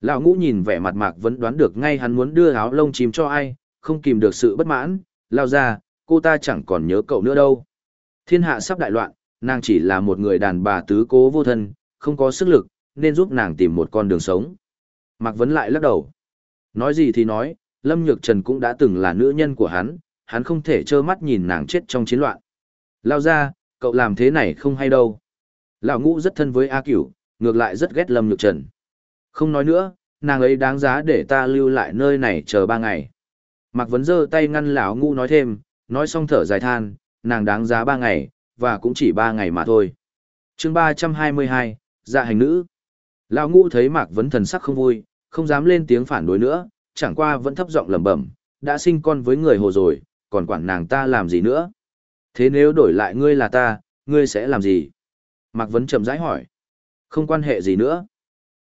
Lão ngũ nhìn vẻ mặt mạc vẫn đoán được ngay hắn muốn đưa áo lông chim cho ai, không kìm được sự bất mãn, lao ra, cô ta chẳng còn nhớ cậu nữa đâu. Thiên hạ sắp đại loạn, nàng chỉ là một người đàn bà tứ cố vô thân, không có sức lực, nên giúp nàng tìm một con đường sống. Mạc Vấn lại lắc đầu. Nói gì thì nói, Lâm Nhược Trần cũng đã từng là nữ nhân của hắn, hắn không thể trơ mắt nhìn nàng chết trong chiến loạn. Lao ra, cậu làm thế này không hay đâu. Lão ngũ rất thân với A Cửu, ngược lại rất ghét Lâm Nhược Trần. Không nói nữa, nàng ấy đáng giá để ta lưu lại nơi này chờ ba ngày. Mạc Vấn giơ tay ngăn lão ngũ nói thêm, nói xong thở dài than, nàng đáng giá ba ngày, và cũng chỉ ba ngày mà thôi. chương ba trăm hai mươi hai, dạ hành nữ. Lão ngũ thấy Mạc Vấn thần sắc không vui, không dám lên tiếng phản đối nữa, chẳng qua vẫn thấp giọng lẩm bẩm, đã sinh con với người hồ rồi, còn quản nàng ta làm gì nữa? Thế nếu đổi lại ngươi là ta, ngươi sẽ làm gì? Mạc Vấn chậm rãi hỏi. Không quan hệ gì nữa.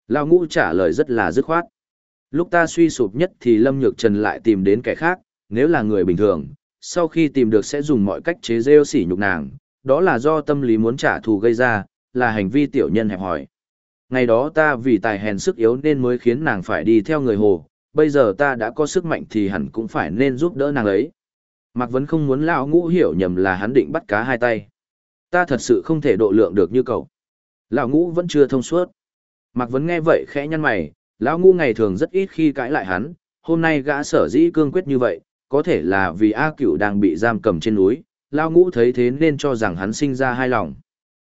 Lão ngũ trả lời rất là dứt khoát. Lúc ta suy sụp nhất thì Lâm Nhược Trần lại tìm đến kẻ khác, nếu là người bình thường, sau khi tìm được sẽ dùng mọi cách chế rêu sỉ nhục nàng, đó là do tâm lý muốn trả thù gây ra, là hành vi tiểu nhân hẹp hòi. Ngày đó ta vì tài hèn sức yếu nên mới khiến nàng phải đi theo người hồ, bây giờ ta đã có sức mạnh thì hẳn cũng phải nên giúp đỡ nàng ấy. Mạc Vấn không muốn lão ngũ hiểu nhầm là hắn định bắt cá hai tay. Ta thật sự không thể độ lượng được như cậu. Lão ngũ vẫn chưa thông suốt. Mạc Vấn nghe vậy khẽ nhăn mày, lão ngũ ngày thường rất ít khi cãi lại hắn, hôm nay gã sở dĩ cương quyết như vậy, có thể là vì A Cửu đang bị giam cầm trên núi, lão ngũ thấy thế nên cho rằng hắn sinh ra hai lòng.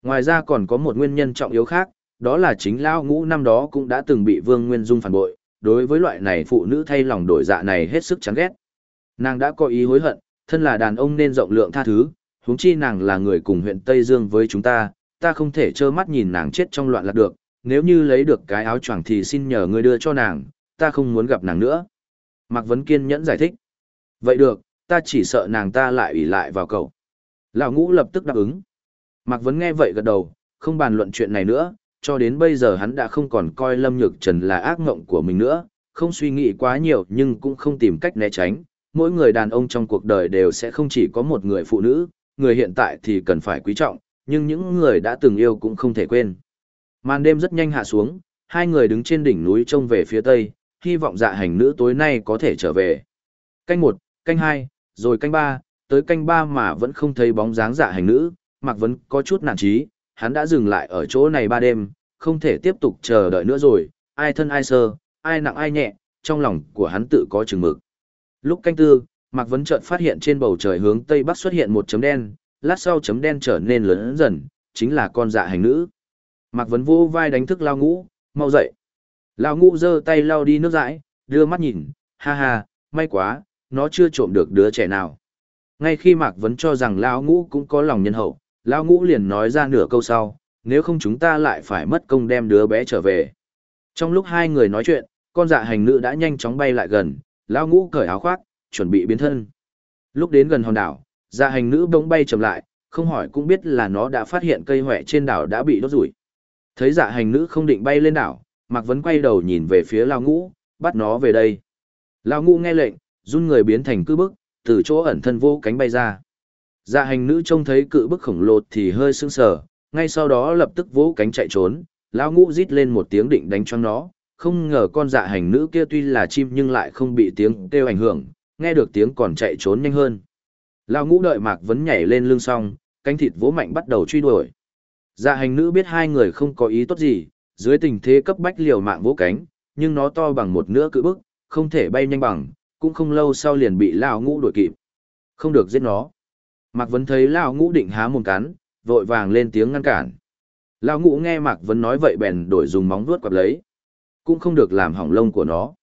Ngoài ra còn có một nguyên nhân trọng yếu khác, đó là chính lão ngũ năm đó cũng đã từng bị Vương Nguyên Dung phản bội, đối với loại này phụ nữ thay lòng đổi dạ này hết sức chán ghét. Nàng đã có ý hối hận, thân là đàn ông nên rộng lượng tha thứ, huống chi nàng là người cùng huyện Tây Dương với chúng ta, ta không thể trơ mắt nhìn nàng chết trong loạn lạc được, nếu như lấy được cái áo choàng thì xin nhờ người đưa cho nàng, ta không muốn gặp nàng nữa. Mạc Vấn kiên nhẫn giải thích. Vậy được, ta chỉ sợ nàng ta lại ủy lại vào cậu. Lão ngũ lập tức đáp ứng. Mạc Vấn nghe vậy gật đầu, không bàn luận chuyện này nữa, cho đến bây giờ hắn đã không còn coi Lâm Nhược Trần là ác ngộng của mình nữa, không suy nghĩ quá nhiều nhưng cũng không tìm cách né tránh. Mỗi người đàn ông trong cuộc đời đều sẽ không chỉ có một người phụ nữ, người hiện tại thì cần phải quý trọng, nhưng những người đã từng yêu cũng không thể quên. Màn đêm rất nhanh hạ xuống, hai người đứng trên đỉnh núi trông về phía tây, hy vọng dạ hành nữ tối nay có thể trở về. Canh một, canh hai, rồi canh ba, tới canh ba mà vẫn không thấy bóng dáng dạ hành nữ, Mạc Vấn có chút nản trí, hắn đã dừng lại ở chỗ này ba đêm, không thể tiếp tục chờ đợi nữa rồi, ai thân ai sơ, ai nặng ai nhẹ, trong lòng của hắn tự có chừng mực. Lúc canh tư, Mạc Vấn chợt phát hiện trên bầu trời hướng tây bắc xuất hiện một chấm đen, lát sau chấm đen trở nên lớn dần, chính là con dạ hành nữ. Mạc Vấn vô vai đánh thức lao ngũ, mau dậy. Lao ngũ giơ tay lao đi nước dãi, đưa mắt nhìn, ha ha, may quá, nó chưa trộm được đứa trẻ nào. Ngay khi Mạc Vấn cho rằng Lao ngũ cũng có lòng nhân hậu, Lao ngũ liền nói ra nửa câu sau, nếu không chúng ta lại phải mất công đem đứa bé trở về. Trong lúc hai người nói chuyện, con dạ hành nữ đã nhanh chóng bay lại gần, Lao ngũ cởi áo khoác, chuẩn bị biến thân. Lúc đến gần hòn đảo, dạ hành nữ bỗng bay chậm lại, không hỏi cũng biết là nó đã phát hiện cây hỏe trên đảo đã bị đốt rủi. Thấy dạ hành nữ không định bay lên đảo, Mạc Vấn quay đầu nhìn về phía Lao Ngũ, bắt nó về đây. Lao Ngũ nghe lệnh, run người biến thành cư bức, từ chỗ ẩn thân vô cánh bay ra. Dạ hành nữ trông thấy cự bức khổng lồ thì hơi sưng sờ, ngay sau đó lập tức vỗ cánh chạy trốn, Lao Ngũ rít lên một tiếng định đánh cho nó, không ngờ con dạ hành nữ kia tuy là chim nhưng lại không bị tiếng kêu ảnh hưởng, nghe được tiếng còn chạy trốn nhanh hơn. Lao Ngũ đợi Mạc Vấn nhảy lên lưng xong, cánh thịt vỗ mạnh bắt đầu truy đuổi. Dạ hành nữ biết hai người không có ý tốt gì, dưới tình thế cấp bách liều mạng vỗ cánh, nhưng nó to bằng một nửa cự bức, không thể bay nhanh bằng, cũng không lâu sau liền bị lão ngũ đuổi kịp. Không được giết nó. Mạc Vân thấy lão ngũ định há mồm cắn, vội vàng lên tiếng ngăn cản. Lão ngũ nghe Mạc Vân nói vậy bèn đổi dùng móng vuốt quặp lấy. Cũng không được làm hỏng lông của nó.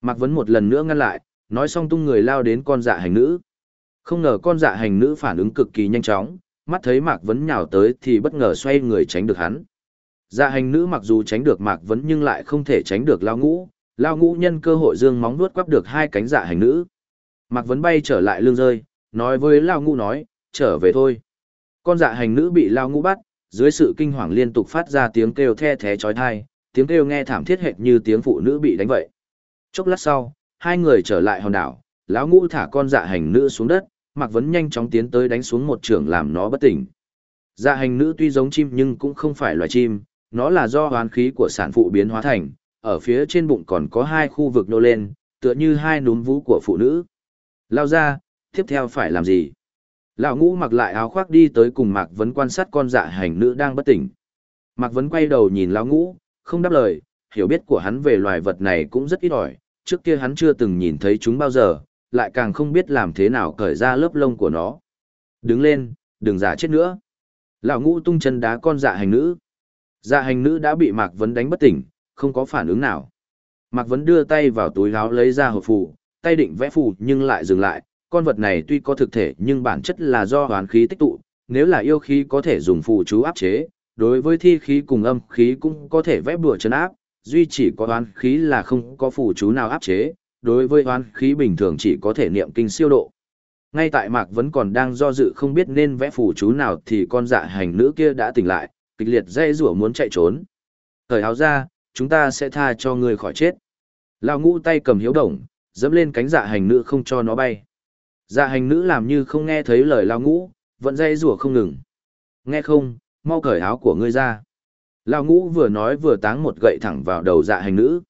Mạc Vân một lần nữa ngăn lại, nói xong tung người lao đến con dạ hành nữ. Không ngờ con dạ hành nữ phản ứng cực kỳ nhanh chóng, mắt thấy Mạc Vấn nhào tới thì bất ngờ xoay người tránh được hắn. Dạ hành nữ mặc dù tránh được Mạc Vấn nhưng lại không thể tránh được Lao Ngũ, Lao Ngũ nhân cơ hội dương móng vuốt quắp được hai cánh dạ hành nữ. Mạc Vấn bay trở lại lưng rơi, nói với Lao Ngũ nói, trở về thôi. Con dạ hành nữ bị Lao Ngũ bắt, dưới sự kinh hoàng liên tục phát ra tiếng kêu the thé chói tai, tiếng kêu nghe thảm thiết hệt như tiếng phụ nữ bị đánh vậy. Chốc lát sau, hai người trở lại hòn đảo, lão ngũ thả con dạ hành nữ xuống đất, Mạc Vấn nhanh chóng tiến tới đánh xuống một trường làm nó bất tỉnh. Dạ hành nữ tuy giống chim nhưng cũng không phải loài chim, nó là do hoán khí của sản phụ biến hóa thành, ở phía trên bụng còn có hai khu vực nô lên, tựa như hai núm vú của phụ nữ. Lao ra, tiếp theo phải làm gì? Lão ngũ mặc lại áo khoác đi tới cùng Mạc Vấn quan sát con dạ hành nữ đang bất tỉnh. Mạc Vấn quay đầu nhìn lão ngũ, không đáp lời, hiểu biết của hắn về loài vật này cũng rất ít ỏi, trước kia hắn chưa từng nhìn thấy chúng bao giờ, lại càng không biết làm thế nào cởi ra lớp lông của nó. Đứng lên, đừng giả chết nữa. Lão ngũ tung chân đá con dạ hành nữ. Dạ hành nữ đã bị Mạc Vấn đánh bất tỉnh, không có phản ứng nào. Mạc Vấn đưa tay vào túi áo lấy ra hộp phù, tay định vẽ phù nhưng lại dừng lại, con vật này tuy có thực thể nhưng bản chất là do hoán khí tích tụ, nếu là yêu khí có thể dùng phù chú áp chế, đối với thi khí cùng âm khí cũng có thể vẽ bùa chấn áp, duy chỉ có hoán khí là không có phù chú nào áp chế, đối với hoán khí bình thường chỉ có thể niệm kinh siêu độ. Ngay tại Mạc vẫn còn đang do dự không biết nên vẽ phù chú nào thì con dạ hành nữ kia đã tỉnh lại, kịch liệt dây rủa muốn chạy trốn. Thời áo ra, chúng ta sẽ tha cho người khỏi chết. lão ngũ tay cầm hiếu đồng, dẫm lên cánh dạ hành nữ không cho nó bay. Dạ hành nữ làm như không nghe thấy lời lao ngũ, vẫn dây rủa không ngừng. Nghe không, mau cởi áo của ngươi ra. Lao ngũ vừa nói vừa táng một gậy thẳng vào đầu dạ hành nữ.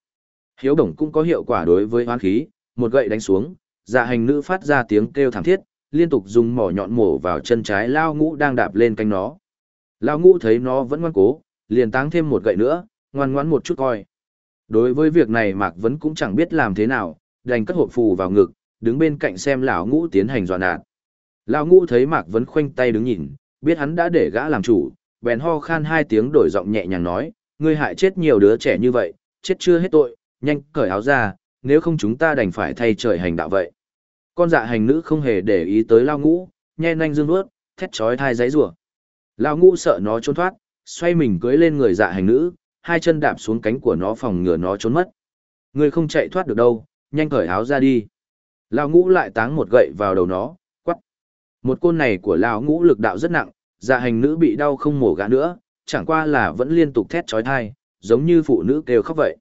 Hiếu đồng cũng có hiệu quả đối với hoán khí, một gậy đánh xuống, dạ hành nữ phát ra tiếng kêu thảm thiết, liên tục dùng mỏ nhọn mổ vào chân trái lao ngũ đang đạp lên cánh nó. Lao ngũ thấy nó vẫn ngoan cố, liền táng thêm một gậy nữa, ngoan ngoãn một chút coi. Đối với việc này Mạc Vấn cũng chẳng biết làm thế nào, đành cất hộp phù vào ngực, đứng bên cạnh xem lão ngũ tiến hành dọa nạt. Lão ngũ thấy Mạc Vấn khoanh tay đứng nhìn, biết hắn đã để gã làm chủ, bèn ho khan hai tiếng đổi giọng nhẹ nhàng nói, ngươi hại chết nhiều đứa trẻ như vậy, chết chưa hết tội, nhanh cởi áo ra, nếu không chúng ta đành phải thay trời hành đạo vậy. Con dạ hành nữ không hề để ý tới lao ngũ, nhe nanh dương bước thét chói thai giấy rủa. Lao ngũ sợ nó trốn thoát, xoay mình cưỡi lên người dạ hành nữ, hai chân đạp xuống cánh của nó phòng ngừa nó trốn mất. người không chạy thoát được đâu, nhanh cởi áo ra đi. Lao ngũ lại táng một gậy vào đầu nó, quắc. Một côn này của Lao ngũ lực đạo rất nặng, dạ hành nữ bị đau không mổ gã nữa, chẳng qua là vẫn liên tục thét chói thai, giống như phụ nữ kêu khóc vậy.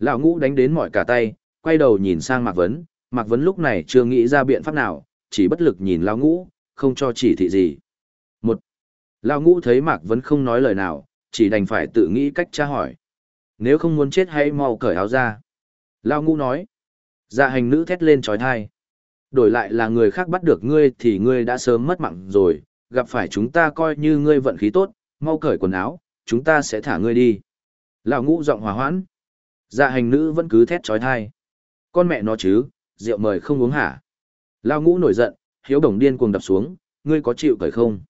Lão ngũ đánh đến mọi cả tay, quay đầu nhìn sang Mạc Vấn, Mạc Vấn lúc này chưa nghĩ ra biện pháp nào, chỉ bất lực nhìn Lão ngũ, không cho chỉ thị gì. Một, Lão ngũ thấy Mạc Vấn không nói lời nào, chỉ đành phải tự nghĩ cách tra hỏi. Nếu không muốn chết hãy mau cởi áo ra. Lão ngũ nói, dạ hành nữ thét lên trói thai. Đổi lại là người khác bắt được ngươi thì ngươi đã sớm mất mạng rồi, gặp phải chúng ta coi như ngươi vận khí tốt, mau cởi quần áo, chúng ta sẽ thả ngươi đi. Lão ngũ giọng hòa hoãn. Dạ hành nữ vẫn cứ thét trói thai. Con mẹ nó chứ, rượu mời không uống hả? Lao ngũ nổi giận, hiếu đồng điên cuồng đập xuống, ngươi có chịu cởi không?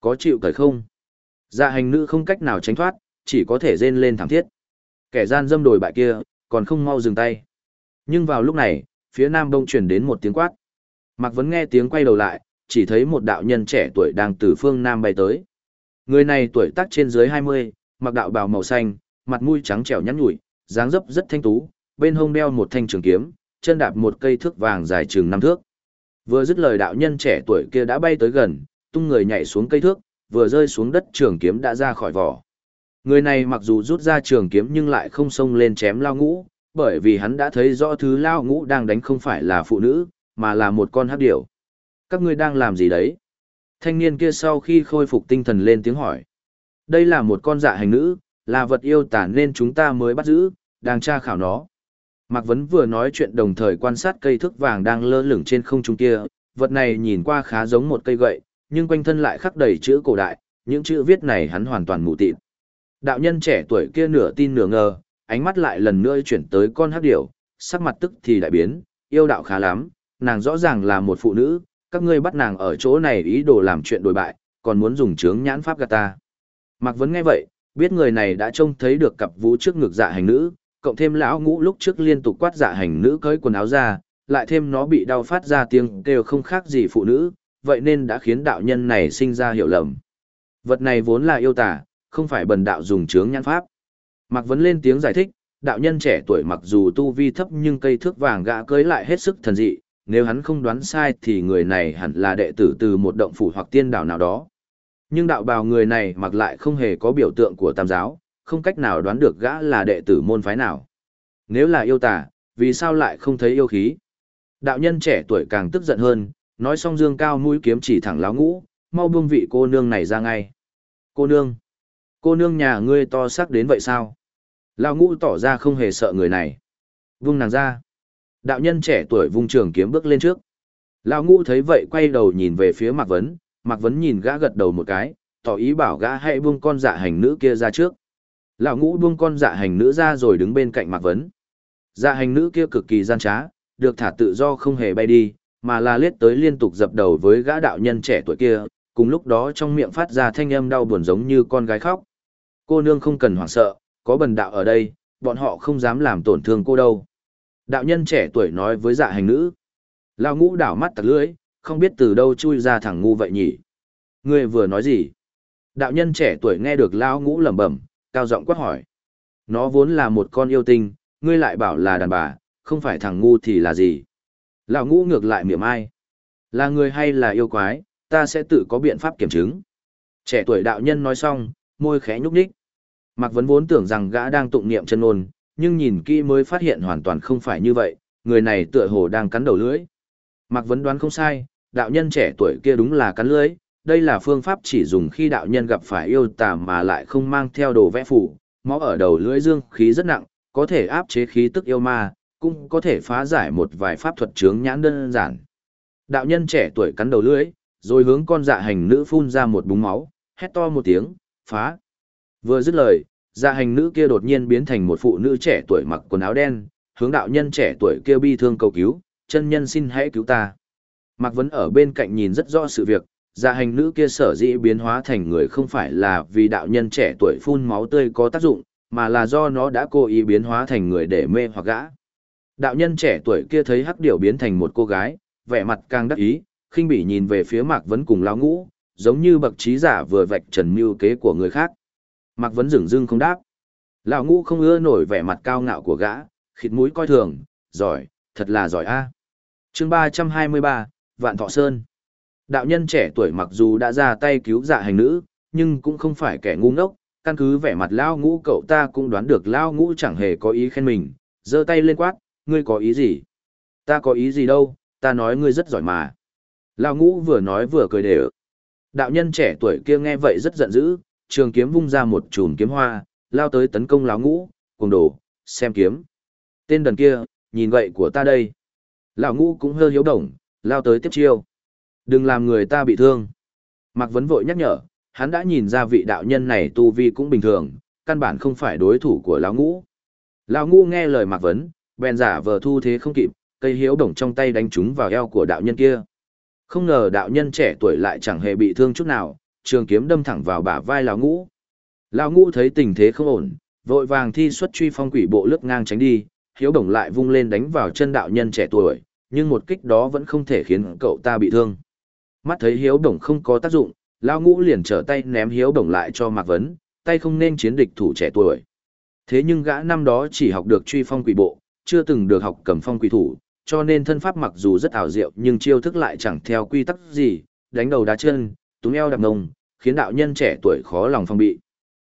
Có chịu cởi không? Dạ hành nữ không cách nào tránh thoát, chỉ có thể rên lên thảm thiết. Kẻ gian dâm đồi bại kia, còn không mau dừng tay. Nhưng vào lúc này, phía nam đông truyền đến một tiếng quát. Mạc Vấn nghe tiếng quay đầu lại, chỉ thấy một đạo nhân trẻ tuổi đang từ phương nam bay tới. Người này tuổi tác trên dưới 20, mặc đạo bào màu xanh, mặt mũi trắng trẻo nhắn nhủi, dáng dấp rất thanh tú, bên hông đeo một thanh trường kiếm, chân đạp một cây thước vàng dài chừng năm thước. Vừa dứt lời đạo nhân trẻ tuổi kia đã bay tới gần, tung người nhảy xuống cây thước, vừa rơi xuống đất trường kiếm đã ra khỏi vỏ. Người này mặc dù rút ra trường kiếm nhưng lại không xông lên chém lao ngũ, bởi vì hắn đã thấy rõ thứ lao ngũ đang đánh không phải là phụ nữ, mà là một con hắc điểu. Các ngươi đang làm gì đấy? Thanh niên kia sau khi khôi phục tinh thần lên tiếng hỏi. Đây là một con dạ hành nữ, là vật yêu tả nên chúng ta mới bắt giữ, đang tra khảo nó. Mạc Vấn vừa nói chuyện đồng thời quan sát cây thước vàng đang lơ lửng trên không trung kia, vật này nhìn qua khá giống một cây gậy, nhưng quanh thân lại khắc đầy chữ cổ đại, những chữ viết này hắn hoàn toàn mù tịt. Đạo nhân trẻ tuổi kia nửa tin nửa ngờ, ánh mắt lại lần nữa chuyển tới con hắc điểu, sắc mặt tức thì đại biến, yêu đạo khá lắm, nàng rõ ràng là một phụ nữ, các ngươi bắt nàng ở chỗ này ý đồ làm chuyện đổi bại, còn muốn dùng chướng nhãn pháp gạt ta. Mạc Vấn nghe vậy, biết người này đã trông thấy được cặp vũ trước ngực dạ hành nữ, cộng thêm lão ngũ lúc trước liên tục quát dạ hành nữ cởi quần áo ra, lại thêm nó bị đau phát ra tiếng kêu không khác gì phụ nữ, vậy nên đã khiến đạo nhân này sinh ra hiểu lầm. Vật này vốn là yêu tả, không phải bần đạo dùng chướng nhãn pháp. Mạc Vấn lên tiếng giải thích, đạo nhân trẻ tuổi mặc dù tu vi thấp nhưng cây thước vàng gã cưới lại hết sức thần dị, nếu hắn không đoán sai thì người này hẳn là đệ tử từ một động phủ hoặc tiên đảo nào đó. Nhưng đạo bào người này mặc lại không hề có biểu tượng của tam giáo, không cách nào đoán được gã là đệ tử môn phái nào. Nếu là yêu tà, vì sao lại không thấy yêu khí? Đạo nhân trẻ tuổi càng tức giận hơn, nói xong dương cao mũi kiếm chỉ thẳng láo ngũ, mau buông vị cô nương này ra ngay. Cô nương! Cô nương nhà ngươi to sắc đến vậy sao? Lão ngũ tỏ ra không hề sợ người này. Vung nàng ra. Đạo nhân trẻ tuổi vung trường kiếm bước lên trước. Lão ngũ thấy vậy quay đầu nhìn về phía Mạc Vấn, Mạc Vấn nhìn gã gật đầu một cái, tỏ ý bảo gã hãy buông con dạ hành nữ kia ra trước. Lão ngũ buông con dạ hành nữ ra rồi đứng bên cạnh Mạc Vấn. Dạ hành nữ kia cực kỳ gian trá, được thả tự do không hề bay đi, mà là lết tới liên tục dập đầu với gã đạo nhân trẻ tuổi kia, cùng lúc đó trong miệng phát ra thanh âm đau buồn giống như con gái khóc. Cô nương không cần hoảng sợ, có bần đạo ở đây, bọn họ không dám làm tổn thương cô đâu. Đạo nhân trẻ tuổi nói với dạ hành nữ. Lão ngũ đảo mắt tặc lưỡi, không biết từ đâu chui ra thằng ngu vậy nhỉ. Ngươi vừa nói gì? Đạo nhân trẻ tuổi nghe được lão ngũ lẩm bẩm, cao giọng quát hỏi. Nó vốn là một con yêu tinh, ngươi lại bảo là đàn bà, không phải thằng ngu thì là gì? Lão ngũ ngược lại miệng ai? Là người hay là yêu quái, ta sẽ tự có biện pháp kiểm chứng. Trẻ tuổi đạo nhân nói xong, môi khẽ nhúc nhích. Mạc Vấn vốn tưởng rằng gã đang tụng niệm chân ôn, nhưng nhìn kỹ mới phát hiện hoàn toàn không phải như vậy, người này tựa hồ đang cắn đầu lưỡi. Mạc Vấn đoán không sai, đạo nhân trẻ tuổi kia đúng là cắn lưỡi, đây là phương pháp chỉ dùng khi đạo nhân gặp phải yêu tà mà lại không mang theo đồ vẽ phủ, máu ở đầu lưỡi dương khí rất nặng, có thể áp chế khí tức yêu ma, cũng có thể phá giải một vài pháp thuật chướng nhãn đơn giản. Đạo nhân trẻ tuổi cắn đầu lưỡi, rồi hướng con dạ hành nữ phun ra một búng máu, hét to một tiếng, phá. Vừa dứt lời, dạ hành nữ kia đột nhiên biến thành một phụ nữ trẻ tuổi mặc quần áo đen, hướng đạo nhân trẻ tuổi kia bi thương cầu cứu, chân nhân xin hãy cứu ta. Mạc Vấn ở bên cạnh nhìn rất rõ sự việc, dạ hành nữ kia sở dĩ biến hóa thành người không phải là vì đạo nhân trẻ tuổi phun máu tươi có tác dụng, mà là do nó đã cố ý biến hóa thành người để mê hoặc gã. Đạo nhân trẻ tuổi kia thấy hắc điểu biến thành một cô gái, vẻ mặt càng đắc ý, khinh bỉ nhìn về phía Mạc Vấn cùng lão ngũ, giống như bậc trí giả vừa vạch trần mưu kế của người khác. Mạc Vấn dửng dưng không đáp. Lão ngũ không ưa nổi vẻ mặt cao ngạo của gã, khịt mũi coi thường, giỏi, thật là giỏi a à. chương 323, Vạn Thọ Sơn. Đạo nhân trẻ tuổi mặc dù đã ra tay cứu dạ hành nữ, nhưng cũng không phải kẻ ngu ngốc, căn cứ vẻ mặt lao ngũ cậu ta cũng đoán được lao ngũ chẳng hề có ý khen mình, giơ tay lên quát, ngươi có ý gì? Ta có ý gì đâu, ta nói ngươi rất giỏi mà. Lao ngũ vừa nói vừa cười đều. Đạo nhân trẻ tuổi kia nghe vậy rất giận dữ, trường kiếm vung ra một chùm kiếm hoa, lao tới tấn công lão ngũ, cùng đổ, xem kiếm. Tên đần kia, nhìn vậy của ta đây. Lão ngũ cũng hơi hiếu động, lao tới tiếp chiêu. Đừng làm người ta bị thương. Mạc Vấn vội nhắc nhở, hắn đã nhìn ra vị đạo nhân này tu vi cũng bình thường, căn bản không phải đối thủ của lão ngũ. Lão ngũ nghe lời Mạc Vấn, bèn giả vờ thu thế không kịp, cây hiếu đồng trong tay đánh trúng vào eo của đạo nhân kia. Không ngờ đạo nhân trẻ tuổi lại chẳng hề bị thương chút nào, trường kiếm đâm thẳng vào bả vai lão ngũ. Lão ngũ thấy tình thế không ổn, vội vàng thi xuất truy phong quỷ bộ lướt ngang tránh đi, hiếu đồng lại vung lên đánh vào chân đạo nhân trẻ tuổi, nhưng một kích đó vẫn không thể khiến cậu ta bị thương. Mắt thấy hiếu đồng không có tác dụng, lão ngũ liền trở tay ném hiếu đồng lại cho Mạc Vấn, tay không nên chiến địch thủ trẻ tuổi. Thế nhưng gã năm đó chỉ học được truy phong quỷ bộ, chưa từng được học cầm phong quỷ thủ, cho nên thân pháp mặc dù rất ảo diệu nhưng chiêu thức lại chẳng theo quy tắc gì, đánh đầu đá chân, túm eo đạp ngông, khiến đạo nhân trẻ tuổi khó lòng phong bị.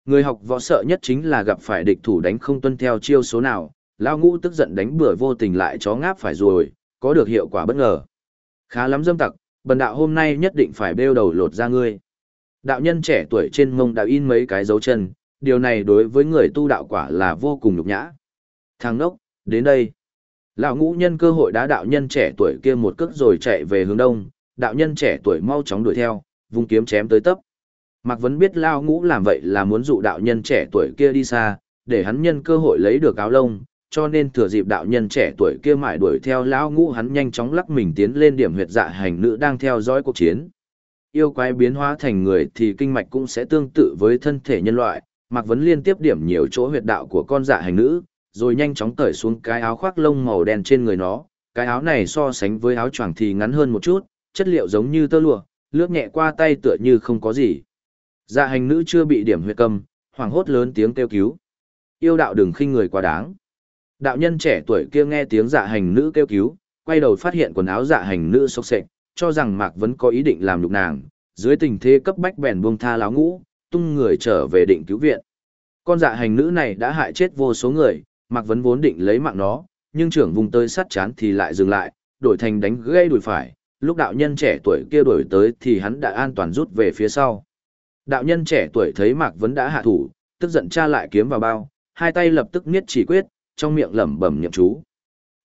Người học võ sợ nhất chính là gặp phải địch thủ đánh không tuân theo chiêu số nào, lao ngũ tức giận đánh bừa vô tình lại chó ngáp phải rồi, có được hiệu quả bất ngờ. Khá lắm dâm tặc, bần đạo hôm nay nhất định phải bêu đầu lột ra ngươi. Đạo nhân trẻ tuổi trên mông đã in mấy cái dấu chân, điều này đối với người tu đạo quả là vô cùng nhục nhã. Thằng nốc, đến đây. Lão ngũ nhân cơ hội đá đạo nhân trẻ tuổi kia một cước rồi chạy về hướng đông, đạo nhân trẻ tuổi mau chóng đuổi theo, vung kiếm chém tới tấp. Mạc Vấn biết Lao ngũ làm vậy là muốn dụ đạo nhân trẻ tuổi kia đi xa, để hắn nhân cơ hội lấy được áo lông, cho nên thừa dịp đạo nhân trẻ tuổi kia mãi đuổi theo lão ngũ hắn nhanh chóng lắc mình tiến lên điểm huyệt dạ hành nữ đang theo dõi cuộc chiến. Yêu quái biến hóa thành người thì kinh mạch cũng sẽ tương tự với thân thể nhân loại, Mạc Vấn liên tiếp điểm nhiều chỗ huyệt đạo của con dạ hành nữ, rồi nhanh chóng cởi xuống cái áo khoác lông màu đen trên người nó. Cái áo này so sánh với áo choàng thì ngắn hơn một chút, chất liệu giống như tơ lụa, lướt nhẹ qua tay tựa như không có gì. Dạ hành nữ chưa bị điểm huyệt cầm, hoảng hốt lớn tiếng kêu cứu. Yêu đạo đừng khinh người quá đáng. Đạo nhân trẻ tuổi kia nghe tiếng dạ hành nữ kêu cứu, quay đầu phát hiện quần áo dạ hành nữ sốc xệch, cho rằng Mạc vẫn có ý định làm nhục nàng, dưới tình thế cấp bách bèn buông tha láo ngũ, tung người trở về định cứu viện. Con dạ hành nữ này đã hại chết vô số người, Mạc Vấn vốn định lấy mạng nó, nhưng trưởng vùng tới sát chán thì lại dừng lại, đổi thành đánh gây đùi phải, lúc đạo nhân trẻ tuổi kia đổi tới thì hắn đã an toàn rút về phía sau. Đạo nhân trẻ tuổi thấy Mạc Vấn đã hạ thủ, tức giận tra lại kiếm vào bao, hai tay lập tức niết chỉ quyết, trong miệng lẩm bẩm niệm chú.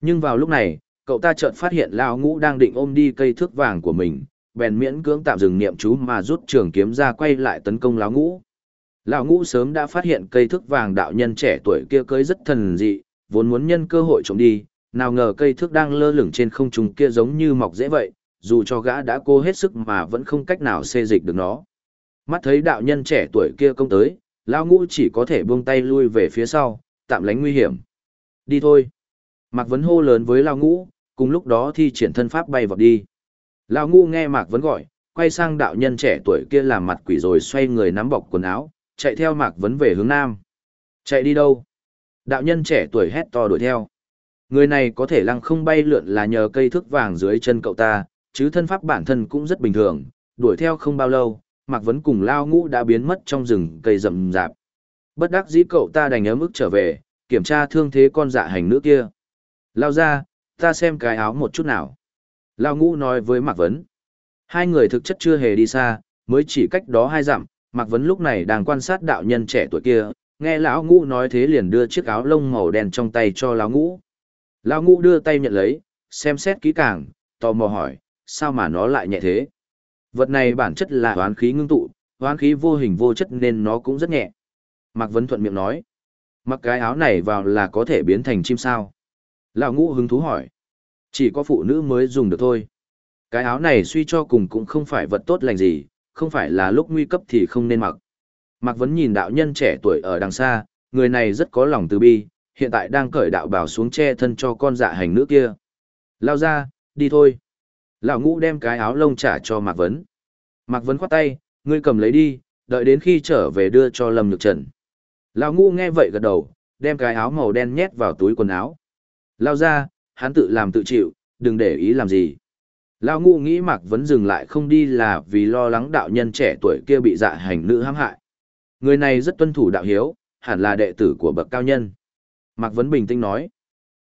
Nhưng vào lúc này, cậu ta chợt phát hiện lão ngũ đang định ôm đi cây thước vàng của mình, bèn miễn cưỡng tạm dừng niệm chú mà rút trường kiếm ra quay lại tấn công lão ngũ. Lão ngũ sớm đã phát hiện cây thước vàng đạo nhân trẻ tuổi kia cưới rất thần dị, vốn muốn nhân cơ hội trộm đi, nào ngờ cây thước đang lơ lửng trên không trung kia giống như mọc dễ vậy, dù cho gã đã cố hết sức mà vẫn không cách nào xê dịch được nó. Mắt thấy đạo nhân trẻ tuổi kia công tới, lão ngũ chỉ có thể buông tay lui về phía sau, tạm lánh nguy hiểm. Đi thôi. Mạc Vấn hô lớn với lão ngũ, cùng lúc đó thi triển thân pháp bay vọt đi. Lão ngũ nghe Mạc Vấn gọi, quay sang đạo nhân trẻ tuổi kia làm mặt quỷ rồi xoay người nắm bọc quần áo, chạy theo Mạc Vấn về hướng nam. Chạy đi đâu? Đạo nhân trẻ tuổi hét to đuổi theo. Người này có thể lăng không bay lượn là nhờ cây thước vàng dưới chân cậu ta, chứ thân pháp bản thân cũng rất bình thường, đuổi theo không bao lâu, Mạc Vấn cùng Lao Ngũ đã biến mất trong rừng cây rậm rạp. Bất đắc dĩ cậu ta đành ấm ức trở về, kiểm tra thương thế con dạ hành nữ kia. Lao ra, ta xem cái áo một chút nào. Lao Ngũ nói với Mạc Vấn. Hai người thực chất chưa hề đi xa, mới chỉ cách đó hai dặm, Mạc Vấn lúc này đang quan sát đạo nhân trẻ tuổi kia, nghe lão ngũ nói thế liền đưa chiếc áo lông màu đen trong tay cho lão ngũ. Lão ngũ đưa tay nhận lấy, xem xét kỹ càng, tò mò hỏi, sao mà nó lại nhẹ thế? Vật này bản chất là hoán khí ngưng tụ, hoán khí vô hình vô chất nên nó cũng rất nhẹ. Mạc Vấn thuận miệng nói, mặc cái áo này vào là có thể biến thành chim sao? Lão ngũ hứng thú hỏi, chỉ có phụ nữ mới dùng được thôi. Cái áo này suy cho cùng cũng không phải vật tốt lành gì, không phải là lúc nguy cấp thì không nên mặc. Mạc Vấn nhìn đạo nhân trẻ tuổi ở đằng xa, người này rất có lòng từ bi, hiện tại đang cởi đạo bào xuống che thân cho con dạ hành nữ kia. Lao ra, đi thôi. Lão ngũ đem cái áo lông trả cho Mạc Vấn. Mạc Vấn khoát tay, ngươi cầm lấy đi, đợi đến khi trở về đưa cho Lâm Nhược Trần. Lão ngu nghe vậy gật đầu, đem cái áo màu đen nhét vào túi quần áo. Lao ra, hắn tự làm tự chịu, đừng để ý làm gì. Lão ngu nghĩ Mạc Vấn dừng lại không đi là vì lo lắng đạo nhân trẻ tuổi kia bị dạ hành nữ hãm hại. Người này rất tuân thủ đạo hiếu, hẳn là đệ tử của bậc cao nhân. Mạc Vấn bình tĩnh nói.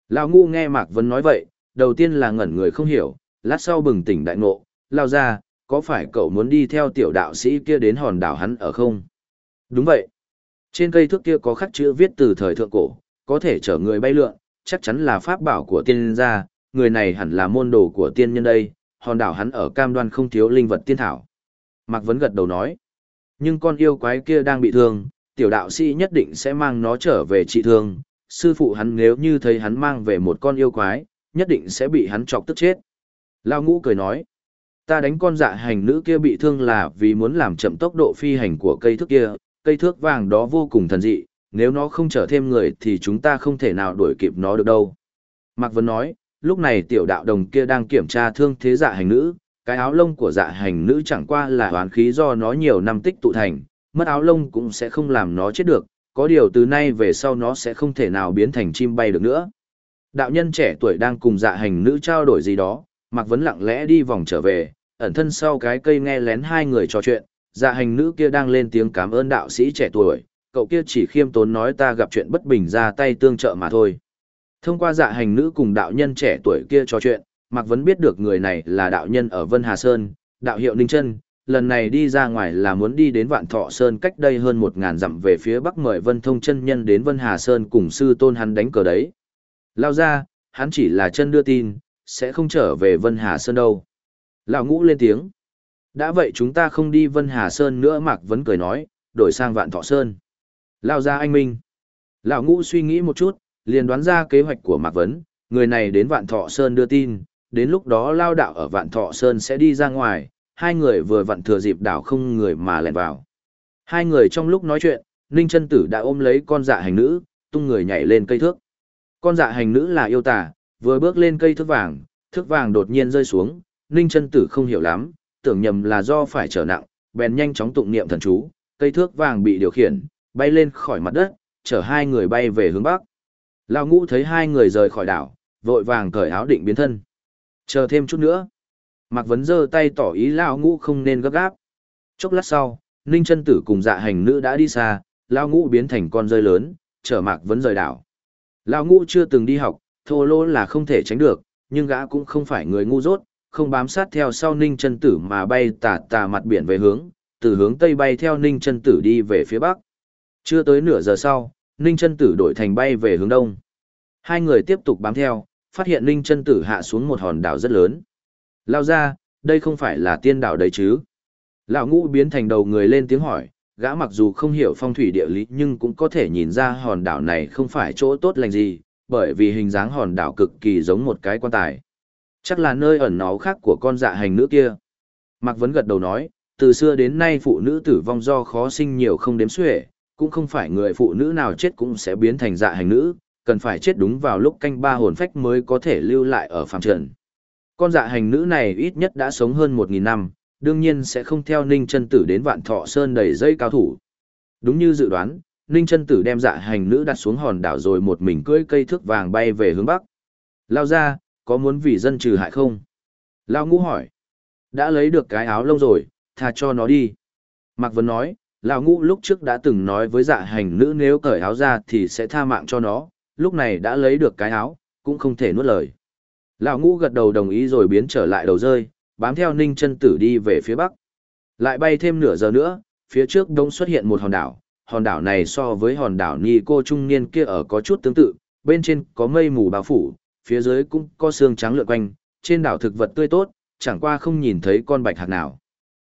Lão ngu nghe Mạc Vấn nói vậy, đầu tiên là ngẩn người không hiểu, lát sau bừng tỉnh đại ngộ, lao ra, có phải cậu muốn đi theo tiểu đạo sĩ kia đến hòn đảo hắn ở không? Đúng vậy. Trên cây thước kia có khắc chữ viết từ thời thượng cổ, có thể chở người bay lượn, chắc chắn là pháp bảo của tiên gia, người này hẳn là môn đồ của tiên nhân đây, hòn đảo hắn ở cam đoan không thiếu linh vật tiên thảo. Mạc Vấn gật đầu nói. Nhưng con yêu quái kia đang bị thương, tiểu đạo sĩ nhất định sẽ mang nó trở về trị thương. Sư phụ hắn nếu như thấy hắn mang về một con yêu quái, nhất định sẽ bị hắn chọc tức chết. Lao ngũ cười nói, ta đánh con dạ hành nữ kia bị thương là vì muốn làm chậm tốc độ phi hành của cây thước kia, cây thước vàng đó vô cùng thần dị, nếu nó không trở thêm người thì chúng ta không thể nào đuổi kịp nó được đâu. Mạc Vân nói, lúc này tiểu đạo đồng kia đang kiểm tra thương thế dạ hành nữ, cái áo lông của dạ hành nữ chẳng qua là hoán khí do nó nhiều năm tích tụ thành, mất áo lông cũng sẽ không làm nó chết được, có điều từ nay về sau nó sẽ không thể nào biến thành chim bay được nữa. Đạo nhân trẻ tuổi đang cùng dạ hành nữ trao đổi gì đó, Mạc Vấn lặng lẽ đi vòng trở về, ẩn thân sau cái cây nghe lén hai người trò chuyện, dạ hành nữ kia đang lên tiếng cảm ơn đạo sĩ trẻ tuổi, cậu kia chỉ khiêm tốn nói ta gặp chuyện bất bình ra tay tương trợ mà thôi. Thông qua dạ hành nữ cùng đạo nhân trẻ tuổi kia trò chuyện, Mạc Vấn biết được người này là đạo nhân ở Vân Hà Sơn, đạo hiệu Ninh Trân, lần này đi ra ngoài là muốn đi đến Vạn Thọ Sơn cách đây hơn một ngàn dặm về phía bắc mời Vân Thông chân nhân đến Vân Hà Sơn cùng sư tôn hắn đánh cờ đấy. Lao ra, hắn chỉ là chân đưa tin, sẽ không trở về Vân Hà Sơn đâu. Lão ngũ lên tiếng. Đã vậy chúng ta không đi Vân Hà Sơn nữa Mạc Vấn cười nói, đổi sang Vạn Thọ Sơn. Lao ra anh Minh. Lão ngũ suy nghĩ một chút, liền đoán ra kế hoạch của Mạc Vấn, người này đến Vạn Thọ Sơn đưa tin, đến lúc đó lao đạo ở Vạn Thọ Sơn sẽ đi ra ngoài, hai người vừa vặn thừa dịp đảo không người mà lẻn vào. Hai người trong lúc nói chuyện, Ninh chân Tử đã ôm lấy con dạ hành nữ, tung người nhảy lên cây thước. Con dạ hành nữ là yêu tà, vừa bước lên cây thước vàng, thước vàng đột nhiên rơi xuống, Ninh chân Tử không hiểu lắm, tưởng nhầm là do phải trở nặng, bèn nhanh chóng tụng niệm thần chú, cây thước vàng bị điều khiển, bay lên khỏi mặt đất, chở hai người bay về hướng bắc. Lão ngũ thấy hai người rời khỏi đảo, vội vàng cởi áo định biến thân. Chờ thêm chút nữa. Mạc Vấn giơ tay tỏ ý Lão Ngũ không nên gấp gáp. Chốc lát sau, Ninh chân Tử cùng dạ hành nữ đã đi xa, Lão Ngũ biến thành con rơi lớn, chở Mạc Vấn rời đảo. Lão Ngũ chưa từng đi học, thô lỗ là không thể tránh được, nhưng gã cũng không phải người ngu dốt, không bám sát theo sau Ninh chân Tử mà bay tà tà mặt biển về hướng, từ hướng Tây bay theo Ninh chân Tử đi về phía Bắc. Chưa tới nửa giờ sau, Ninh chân tử đổi thành bay về hướng đông. Hai người tiếp tục bám theo, phát hiện Ninh chân tử hạ xuống một hòn đảo rất lớn. Lao ra, đây không phải là tiên đảo đấy chứ. Lão ngũ biến thành đầu người lên tiếng hỏi, gã mặc dù không hiểu phong thủy địa lý nhưng cũng có thể nhìn ra hòn đảo này không phải chỗ tốt lành gì, bởi vì hình dáng hòn đảo cực kỳ giống một cái quan tài. Chắc là nơi ẩn náu khác của con dạ hành nữ kia. Mạc Vấn gật đầu nói, từ xưa đến nay phụ nữ tử vong do khó sinh nhiều không đếm xuể, cũng không phải người phụ nữ nào chết cũng sẽ biến thành dạ hành nữ, cần phải chết đúng vào lúc canh ba hồn phách mới có thể lưu lại ở phàm trần. Con dạ hành nữ này ít nhất đã sống hơn 1.000 năm, đương nhiên sẽ không theo Ninh chân Tử đến Vạn Thọ Sơn đầy dây cao thủ. Đúng như dự đoán, Ninh chân Tử đem dạ hành nữ đặt xuống hòn đảo rồi một mình cưỡi cây thước vàng bay về hướng bắc. Lao ra, có muốn vì dân trừ hại không? Lao ngũ hỏi. Đã lấy được cái áo lông rồi, tha cho nó đi. Mạc Vân nói, Lão ngũ lúc trước đã từng nói với dạ hành nữ nếu cởi áo ra thì sẽ tha mạng cho nó, lúc này đã lấy được cái áo, cũng không thể nuốt lời. Lão ngũ gật đầu đồng ý rồi biến trở lại đầu rơi, bám theo ninh chân tử đi về phía bắc. Lại bay thêm nửa giờ nữa, phía trước đông xuất hiện một hòn đảo, hòn đảo này so với hòn đảo Ni cô trung niên kia ở có chút tương tự, bên trên có mây mù bao phủ, phía dưới cũng có xương trắng lượn quanh, trên đảo thực vật tươi tốt, chẳng qua không nhìn thấy con bạch hạc nào.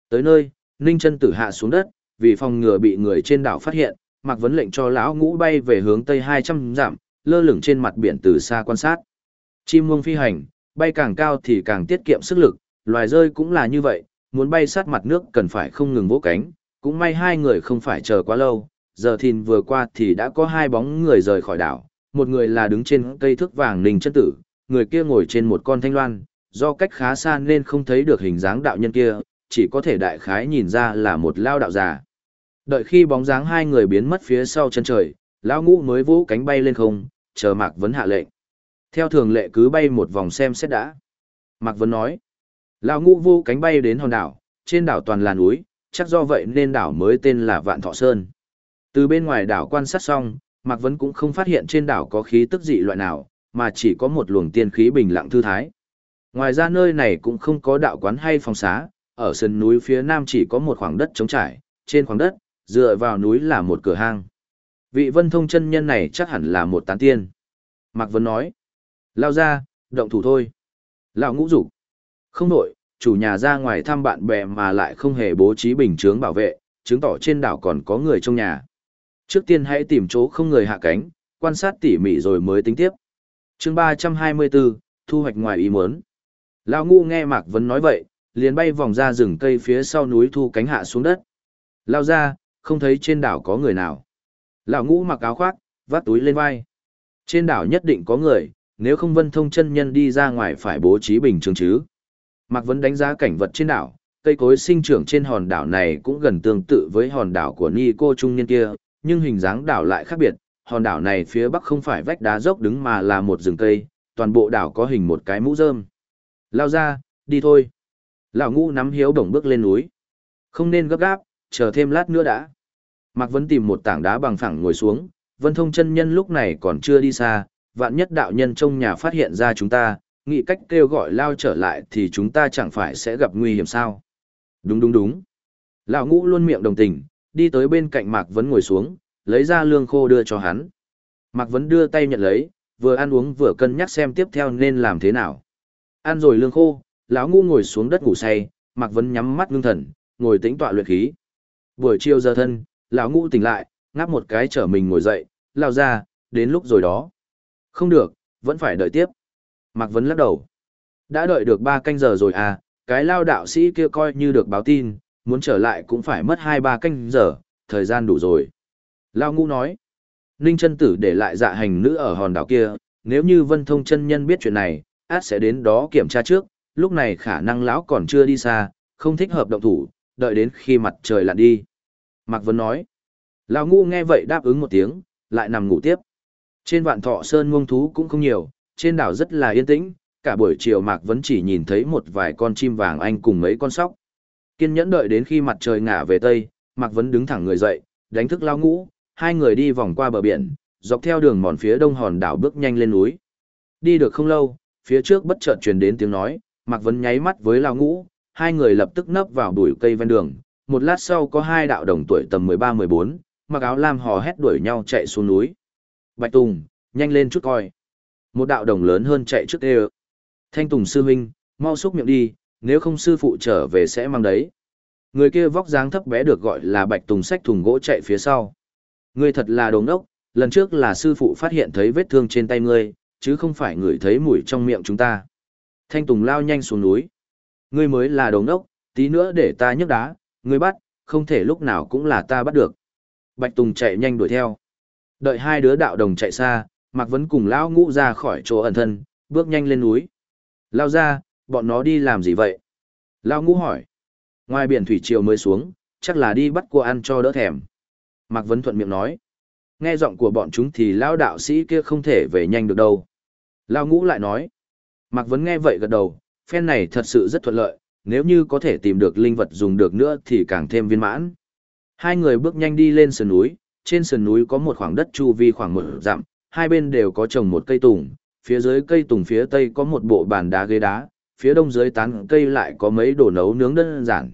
Tới nơi, Ninh chân tử hạ xuống đất, vì phòng ngừa bị người trên đảo phát hiện, Mạc Vấn lệnh cho lão ngũ bay về hướng tây 200 dặm, lơ lửng trên mặt biển từ xa quan sát. Chim muông phi hành, bay càng cao thì càng tiết kiệm sức lực, loài rơi cũng là như vậy, muốn bay sát mặt nước cần phải không ngừng vỗ cánh, cũng may hai người không phải chờ quá lâu, giờ thìn vừa qua thì đã có hai bóng người rời khỏi đảo, một người là đứng trên cây thước vàng ninh chân tử, người kia ngồi trên một con thanh loan, do cách khá xa nên không thấy được hình dáng đạo nhân kia, chỉ có thể đại khái nhìn ra là một lao đạo già. Đợi khi bóng dáng hai người biến mất phía sau chân trời, lão ngũ mới vỗ cánh bay lên không, chờ Mạc Vấn hạ lệnh. Theo thường lệ cứ bay một vòng xem xét đã. Mạc Vấn nói, lão ngũ vô cánh bay đến hòn đảo, trên đảo toàn là núi, chắc do vậy nên đảo mới tên là Vạn Thọ Sơn. Từ bên ngoài đảo quan sát xong, Mạc Vấn cũng không phát hiện trên đảo có khí tức dị loại nào, mà chỉ có một luồng tiên khí bình lặng thư thái. Ngoài ra nơi này cũng không có đạo quán hay phòng xá, ở sân núi phía nam chỉ có một khoảng đất trống trải, trên khoảng đất, dựa vào núi là một cửa hang. Vị vân thông chân nhân này chắc hẳn là một tán tiên. Mạc Vân nói. Lao ra, động thủ thôi. Lão ngũ dục Không nổi, chủ nhà ra ngoài thăm bạn bè mà lại không hề bố trí bình chướng bảo vệ, chứng tỏ trên đảo còn có người trong nhà. Trước tiên hãy tìm chỗ không người hạ cánh, quan sát tỉ mỉ rồi mới tính tiếp. chương 324, thu hoạch ngoài ý muốn. Lão ngu nghe Mạc vấn nói vậy, liền bay vòng ra rừng cây phía sau núi thu cánh hạ xuống đất. Lao ra, không thấy trên đảo có người nào. Lão ngũ mặc áo khoác, vắt túi lên vai. Trên đảo nhất định có người, nếu không vân thông chân nhân đi ra ngoài phải bố trí bình thường chứ. Mạc Vấn đánh giá cảnh vật trên đảo, cây cối sinh trưởng trên hòn đảo này cũng gần tương tự với hòn đảo của Ni cô trung niên kia, nhưng hình dáng đảo lại khác biệt. Hòn đảo này phía bắc không phải vách đá dốc đứng mà là một rừng cây, toàn bộ đảo có hình một cái mũ rơm. Lao ra, đi thôi. Lão ngũ nắm hiếu đồng bước lên núi. Không nên gấp gáp, chờ thêm lát nữa đã. Mạc Vân tìm một tảng đá bằng phẳng ngồi xuống, Vân Thông chân nhân lúc này còn chưa đi xa, vạn nhất đạo nhân trong nhà phát hiện ra chúng ta, nghĩ cách kêu gọi lao trở lại thì chúng ta chẳng phải sẽ gặp nguy hiểm sao. Đúng đúng đúng. Lão ngũ luôn miệng đồng tình, đi tới bên cạnh Mạc Vấn ngồi xuống, lấy ra lương khô đưa cho hắn. Mạc Vấn đưa tay nhận lấy, vừa ăn uống vừa cân nhắc xem tiếp theo nên làm thế nào. Ăn rồi lương khô, lão ngu ngồi xuống đất ngủ say, Mạc Vấn nhắm mắt ngưng thần, ngồi tĩnh tọa luyện khí. Buổi chiều giờ thân, lão ngu tỉnh lại, ngáp một cái trở mình ngồi dậy, lao ra, đến lúc rồi đó. Không được, vẫn phải đợi tiếp. Mạc Vấn lắc đầu. Đã đợi được ba canh giờ rồi à, cái lao đạo sĩ kia coi như được báo tin, muốn trở lại cũng phải mất hai ba canh giờ, thời gian đủ rồi. Lao ngũ nói. Ninh chân tử để lại dạ hành nữ ở hòn đảo kia, nếu như vân thông chân nhân biết chuyện này, át sẽ đến đó kiểm tra trước, lúc này khả năng lão còn chưa đi xa, không thích hợp động thủ, đợi đến khi mặt trời lặn đi. Mạc Vân nói. Lão Ngũ nghe vậy đáp ứng một tiếng, lại nằm ngủ tiếp. Trên vạn thọ sơn muông thú cũng không nhiều, trên đảo rất là yên tĩnh, cả buổi chiều Mạc Vân chỉ nhìn thấy một vài con chim vàng anh cùng mấy con sóc. Kiên nhẫn đợi đến khi mặt trời ngả về tây, Mạc Vấn đứng thẳng người dậy, đánh thức lao ngũ, hai người đi vòng qua bờ biển, dọc theo đường mòn phía đông hòn đảo bước nhanh lên núi. Đi được không lâu, phía trước bất chợt truyền đến tiếng nói, Mạc Vân nháy mắt với lao ngũ, hai người lập tức nấp vào bụi cây ven đường, một lát sau có hai đạo đồng tuổi tầm 13-14, mặc áo lam hò hét đuổi nhau chạy xuống núi. Bạch Tùng, nhanh lên chút coi. Một đạo đồng lớn hơn chạy trước đê Thanh Tùng sư huynh, mau xúc miệng đi, nếu không sư phụ trở về sẽ mang đấy. Người kia vóc dáng thấp bé được gọi là Bạch Tùng xách thùng gỗ chạy phía sau. Ngươi thật là đồ ngốc, lần trước là sư phụ phát hiện thấy vết thương trên tay ngươi, chứ không phải ngửi thấy mùi trong miệng chúng ta. Thanh Tùng lao nhanh xuống núi. Ngươi mới là đồ ngốc, tí nữa để ta nhấc đá, ngươi bắt, không thể lúc nào cũng là ta bắt được. Bạch Tùng chạy nhanh đuổi theo. Đợi hai đứa đạo đồng chạy xa, Mạc Vấn cùng lão ngũ ra khỏi chỗ ẩn thân, bước nhanh lên núi. Lao ra, bọn nó đi làm gì vậy? Lao ngũ hỏi. Ngoài biển thủy triều mới xuống, chắc là đi bắt cua ăn cho đỡ thèm. Mạc Vấn thuận miệng nói. Nghe giọng của bọn chúng thì lão đạo sĩ kia không thể về nhanh được đâu. Lao ngũ lại nói. Mạc Vấn nghe vậy gật đầu, phen này thật sự rất thuận lợi, nếu như có thể tìm được linh vật dùng được nữa thì càng thêm viên mãn. Hai người bước nhanh đi lên sườn núi, trên sườn núi có một khoảng đất chu vi khoảng một dặm, hai bên đều có trồng một cây tùng, phía dưới cây tùng phía tây có một bộ bàn đá ghế đá, phía đông dưới tán cây lại có mấy đồ nấu nướng đơn giản.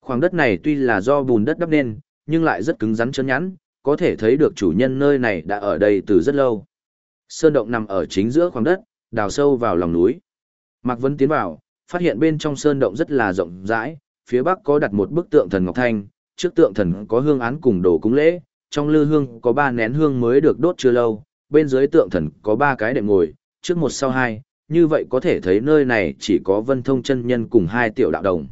Khoảng đất này tuy là do bùn đất đắp nên, nhưng lại rất cứng rắn chân nhẵn, có thể thấy được chủ nhân nơi này đã ở đây từ rất lâu. Sơn động nằm ở chính giữa khoảng đất, đào sâu vào lòng núi. Mạc Vân tiến vào, phát hiện bên trong sơn động rất là rộng rãi, phía bắc có đặt một bức tượng thần Ngọc Thanh, trước tượng thần có hương án cùng đồ cúng lễ, trong lư hương có ba nén hương mới được đốt chưa lâu, bên dưới tượng thần có ba cái đệm ngồi, trước một sau hai, như vậy có thể thấy nơi này chỉ có vân thông chân nhân cùng hai tiểu đạo đồng.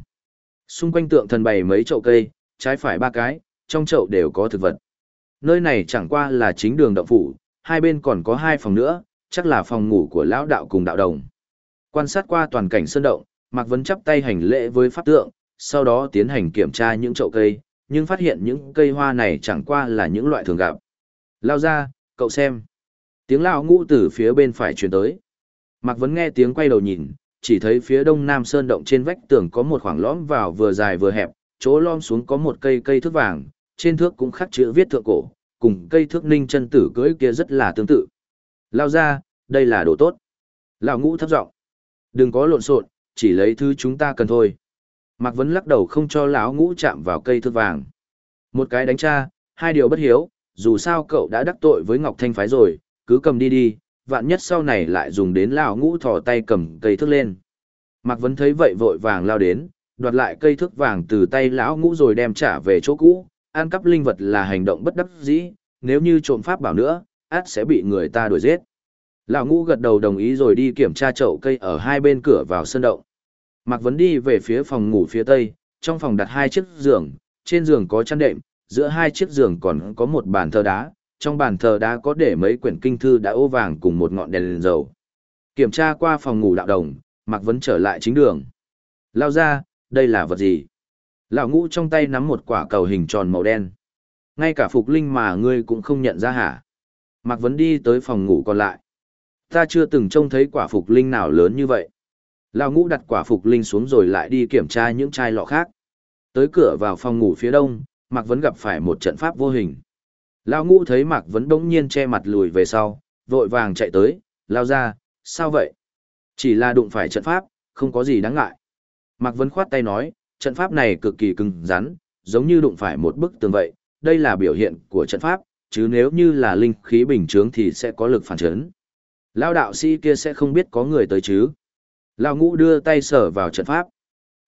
Xung quanh tượng thần bày mấy chậu cây, trái phải ba cái, trong chậu đều có thực vật. Nơi này chẳng qua là chính đường động phủ, hai bên còn có hai phòng nữa, chắc là phòng ngủ của lão đạo cùng đạo đồng. Quan sát qua toàn cảnh sơn động, Mạc Vấn chắp tay hành lễ với pháp tượng, sau đó tiến hành kiểm tra những chậu cây, nhưng phát hiện những cây hoa này chẳng qua là những loại thường gặp. Lao ra, cậu xem. Tiếng lao ngũ từ phía bên phải truyền tới. Mạc Vấn nghe tiếng quay đầu nhìn, chỉ thấy phía đông nam sơn động trên vách tường có một khoảng lõm vào vừa dài vừa hẹp, chỗ lõm xuống có một cây cây thước vàng, trên thước cũng khắc chữ viết thượng cổ, cùng cây thước ninh chân tử cưới kia rất là tương tự. Lao ra, đây là đồ tốt. Lão ngũ thấp giọng Đừng có lộn xộn, chỉ lấy thứ chúng ta cần thôi. Mạc Vấn lắc đầu không cho lão ngũ chạm vào cây thước vàng. Một cái đánh cha, hai điều bất hiếu, dù sao cậu đã đắc tội với Ngọc Thanh Phái rồi, cứ cầm đi đi, vạn nhất sau này lại dùng đến lão ngũ thò tay cầm cây thước lên. Mạc Vấn thấy vậy vội vàng lao đến, đoạt lại cây thước vàng từ tay lão ngũ rồi đem trả về chỗ cũ, ăn cắp linh vật là hành động bất đắc dĩ, nếu như trộm pháp bảo nữa, át sẽ bị người ta đuổi giết. Lão ngũ gật đầu đồng ý rồi đi kiểm tra chậu cây ở hai bên cửa vào sân động. Mạc Vấn đi về phía phòng ngủ phía tây, trong phòng đặt hai chiếc giường, trên giường có chăn đệm, giữa hai chiếc giường còn có một bàn thờ đá, trong bàn thờ đã có để mấy quyển kinh thư đã ô vàng cùng một ngọn đèn, đèn dầu. Kiểm tra qua phòng ngủ đạo đồng, Mạc Vấn trở lại chính đường. Lao ra, đây là vật gì? Lão ngũ trong tay nắm một quả cầu hình tròn màu đen. Ngay cả phục linh mà ngươi cũng không nhận ra hả? Mạc Vấn đi tới phòng ngủ còn lại. Ta chưa từng trông thấy quả phục linh nào lớn như vậy. Lão ngũ đặt quả phục linh xuống rồi lại đi kiểm tra những chai lọ khác. Tới cửa vào phòng ngủ phía đông, Mạc Vấn gặp phải một trận pháp vô hình. Lão ngũ thấy Mạc Vấn đống nhiên che mặt lùi về sau, vội vàng chạy tới, lao ra, sao vậy? Chỉ là đụng phải trận pháp, không có gì đáng ngại. Mạc Vấn khoát tay nói, trận pháp này cực kỳ cứng rắn, giống như đụng phải một bức tường vậy, đây là biểu hiện của trận pháp, chứ nếu như là linh khí bình chướng thì sẽ có lực phản chấn. Lao đạo sĩ kia sẽ không biết có người tới chứ. Lao ngũ đưa tay sở vào trận pháp.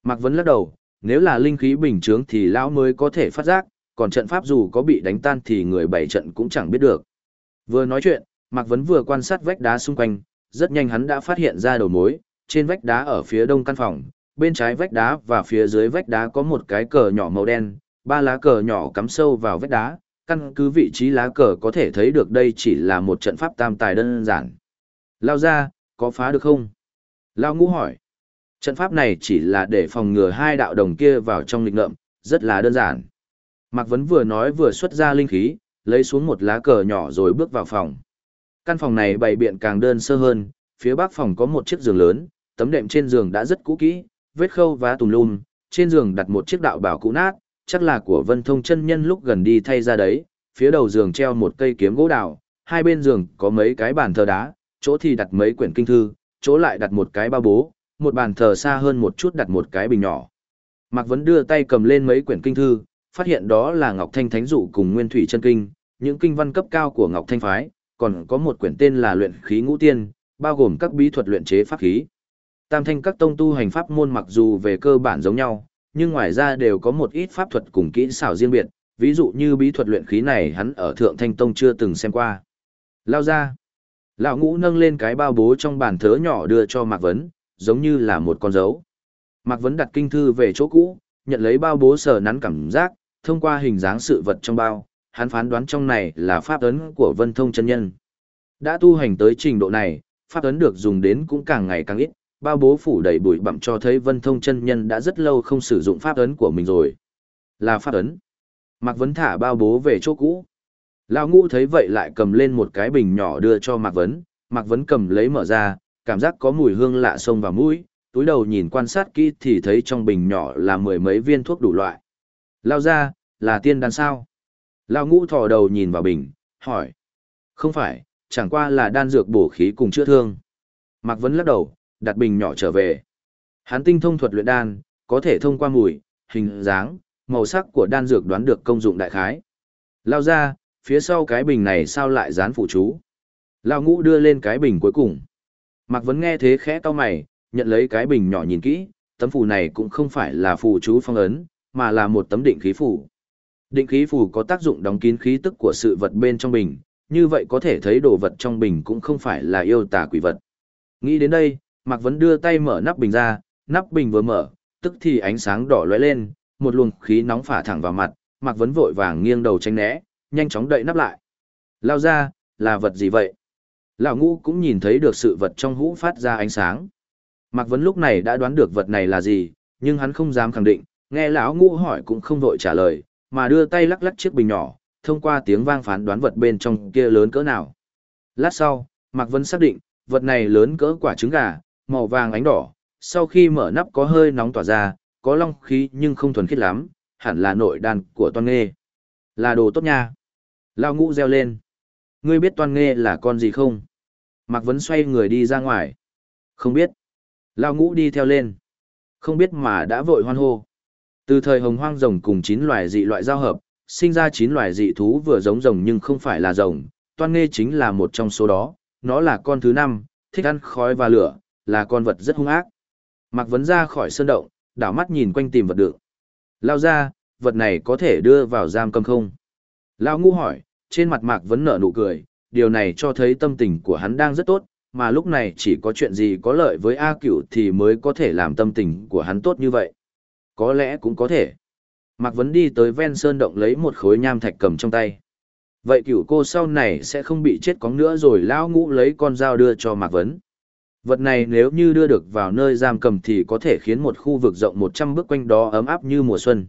Mạc Vấn lắc đầu, nếu là linh khí bình chướng thì Lão mới có thể phát giác, còn trận pháp dù có bị đánh tan thì người bảy trận cũng chẳng biết được. Vừa nói chuyện, Mạc Vấn vừa quan sát vách đá xung quanh, rất nhanh hắn đã phát hiện ra đầu mối, trên vách đá ở phía đông căn phòng, bên trái vách đá và phía dưới vách đá có một cái cờ nhỏ màu đen, ba lá cờ nhỏ cắm sâu vào vách đá, căn cứ vị trí lá cờ có thể thấy được đây chỉ là một trận pháp tam tài đơn giản. Lao ra, có phá được không? Lao ngũ hỏi. Trận pháp này chỉ là để phòng ngừa hai đạo đồng kia vào trong lịch ngợm, rất là đơn giản. Mạc Vấn vừa nói vừa xuất ra linh khí, lấy xuống một lá cờ nhỏ rồi bước vào phòng. Căn phòng này bày biện càng đơn sơ hơn, phía bắc phòng có một chiếc giường lớn, tấm đệm trên giường đã rất cũ kỹ, vết khâu và tùm lum, trên giường đặt một chiếc đạo bảo cũ nát, chắc là của Vân Thông chân nhân lúc gần đi thay ra đấy, phía đầu giường treo một cây kiếm gỗ đào, hai bên giường có mấy cái bàn thờ đá, chỗ thì đặt mấy quyển kinh thư, chỗ lại đặt một cái ba bố, một bàn thờ xa hơn một chút đặt một cái bình nhỏ. Mạc Vấn đưa tay cầm lên mấy quyển kinh thư, phát hiện đó là Ngọc Thanh Thánh Dụ cùng Nguyên Thủy Chân Kinh, những kinh văn cấp cao của Ngọc Thanh Phái, còn có một quyển tên là luyện khí ngũ tiên, bao gồm các bí thuật luyện chế pháp khí. Tam thanh các tông tu hành pháp môn mặc dù về cơ bản giống nhau, nhưng ngoài ra đều có một ít pháp thuật cùng kỹ xảo riêng biệt, ví dụ như bí thuật luyện khí này hắn ở Thượng Thanh Tông chưa từng xem qua. Lao ra. Lão ngũ nâng lên cái bao bố trong bàn thớ nhỏ đưa cho Mạc Vấn, giống như là một con dấu. Mạc Vấn đặt kinh thư về chỗ cũ, nhận lấy bao bố sờ nắn cảm giác, thông qua hình dáng sự vật trong bao, hắn phán đoán trong này là pháp ấn của Vân Thông chân nhân. Đã tu hành tới trình độ này, pháp ấn được dùng đến cũng càng ngày càng ít, bao bố phủ đầy bụi bặm cho thấy Vân Thông chân nhân đã rất lâu không sử dụng pháp ấn của mình rồi. Là pháp ấn. Mạc Vấn thả bao bố về chỗ cũ. Lão ngũ thấy vậy lại cầm lên một cái bình nhỏ đưa cho Mạc Vấn, Mạc Vấn cầm lấy mở ra, cảm giác có mùi hương lạ xông vào mũi, túi đầu nhìn quan sát kỹ thì thấy trong bình nhỏ là mười mấy viên thuốc đủ loại. Lao ra, là tiên đan sao? Lao ngũ thò đầu nhìn vào bình, hỏi. Không phải, chẳng qua là đan dược bổ khí cùng chữa thương. Mạc Vấn lắc đầu, đặt bình nhỏ trở về. Hắn tinh thông thuật luyện đan, có thể thông qua mùi, hình dáng, màu sắc của đan dược đoán được công dụng đại khái. Lao ra, phía sau cái bình này sao lại dán phụ chú? Lao ngũ đưa lên cái bình cuối cùng. Mạc Vấn nghe thế khẽ to mày, nhận lấy cái bình nhỏ nhìn kỹ, tấm phù này cũng không phải là phù chú phong ấn, mà là một tấm định khí phủ. Định khí phủ có tác dụng đóng kín khí tức của sự vật bên trong bình, như vậy có thể thấy đồ vật trong bình cũng không phải là yêu tà quỷ vật. Nghĩ đến đây, Mạc Vấn đưa tay mở nắp bình ra, nắp bình vừa mở, tức thì ánh sáng đỏ lóe lên, một luồng khí nóng phả thẳng vào mặt, Mạc Vấn vội vàng nghiêng đầu tránh né, nhanh chóng đậy nắp lại. Lao ra, là vật gì vậy? Lão ngũ cũng nhìn thấy được sự vật trong hũ phát ra ánh sáng. Mạc Vấn lúc này đã đoán được vật này là gì, nhưng hắn không dám khẳng định, nghe lão ngũ hỏi cũng không vội trả lời, mà đưa tay lắc lắc chiếc bình nhỏ, thông qua tiếng vang phán đoán vật bên trong kia lớn cỡ nào. Lát sau, Mạc Vân xác định, vật này lớn cỡ quả trứng gà, màu vàng ánh đỏ, sau khi mở nắp có hơi nóng tỏa ra, có long khí nhưng không thuần khiết lắm, hẳn là nội đàn của toan nghê. Là đồ tốt nha. Lao ngũ reo lên. Ngươi biết toan nghê là con gì không? Mạc Vấn xoay người đi ra ngoài. Không biết. Lao ngũ đi theo lên. Không biết mà đã vội hoan hô. Từ thời hồng hoang rồng cùng chín loài dị loại giao hợp, sinh ra chín loài dị thú vừa giống rồng nhưng không phải là rồng, toan nghê chính là một trong số đó, nó là con thứ năm, thích ăn khói và lửa, là con vật rất hung ác. Mạc Vấn ra khỏi sơn động, đảo mắt nhìn quanh tìm vật đựng. Lao ra, vật này có thể đưa vào giam cầm không? Lao ngu hỏi, trên mặt Mạc Vấn nở nụ cười, điều này cho thấy tâm tình của hắn đang rất tốt, mà lúc này chỉ có chuyện gì có lợi với A cửu thì mới có thể làm tâm tình của hắn tốt như vậy. Có lẽ cũng có thể. Mạc Vấn đi tới ven sơn động lấy một khối nham thạch cầm trong tay. Vậy cửu cô sau này sẽ không bị chết cóng nữa rồi lão ngũ lấy con dao đưa cho Mạc Vấn. Vật này nếu như đưa được vào nơi giam cầm thì có thể khiến một khu vực rộng 100 bước quanh đó ấm áp như mùa xuân.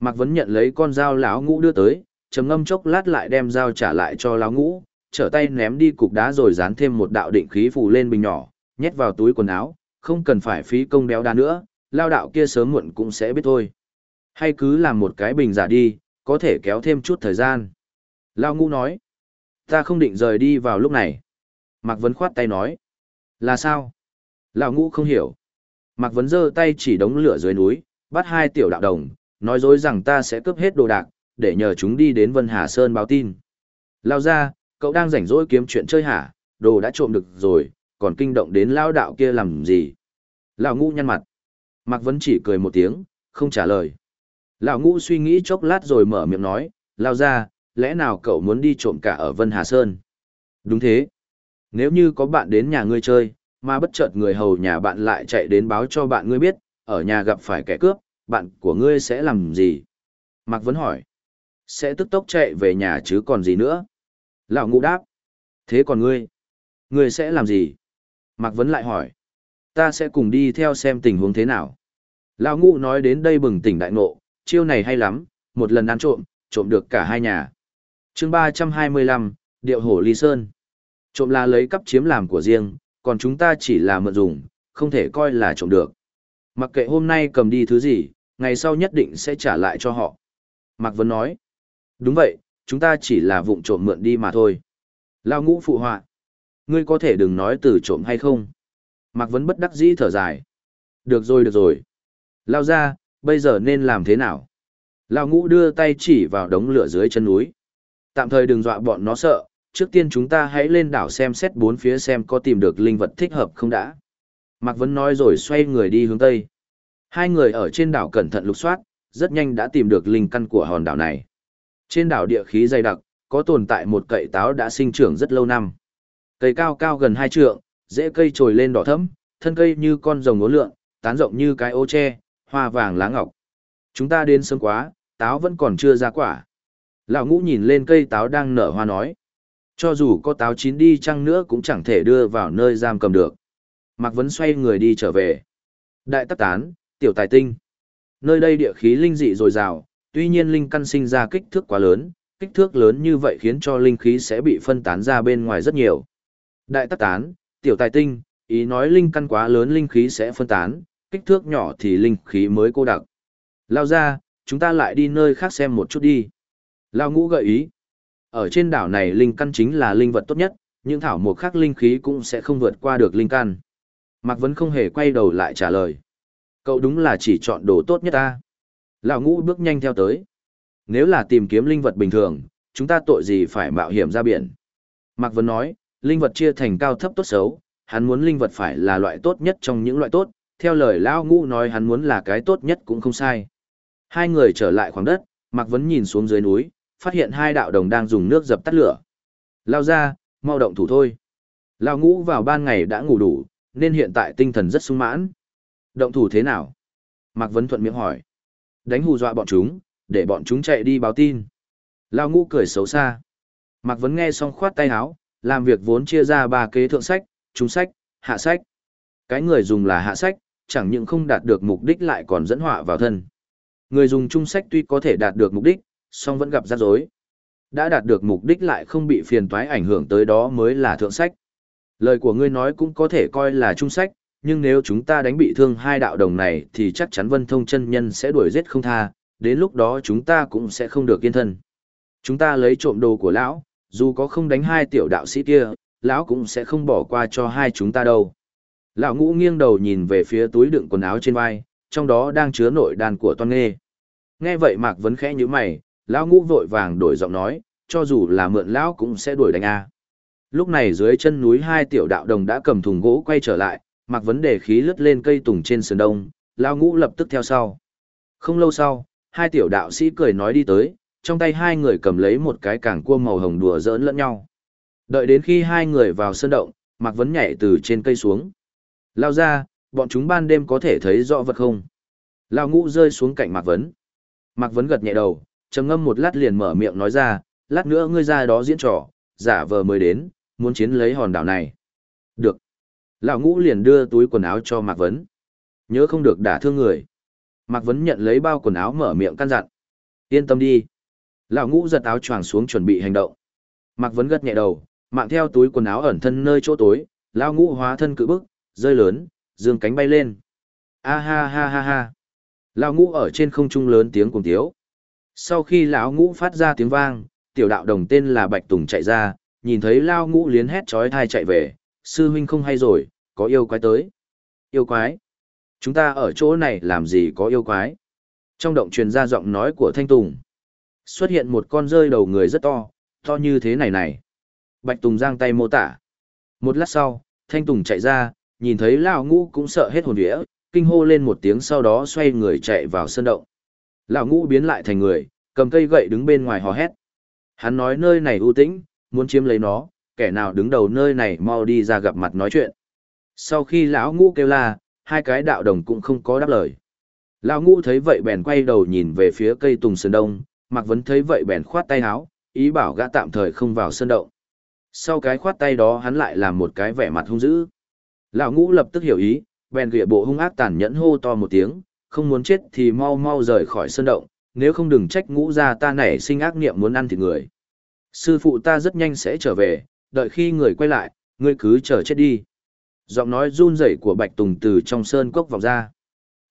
Mạc Vấn nhận lấy con dao lão ngũ đưa tới, trầm ngâm chốc lát lại đem dao trả lại cho lão ngũ, trở tay ném đi cục đá rồi dán thêm một đạo định khí phù lên bình nhỏ, nhét vào túi quần áo, không cần phải phí công béo đá nữa, lao đạo kia sớm muộn cũng sẽ biết thôi. Hay cứ làm một cái bình giả đi, có thể kéo thêm chút thời gian. Lao ngũ nói, ta không định rời đi vào lúc này. Mạc Vấn khoát tay nói, là sao? Lão ngũ không hiểu. Mạc Vấn giơ tay chỉ đống lửa dưới núi, bắt hai tiểu đạo đồng, nói dối rằng ta sẽ cướp hết đồ đạc, để nhờ chúng đi đến Vân Hà Sơn báo tin. Lao ra, cậu đang rảnh rỗi kiếm chuyện chơi hả, đồ đã trộm được rồi, còn kinh động đến lao đạo kia làm gì? Lão ngũ nhăn mặt. Mạc Vấn chỉ cười một tiếng, không trả lời. Lão ngũ suy nghĩ chốc lát rồi mở miệng nói, lao ra, lẽ nào cậu muốn đi trộm cả ở Vân Hà Sơn? Đúng thế. Nếu như có bạn đến nhà ngươi chơi, mà bất chợt người hầu nhà bạn lại chạy đến báo cho bạn ngươi biết, ở nhà gặp phải kẻ cướp, bạn của ngươi sẽ làm gì? Mạc Vấn hỏi. Sẽ tức tốc chạy về nhà chứ còn gì nữa? Lão ngũ đáp. Thế còn ngươi? Ngươi sẽ làm gì? Mạc Vấn lại hỏi. Ta sẽ cùng đi theo xem tình huống thế nào. Lão ngũ nói đến đây bừng tỉnh đại ngộ, chiêu này hay lắm, một lần ăn trộm, trộm được cả hai nhà. chương ba trăm hai mươi lăm, Điệu Hổ Ly Sơn. Trộm là lấy cắp chiếm làm của riêng, còn chúng ta chỉ là mượn dùng, không thể coi là trộm được. Mặc kệ hôm nay cầm đi thứ gì, ngày sau nhất định sẽ trả lại cho họ. Mạc Vấn nói. Đúng vậy, chúng ta chỉ là vụng trộm mượn đi mà thôi. Lao ngũ phụ họa. Ngươi có thể đừng nói từ trộm hay không. Mạc Vấn bất đắc dĩ thở dài. Được rồi được rồi. Lao ra, bây giờ nên làm thế nào? Lao ngũ đưa tay chỉ vào đống lửa dưới chân núi. Tạm thời đừng dọa bọn nó sợ, trước tiên chúng ta hãy lên đảo xem xét bốn phía xem có tìm được linh vật thích hợp không đã. Mạc Vấn nói rồi xoay người đi hướng Tây. Hai người ở trên đảo cẩn thận lục soát, rất nhanh đã tìm được linh căn của hòn đảo này. Trên đảo địa khí dày đặc, có tồn tại một cậy táo đã sinh trưởng rất lâu năm. Cây cao cao gần hai trượng, rễ cây trồi lên đỏ thẫm, thân cây như con rồng ngố lượn, tán rộng như cái ô tre, hoa vàng lá ngọc. Chúng ta đến sớm quá, táo vẫn còn chưa ra quả. Lão ngũ nhìn lên cây táo đang nở hoa nói. Cho dù có táo chín đi chăng nữa cũng chẳng thể đưa vào nơi giam cầm được. Mạc Vấn xoay người đi trở về. Đại tắc tán, tiểu tài tinh. Nơi đây địa khí linh dị dồi dào, tuy nhiên linh căn sinh ra kích thước quá lớn, kích thước lớn như vậy khiến cho linh khí sẽ bị phân tán ra bên ngoài rất nhiều. Đại tắc tán, tiểu tài tinh, ý nói linh căn quá lớn linh khí sẽ phân tán, kích thước nhỏ thì linh khí mới cô đặc. Lao ra, chúng ta lại đi nơi khác xem một chút đi. Lao ngũ gợi ý. Ở trên đảo này linh căn chính là linh vật tốt nhất, những thảo mộc khác linh khí cũng sẽ không vượt qua được linh căn. Mạc Vấn không hề quay đầu lại trả lời. Cậu đúng là chỉ chọn đồ tốt nhất ta. Lão ngũ bước nhanh theo tới. Nếu là tìm kiếm linh vật bình thường, chúng ta tội gì phải mạo hiểm ra biển. Mạc Vấn nói, linh vật chia thành cao thấp tốt xấu, hắn muốn linh vật phải là loại tốt nhất trong những loại tốt, theo lời Lão ngũ nói hắn muốn là cái tốt nhất cũng không sai. Hai người trở lại khoảng đất, Mạc Vấn nhìn xuống dưới núi, phát hiện hai đạo đồng đang dùng nước dập tắt lửa. Lao ra, mau động thủ thôi. Lao ngũ vào ban ngày đã ngủ đủ, nên hiện tại tinh thần rất sung mãn. Động thủ thế nào? Mạc Vấn thuận miệng hỏi. Đánh hù dọa bọn chúng, để bọn chúng chạy đi báo tin. Lao ngũ cười xấu xa. Mạc Vấn nghe xong khoát tay áo, làm việc vốn chia ra ba kế thượng sách, trung sách, hạ sách. Cái người dùng là hạ sách, chẳng những không đạt được mục đích lại còn dẫn họa vào thân. Người dùng trung sách tuy có thể đạt được mục đích, song vẫn gặp rắc rối. Đã đạt được mục đích lại không bị phiền toái ảnh hưởng tới đó mới là thượng sách. Lời của ngươi nói cũng có thể coi là trung sách, nhưng nếu chúng ta đánh bị thương hai đạo đồng này thì chắc chắn Vân Thông chân nhân sẽ đuổi giết không tha, đến lúc đó chúng ta cũng sẽ không được yên thân. Chúng ta lấy trộm đồ của lão, dù có không đánh hai tiểu đạo sĩ kia, lão cũng sẽ không bỏ qua cho hai chúng ta đâu. Lão ngũ nghiêng đầu nhìn về phía túi đựng quần áo trên vai, trong đó đang chứa nội đàn của toan nghê. Nghe vậy Mạc Vấn khẽ như mày, lão ngũ vội vàng đổi giọng nói, cho dù là mượn lão cũng sẽ đuổi đánh a. Lúc này dưới chân núi hai tiểu đạo đồng đã cầm thùng gỗ quay trở lại, mặc vấn đề khí lướt lên cây tùng trên sườn đông, lão ngũ lập tức theo sau. Không lâu sau, hai tiểu đạo sĩ cười nói đi tới, trong tay hai người cầm lấy một cái càng cua màu hồng đùa giỡn lẫn nhau. Đợi đến khi hai người vào sân động, Mạc Vấn nhảy từ trên cây xuống. Lao ra, bọn chúng ban đêm có thể thấy rõ vật không? Lao ngũ rơi xuống cạnh Mạc Vấn. Mạc Vấn gật nhẹ đầu, trầm ngâm một lát liền mở miệng nói ra, lát nữa ngươi ra đó diễn trò, giả vờ mới đến, muốn chiến lấy hòn đảo này. Được. Lão ngũ liền đưa túi quần áo cho Mạc Vấn. Nhớ không được đả thương người. Mạc Vấn nhận lấy bao quần áo mở miệng căn dặn. Yên tâm đi. Lão ngũ giật áo choàng xuống chuẩn bị hành động. Mạc Vấn gật nhẹ đầu, mạng theo túi quần áo ẩn thân nơi chỗ tối, lão ngũ hóa thân cự bức, rơi lớn, dương cánh bay lên. A ha ha ha ha. Lão ngũ ở trên không trung lớn tiếng cùng tiếu. Sau khi lão ngũ phát ra tiếng vang, tiểu đạo đồng tên là Bạch Tùng chạy ra, nhìn thấy lão ngũ liến hét chói tai chạy về, sư huynh không hay rồi, có yêu quái tới. Yêu quái? Chúng ta ở chỗ này làm gì có yêu quái? Trong động truyền ra giọng nói của Thanh Tùng. Xuất hiện một con rơi đầu người rất to, to như thế này này. Bạch Tùng giang tay mô tả. Một lát sau, Thanh Tùng chạy ra, nhìn thấy Lão Ngũ cũng sợ hết hồn vía, kinh hô lên một tiếng sau đó xoay người chạy vào sân động. Lão Ngũ biến lại thành người, cầm cây gậy đứng bên ngoài hò hét. Hắn nói nơi này ưu tĩnh, muốn chiếm lấy nó, kẻ nào đứng đầu nơi này mau đi ra gặp mặt nói chuyện. Sau khi lão ngũ kêu la, hai cái đạo đồng cũng không có đáp lời. Lão ngũ thấy vậy bèn quay đầu nhìn về phía cây tùng sơn đông, Mạc Vấn thấy vậy bèn khoát tay áo, ý bảo gã tạm thời không vào sơn động. Sau cái khoát tay đó hắn lại làm một cái vẻ mặt hung dữ. Lão ngũ lập tức hiểu ý, bèn ghịa bộ hung ác tàn nhẫn hô to một tiếng, không muốn chết thì mau mau rời khỏi sơn động, nếu không đừng trách ngũ ra ta nảy sinh ác niệm muốn ăn thịt người. Sư phụ ta rất nhanh sẽ trở về, đợi khi người quay lại, ngươi cứ chờ chết đi. Giọng nói run rẩy của Bạch Tùng từ trong sơn cốc vọng ra.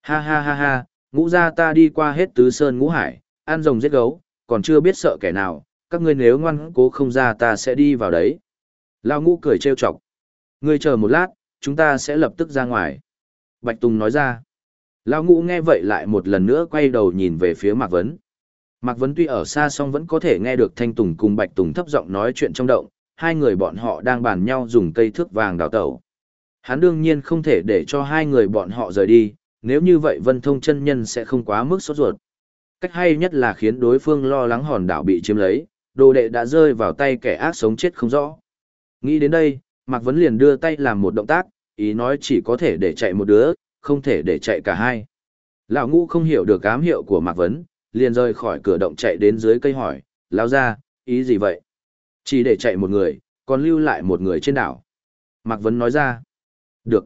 Ha ha ha ha, ngũ ra ta đi qua hết tứ sơn ngũ hải, ăn rồng giết gấu, còn chưa biết sợ kẻ nào, các ngươi nếu ngoan cố không ra ta sẽ đi vào đấy. Lao ngũ cười trêu chọc. Ngươi chờ một lát, chúng ta sẽ lập tức ra ngoài. Bạch Tùng nói ra. Lao ngũ nghe vậy lại một lần nữa quay đầu nhìn về phía Mạc Vấn. Mạc Vấn tuy ở xa song vẫn có thể nghe được Thanh Tùng cùng Bạch Tùng thấp giọng nói chuyện trong động, hai người bọn họ đang bàn nhau dùng cây thước vàng đào tẩu. Hắn đương nhiên không thể để cho hai người bọn họ rời đi, nếu như vậy Vân Thông chân nhân sẽ không quá mức sốt ruột. Cách hay nhất là khiến đối phương lo lắng hòn đảo bị chiếm lấy, đồ đệ đã rơi vào tay kẻ ác sống chết không rõ. Nghĩ đến đây, Mạc Vấn liền đưa tay làm một động tác, ý nói chỉ có thể để chạy một đứa, không thể để chạy cả hai. Lão ngũ không hiểu được ám hiệu của Mạc Vấn, liền rời khỏi cửa động chạy đến dưới cây hỏi, lao ra, ý gì vậy? Chỉ để chạy một người, còn lưu lại một người trên đảo. Mạc Vấn nói ra, được.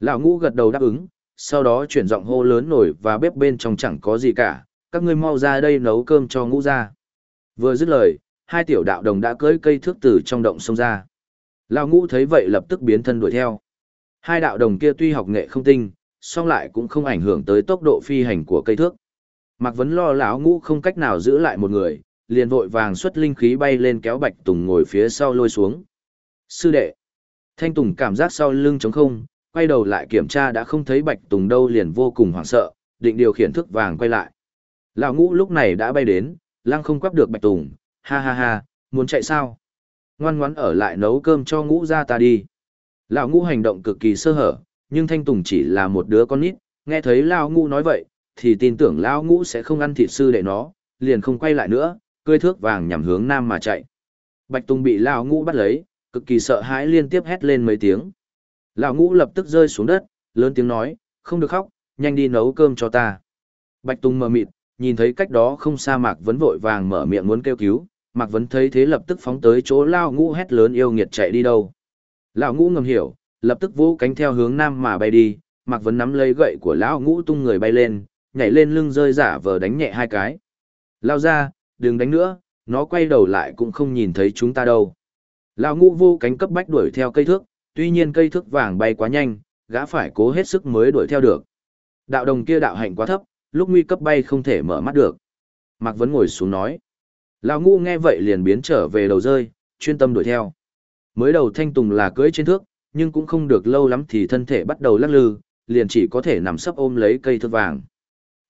Lão ngũ gật đầu đáp ứng, sau đó chuyển giọng hô lớn nổi và bếp bên trong chẳng có gì cả, các ngươi mau ra đây nấu cơm cho ngũ ra. Vừa dứt lời, hai tiểu đạo đồng đã cưỡi cây thước từ trong động xông ra. Lão ngũ thấy vậy lập tức biến thân đuổi theo. Hai đạo đồng kia tuy học nghệ không tinh, song lại cũng không ảnh hưởng tới tốc độ phi hành của cây thước. Mạc Vấn lo lão ngũ không cách nào giữ lại một người, liền vội vàng xuất linh khí bay lên kéo Bạch Tùng ngồi phía sau lôi xuống. Sư đệ. Thanh Tùng cảm giác sau lưng trống không, quay đầu lại kiểm tra đã không thấy Bạch Tùng đâu liền vô cùng hoảng sợ, định điều khiển thức vàng quay lại. Lão ngũ lúc này đã bay đến, lăng không quắp được Bạch Tùng, ha ha ha, muốn chạy sao? Ngoan ngoãn ở lại nấu cơm cho ngũ ra ta đi. Lão ngũ hành động cực kỳ sơ hở, nhưng Thanh Tùng chỉ là một đứa con nít, nghe thấy Lão ngũ nói vậy, thì tin tưởng Lão ngũ sẽ không ăn thịt sư đệ nó, liền không quay lại nữa, cưỡi thước vàng nhằm hướng nam mà chạy. Bạch Tùng bị Lão ngũ bắt lấy, cực kỳ sợ hãi liên tiếp hét lên mấy tiếng. Lão ngũ lập tức rơi xuống đất, lớn tiếng nói, không được khóc, nhanh đi nấu cơm cho ta. Bạch Tùng mờ mịt, nhìn thấy cách đó không xa Mạc Vấn vội vàng mở miệng muốn kêu cứu, Mạc Vấn thấy thế lập tức phóng tới chỗ Lão ngũ hét lớn yêu nghiệt chạy đi đâu. Lão ngũ ngầm hiểu, lập tức vỗ cánh theo hướng nam mà bay đi, Mạc Vấn nắm lấy gậy của lão ngũ tung người bay lên, nhảy lên lưng rơi giả vờ đánh nhẹ hai cái. Lao ra, đừng đánh nữa, nó quay đầu lại cũng không nhìn thấy chúng ta đâu. Lão ngũ vô cánh cấp bách đuổi theo cây thước, tuy nhiên cây thước vàng bay quá nhanh, gã phải cố hết sức mới đuổi theo được. Đạo đồng kia đạo hạnh quá thấp, lúc nguy cấp bay không thể mở mắt được. Mạc Vấn ngồi xuống nói. Lão ngũ nghe vậy liền biến trở về đầu rơi, chuyên tâm đuổi theo. Mới đầu thanh tùng là cưỡi trên thước, nhưng cũng không được lâu lắm thì thân thể bắt đầu lắc lư, liền chỉ có thể nằm sấp ôm lấy cây thước vàng.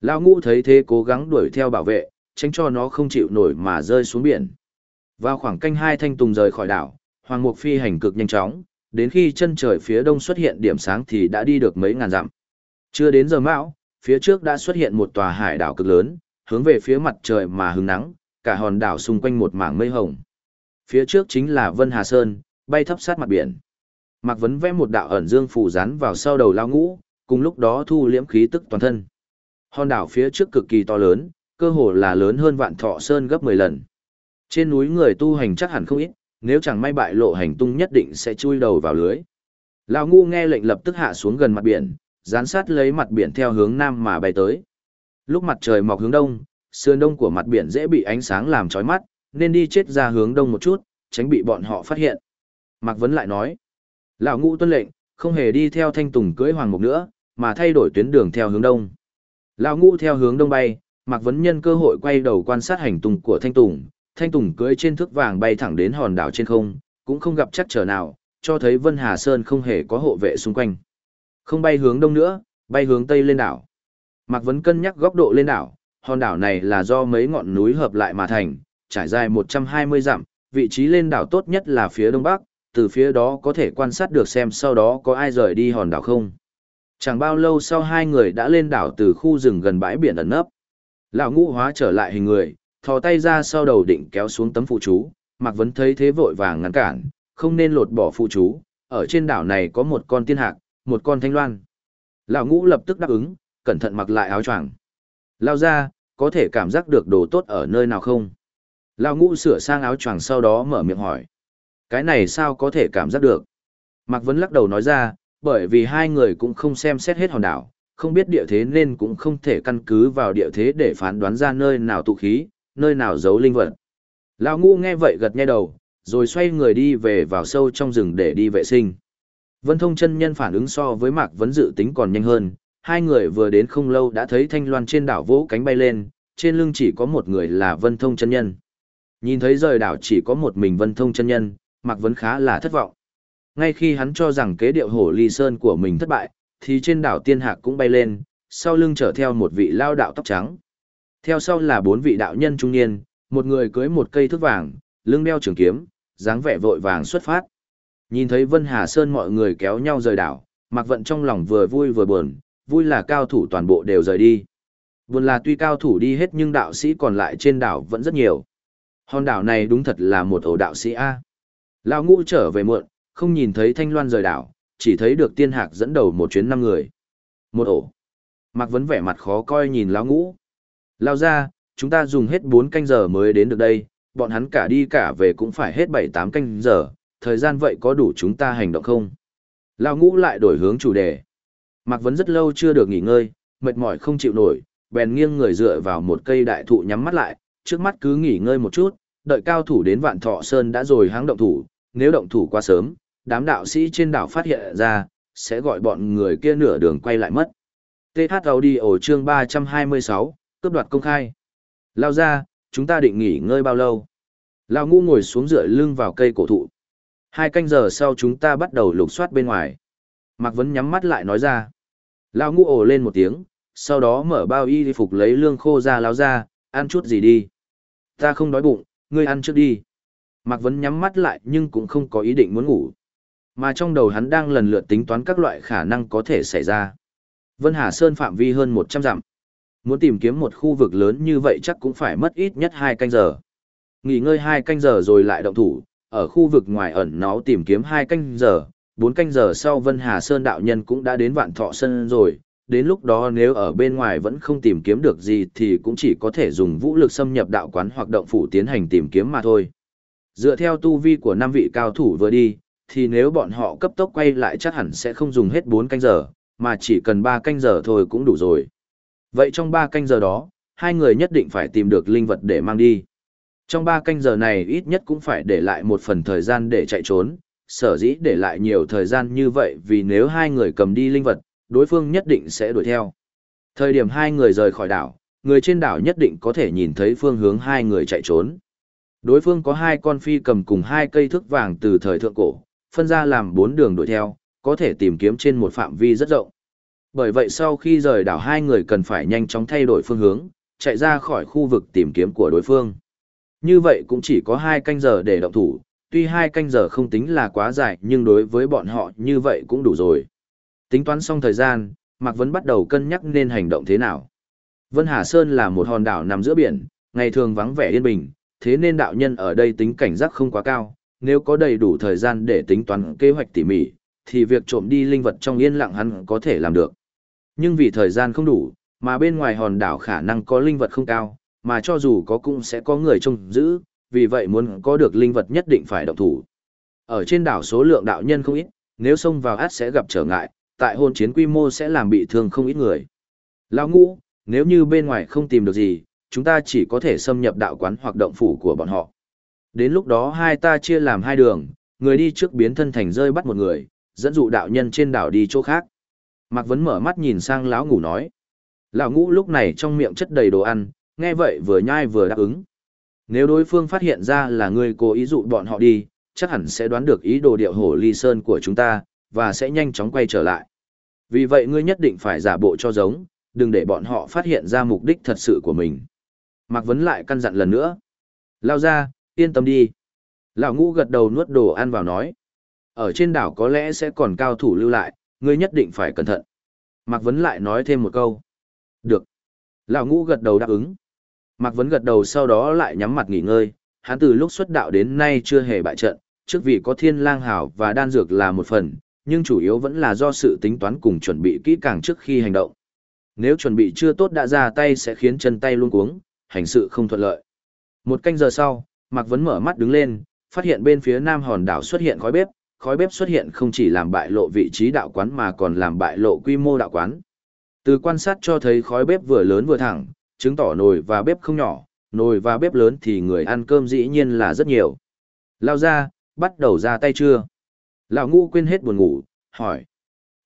Lão ngũ thấy thế cố gắng đuổi theo bảo vệ, tránh cho nó không chịu nổi mà rơi xuống biển. Vào khoảng canh hai thanh tùng rời khỏi đảo, Hoàng Mục phi hành cực nhanh chóng, đến khi chân trời phía đông xuất hiện điểm sáng thì đã đi được mấy ngàn dặm. Chưa đến giờ mão, phía trước đã xuất hiện một tòa hải đảo cực lớn, hướng về phía mặt trời mà hứng nắng, cả hòn đảo xung quanh một mảng mây hồng. Phía trước chính là Vân Hà Sơn, bay thấp sát mặt biển. Mạc Vấn vẽ một đạo ẩn dương phủ rán vào sau đầu lao ngũ, cùng lúc đó thu liễm khí tức toàn thân. Hòn đảo phía trước cực kỳ to lớn, cơ hồ là lớn hơn vạn thọ sơn gấp 10 lần. Trên núi người tu hành chắc hẳn không ít, nếu chẳng may bại lộ hành tung nhất định sẽ chui đầu vào lưới. Lão ngu nghe lệnh lập tức hạ xuống gần mặt biển, dán sát lấy mặt biển theo hướng nam mà bay tới. Lúc mặt trời mọc hướng đông, sườn đông của mặt biển dễ bị ánh sáng làm chói mắt, nên đi chết ra hướng đông một chút, tránh bị bọn họ phát hiện. Mạc Vấn lại nói, lão ngũ tuân lệnh, không hề đi theo thanh tùng cưới hoàng mục nữa, mà thay đổi tuyến đường theo hướng đông. Lão ngũ theo hướng đông bay, Mạc Vấn nhân cơ hội quay đầu quan sát hành tung của thanh tùng, thanh tùng cưới trên thước vàng bay thẳng đến hòn đảo trên không, cũng không gặp chắc trở nào, cho thấy Vân Hà Sơn không hề có hộ vệ xung quanh. Không bay hướng đông nữa, bay hướng tây lên đảo. Mạc Vấn cân nhắc góc độ lên đảo, hòn đảo này là do mấy ngọn núi hợp lại mà thành, trải dài 120 dặm, vị trí lên đảo tốt nhất là phía đông bắc, từ phía đó có thể quan sát được xem sau đó có ai rời đi hòn đảo không. Chẳng bao lâu sau hai người đã lên đảo từ khu rừng gần bãi biển ẩn nấp. Lão ngũ hóa trở lại hình người, thò tay ra sau đầu định kéo xuống tấm phụ chú, Mạc Vấn thấy thế vội vàng ngăn cản, không nên lột bỏ phụ chú, ở trên đảo này có một con tiên hạc, một con thanh loan. Lão ngũ lập tức đáp ứng, cẩn thận mặc lại áo choàng. Lao ra, có thể cảm giác được đồ tốt ở nơi nào không? Lao ngũ sửa sang áo choàng sau đó mở miệng hỏi. Cái này sao có thể cảm giác được? Mạc Vấn lắc đầu nói ra, bởi vì hai người cũng không xem xét hết hòn đảo, không biết địa thế nên cũng không thể căn cứ vào địa thế để phán đoán ra nơi nào tụ khí, nơi nào giấu linh vật. Lao ngũ nghe vậy gật nhai đầu, rồi xoay người đi về vào sâu trong rừng để đi vệ sinh. Vân Thông chân nhân phản ứng so với Mạc Vấn dự tính còn nhanh hơn, hai người vừa đến không lâu đã thấy thanh loan trên đảo vỗ cánh bay lên, trên lưng chỉ có một người là Vân Thông chân nhân. Nhìn thấy rời đảo chỉ có một mình Vân Thông chân nhân, Mạc Vấn khá là thất vọng. Ngay khi hắn cho rằng kế điệu hổ ly sơn của mình thất bại, thì trên đảo tiên hạc cũng bay lên, sau lưng chở theo một vị lao đạo tóc trắng. Theo sau là bốn vị đạo nhân trung niên, một người cưới một cây thước vàng, lưng đeo trường kiếm, dáng vẻ vội vàng xuất phát. Nhìn thấy Vân Hà Sơn mọi người kéo nhau rời đảo, Mạc Vận trong lòng vừa vui vừa buồn, vui là cao thủ toàn bộ đều rời đi. Buồn là tuy cao thủ đi hết nhưng đạo sĩ còn lại trên đảo vẫn rất nhiều. Hòn đảo này đúng thật là một ổ đạo sĩ A. Lão ngũ trở về muộn, không nhìn thấy Thanh Loan rời đảo, chỉ thấy được tiên hạc dẫn đầu một chuyến năm người. Một ổ. Mạc Vấn vẻ mặt khó coi nhìn lão ngũ. Lao ra, chúng ta dùng hết 4 canh giờ mới đến được đây, bọn hắn cả đi cả về cũng phải hết 7-8 canh giờ, thời gian vậy có đủ chúng ta hành động không? Lão ngũ lại đổi hướng chủ đề. Mạc Vấn rất lâu chưa được nghỉ ngơi, mệt mỏi không chịu nổi, bèn nghiêng người dựa vào một cây đại thụ nhắm mắt lại, trước mắt cứ nghỉ ngơi một chút, đợi cao thủ đến vạn thọ sơn đã rồi háng động thủ, nếu động thủ quá sớm, đám đạo sĩ trên đảo phát hiện ra, sẽ gọi bọn người kia nửa đường quay lại mất. TH Audio chương 326, cướp đoạt công khai. Lao ra, chúng ta định nghỉ ngơi bao lâu? Lao ngũ ngồi xuống dựa lưng vào cây cổ thụ. Hai canh giờ sau chúng ta bắt đầu lục soát bên ngoài. Mạc Vấn nhắm mắt lại nói ra. Lao ngũ ổ lên một tiếng, sau đó mở bao y phục lấy lương khô ra lao ra, ăn chút gì đi. Ta không đói bụng, ngươi ăn trước đi. Mạc Vấn nhắm mắt lại nhưng cũng không có ý định muốn ngủ. Mà trong đầu hắn đang lần lượt tính toán các loại khả năng có thể xảy ra. Vân Hà Sơn phạm vi hơn 100 dặm. Muốn tìm kiếm một khu vực lớn như vậy chắc cũng phải mất ít nhất 2 canh giờ. Nghỉ ngơi 2 canh giờ rồi lại động thủ, ở khu vực ngoài ẩn náu tìm kiếm 2 canh giờ, Bốn canh giờ sau Vân Hà Sơn đạo nhân cũng đã đến vạn thọ sơn rồi, đến lúc đó nếu ở bên ngoài vẫn không tìm kiếm được gì thì cũng chỉ có thể dùng vũ lực xâm nhập đạo quán hoặc động phủ tiến hành tìm kiếm mà thôi. Dựa theo tu vi của năm vị cao thủ vừa đi, thì nếu bọn họ cấp tốc quay lại chắc hẳn sẽ không dùng hết 4 canh giờ, mà chỉ cần 3 canh giờ thôi cũng đủ rồi. Vậy trong 3 canh giờ đó, hai người nhất định phải tìm được linh vật để mang đi. Trong 3 canh giờ này ít nhất cũng phải để lại một phần thời gian để chạy trốn, sở dĩ để lại nhiều thời gian như vậy vì nếu hai người cầm đi linh vật, đối phương nhất định sẽ đuổi theo. Thời điểm hai người rời khỏi đảo, người trên đảo nhất định có thể nhìn thấy phương hướng hai người chạy trốn. Đối phương có hai con phi cầm cùng hai cây thước vàng từ thời thượng cổ, phân ra làm bốn đường đuổi theo, có thể tìm kiếm trên một phạm vi rất rộng. Bởi vậy sau khi rời đảo hai người cần phải nhanh chóng thay đổi phương hướng, chạy ra khỏi khu vực tìm kiếm của đối phương. Như vậy cũng chỉ có hai canh giờ để động thủ, tuy hai canh giờ không tính là quá dài nhưng đối với bọn họ như vậy cũng đủ rồi. Tính toán xong thời gian, Mạc Vấn bắt đầu cân nhắc nên hành động thế nào. Vân Hà Sơn là một hòn đảo nằm giữa biển, ngày thường vắng vẻ yên bình, thế nên đạo nhân ở đây tính cảnh giác không quá cao, nếu có đầy đủ thời gian để tính toán kế hoạch tỉ mỉ, thì việc trộm đi linh vật trong yên lặng hắn có thể làm được. Nhưng vì thời gian không đủ, mà bên ngoài hòn đảo khả năng có linh vật không cao, mà cho dù có cũng sẽ có người trông giữ, vì vậy muốn có được linh vật nhất định phải động thủ. Ở trên đảo số lượng đạo nhân không ít, nếu xông vào át sẽ gặp trở ngại, tại hôn chiến quy mô sẽ làm bị thương không ít người. Lão ngũ, nếu như bên ngoài không tìm được gì, chúng ta chỉ có thể xâm nhập đạo quán hoặc động phủ của bọn họ. Đến lúc đó hai ta chia làm hai đường, người đi trước biến thân thành rơi bắt một người, dẫn dụ đạo nhân trên đảo đi chỗ khác. Mạc Vấn mở mắt nhìn sang lão ngủ nói. Lão ngũ lúc này trong miệng chất đầy đồ ăn, nghe vậy vừa nhai vừa đáp ứng. Nếu đối phương phát hiện ra là ngươi cố ý dụ bọn họ đi, chắc hẳn sẽ đoán được ý đồ điệu hổ ly sơn của chúng ta, và sẽ nhanh chóng quay trở lại. Vì vậy ngươi nhất định phải giả bộ cho giống, đừng để bọn họ phát hiện ra mục đích thật sự của mình. Mạc Vấn lại căn dặn lần nữa. Lao ra, yên tâm đi. Lão ngũ gật đầu nuốt đồ ăn vào nói. Ở trên đảo có lẽ sẽ còn cao thủ lưu lại, ngươi nhất định phải cẩn thận. Mạc Vấn lại nói thêm một câu. Được. Lão ngũ gật đầu đáp ứng. Mạc Vấn gật đầu sau đó lại nhắm mặt nghỉ ngơi, hắn từ lúc xuất đạo đến nay chưa hề bại trận, trước vì có thiên lang hảo và đan dược là một phần, nhưng chủ yếu vẫn là do sự tính toán cùng chuẩn bị kỹ càng trước khi hành động. Nếu chuẩn bị chưa tốt đã ra tay sẽ khiến chân tay luôn cuống, hành sự không thuận lợi. Một canh giờ sau, Mạc Vấn mở mắt đứng lên, phát hiện bên phía nam hòn đảo xuất hiện khói bếp, khói bếp xuất hiện không chỉ làm bại lộ vị trí đạo quán mà còn làm bại lộ quy mô đạo quán. Từ quan sát cho thấy khói bếp vừa lớn vừa thẳng, chứng tỏ nồi và bếp không nhỏ, nồi và bếp lớn thì người ăn cơm dĩ nhiên là rất nhiều. Lao ra, bắt đầu ra tay chưa? Lão ngũ quên hết buồn ngủ, hỏi.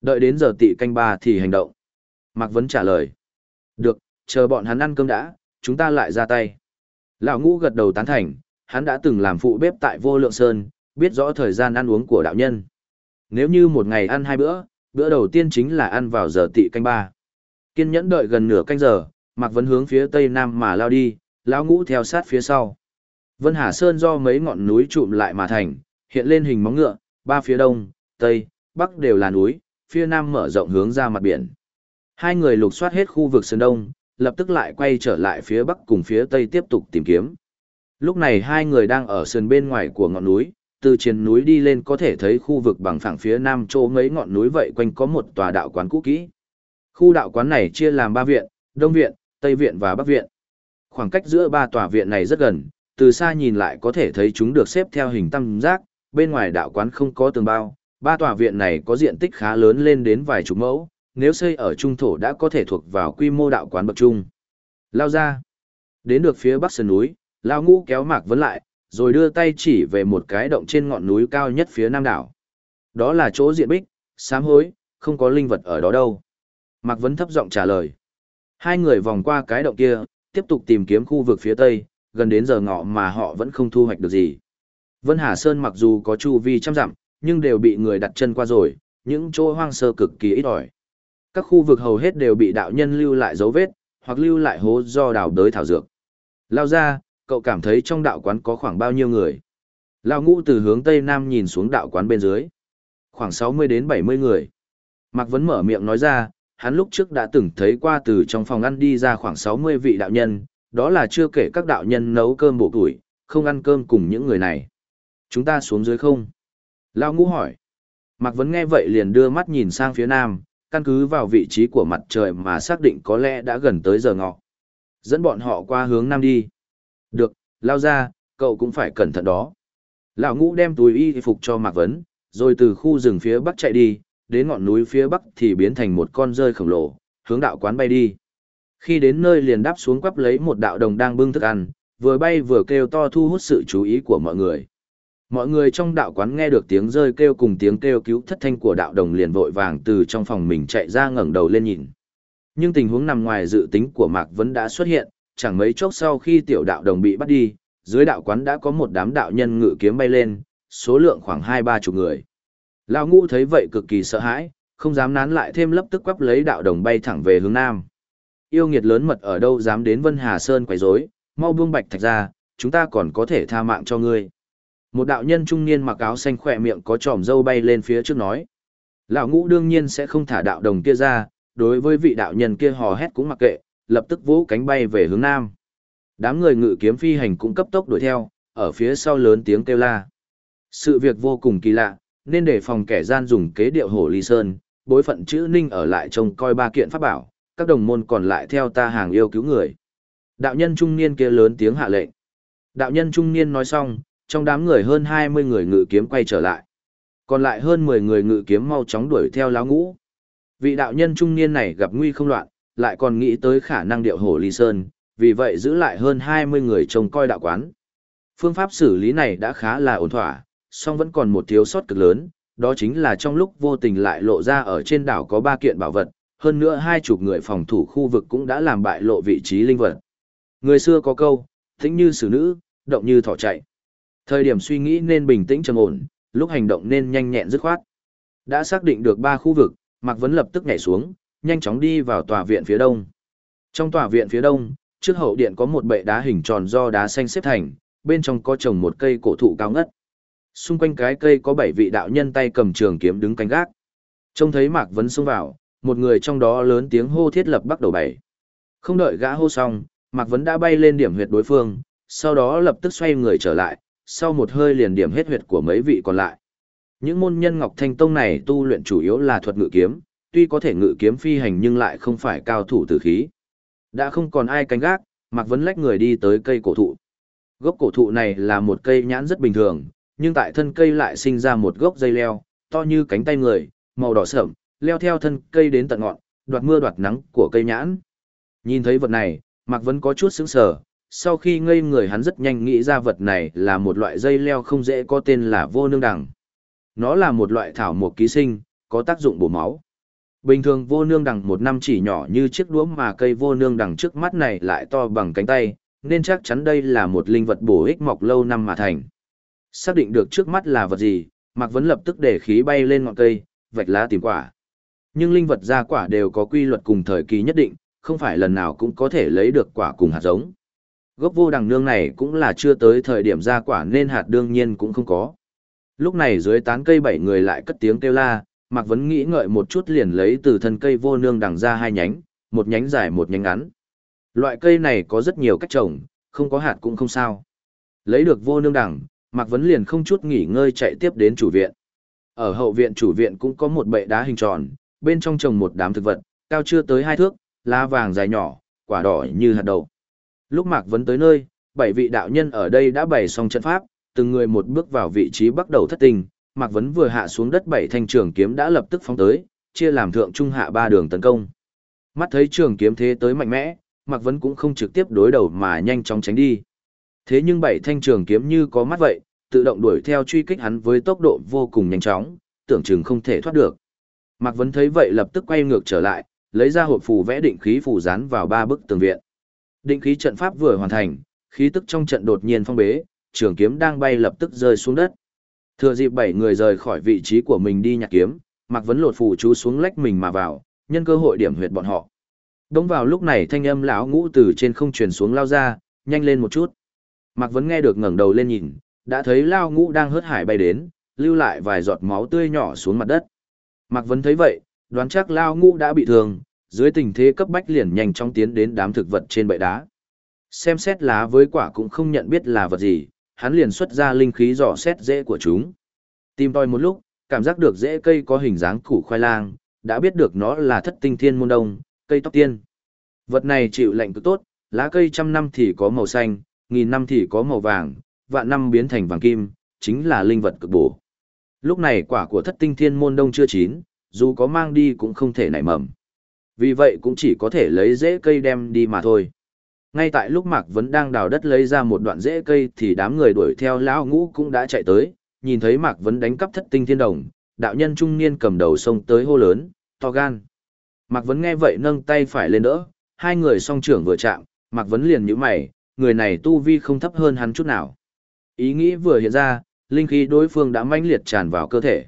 Đợi đến giờ tị canh ba thì hành động. Mạc Vấn trả lời. Được, chờ bọn hắn ăn cơm đã, chúng ta lại ra tay. Lão ngũ gật đầu tán thành, hắn đã từng làm phụ bếp tại vô lượng sơn, biết rõ thời gian ăn uống của đạo nhân. Nếu như một ngày ăn hai bữa, bữa đầu tiên chính là ăn vào giờ tị canh ba. Kiên nhẫn đợi gần nửa canh giờ, Mạc Vấn hướng phía tây nam mà lao đi, lão ngũ theo sát phía sau. Vân Hà Sơn do mấy ngọn núi trụm lại mà thành, hiện lên hình móng ngựa, ba phía đông, tây, bắc đều là núi, phía nam mở rộng hướng ra mặt biển. Hai người lục soát hết khu vực sơn đông, lập tức lại quay trở lại phía bắc cùng phía tây tiếp tục tìm kiếm. Lúc này hai người đang ở sườn bên ngoài của ngọn núi, từ trên núi đi lên có thể thấy khu vực bằng phẳng phía nam chỗ mấy ngọn núi vậy quanh có một tòa đạo quán cũ kỹ. Khu đạo quán này chia làm ba viện, Đông viện, Tây viện và Bắc viện. Khoảng cách giữa ba tòa viện này rất gần, từ xa nhìn lại có thể thấy chúng được xếp theo hình tam giác, bên ngoài đạo quán không có tường bao, ba tòa viện này có diện tích khá lớn lên đến vài chục mẫu, nếu xây ở trung thổ đã có thể thuộc vào quy mô đạo quán bậc trung. Lao ra, đến được phía bắc sườn núi, Lao ngũ kéo Mạc Vấn lại, rồi đưa tay chỉ về một cái động trên ngọn núi cao nhất phía nam đảo. Đó là chỗ diện bích, sám hối, không có linh vật ở đó đâu. Mạc Vấn thấp giọng trả lời. Hai người vòng qua cái động kia, tiếp tục tìm kiếm khu vực phía tây, gần đến giờ ngọ mà họ vẫn không thu hoạch được gì. Vân Hà Sơn mặc dù có chu vi trăm dặm, nhưng đều bị người đặt chân qua rồi, những chỗ hoang sơ cực kỳ ít ỏi. Các khu vực hầu hết đều bị đạo nhân lưu lại dấu vết, hoặc lưu lại hố do đào đới thảo dược. Lao ra, cậu cảm thấy trong đạo quán có khoảng bao nhiêu người? Lao ngũ từ hướng tây nam nhìn xuống đạo quán bên dưới. Khoảng 60 đến 70 người. Mạc Vấn mở miệng nói ra, hắn lúc trước đã từng thấy qua từ trong phòng ăn đi ra khoảng 60 vị đạo nhân, đó là chưa kể các đạo nhân nấu cơm bổ tuổi, không ăn cơm cùng những người này. Chúng ta xuống dưới không? Lao ngũ hỏi. Mạc Vấn nghe vậy liền đưa mắt nhìn sang phía nam, căn cứ vào vị trí của mặt trời mà xác định có lẽ đã gần tới giờ ngọ. Dẫn bọn họ qua hướng nam đi. Được, lao ra, cậu cũng phải cẩn thận đó. Lão ngũ đem túi y phục cho Mạc Vấn, rồi từ khu rừng phía bắc chạy đi, đến ngọn núi phía bắc thì biến thành một con rơi khổng lồ, hướng đạo quán bay đi. Khi đến nơi liền đáp xuống quắp lấy một đạo đồng đang bưng thức ăn, vừa bay vừa kêu to thu hút sự chú ý của mọi người. Mọi người trong đạo quán nghe được tiếng rơi kêu cùng tiếng kêu cứu thất thanh của đạo đồng liền vội vàng từ trong phòng mình chạy ra ngẩng đầu lên nhìn. Nhưng tình huống nằm ngoài dự tính của Mạc vẫn đã xuất hiện, chẳng mấy chốc sau khi tiểu đạo đồng bị bắt đi, dưới đạo quán đã có một đám đạo nhân ngự kiếm bay lên, số lượng khoảng hai ba chục người. Lão ngũ thấy vậy cực kỳ sợ hãi, không dám nán lại thêm lập tức quắp lấy đạo đồng bay thẳng về hướng nam. Yêu nghiệt lớn mật ở đâu dám đến Vân Hà Sơn quấy rối, mau buông bạch thạch ra, chúng ta còn có thể tha mạng cho ngươi. Một đạo nhân trung niên mặc áo xanh khỏe miệng có tròm dâu bay lên phía trước nói. Lão ngũ đương nhiên sẽ không thả đạo đồng kia ra, đối với vị đạo nhân kia hò hét cũng mặc kệ, lập tức vỗ cánh bay về hướng nam. Đám người ngự kiếm phi hành cũng cấp tốc đuổi theo, ở phía sau lớn tiếng kêu la. Sự việc vô cùng kỳ lạ, nên để phòng kẻ gian dùng kế điệu hổ ly sơn, bối phận chữ ninh ở lại trông coi ba kiện pháp bảo, các đồng môn còn lại theo ta hàng yêu cứu người. Đạo nhân trung niên kia lớn tiếng hạ lệnh. Đạo nhân trung niên nói xong, trong đám người hơn 20 người ngự kiếm quay trở lại. Còn lại hơn 10 người ngự kiếm mau chóng đuổi theo láo ngũ. Vị đạo nhân trung niên này gặp nguy không loạn, lại còn nghĩ tới khả năng điệu hổ ly sơn, vì vậy giữ lại hơn 20 người trông coi đạo quán. Phương pháp xử lý này đã khá là ổn thỏa, song vẫn còn một thiếu sót cực lớn, đó chính là trong lúc vô tình lại lộ ra ở trên đảo có ba kiện bảo vật, hơn nữa hai chục người phòng thủ khu vực cũng đã làm bại lộ vị trí linh vật. Người xưa có câu, tĩnh như xử nữ, động như thỏ chạy. Thời điểm suy nghĩ nên bình tĩnh trầm ổn, lúc hành động nên nhanh nhẹn dứt khoát. Đã xác định được ba khu vực, Mạc Vấn lập tức nhảy xuống, nhanh chóng đi vào tòa viện phía đông. Trong tòa viện phía đông, trước hậu điện có một bệ đá hình tròn do đá xanh xếp thành, bên trong có trồng một cây cổ thụ cao ngất. Xung quanh cái cây có bảy vị đạo nhân tay cầm trường kiếm đứng canh gác. Trông thấy Mạc Vấn xông vào, một người trong đó lớn tiếng hô thiết lập bắt đầu bảy. Không đợi gã hô xong, Mạc Vấn đã bay lên điểm huyệt đối phương, sau đó lập tức xoay người trở lại, sau một hơi liền điểm hết huyệt của mấy vị còn lại. Những môn nhân Ngọc Thanh Tông này tu luyện chủ yếu là thuật ngự kiếm, tuy có thể ngự kiếm phi hành nhưng lại không phải cao thủ tử khí. Đã không còn ai canh gác, Mạc Vấn lách người đi tới cây cổ thụ. Gốc cổ thụ này là một cây nhãn rất bình thường, nhưng tại thân cây lại sinh ra một gốc dây leo, to như cánh tay người, màu đỏ sẫm, leo theo thân cây đến tận ngọn, đoạt mưa đoạt nắng của cây nhãn. Nhìn thấy vật này, Mạc Vân có chút sững sờ, sau khi ngây người hắn rất nhanh nghĩ ra vật này là một loại dây leo không dễ có tên là vô nương đằng. Nó là một loại thảo mộc ký sinh, có tác dụng bổ máu. Bình thường vô nương đằng một năm chỉ nhỏ như chiếc đũa mà cây vô nương đằng trước mắt này lại to bằng cánh tay, nên chắc chắn đây là một linh vật bổ ích mọc lâu năm mà thành. Xác định được trước mắt là vật gì, Mạc Vấn lập tức để khí bay lên ngọn cây, vạch lá tìm quả. Nhưng linh vật ra quả đều có quy luật cùng thời kỳ nhất định, không phải lần nào cũng có thể lấy được quả cùng hạt giống. Gốc vô đằng nương này cũng là chưa tới thời điểm ra quả nên hạt đương nhiên cũng không có. Lúc này dưới tán cây bảy người lại cất tiếng kêu la, Mạc Vấn nghĩ ngợi một chút liền lấy từ thân cây vô nương đằng ra hai nhánh, một nhánh dài một nhánh ngắn. Loại cây này có rất nhiều cách trồng, không có hạt cũng không sao. Lấy được vô nương đằng, Mạc Vấn liền không chút nghỉ ngơi chạy tiếp đến chủ viện. Ở hậu viện chủ viện cũng có một bệ đá hình tròn, bên trong trồng một đám thực vật, cao chưa tới hai thước, lá vàng dài nhỏ, quả đỏ như hạt đậu. Lúc Mạc Vấn tới nơi, bảy vị đạo nhân ở đây đã bày xong trận pháp, từng người một bước vào vị trí bắt đầu thất tình, Mạc Vấn vừa hạ xuống đất bảy thanh trường kiếm đã lập tức phóng tới, chia làm thượng trung hạ ba đường tấn công. Mắt thấy trường kiếm thế tới mạnh mẽ, Mạc Vấn cũng không trực tiếp đối đầu mà nhanh chóng tránh đi. Thế nhưng bảy thanh trường kiếm như có mắt vậy, tự động đuổi theo truy kích hắn với tốc độ vô cùng nhanh chóng, tưởng chừng không thể thoát được. Mạc Vấn thấy vậy lập tức quay ngược trở lại, lấy ra hộp phù vẽ định khí phù dán vào ba bức tường viện. Định khí trận pháp vừa hoàn thành, khí tức trong trận đột nhiên phong bế, trường kiếm đang bay lập tức rơi xuống đất. Thừa dịp bảy người rời khỏi vị trí của mình đi nhặt kiếm, Mạc Vấn lột phù chú xuống lách mình mà vào, nhân cơ hội điểm huyệt bọn họ. Đúng vào lúc này thanh âm lão ngũ từ trên không truyền xuống lao ra, nhanh lên một chút. Mạc Vấn nghe được ngẩng đầu lên nhìn, đã thấy lao ngũ đang hớt hải bay đến, lưu lại vài giọt máu tươi nhỏ xuống mặt đất. Mạc Vấn thấy vậy, đoán chắc lao ngũ đã bị thương, dưới tình thế cấp bách liền nhanh chóng tiến đến đám thực vật trên bệ đá. Xem xét lá với quả cũng không nhận biết là vật gì, hắn liền xuất ra linh khí dò xét rễ của chúng. Tìm tòi một lúc, cảm giác được rễ cây có hình dáng củ khoai lang, đã biết được nó là thất tinh thiên môn đông, cây tóc tiên. Vật này chịu lạnh cực tốt, lá cây trăm năm thì có màu xanh, nghìn năm thì có màu vàng, vạn năm biến thành vàng kim, chính là linh vật cực bổ. Lúc này quả của thất tinh thiên môn đông chưa chín, dù có mang đi cũng không thể nảy mầm. Vì vậy cũng chỉ có thể lấy rễ cây đem đi mà thôi. Ngay tại lúc Mạc Vấn đang đào đất lấy ra một đoạn rễ cây thì đám người đuổi theo lão ngũ cũng đã chạy tới, nhìn thấy Mạc Vấn đánh cắp thất tinh thiên đồng, đạo nhân trung niên cầm đầu sông tới hô lớn, to gan. Mạc Vấn nghe vậy nâng tay phải lên đỡ, hai người song trưởng vừa chạm, Mạc Vấn liền như mày, người này tu vi không thấp hơn hắn chút nào. Ý nghĩ vừa hiện ra, linh khí đối phương đã mãnh liệt tràn vào cơ thể.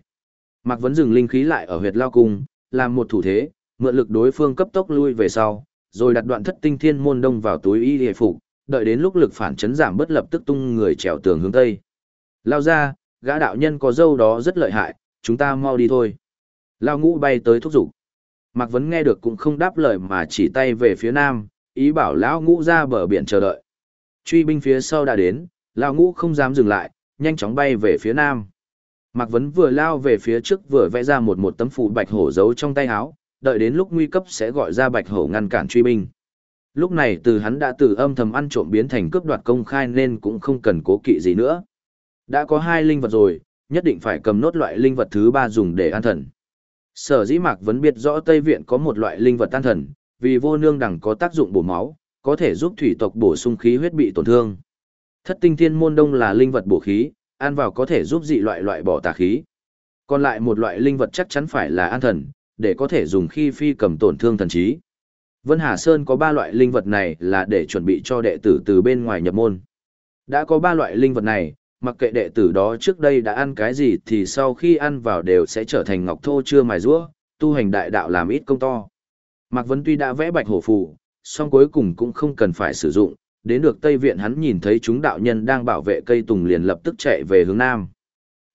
Mạc Vấn dừng linh khí lại ở huyệt lao cung, làm một thủ thế, mượn lực đối phương cấp tốc lui về sau, rồi đặt đoạn thất tinh thiên môn đông vào túi y hề phục, đợi đến lúc lực phản chấn giảm bất lập tức tung người trèo tường hướng tây. Lao ra, gã đạo nhân có dâu đó rất lợi hại, chúng ta mau đi thôi. Lao ngũ bay tới thúc giục. Mạc Vấn nghe được cũng không đáp lời mà chỉ tay về phía nam, ý bảo lão ngũ ra bờ biển chờ đợi. Truy binh phía sau đã đến, lão ngũ không dám dừng lại, nhanh chóng bay về phía nam. Mạc Vấn vừa lao về phía trước vừa vẽ ra một một tấm phù bạch hổ giấu trong tay áo, đợi đến lúc nguy cấp sẽ gọi ra bạch hổ ngăn cản truy binh. Lúc này từ hắn đã từ âm thầm ăn trộm biến thành cướp đoạt công khai nên cũng không cần cố kỵ gì nữa. Đã có hai linh vật rồi, nhất định phải cầm nốt loại linh vật thứ ba dùng để an thần. Sở dĩ mạc vẫn biết rõ Tây Viện có một loại linh vật an thần, vì vô nương đẳng có tác dụng bổ máu, có thể giúp thủy tộc bổ sung khí huyết bị tổn thương. Thất tinh thiên môn đông là linh vật bổ khí, ăn vào có thể giúp dị loại loại bỏ tà khí. Còn lại một loại linh vật chắc chắn phải là an thần, để có thể dùng khi phi cầm tổn thương thần trí. Vân Hà Sơn có ba loại linh vật này là để chuẩn bị cho đệ tử từ bên ngoài nhập môn. Đã có ba loại linh vật này, mặc kệ đệ tử đó trước đây đã ăn cái gì thì sau khi ăn vào đều sẽ trở thành ngọc thô chưa mài rũa, tu hành đại đạo làm ít công to. Mạc Vân tuy đã vẽ bạch hổ phù, song cuối cùng cũng không cần phải sử dụng, đến được Tây Viện hắn nhìn thấy chúng đạo nhân đang bảo vệ cây tùng liền lập tức chạy về hướng Nam.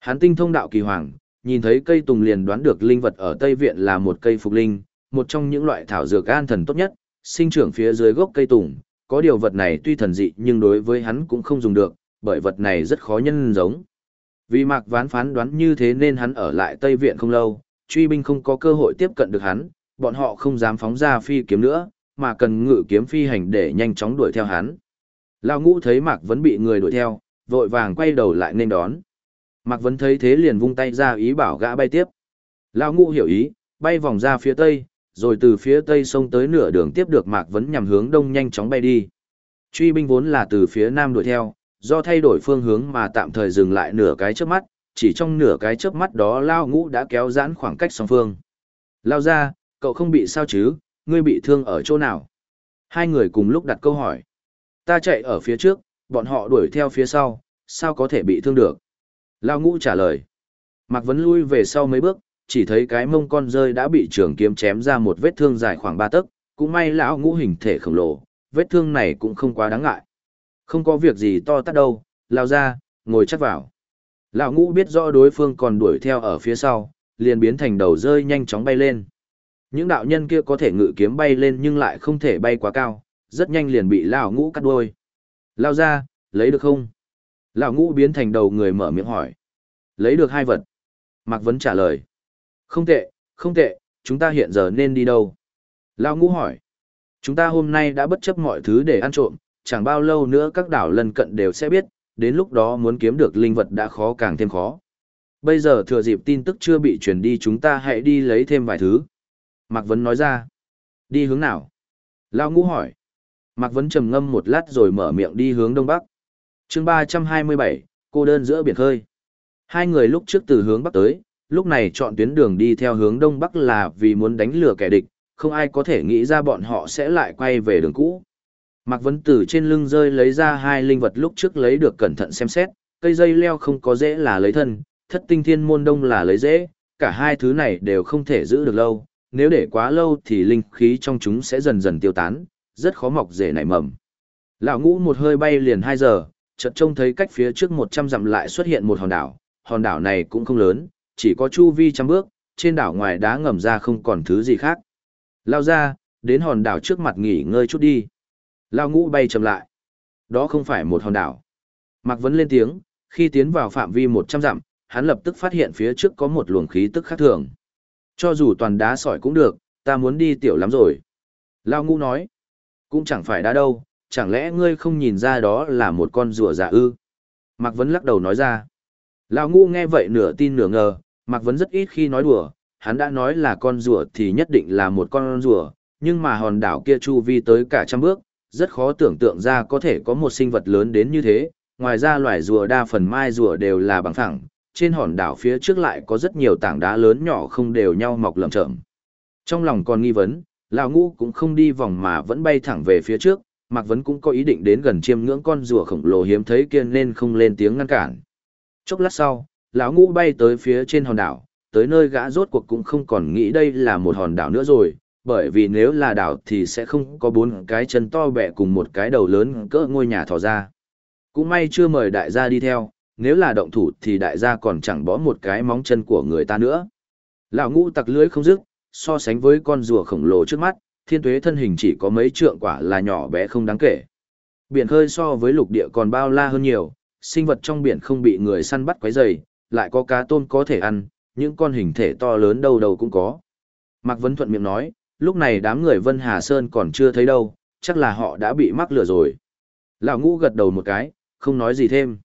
Hắn tinh thông đạo kỳ hoàng, nhìn thấy cây tùng liền đoán được linh vật ở Tây Viện là một cây phục linh, một trong những loại thảo dược an thần tốt nhất, sinh trưởng phía dưới gốc cây tùng, có điều vật này tuy thần dị nhưng đối với hắn cũng không dùng được, bởi vật này rất khó nhân giống. Vì Mạc Ván phán đoán như thế nên hắn ở lại Tây Viện không lâu, truy binh không có cơ hội tiếp cận được hắn, bọn họ không dám phóng ra phi kiếm nữa, mà cần ngự kiếm phi hành để nhanh chóng đuổi theo hắn. Lão ngũ thấy Mạc Vấn bị người đuổi theo, vội vàng quay đầu lại nên đón. Mạc Vấn thấy thế liền vung tay ra ý bảo gã bay tiếp. Lão ngũ hiểu ý, bay vòng ra phía tây, rồi từ phía tây sông tới nửa đường tiếp được Mạc Vấn nhằm hướng đông nhanh chóng bay đi. Truy binh vốn là từ phía nam đuổi theo, do thay đổi phương hướng mà tạm thời dừng lại nửa cái chớp mắt, chỉ trong nửa cái chớp mắt đó Lao ngũ đã kéo giãn khoảng cách song phương. Lao ra, cậu không bị sao chứ, ngươi bị thương ở chỗ nào? Hai người cùng lúc đặt câu hỏi. Ta chạy ở phía trước, bọn họ đuổi theo phía sau, sao có thể bị thương được? Lao ngũ trả lời. Mạc Vấn lui về sau mấy bước, chỉ thấy cái mông con rơi đã bị trường kiếm chém ra một vết thương dài khoảng ba tấc, cũng may lão ngũ hình thể khổng lồ, vết thương này cũng không quá đáng ngại. Không có việc gì to tát đâu, lao ra, ngồi chắc vào. Lão ngũ biết rõ đối phương còn đuổi theo ở phía sau, liền biến thành đầu rơi nhanh chóng bay lên. Những đạo nhân kia có thể ngự kiếm bay lên nhưng lại không thể bay quá cao, rất nhanh liền bị lão ngũ cắt đuôi. Lao ra, lấy được không? Lão ngũ biến thành đầu người mở miệng hỏi. Lấy được hai vật. Mạc Vấn trả lời. Không tệ, không tệ, chúng ta hiện giờ nên đi đâu? Lão ngũ hỏi. Chúng ta hôm nay đã bất chấp mọi thứ để ăn trộm, chẳng bao lâu nữa các đảo lân cận đều sẽ biết, đến lúc đó muốn kiếm được linh vật đã khó càng thêm khó. Bây giờ thừa dịp tin tức chưa bị truyền đi chúng ta hãy đi lấy thêm vài thứ. Mạc Vấn nói ra. Đi hướng nào? Lao ngũ hỏi. Mạc Vấn trầm ngâm một lát rồi mở miệng đi hướng đông bắc. chương 327, cô đơn giữa biển khơi. Hai người lúc trước từ hướng bắc tới, lúc này chọn tuyến đường đi theo hướng đông bắc là vì muốn đánh lừa kẻ địch, không ai có thể nghĩ ra bọn họ sẽ lại quay về đường cũ. Mạc Vấn từ trên lưng rơi lấy ra hai linh vật lúc trước lấy được cẩn thận xem xét, cây dây leo không có dễ là lấy thân, thất tinh thiên môn đông là lấy dễ, cả hai thứ này đều không thể giữ được lâu, nếu để quá lâu thì linh khí trong chúng sẽ dần dần tiêu tán, rất khó mọc rễ nảy mầm. Lão ngũ một hơi bay liền 2 giờ, chợt trông thấy cách phía trước 100 dặm lại xuất hiện một hòn đảo, hòn đảo này cũng không lớn, chỉ có chu vi trăm bước, trên đảo ngoài đá ngầm ra không còn thứ gì khác. Lao ra, đến hòn đảo trước mặt nghỉ ngơi chút đi. Lao ngũ bay chậm lại. Đó không phải một hòn đảo. Mạc Vấn lên tiếng, khi tiến vào phạm vi 100 dặm, hắn lập tức phát hiện phía trước có một luồng khí tức khác thường. Cho dù toàn đá sỏi cũng được, ta muốn đi tiểu lắm rồi. Lao ngũ nói, cũng chẳng phải đá đâu, chẳng lẽ ngươi không nhìn ra đó là một con rùa giả ư? Mạc Vấn lắc đầu nói ra. Lao ngũ nghe vậy nửa tin nửa ngờ, Mạc Vấn rất ít khi nói đùa, hắn đã nói là con rùa thì nhất định là một con rùa, nhưng mà hòn đảo kia chu vi tới cả trăm bước, rất khó tưởng tượng ra có thể có một sinh vật lớn đến như thế, ngoài ra loài rùa đa phần mai rùa đều là bằng phẳng, trên hòn đảo phía trước lại có rất nhiều tảng đá lớn nhỏ không đều nhau mọc lởm chởm. Trong lòng còn nghi vấn, lão ngũ cũng không đi vòng mà vẫn bay thẳng về phía trước, Mạc Vấn cũng có ý định đến gần chiêm ngưỡng con rùa khổng lồ hiếm thấy kia nên không lên tiếng ngăn cản. Chốc lát sau, lão ngũ bay tới phía trên hòn đảo, tới nơi gã rốt cuộc cũng không còn nghĩ đây là một hòn đảo nữa rồi, bởi vì nếu là đảo thì sẽ không có bốn cái chân to bẹ cùng một cái đầu lớn cỡ ngôi nhà thò ra. Cũng may chưa mời đại gia đi theo, nếu là động thủ thì đại gia còn chẳng bỏ một cái móng chân của người ta nữa. Lão ngũ tặc lưới không dứt, so sánh với con rùa khổng lồ trước mắt, thiên tuế thân hình chỉ có mấy trượng quả là nhỏ bé không đáng kể. Biển khơi so với lục địa còn bao la hơn nhiều, sinh vật trong biển không bị người săn bắt quấy rầy, lại có cá tôm có thể ăn, những con hình thể to lớn đâu đâu cũng có. Mạc Vấn Thuận miệng nói, lúc này đám người Vân Hà Sơn còn chưa thấy đâu, chắc là họ đã bị mắc lừa rồi. Lão ngũ gật đầu một cái, không nói gì thêm.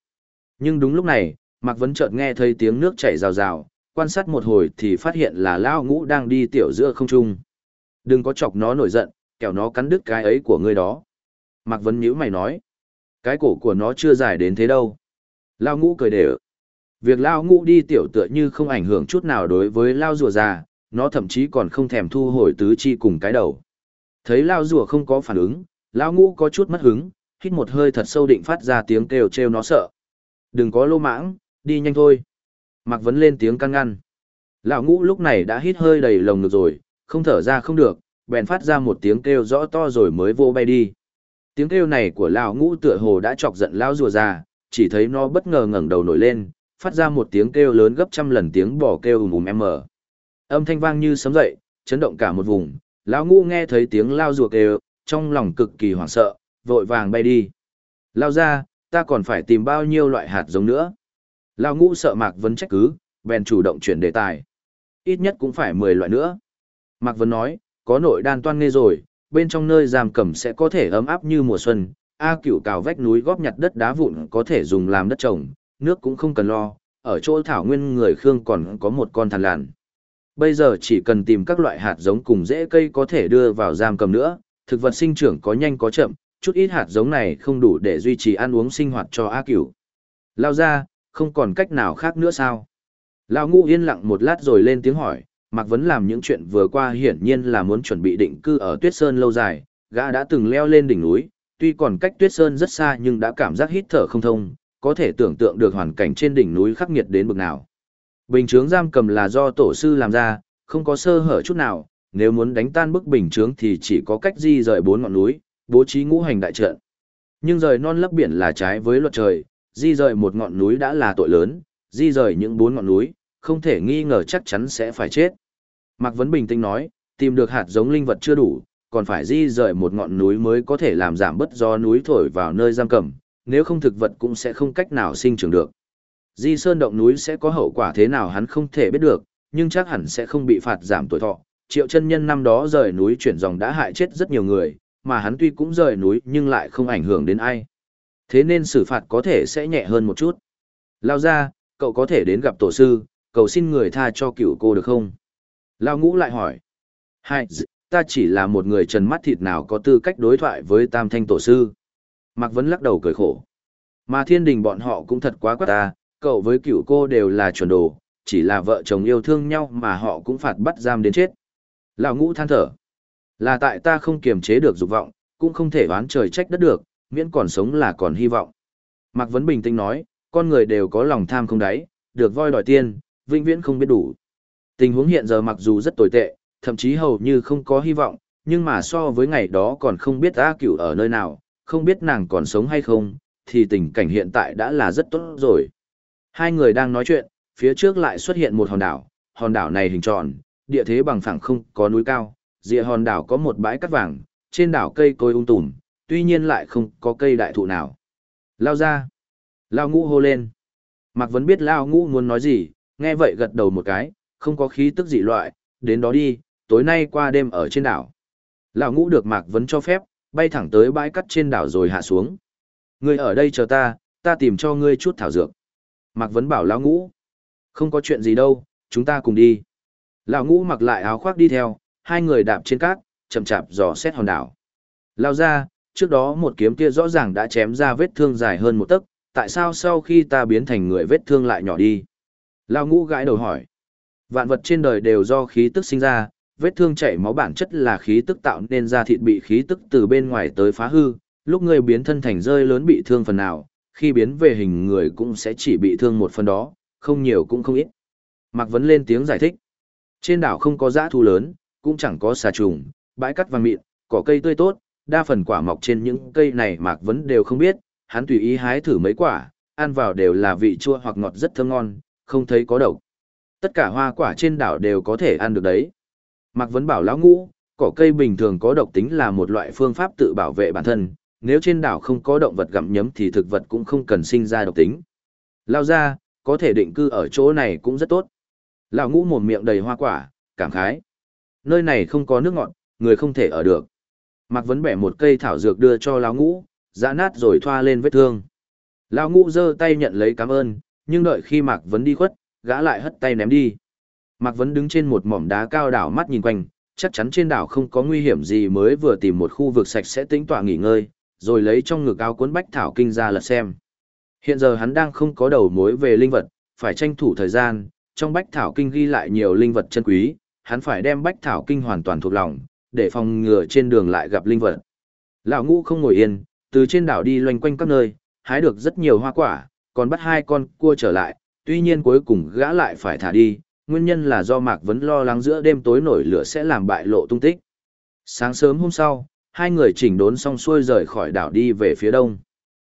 Nhưng đúng lúc này, Mạc Vấn chợt nghe thấy tiếng nước chảy rào rào, quan sát một hồi thì phát hiện là Lão ngũ đang đi tiểu giữa không trung. Đừng có chọc nó nổi giận, kẻo nó cắn đứt cái ấy của ngươi đó. Mạc Vấn nhíu mày nói, cái cổ của nó chưa dài đến thế đâu. Lão ngũ cười đều. Việc Lão ngũ đi tiểu tựa như không ảnh hưởng chút nào đối với Lão rùa già, nó thậm chí còn không thèm thu hồi tứ chi cùng cái đầu. Thấy Lão rùa không có phản ứng, Lão ngũ có chút mất hứng, hít một hơi thật sâu định phát ra tiếng kêu trêu nó sợ. Đừng có lô mãng, đi nhanh thôi. Mạc Vấn lên tiếng căn ngăn. Lão ngũ lúc này đã hít hơi đầy lồng ngực rồi, không thở ra không được, bèn phát ra một tiếng kêu rõ to rồi mới vô bay đi. Tiếng kêu này của lão ngũ tựa hồ đã chọc giận lão rùa già, chỉ thấy nó bất ngờ ngẩng đầu nổi lên, phát ra một tiếng kêu lớn gấp trăm lần tiếng bò kêu ùm ùm em mở. Âm thanh vang như sấm dậy, chấn động cả một vùng. Lão ngũ nghe thấy tiếng lao rùa kêu, trong lòng cực kỳ hoảng sợ, vội vàng bay đi. Lao ra, ta còn phải tìm bao nhiêu loại hạt giống nữa. Lão ngũ sợ Mạc Vân trách cứ, bèn chủ động chuyển đề tài. Ít nhất cũng phải 10 loại nữa. Mạc Vân nói, có nội đan toan nghe rồi, bên trong nơi giam cầm sẽ có thể ấm áp như mùa xuân. A cửu cào vách núi góp nhặt đất đá vụn có thể dùng làm đất trồng, nước cũng không cần lo. Ở chỗ thảo nguyên người Khương còn có một con thằn làn. Bây giờ chỉ cần tìm các loại hạt giống cùng rễ cây có thể đưa vào giam cầm nữa, thực vật sinh trưởng có nhanh có chậm, chút ít hạt giống này không đủ để duy trì ăn uống sinh hoạt cho A Cửu. Lao ra, không còn cách nào khác nữa sao? Lao ngũ yên lặng một lát rồi lên tiếng hỏi, Mạc Vấn làm những chuyện vừa qua hiển nhiên là muốn chuẩn bị định cư ở Tuyết Sơn lâu dài, gã đã từng leo lên đỉnh núi, tuy còn cách Tuyết Sơn rất xa nhưng đã cảm giác hít thở không thông, có thể tưởng tượng được hoàn cảnh trên đỉnh núi khắc nghiệt đến bực nào. Bình chướng giam cầm là do tổ sư làm ra, không có sơ hở chút nào, nếu muốn đánh tan bức bình chướng thì chỉ có cách di rời bốn ngọn núi, bố trí ngũ hành đại trận. Nhưng rời non lấp biển là trái với luật trời, di rời một ngọn núi đã là tội lớn, di rời những bốn ngọn núi, không thể nghi ngờ chắc chắn sẽ phải chết. Mạc Vấn bình tĩnh nói, tìm được hạt giống linh vật chưa đủ, còn phải di rời một ngọn núi mới có thể làm giảm bớt do núi thổi vào nơi giam cầm, nếu không thực vật cũng sẽ không cách nào sinh trưởng được. Di sơn động núi sẽ có hậu quả thế nào hắn không thể biết được, nhưng chắc hẳn sẽ không bị phạt giảm tuổi thọ. Triệu chân nhân năm đó rời núi chuyển dòng đã hại chết rất nhiều người, mà hắn tuy cũng rời núi nhưng lại không ảnh hưởng đến ai. Thế nên xử phạt có thể sẽ nhẹ hơn một chút. Lao ra, cậu có thể đến gặp tổ sư, cầu xin người tha cho cựu cô được không? Lao ngũ lại hỏi. Hai, ta chỉ là một người trần mắt thịt nào có tư cách đối thoại với tam thanh tổ sư. Mạc Vấn lắc đầu cười khổ. Mà thiên đình bọn họ cũng thật quá quát ta, cậu với cựu cô đều là chuẩn đồ, chỉ là vợ chồng yêu thương nhau mà họ cũng phạt bắt giam đến chết. Lão ngũ than thở. Là tại ta không kiềm chế được dục vọng, cũng không thể oán trời trách đất được, miễn còn sống là còn hy vọng. Mạc Vấn bình tĩnh nói, con người đều có lòng tham không đáy, được voi đòi tiên, vĩnh viễn không biết đủ. Tình huống hiện giờ mặc dù rất tồi tệ, thậm chí hầu như không có hy vọng, nhưng mà so với ngày đó còn không biết A Cửu ở nơi nào, không biết nàng còn sống hay không, thì tình cảnh hiện tại đã là rất tốt rồi. Hai người đang nói chuyện, phía trước lại xuất hiện một hòn đảo, hòn đảo này hình tròn, địa thế bằng phẳng không có núi cao, rìa hòn đảo có một bãi cát vàng, trên đảo cây cối ung um tùm, tuy nhiên lại không có cây đại thụ nào. Lao ra. Lao ngũ hô lên. Mạc Vấn biết Lao ngũ muốn nói gì, nghe vậy gật đầu một cái, không có khí tức dị loại, đến đó đi, tối nay qua đêm ở trên đảo. Lão ngũ được Mạc Vấn cho phép, bay thẳng tới bãi cắt trên đảo rồi hạ xuống. Ngươi ở đây chờ ta, ta tìm cho ngươi chút thảo dược. Mạc Vấn bảo lão ngũ. Không có chuyện gì đâu, chúng ta cùng đi. Lão ngũ mặc lại áo khoác đi theo, hai người đạp trên cát, chậm chạp dò xét hòn đảo. Lao ra, trước đó một kiếm kia rõ ràng đã chém ra vết thương dài hơn một tấc, tại sao sau khi ta biến thành người vết thương lại nhỏ đi? Lao ngũ gãi đầu hỏi. Vạn vật trên đời đều do khí tức sinh ra, vết thương chảy máu bản chất là khí tức tạo nên da thịt bị khí tức từ bên ngoài tới phá hư, lúc người biến thân thành rơi lớn bị thương phần nào, khi biến về hình người cũng sẽ chỉ bị thương một phần đó, không nhiều cũng không ít. Mạc Vấn lên tiếng giải thích. Trên đảo không có giã thu lớn, cũng chẳng có xà trùng, bãi cắt vàng mịn, cỏ cây tươi tốt, đa phần quả mọc trên những cây này Mạc Vấn đều không biết, hắn tùy ý hái thử mấy quả, ăn vào đều là vị chua hoặc ngọt rất thơm ngon, không thấy có độc. Tất cả hoa quả trên đảo đều có thể ăn được đấy. Mạc Vấn bảo lão ngũ, cỏ cây bình thường có độc tính là một loại phương pháp tự bảo vệ bản thân, nếu trên đảo không có động vật gặm nhấm thì thực vật cũng không cần sinh ra độc tính. Lao ra, có thể định cư ở chỗ này cũng rất tốt. Lão ngũ mồm miệng đầy hoa quả, cảm khái. Nơi này không có nước ngọt, người không thể ở được. Mạc Vấn bẻ một cây thảo dược đưa cho lão ngũ, giã nát rồi thoa lên vết thương. Lão ngũ giơ tay nhận lấy cảm ơn, nhưng đợi khi Mạc Vấn đi khuất, gã lại hất tay ném đi. Mạc Vấn đứng trên một mỏm đá cao đảo mắt nhìn quanh, chắc chắn trên đảo không có nguy hiểm gì mới vừa tìm một khu vực sạch sẽ tĩnh tọa nghỉ ngơi, rồi lấy trong ngực áo cuốn bách thảo kinh ra lật xem. Hiện giờ hắn đang không có đầu mối về linh vật, phải tranh thủ thời gian, trong bách thảo kinh ghi lại nhiều linh vật chân quý, hắn phải đem bách thảo kinh hoàn toàn thuộc lòng, để phòng ngừa trên đường lại gặp linh vật. Lão ngũ không ngồi yên, từ trên đảo đi loanh quanh các nơi, hái được rất nhiều hoa quả, còn bắt hai con cua trở lại, tuy nhiên cuối cùng gã lại phải thả đi, nguyên nhân là do Mạc Vấn lo lắng giữa đêm tối nổi lửa sẽ làm bại lộ tung tích. Sáng sớm hôm sau, hai người chỉnh đốn xong xuôi rời khỏi đảo đi về phía đông.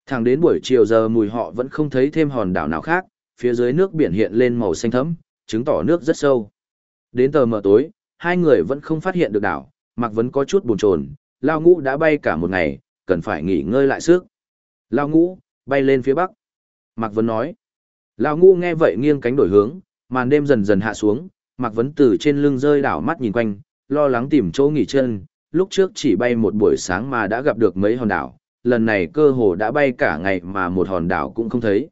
Thẳng đến buổi chiều giờ mùi họ vẫn không thấy thêm hòn đảo nào khác, phía dưới nước biển hiện lên màu xanh thẫm, chứng tỏ nước rất sâu. Đến tờ mờ tối, hai người vẫn không phát hiện được đảo, Mạc Vấn có chút buồn chồn, Lao Ngũ đã bay cả một ngày, cần phải nghỉ ngơi lại sức. Lao Ngũ, bay lên phía bắc. Mạc Vấn nói. Lao Ngũ nghe vậy nghiêng cánh đổi hướng, màn đêm dần dần hạ xuống, Mạc Vấn từ trên lưng rơi đảo mắt nhìn quanh, lo lắng tìm chỗ nghỉ chân, lúc trước chỉ bay một buổi sáng mà đã gặp được mấy hòn đảo, lần này cơ hồ đã bay cả ngày mà một hòn đảo cũng không thấy.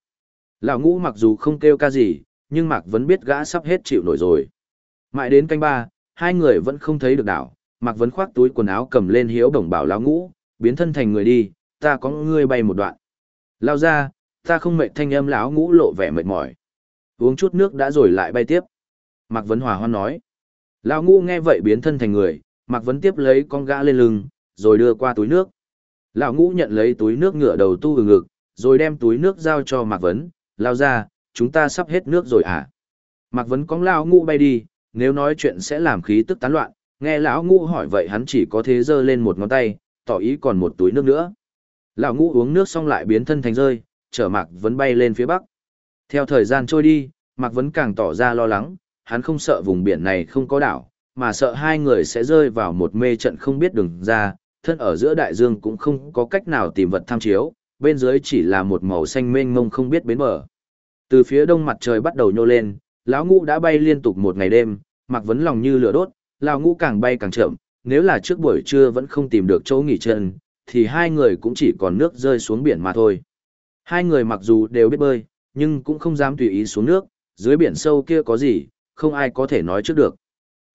Lão ngũ mặc dù không kêu ca gì, nhưng Mạc Vấn biết gã sắp hết chịu nổi rồi. Mãi đến canh ba, hai người vẫn không thấy được đảo, Mạc Vấn khoác túi quần áo cầm lên hiếu đồng bảo lão ngũ, biến thân thành người đi, ta có ngươi bay một đoạn. Lao ra, ta không mệt thanh âm lão ngũ lộ vẻ mệt mỏi. Uống chút nước đã rồi lại bay tiếp. Mạc Vấn hòa hoan nói. Lão ngũ nghe vậy biến thân thành người, Mạc Vấn tiếp lấy con gã lên lưng, rồi đưa qua túi nước. Lão ngũ nhận lấy túi nước ngựa đầu tu ở ngực, rồi đem túi nước giao cho Mạc Vấn, lao ra, chúng ta sắp hết nước rồi à? Mạc Vấn cóng lão ngũ bay đi, nếu nói chuyện sẽ làm khí tức tán loạn, nghe lão ngũ hỏi vậy hắn chỉ có thế giơ lên một ngón tay, tỏ ý còn một túi nước nữa. Lão ngũ uống nước xong lại biến thân thành rơi, chở Mạc Vấn bay lên phía bắc. Theo thời gian trôi đi, Mạc Vấn càng tỏ ra lo lắng, hắn không sợ vùng biển này không có đảo, mà sợ hai người sẽ rơi vào một mê trận không biết đường ra, thân ở giữa đại dương cũng không có cách nào tìm vật tham chiếu, bên dưới chỉ là một màu xanh mênh mông không biết bến bờ. Từ phía đông mặt trời bắt đầu nhô lên, lão ngũ đã bay liên tục một ngày đêm, Mạc Vấn lòng như lửa đốt, lão ngũ càng bay càng chậm, nếu là trước buổi trưa vẫn không tìm được chỗ nghỉ chân, thì hai người cũng chỉ còn nước rơi xuống biển mà thôi. Hai người mặc dù đều biết bơi, nhưng cũng không dám tùy ý xuống nước, dưới biển sâu kia có gì, không ai có thể nói trước được.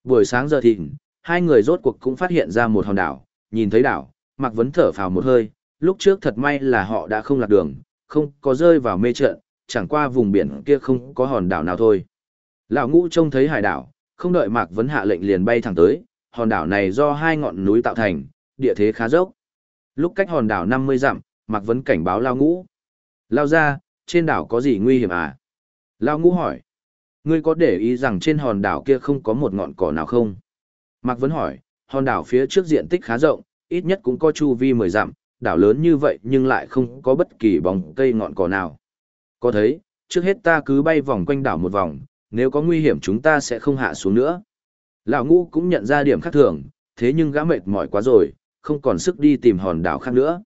Buổi sáng giờ thịnh, hai người rốt cuộc cũng phát hiện ra một hòn đảo, nhìn thấy đảo, Mạc Vấn thở phào một hơi, lúc trước thật may là họ đã không lạc đường, không có rơi vào mê trận, chẳng qua vùng biển kia không có hòn đảo nào thôi. Lão ngũ trông thấy hải đảo, không đợi Mạc Vấn hạ lệnh liền bay thẳng tới, hòn đảo này do hai ngọn núi tạo thành, địa thế khá dốc. Lúc cách hòn đảo 50 dặm, Mạc Vấn cảnh báo Lao ngũ. Lao ra, trên đảo có gì nguy hiểm à? Lao ngũ hỏi. Ngươi có để ý rằng trên hòn đảo kia không có một ngọn cỏ nào không? Mạc Vấn hỏi, hòn đảo phía trước diện tích khá rộng, ít nhất cũng có chu vi 10 dặm, đảo lớn như vậy nhưng lại không có bất kỳ bóng cây ngọn cỏ nào. Có thấy, trước hết ta cứ bay vòng quanh đảo một vòng, nếu có nguy hiểm chúng ta sẽ không hạ xuống nữa. Lão ngũ cũng nhận ra điểm khác thường, thế nhưng gã mệt mỏi quá rồi, không còn sức đi tìm hòn đảo khác nữa.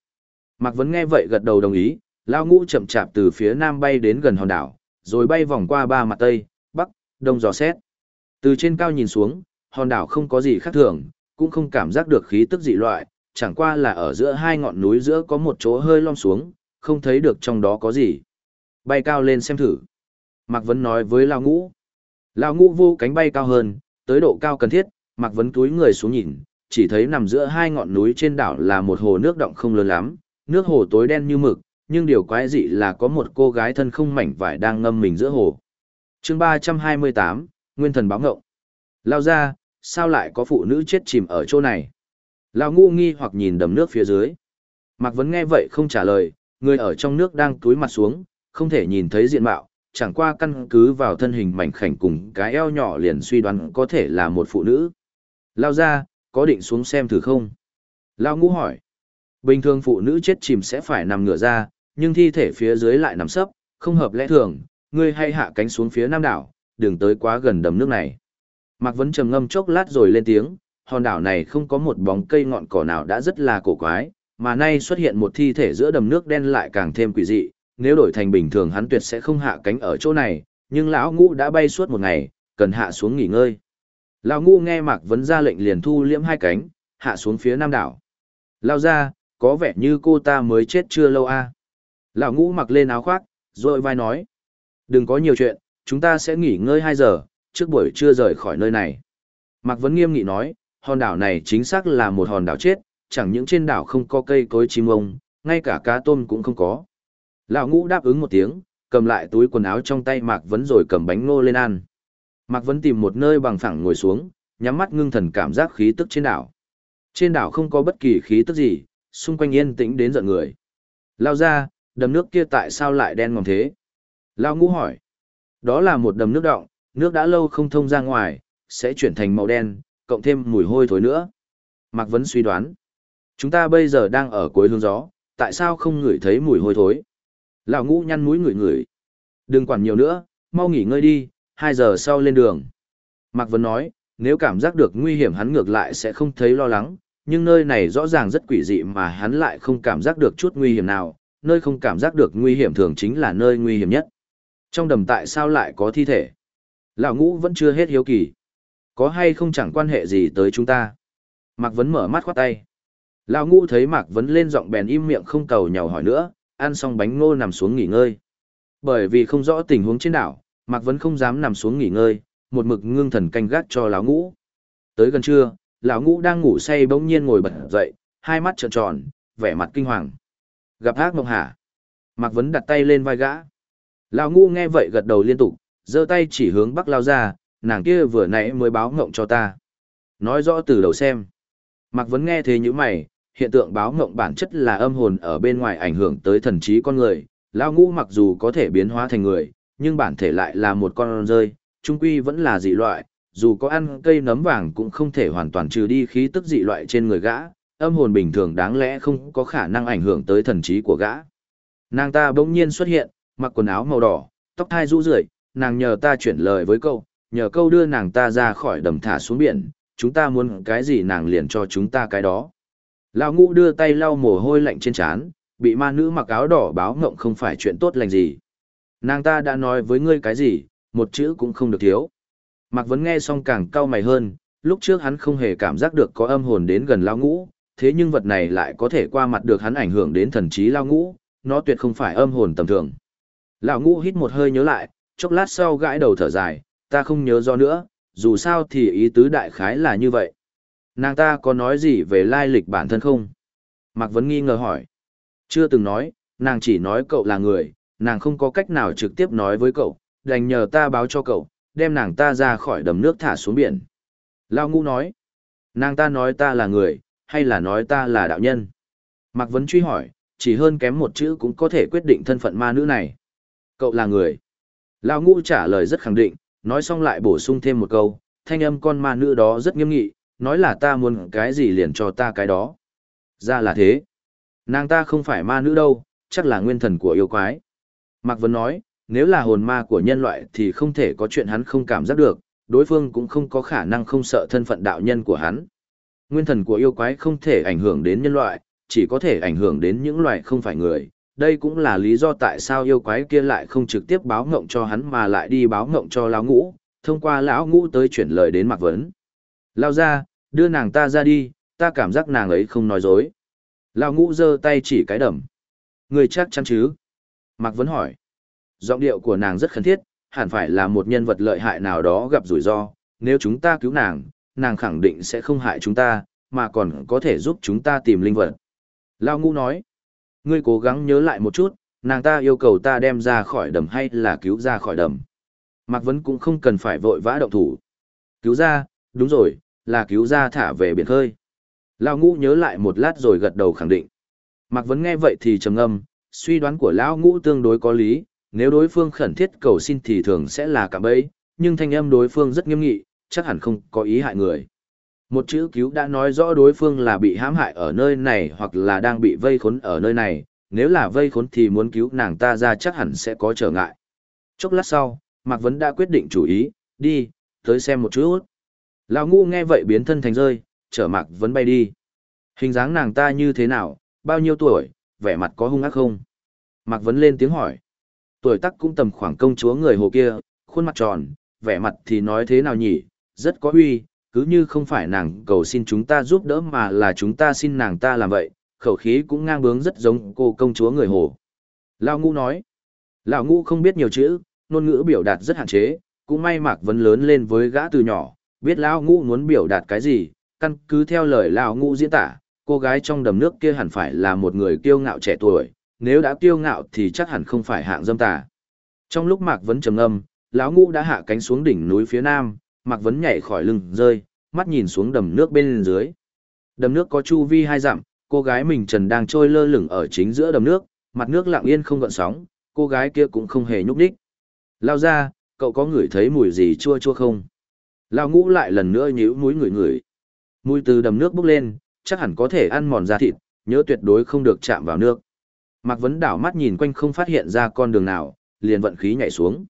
Mạc Vấn nghe vậy gật đầu đồng ý, Lão ngũ chậm chạp từ phía nam bay đến gần hòn đảo, rồi bay vòng qua ba mặt tây, bắc, đông dò xét. Từ trên cao nhìn xuống, hòn đảo không có gì khác thường, cũng không cảm giác được khí tức dị loại, chẳng qua là ở giữa hai ngọn núi giữa có một chỗ hơi lom xuống, không thấy được trong đó có gì. Bay cao lên xem thử. Mạc Vấn nói với Lao Ngũ. Lao Ngũ vô cánh bay cao hơn, tới độ cao cần thiết, Mạc Vấn túi người xuống nhìn, chỉ thấy nằm giữa hai ngọn núi trên đảo là một hồ nước động không lớn lắm, nước hồ tối đen như mực, nhưng điều quái dị là có một cô gái thân không mảnh vải đang ngâm mình giữa hồ. chương 328, Nguyên thần báo ngộng. Lao ra, sao lại có phụ nữ chết chìm ở chỗ này? Lao Ngũ nghi hoặc nhìn đầm nước phía dưới. Mạc Vấn nghe vậy không trả lời, người ở trong nước đang túi mặt xuống, không thể nhìn thấy diện mạo, chẳng qua căn cứ vào thân hình mảnh khảnh cùng cái eo nhỏ liền suy đoán có thể là một phụ nữ. Lao ra, có định xuống xem thử không? Lao ngũ hỏi. Bình thường phụ nữ chết chìm sẽ phải nằm ngửa ra, nhưng thi thể phía dưới lại nằm sấp, không hợp lẽ thường, ngươi hay hạ cánh xuống phía nam đảo, đừng tới quá gần đầm nước này. Mạc Vấn trầm ngâm chốc lát rồi lên tiếng, hòn đảo này không có một bóng cây ngọn cỏ nào đã rất là cổ quái, mà nay xuất hiện một thi thể giữa đầm nước đen lại càng thêm quỷ dị, nếu đổi thành bình thường hắn tuyệt sẽ không hạ cánh ở chỗ này, nhưng lão ngũ đã bay suốt một ngày, cần hạ xuống nghỉ ngơi. Lão ngũ nghe Mạc Vấn ra lệnh liền thu liễm hai cánh, hạ xuống phía nam đảo. Lao ra, có vẻ như cô ta mới chết chưa lâu a. À? Lão ngũ mặc lên áo khoác, rồi vai nói. Đừng có nhiều chuyện, chúng ta sẽ nghỉ ngơi 2 giờ, trước buổi trưa rời khỏi nơi này. Mạc Vấn nghiêm nghị nói, hòn đảo này chính xác là một hòn đảo chết, chẳng những trên đảo không có cây cối chim ông, ngay cả cá tôm cũng không có. Lão ngũ đáp ứng một tiếng, cầm lại túi quần áo trong tay Mạc Vấn rồi cầm bánh ngô lên ăn. Mạc Vấn tìm một nơi bằng phẳng ngồi xuống, nhắm mắt ngưng thần cảm giác khí tức trên đảo. Trên đảo không có bất kỳ khí tức gì, xung quanh yên tĩnh đến giận người. Lao ra, đầm nước kia tại sao lại đen ngòm thế? Lao ngũ hỏi. Đó là một đầm nước động, nước đã lâu không thông ra ngoài, sẽ chuyển thành màu đen, cộng thêm mùi hôi thối nữa. Mạc Vấn suy đoán. Chúng ta bây giờ đang ở cuối hướng gió, tại sao không ngửi thấy mùi hôi thối? Lão ngũ nhăn mũi ngửi ngửi. Đừng quản nhiều nữa, mau nghỉ ngơi đi, Hai giờ sau lên đường. Mạc Vân nói, nếu cảm giác được nguy hiểm hắn ngược lại sẽ không thấy lo lắng, nhưng nơi này rõ ràng rất quỷ dị mà hắn lại không cảm giác được chút nguy hiểm nào, nơi không cảm giác được nguy hiểm thường chính là nơi nguy hiểm nhất. Trong đầm tại sao lại có thi thể? Lão ngũ vẫn chưa hết hiếu kỳ. Có hay không chẳng quan hệ gì tới chúng ta? Mạc Vấn mở mắt khoát tay. Lão ngũ thấy Mạc Vấn lên giọng bèn im miệng không cầu nhào hỏi nữa, ăn xong bánh ngô nằm xuống nghỉ ngơi. Bởi vì không rõ tình huống trên đảo, Mạc Vấn không dám nằm xuống nghỉ ngơi, một mực ngưng thần canh gác cho lão ngũ. Tới gần trưa, lão ngũ đang ngủ say bỗng nhiên ngồi bật dậy, hai mắt trợn tròn, vẻ mặt kinh hoàng. Gặp ác mộng hả? Mạc Vấn đặt tay lên vai gã. Lão ngũ nghe vậy gật đầu liên tục, giơ tay chỉ hướng bắc lao ra, nàng kia vừa nãy mới báo ngộng cho ta. Nói rõ từ đầu xem. Mạc Vấn nghe thế như mày, hiện tượng báo ngộng bản chất là âm hồn ở bên ngoài ảnh hưởng tới thần trí con người. Lao ngũ mặc dù có thể biến hóa thành người, nhưng bản thể lại là một con rơi, trung quy vẫn là dị loại, dù có ăn cây nấm vàng cũng không thể hoàn toàn trừ đi khí tức dị loại trên người gã, âm hồn bình thường đáng lẽ không có khả năng ảnh hưởng tới thần trí của gã. Nàng ta bỗng nhiên xuất hiện, mặc quần áo màu đỏ, tóc thai rũ rượi, nàng nhờ ta chuyển lời với câu, nhờ câu đưa nàng ta ra khỏi đầm thả xuống biển, chúng ta muốn cái gì nàng liền cho chúng ta cái đó. Lão ngũ đưa tay lau mồ hôi lạnh trên trán, bị ma nữ mặc áo đỏ báo ngộng không phải chuyện tốt lành gì. Nàng ta đã nói với ngươi cái gì, một chữ cũng không được thiếu. Mạc Vấn nghe xong càng cau mày hơn, lúc trước hắn không hề cảm giác được có âm hồn đến gần lao ngũ, thế nhưng vật này lại có thể qua mặt được hắn ảnh hưởng đến thần trí lao ngũ, nó tuyệt không phải âm hồn tầm thường. Lão ngũ hít một hơi nhớ lại, chốc lát sau gãi đầu thở dài, ta không nhớ do nữa, dù sao thì ý tứ đại khái là như vậy. Nàng ta có nói gì về lai lịch bản thân không? Mạc Vấn nghi ngờ hỏi. Chưa từng nói, nàng chỉ nói cậu là người, nàng không có cách nào trực tiếp nói với cậu, đành nhờ ta báo cho cậu, đem nàng ta ra khỏi đầm nước thả xuống biển. Lao ngũ nói, nàng ta nói ta là người, hay là nói ta là đạo nhân? Mạc Vấn truy hỏi, chỉ hơn kém một chữ cũng có thể quyết định thân phận ma nữ này. Cậu là người. Lao ngũ trả lời rất khẳng định, nói xong lại bổ sung thêm một câu, thanh âm con ma nữ đó rất nghiêm nghị, nói là ta muốn cái gì liền cho ta cái đó. Ra là thế. Nàng ta không phải ma nữ đâu, chắc là nguyên thần của yêu quái. Mạc Vấn nói, nếu là hồn ma của nhân loại thì không thể có chuyện hắn không cảm giác được, đối phương cũng không có khả năng không sợ thân phận đạo nhân của hắn. Nguyên thần của yêu quái không thể ảnh hưởng đến nhân loại, chỉ có thể ảnh hưởng đến những loài không phải người. Đây cũng là lý do tại sao yêu quái kia lại không trực tiếp báo ngộng cho hắn mà lại đi báo ngộng cho lão ngũ, thông qua lão ngũ tới chuyển lời đến Mạc Vấn. Lao ra, đưa nàng ta ra đi, ta cảm giác nàng ấy không nói dối. Lao ngũ giơ tay chỉ cái đầm. Người chắc chắn chứ? Mạc Vấn hỏi. Giọng điệu của nàng rất khẩn thiết, hẳn phải là một nhân vật lợi hại nào đó gặp rủi ro, nếu chúng ta cứu nàng, nàng khẳng định sẽ không hại chúng ta, mà còn có thể giúp chúng ta tìm linh vật. Lao Ngũ nói, ngươi cố gắng nhớ lại một chút, nàng ta yêu cầu ta đem ra khỏi đầm hay là cứu ra khỏi đầm. Mạc Vấn cũng không cần phải vội vã động thủ. Cứu ra, đúng rồi, là cứu ra thả về biển khơi. Lão Ngũ nhớ lại một lát rồi gật đầu khẳng định. Mạc Vấn nghe vậy thì trầm ngâm, suy đoán của Lão Ngũ tương đối có lý, nếu đối phương khẩn thiết cầu xin thì thường sẽ là cả bẫy, nhưng thanh âm đối phương rất nghiêm nghị, chắc hẳn không có ý hại người. Một chữ cứu đã nói rõ đối phương là bị hãm hại ở nơi này hoặc là đang bị vây khốn ở nơi này, nếu là vây khốn thì muốn cứu nàng ta ra chắc hẳn sẽ có trở ngại. Chốc lát sau, Mạc Vấn đã quyết định chủ ý, đi, tới xem một chút. Lão ngu nghe vậy biến thân thành rơi, chở Mặc vẫn bay đi. Hình dáng nàng ta như thế nào, bao nhiêu tuổi, vẻ mặt có hung ác không? Mạc Vấn lên tiếng hỏi tuổi tác cũng tầm khoảng công chúa người hồ kia, khuôn mặt tròn, vẻ mặt thì nói thế nào nhỉ, rất có uy, cứ như không phải nàng cầu xin chúng ta giúp đỡ mà là chúng ta xin nàng ta làm vậy, khẩu khí cũng ngang bướng rất giống cô công chúa người hồ. Lão ngũ nói, lão ngũ không biết nhiều chữ, ngôn ngữ biểu đạt rất hạn chế, cũng may mạc vấn lớn lên với gã từ nhỏ, biết lão ngũ muốn biểu đạt cái gì, căn cứ theo lời lão ngũ diễn tả, cô gái trong đầm nước kia hẳn phải là một người kiêu ngạo trẻ tuổi, nếu đã kiêu ngạo thì chắc hẳn không phải hạng dâm tà. Trong lúc Mạc Vấn trầm âm, lão ngũ đã hạ cánh xuống đỉnh núi phía nam, Mạc Vấn nhảy khỏi lưng rơi, mắt nhìn xuống đầm nước bên dưới. Đầm nước có chu vi hai dặm, cô gái mình trần đang trôi lơ lửng ở chính giữa đầm nước, mặt nước lặng yên không gợn sóng, cô gái kia cũng không hề nhúc nhích. Lao ra, cậu có ngửi thấy mùi gì chua chua không? Lao ngũ lại lần nữa nhíu mũi người người, Mùi từ đầm nước bốc lên, chắc hẳn có thể ăn mòn da thịt, nhớ tuyệt đối không được chạm vào nước. Mạc Vấn đảo mắt nhìn quanh không phát hiện ra con đường nào, liền vận khí nhảy xuống.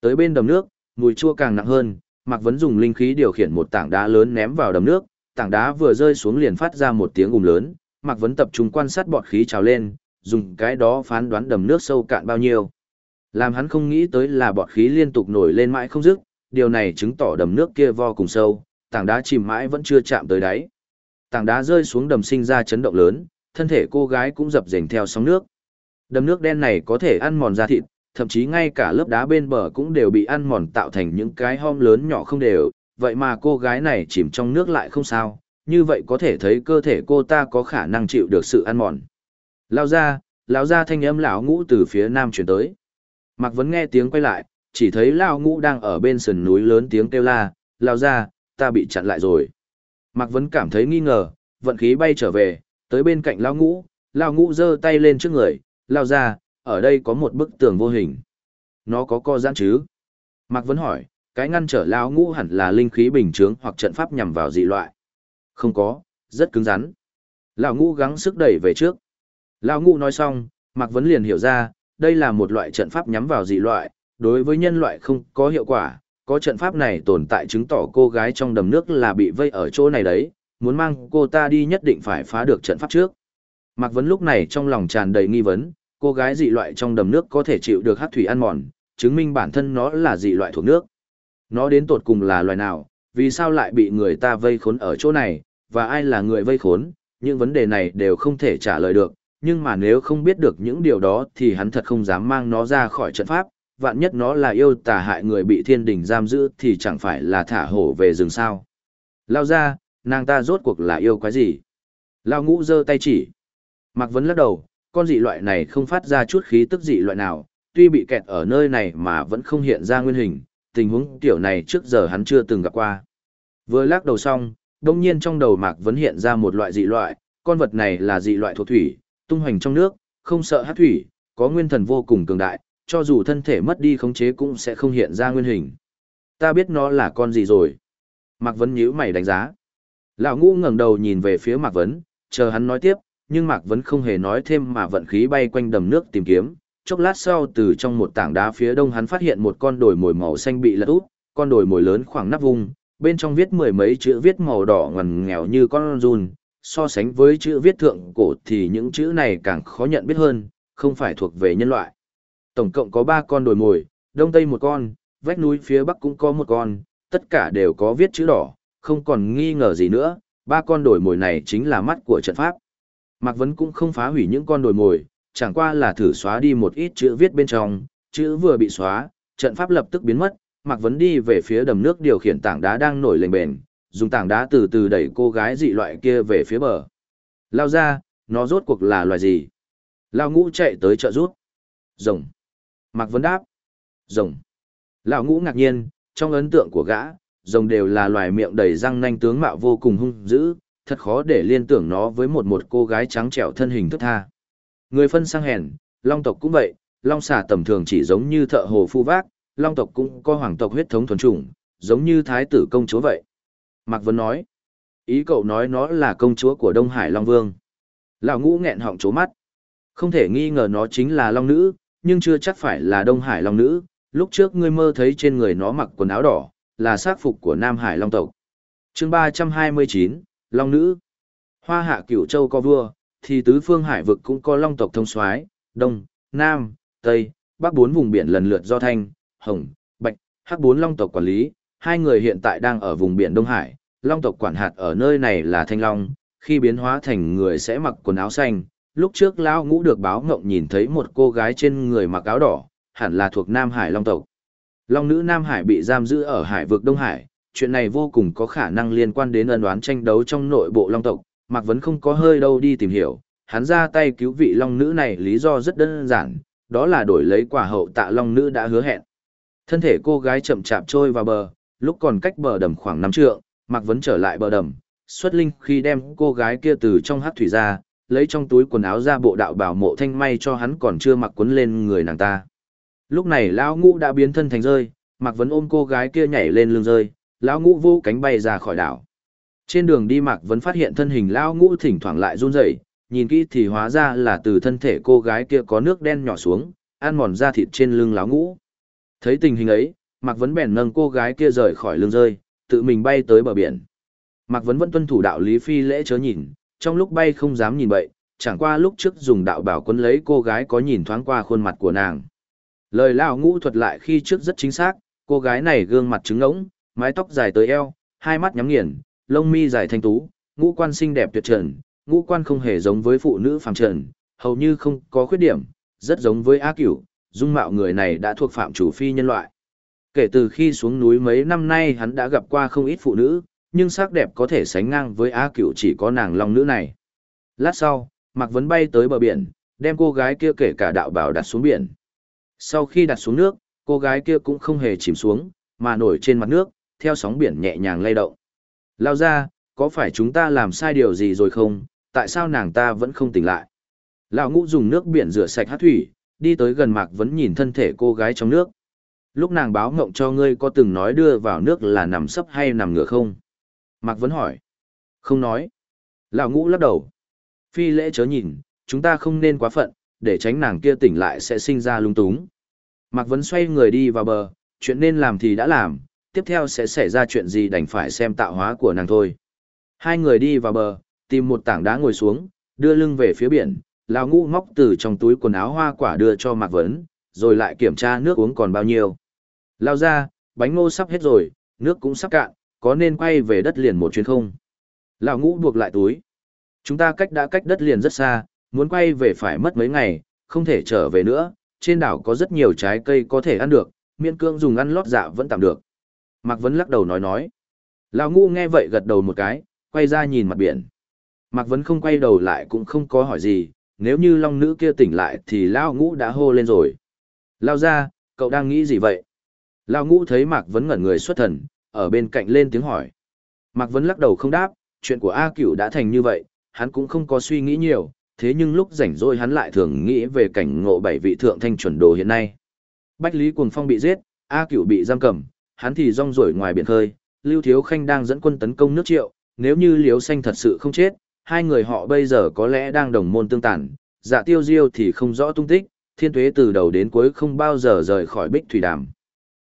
Tới bên đầm nước, mùi chua càng nặng hơn, Mạc Vấn dùng linh khí điều khiển một tảng đá lớn ném vào đầm nước, tảng đá vừa rơi xuống liền phát ra một tiếng ùm lớn, Mạc Vấn tập trung quan sát bọt khí trào lên, dùng cái đó phán đoán đầm nước sâu cạn bao nhiêu. Làm hắn không nghĩ tới là bọt khí liên tục nổi lên mãi không dứt, điều này chứng tỏ đầm nước kia vo cùng sâu, tảng đá chìm mãi vẫn chưa chạm tới đáy. Tảng đá rơi xuống đầm sinh ra chấn động lớn, thân thể cô gái cũng dập dềnh theo sóng nước. Đầm nước đen này có thể ăn mòn da thịt, thậm chí ngay cả lớp đá bên bờ cũng đều bị ăn mòn tạo thành những cái hom lớn nhỏ không đều, vậy mà cô gái này chìm trong nước lại không sao, như vậy có thể thấy cơ thể cô ta có khả năng chịu được sự ăn mòn. Lao ra, lão ra thanh âm lão ngũ từ phía nam chuyển tới. Mạc Vấn nghe tiếng quay lại, chỉ thấy lão ngũ đang ở bên sườn núi lớn tiếng kêu la, lao ra, ta bị chặn lại rồi. Mạc Vấn cảm thấy nghi ngờ, vận khí bay trở về, tới bên cạnh lao ngũ, lao ngũ giơ tay lên trước người, lao ra, ở đây có một bức tường vô hình. Nó có co giãn chứ? Mạc Vấn hỏi, cái ngăn trở lao ngũ hẳn là linh khí bình chướng hoặc trận pháp nhằm vào dị loại. Không có, rất cứng rắn. Lão ngũ gắng sức đẩy về trước. Lão ngũ nói xong, Mạc Vấn liền hiểu ra, đây là một loại trận pháp nhắm vào dị loại, đối với nhân loại không có hiệu quả, có trận pháp này tồn tại chứng tỏ cô gái trong đầm nước là bị vây ở chỗ này đấy, muốn mang cô ta đi nhất định phải phá được trận pháp trước. Mạc Vấn lúc này trong lòng tràn đầy nghi vấn, cô gái dị loại trong đầm nước có thể chịu được hát thủy ăn mòn, chứng minh bản thân nó là dị loại thuộc nước. Nó đến tột cùng là loài nào, vì sao lại bị người ta vây khốn ở chỗ này, và ai là người vây khốn, những vấn đề này đều không thể trả lời được, nhưng mà nếu không biết được những điều đó thì hắn thật không dám mang nó ra khỏi trận pháp, vạn nhất nó là yêu tà hại người bị thiên đình giam giữ thì chẳng phải là thả hổ về rừng sao. Lao ra, nàng ta rốt cuộc là yêu quái gì? Lao ngũ giơ tay chỉ. Mạc Vấn lắc đầu, con dị loại này không phát ra chút khí tức dị loại nào, tuy bị kẹt ở nơi này mà vẫn không hiện ra nguyên hình, tình huống tiểu này trước giờ hắn chưa từng gặp qua. Vừa lắc đầu xong, đông nhiên trong đầu Mạc Vấn hiện ra một loại dị loại, con vật này là dị loại thuộc thủy, tung hoành trong nước, không sợ hát thủy, có nguyên thần vô cùng cường đại, cho dù thân thể mất đi khống chế cũng sẽ không hiện ra nguyên hình. Ta biết nó là con gì rồi. Mạc Vấn nhíu mày đánh giá. Lão ngũ ngẩng đầu nhìn về phía Mạc Vấn, chờ hắn nói tiếp, nhưng Mạc Vấn không hề nói thêm mà vận khí bay quanh đầm nước tìm kiếm. Chốc lát sau từ trong một tảng đá phía đông hắn phát hiện một con đồi mồi màu xanh bị lật úp, con đồi mồi lớn khoảng nắp vùng, bên trong viết mười mấy chữ viết màu đỏ ngoằn nghèo như con run, so sánh với chữ viết thượng cổ thì những chữ này càng khó nhận biết hơn, không phải thuộc về nhân loại. Tổng cộng có 3 con đồi mồi, đông tây một con, vách núi phía bắc cũng có một con, tất cả đều có viết chữ đỏ, không còn nghi ngờ gì nữa, ba con đồi mồi này chính là mắt của trận pháp. Mạc Vấn cũng không phá hủy những con đồi mồi, chẳng qua là thử xóa đi một ít chữ viết bên trong, chữ vừa bị xóa, trận pháp lập tức biến mất, Mạc Vấn đi về phía đầm nước điều khiển tảng đá đang nổi lên bền, dùng tảng đá từ từ đẩy cô gái dị loại kia về phía bờ. Lao ra, nó rốt cuộc là loài gì? Lao ngũ chạy tới trợ rút. Rồng. Mạc Vấn đáp. Rồng. Lão ngũ ngạc nhiên, trong ấn tượng của gã, rồng đều là loài miệng đầy răng nanh tướng mạo vô cùng hung dữ, thật khó để liên tưởng nó với một một cô gái trắng trẻo thân hình thức tha. Người phân sang hèn, long tộc cũng vậy, long xà tầm thường chỉ giống như thợ hồ phu vác, long tộc cũng có hoàng tộc huyết thống thuần chủng, giống như thái tử công chúa vậy. Mạc Vấn nói, ý cậu nói nó là công chúa của Đông Hải Long Vương. Lão ngũ nghẹn họng chố mắt. Không thể nghi ngờ nó chính là Long Nữ, nhưng chưa chắc phải là Đông Hải Long Nữ. Lúc trước ngươi mơ thấy trên người nó mặc quần áo đỏ, là xác phục của Nam Hải Long tộc. chương 329, Long Nữ. Hoa hạ cửu châu có vua, thì tứ phương hải vực cũng có Long tộc thông soái Đông, Nam, Tây, Bắc bốn vùng biển lần lượt do Thanh, Hồng, Bạch, Hắc bốn Long tộc quản lý. Hai người hiện tại đang ở vùng biển Đông Hải, Long tộc quản hạt ở nơi này là Thanh Long, khi biến hóa thành người sẽ mặc quần áo xanh. Lúc trước Lão Ngũ được báo ngộng nhìn thấy một cô gái trên người mặc áo đỏ, hẳn là thuộc Nam Hải Long tộc. Long nữ Nam Hải bị giam giữ ở hải vực Đông Hải, chuyện này vô cùng có khả năng liên quan đến ân oán tranh đấu trong nội bộ Long tộc, Mạc Vấn không có hơi đâu đi tìm hiểu, hắn ra tay cứu vị Long nữ này lý do rất đơn giản, đó là đổi lấy quả hậu tạ Long nữ đã hứa hẹn. Thân thể cô gái chậm chạp trôi vào bờ, lúc còn cách bờ đầm khoảng 5 trượng, Mạc Vấn trở lại bờ đầm, xuất linh khi đem cô gái kia từ trong hát thủy ra, lấy trong túi quần áo ra bộ đạo bảo mộ thanh may cho hắn còn chưa mặc quấn lên người nàng ta. Lúc này lão ngũ đã biến thân thành rơi, Mạc Vấn ôm cô gái kia nhảy lên lưng rơi, lão ngũ vô cánh bay ra khỏi đảo. Trên đường đi Mạc Vấn phát hiện thân hình lão ngũ thỉnh thoảng lại run rẩy, nhìn kỹ thì hóa ra là từ thân thể cô gái kia có nước đen nhỏ xuống, ăn mòn da thịt trên lưng lão ngũ. Thấy tình hình ấy, Mạc Vấn bèn nâng cô gái kia rời khỏi lưng rơi, tự mình bay tới bờ biển. Mạc Vấn vẫn tuân thủ đạo lý phi lễ chớ nhìn, trong lúc bay không dám nhìn bậy, chẳng qua lúc trước dùng đạo bảo quân lấy cô gái có nhìn thoáng qua khuôn mặt của nàng. Lời lão ngũ thuật lại khi trước rất chính xác, cô gái này gương mặt trứng ngỗng, mái tóc dài tới eo, hai mắt nhắm nghiền, lông mi dài thanh tú, ngũ quan xinh đẹp tuyệt trần, ngũ quan không hề giống với phụ nữ phàm trần, hầu như không có khuyết điểm, rất giống với A Cửu, dung mạo người này đã thuộc phạm chủ phi nhân loại. Kể từ khi xuống núi mấy năm nay hắn đã gặp qua không ít phụ nữ, nhưng sắc đẹp có thể sánh ngang với á Cửu chỉ có nàng long nữ này. Lát sau, Mạc Vấn bay tới bờ biển, đem cô gái kia kể cả đạo bảo đặt xuống biển. Sau khi đặt xuống nước, cô gái kia cũng không hề chìm xuống, mà nổi trên mặt nước, theo sóng biển nhẹ nhàng lay động. Lao ra, có phải chúng ta làm sai điều gì rồi không, tại sao nàng ta vẫn không tỉnh lại? Lão ngũ dùng nước biển rửa sạch hát thủy, đi tới gần Mạc Vấn nhìn thân thể cô gái trong nước. Lúc nàng báo ngộng cho ngươi có từng nói đưa vào nước là nằm sấp hay nằm ngửa không? Mạc Vấn hỏi. Không nói. Lão ngũ lắc đầu. Phi lễ chớ nhìn, chúng ta không nên quá phận, để tránh nàng kia tỉnh lại sẽ sinh ra lung túng. Mạc Vấn xoay người đi vào bờ, chuyện nên làm thì đã làm, tiếp theo sẽ xảy ra chuyện gì đành phải xem tạo hóa của nàng thôi. Hai người đi vào bờ, tìm một tảng đá ngồi xuống, đưa lưng về phía biển, lão ngũ móc từ trong túi quần áo hoa quả đưa cho Mạc Vấn, rồi lại kiểm tra nước uống còn bao nhiêu. Lao ra, bánh ngô sắp hết rồi, nước cũng sắp cạn, có nên quay về đất liền một chuyến không? Lão ngũ buộc lại túi. Chúng ta cách đã cách đất liền rất xa, muốn quay về phải mất mấy ngày, không thể trở về nữa, trên đảo có rất nhiều trái cây có thể ăn được, miễn cương dùng ăn lót dạ vẫn tạm được. Mạc Vấn lắc đầu nói nói. Lão ngũ nghe vậy gật đầu một cái, quay ra nhìn mặt biển. Mạc Vấn không quay đầu lại cũng không có hỏi gì, nếu như long nữ kia tỉnh lại thì Lão ngũ đã hô lên rồi. Lao ra, cậu đang nghĩ gì vậy? Lão ngũ thấy Mạc Vấn ngẩn người xuất thần, ở bên cạnh lên tiếng hỏi. Mạc Vấn lắc đầu không đáp, chuyện của A Cửu đã thành như vậy, hắn cũng không có suy nghĩ nhiều, thế nhưng lúc rảnh rỗi hắn lại thường nghĩ về cảnh ngộ bảy vị thượng thanh chuẩn đồ hiện nay. Bách Lý Cuồng Phong bị giết, A Cửu bị giam cầm, hắn thì rong ruổi ngoài biển khơi, Lưu Thiếu Khanh đang dẫn quân tấn công nước Triệu, nếu như Liếu Xanh thật sự không chết, hai người họ bây giờ có lẽ đang đồng môn tương tàn, dạ tiêu diêu thì không rõ tung tích, thiên tuế từ đầu đến cuối không bao giờ rời khỏi bích thủy đàm.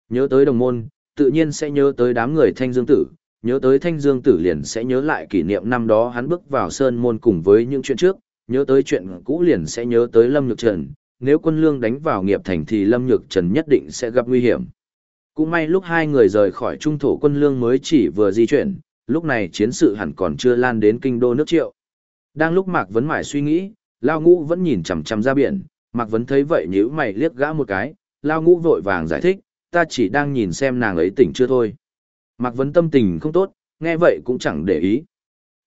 Nhớ tới đồng môn, tự nhiên sẽ nhớ tới đám người thanh dương tử, nhớ tới thanh dương tử liền sẽ nhớ lại kỷ niệm năm đó hắn bước vào sơn môn cùng với những chuyện trước, nhớ tới chuyện cũ liền sẽ nhớ tới Lâm Nhược Trần, nếu quân lương đánh vào nghiệp thành thì Lâm Nhược Trần nhất định sẽ gặp nguy hiểm. Cũng may lúc hai người rời khỏi trung thổ quân lương mới chỉ vừa di chuyển, lúc này chiến sự hẳn còn chưa lan đến kinh đô nước triệu. Đang lúc Mạc Vấn mải suy nghĩ, Lao Ngũ vẫn nhìn chằm chằm ra biển, Mạc Vấn thấy vậy nhíu mày liếc gã một cái, Lao Ngũ vội vàng giải thích, ta chỉ đang nhìn xem nàng ấy tỉnh chưa thôi. Mạc Vấn tâm tình không tốt, nghe vậy cũng chẳng để ý.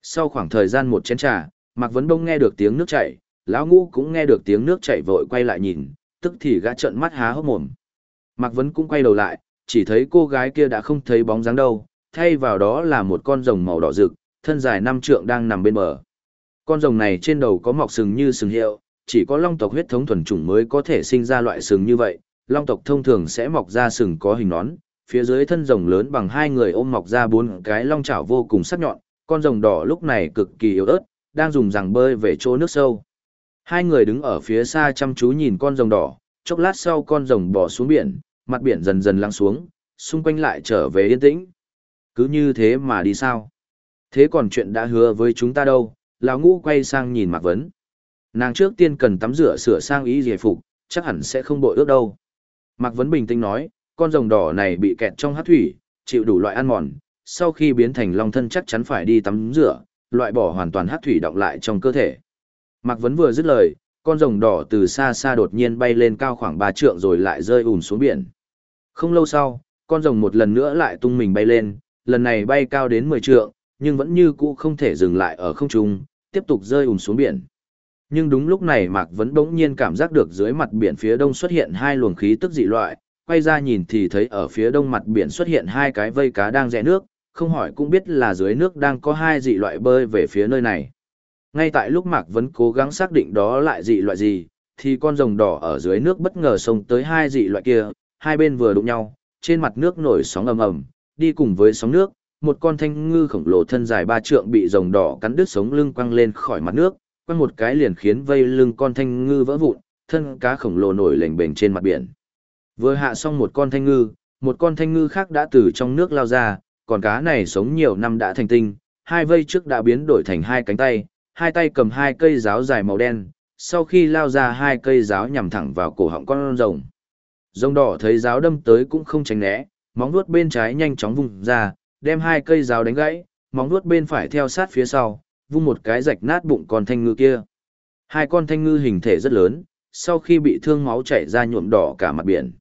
Sau khoảng thời gian một chén trà, Mạc Vấn Đông nghe được tiếng nước chảy, lão ngũ cũng nghe được tiếng nước chảy vội quay lại nhìn, tức thì gã trợn mắt há hốc mồm. Mạc Vấn cũng quay đầu lại, chỉ thấy cô gái kia đã không thấy bóng dáng đâu, thay vào đó là một con rồng màu đỏ rực, thân dài năm trượng đang nằm bên bờ. Con rồng này trên đầu có mọc sừng như sừng hiệu, chỉ có long tộc huyết thống thuần chủng mới có thể sinh ra loại sừng như vậy. Long tộc thông thường sẽ mọc ra sừng có hình nón, phía dưới thân rồng lớn bằng hai người ôm mọc ra bốn cái long chảo vô cùng sắc nhọn, con rồng đỏ lúc này cực kỳ yếu ớt, đang dùng rằng bơi về chỗ nước sâu. Hai người đứng ở phía xa chăm chú nhìn con rồng đỏ, chốc lát sau con rồng bò xuống biển, mặt biển dần dần lắng xuống, xung quanh lại trở về yên tĩnh. Cứ như thế mà đi sao? Thế còn chuyện đã hứa với chúng ta đâu? Lão ngũ quay sang nhìn Mạc Vấn. Nàng trước tiên cần tắm rửa sửa sang ý giải phục, chắc hẳn sẽ không bội ước đâu. Mạc Vấn bình tĩnh nói, con rồng đỏ này bị kẹt trong hát thủy, chịu đủ loại ăn mòn, sau khi biến thành long thân chắc chắn phải đi tắm rửa, loại bỏ hoàn toàn hát thủy động lại trong cơ thể. Mạc Vấn vừa dứt lời, con rồng đỏ từ xa xa đột nhiên bay lên cao khoảng 3 trượng rồi lại rơi ùn xuống biển. Không lâu sau, con rồng một lần nữa lại tung mình bay lên, lần này bay cao đến 10 trượng, nhưng vẫn như cũ không thể dừng lại ở không trung, tiếp tục rơi ùn xuống biển. Nhưng đúng lúc này Mạc Vấn bỗng nhiên cảm giác được dưới mặt biển phía đông xuất hiện hai luồng khí tức dị loại, quay ra nhìn thì thấy ở phía đông mặt biển xuất hiện hai cái vây cá đang rẽ nước, không hỏi cũng biết là dưới nước đang có hai dị loại bơi về phía nơi này. Ngay tại lúc Mạc Vấn cố gắng xác định đó lại dị loại gì, thì con rồng đỏ ở dưới nước bất ngờ xông tới hai dị loại kia, hai bên vừa đụng nhau, trên mặt nước nổi sóng ầm ầm, đi cùng với sóng nước, một con thanh ngư khổng lồ thân dài ba trượng bị rồng đỏ cắn đứt sống lưng quăng lên khỏi mặt nước, quăng một cái liền khiến vây lưng con thanh ngư vỡ vụn, thân cá khổng lồ nổi lềnh bềnh trên mặt biển. Vừa hạ xong một con thanh ngư, một con thanh ngư khác đã từ trong nước lao ra, còn cá này sống nhiều năm đã thành tinh, hai vây trước đã biến đổi thành hai cánh tay, hai tay cầm hai cây giáo dài màu đen, sau khi lao ra hai cây giáo nhằm thẳng vào cổ họng con rồng. Rồng đỏ thấy giáo đâm tới cũng không tránh né, móng vuốt bên trái nhanh chóng vùng ra, đem hai cây giáo đánh gãy, móng vuốt bên phải theo sát phía sau, vung một cái rạch nát bụng con thanh ngư kia. Hai con thanh ngư hình thể rất lớn, sau khi bị thương máu chảy ra nhuộm đỏ cả mặt biển.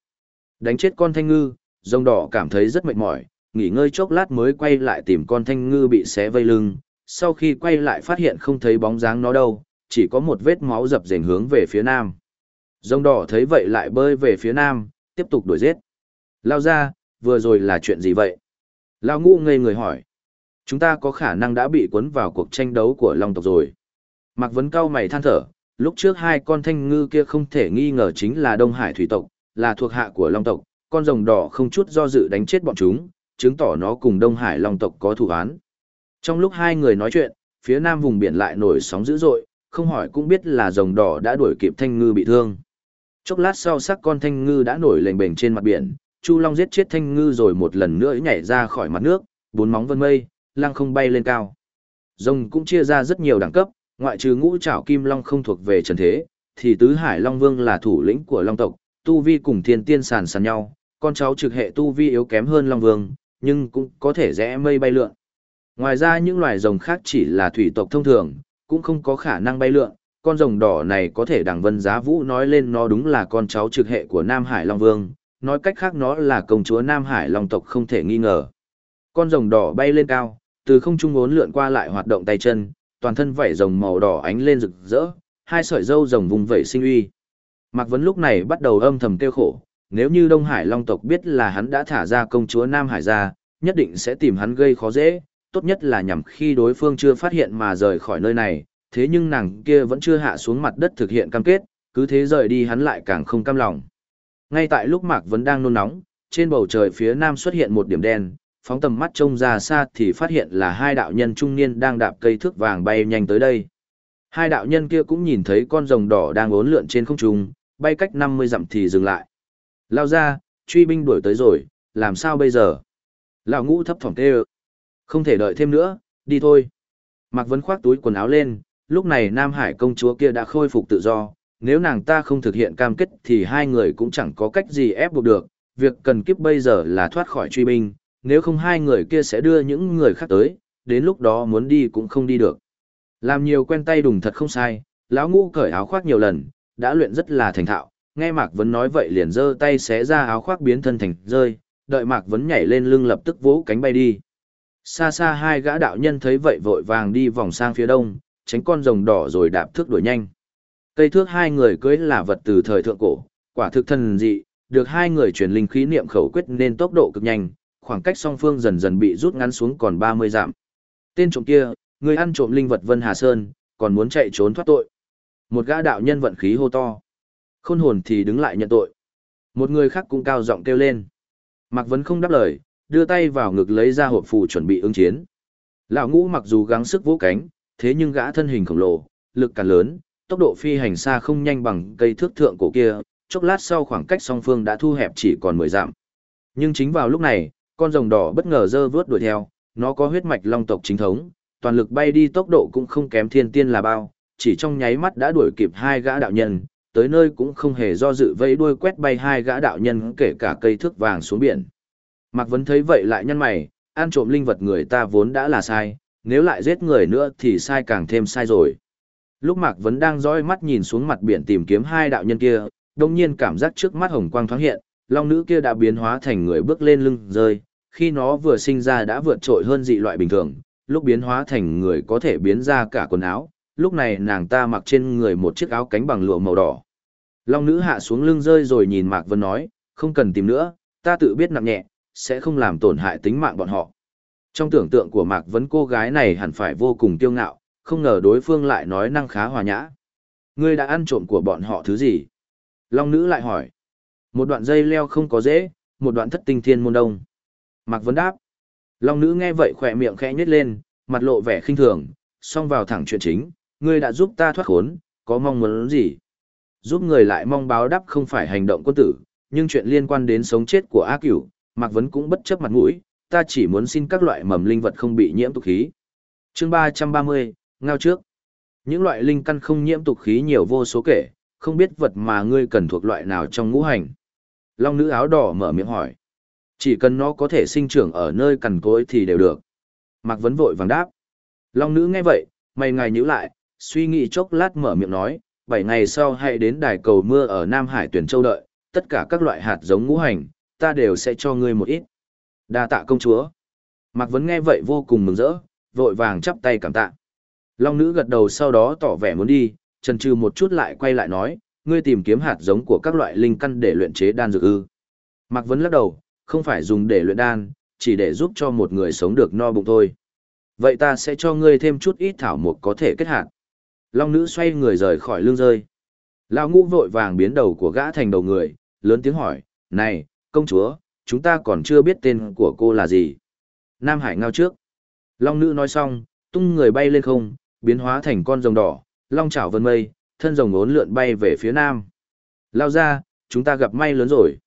Đánh chết con thanh ngư, rồng đỏ cảm thấy rất mệt mỏi, nghỉ ngơi chốc lát mới quay lại tìm con thanh ngư bị xé vây lưng, sau khi quay lại phát hiện không thấy bóng dáng nó đâu, chỉ có một vết máu dập dềnh hướng về phía nam. Rồng đỏ thấy vậy lại bơi về phía nam, tiếp tục đuổi giết. Lao ra, vừa rồi là chuyện gì vậy? Lao ngũ ngây người hỏi. Chúng ta có khả năng đã bị cuốn vào cuộc tranh đấu của Long tộc rồi. Mạc Vấn cao mày than thở, lúc trước hai con thanh ngư kia không thể nghi ngờ chính là Đông Hải thủy tộc, là thuộc hạ của Long tộc, con rồng đỏ không chút do dự đánh chết bọn chúng, chứng tỏ nó cùng Đông Hải Long tộc có thủ án. Trong lúc hai người nói chuyện, phía nam vùng biển lại nổi sóng dữ dội, không hỏi cũng biết là rồng đỏ đã đuổi kịp thanh ngư bị thương. Chốc lát sau sắc con thanh ngư đã nổi lềnh bềnh trên mặt biển, Chu Long giết chết thanh ngư rồi một lần nữa nhảy ra khỏi mặt nước, bốn móng vân mây, lăng không bay lên cao. Rồng cũng chia ra rất nhiều đẳng cấp, ngoại trừ ngũ trảo kim long không thuộc về trần thế, thì tứ hải long vương là thủ lĩnh của long tộc, tu vi cùng thiên tiên sàn sàn nhau, con cháu trực hệ tu vi yếu kém hơn long vương, nhưng cũng có thể rẽ mây bay lượn. Ngoài ra những loài rồng khác chỉ là thủy tộc thông thường, cũng không có khả năng bay lượn, con rồng đỏ này có thể đẳng vân giá vũ nói lên nó đúng là con cháu trực hệ của Nam Hải Long Vương, nói cách khác nó là công chúa Nam Hải Long tộc không thể nghi ngờ. Con rồng đỏ bay lên cao, từ không trung ốn lượn qua lại hoạt động tay chân, toàn thân vảy rồng màu đỏ ánh lên rực rỡ, hai sợi râu rồng vùng vẩy sinh uy. Mạc Vấn lúc này bắt đầu âm thầm kêu khổ, nếu như Đông Hải Long tộc biết là hắn đã thả ra công chúa Nam Hải ra, nhất định sẽ tìm hắn gây khó dễ, tốt nhất là nhằm khi đối phương chưa phát hiện mà rời khỏi nơi này, thế nhưng nàng kia vẫn chưa hạ xuống mặt đất thực hiện cam kết, cứ thế rời đi hắn lại càng không cam lòng. Ngay tại lúc Mạc Vấn đang nôn nóng, trên bầu trời phía nam xuất hiện một điểm đen, phóng tầm mắt trông ra xa thì phát hiện là hai đạo nhân trung niên đang đạp cây thước vàng bay nhanh tới đây. Hai đạo nhân kia cũng nhìn thấy con rồng đỏ đang ốn lượn trên không trung, bay cách 50 dặm thì dừng lại. Lao ra, truy binh đuổi tới rồi, làm sao bây giờ? Lão ngũ thấp thỏm kêu. Không thể đợi thêm nữa, đi thôi. Mạc Vấn khoác túi quần áo lên, lúc này Nam Hải công chúa kia đã khôi phục tự do, nếu nàng ta không thực hiện cam kết thì hai người cũng chẳng có cách gì ép buộc được, việc cần kiếp bây giờ là thoát khỏi truy binh, nếu không hai người kia sẽ đưa những người khác tới, đến lúc đó muốn đi cũng không đi được. Làm nhiều quen tay đùng thật không sai, lão ngũ cởi áo khoác nhiều lần, đã luyện rất là thành thạo, nghe Mạc Vấn nói vậy liền giơ tay xé ra áo khoác biến thân thành rơi, đợi Mạc Vấn nhảy lên lưng lập tức vỗ cánh bay đi. Xa xa hai gã đạo nhân thấy vậy vội vàng đi vòng sang phía đông, tránh con rồng đỏ rồi đạp thước đuổi nhanh. Cây thước hai người cưới là vật từ thời thượng cổ, quả thực thần dị, được hai người truyền linh khí niệm khẩu quyết nên tốc độ cực nhanh, khoảng cách song phương dần dần bị rút ngắn xuống còn 30 dặm. Tên trộm kia, người ăn trộm linh vật Vân Hà Sơn, còn muốn chạy trốn thoát tội. Một gã đạo nhân vận khí hô to. Khôn hồn thì đứng lại nhận tội. Một người khác cũng cao giọng kêu lên. Mạc Vân không đáp lời, đưa tay vào ngực lấy ra hộp phù chuẩn bị ứng chiến. Lão ngũ mặc dù gắng sức vỗ cánh, thế nhưng gã thân hình khổng lồ, lực càng lớn, tốc độ phi hành xa không nhanh bằng cây thước thượng cổ kia, chốc lát sau khoảng cách song phương đã thu hẹp chỉ còn 10 dặm. Nhưng chính vào lúc này, con rồng đỏ bất ngờ dơ vướt đuổi theo, nó có huyết mạch long tộc chính thống, toàn lực bay đi tốc độ cũng không kém thiên tiên là bao, chỉ trong nháy mắt đã đuổi kịp hai gã đạo nhân, tới nơi cũng không hề do dự vẫy đuôi quét bay hai gã đạo nhân kể cả cây thước vàng xuống biển. Mạc Vấn thấy vậy lại nhăn mày, ăn trộm linh vật người ta vốn đã là sai, nếu lại giết người nữa thì sai càng thêm sai rồi. Lúc Mạc Vấn đang dõi mắt nhìn xuống mặt biển tìm kiếm hai đạo nhân kia, đồng nhiên cảm giác trước mắt hồng quang thoáng hiện, long nữ kia đã biến hóa thành người bước lên lưng rơi, khi nó vừa sinh ra đã vượt trội hơn dị loại bình thường, lúc biến hóa thành người có thể biến ra cả quần áo, lúc này nàng ta mặc trên người một chiếc áo cánh bằng lụa màu đỏ. Long nữ hạ xuống lưng rơi rồi nhìn Mạc Vân nói, không cần tìm nữa, ta tự biết nặng nhẹ, sẽ không làm tổn hại tính mạng bọn họ. Trong tưởng tượng của Mạc Vấn cô gái này hẳn phải vô cùng kiêu ngạo, không ngờ đối phương lại nói năng khá hòa nhã. Ngươi đã ăn trộm của bọn họ thứ gì? Long nữ lại hỏi. Một đoạn dây leo không có dễ, một đoạn thất tinh thiên môn đông. Mạc Vấn đáp. Long nữ nghe vậy khỏe miệng khẽ nhếch lên, mặt lộ vẻ khinh thường, xong vào thẳng chuyện chính, ngươi đã giúp ta thoát khốn, có mong muốn gì? Giúp người lại mong báo đáp không phải hành động quân tử, nhưng chuyện liên quan đến sống chết của A Cửu, Mạc Vấn cũng bất chấp mặt mũi, ta chỉ muốn xin các loại mầm linh vật không bị nhiễm tục khí. chương 330, ngao trước. Những loại linh căn không nhiễm tục khí nhiều vô số kể, không biết vật mà ngươi cần thuộc loại nào trong ngũ hành. Long nữ áo đỏ mở miệng hỏi. Chỉ cần nó có thể sinh trưởng ở nơi cằn cối thì đều được. Mạc Vấn vội vàng đáp. Long nữ nghe vậy, mày ngài nhíu lại, suy nghĩ chốc lát mở miệng nói, bảy ngày sau hãy đến đài cầu mưa ở Nam Hải tuyển châu đợi, tất cả các loại hạt giống ngũ hành, ta đều sẽ cho ngươi một ít. Đa tạ công chúa. Mạc Vấn nghe vậy vô cùng mừng rỡ, vội vàng chắp tay cảm tạ. Long nữ gật đầu sau đó tỏ vẻ muốn đi, chần chừ một chút lại quay lại nói, ngươi tìm kiếm hạt giống của các loại linh căn để luyện chế đan dược ư. Mạc Vấn lắc đầu, không phải dùng để luyện đan, chỉ để giúp cho một người sống được no bụng thôi. Vậy ta sẽ cho ngươi thêm chút ít thảo mộc có thể kết hạt. Long nữ xoay người rời khỏi lương rơi. Lão ngũ vội vàng biến đầu của gã thành đầu người, lớn tiếng hỏi, này, công chúa, chúng ta còn chưa biết tên của cô là gì. Nam Hải ngao trước. Long nữ nói xong, tung người bay lên không, biến hóa thành con rồng đỏ, long chảo vân mây, thân rồng ốn lượn bay về phía nam. Lao ra, chúng ta gặp may lớn rồi.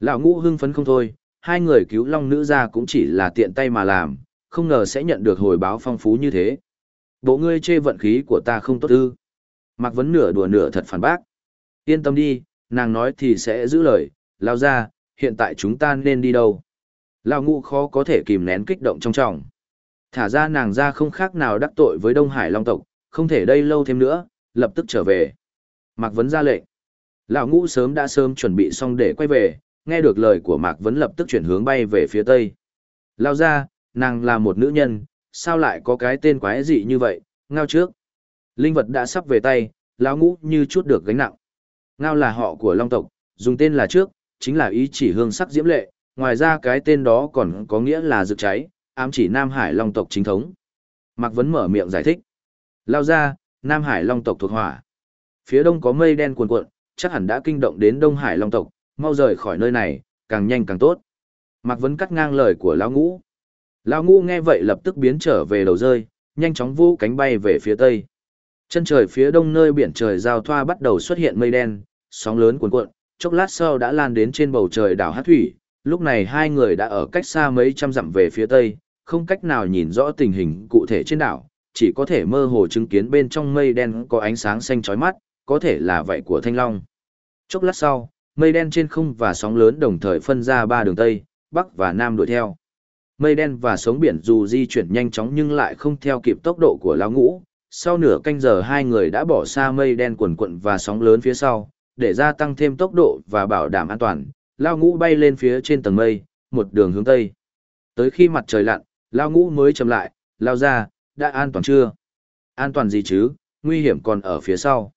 Lão ngũ hưng phấn không thôi, hai người cứu long nữ ra cũng chỉ là tiện tay mà làm, không ngờ sẽ nhận được hồi báo phong phú như thế. Bộ ngươi chê vận khí của ta không tốt ư. Mạc Vấn nửa đùa nửa thật phản bác. Yên tâm đi, nàng nói thì sẽ giữ lời, lao ra, hiện tại chúng ta nên đi đâu. Lao ngũ khó có thể kìm nén kích động trong trọng. Thả ra nàng ra không khác nào đắc tội với Đông Hải Long tộc, không thể đây lâu thêm nữa, lập tức trở về. Mạc Vấn ra lệnh. Lão ngũ sớm đã sớm chuẩn bị xong để quay về, nghe được lời của Mạc Vấn lập tức chuyển hướng bay về phía tây. Lao ra, nàng là một nữ nhân, sao lại có cái tên quái dị như vậy, ngao trước. Linh vật đã sắp về tay, lão ngũ như chút được gánh nặng. Ngao là họ của Long tộc, dùng tên là trước, chính là ý chỉ hương sắc diễm lệ, ngoài ra cái tên đó còn có nghĩa là rực cháy, ám chỉ Nam Hải Long tộc chính thống. Mạc Vấn mở miệng giải thích. Lao ra, Nam Hải Long tộc thuộc hỏa. Phía đông có mây đen cuồn cuộn, chắc hẳn đã kinh động đến Đông Hải Long tộc, mau rời khỏi nơi này, càng nhanh càng tốt. Mạc Vấn cắt ngang lời của Lão Ngũ. Lão Ngũ nghe vậy lập tức biến trở về đầu rơi, nhanh chóng vũ cánh bay về phía tây. Chân trời phía đông nơi biển trời giao thoa bắt đầu xuất hiện mây đen, sóng lớn cuồn cuộn, chốc lát sau đã lan đến trên bầu trời đảo Hát Thủy. Lúc này hai người đã ở cách xa mấy trăm dặm về phía tây, không cách nào nhìn rõ tình hình cụ thể trên đảo, chỉ có thể mơ hồ chứng kiến bên trong mây đen có ánh sáng xanh chói mắt, có thể là vậy của thanh long. Chốc lát sau, mây đen trên không và sóng lớn đồng thời phân ra ba đường tây, bắc và nam đuổi theo. Mây đen và sóng biển dù di chuyển nhanh chóng nhưng lại không theo kịp tốc độ của lão ngũ. Sau nửa canh giờ hai người đã bỏ xa mây đen quần quận và sóng lớn phía sau, để gia tăng thêm tốc độ và bảo đảm an toàn. Lao ngũ bay lên phía trên tầng mây, một đường hướng tây. Tới khi mặt trời lặn, Lao ngũ mới chậm lại, lao ra, đã an toàn chưa? An toàn gì chứ, nguy hiểm còn ở phía sau.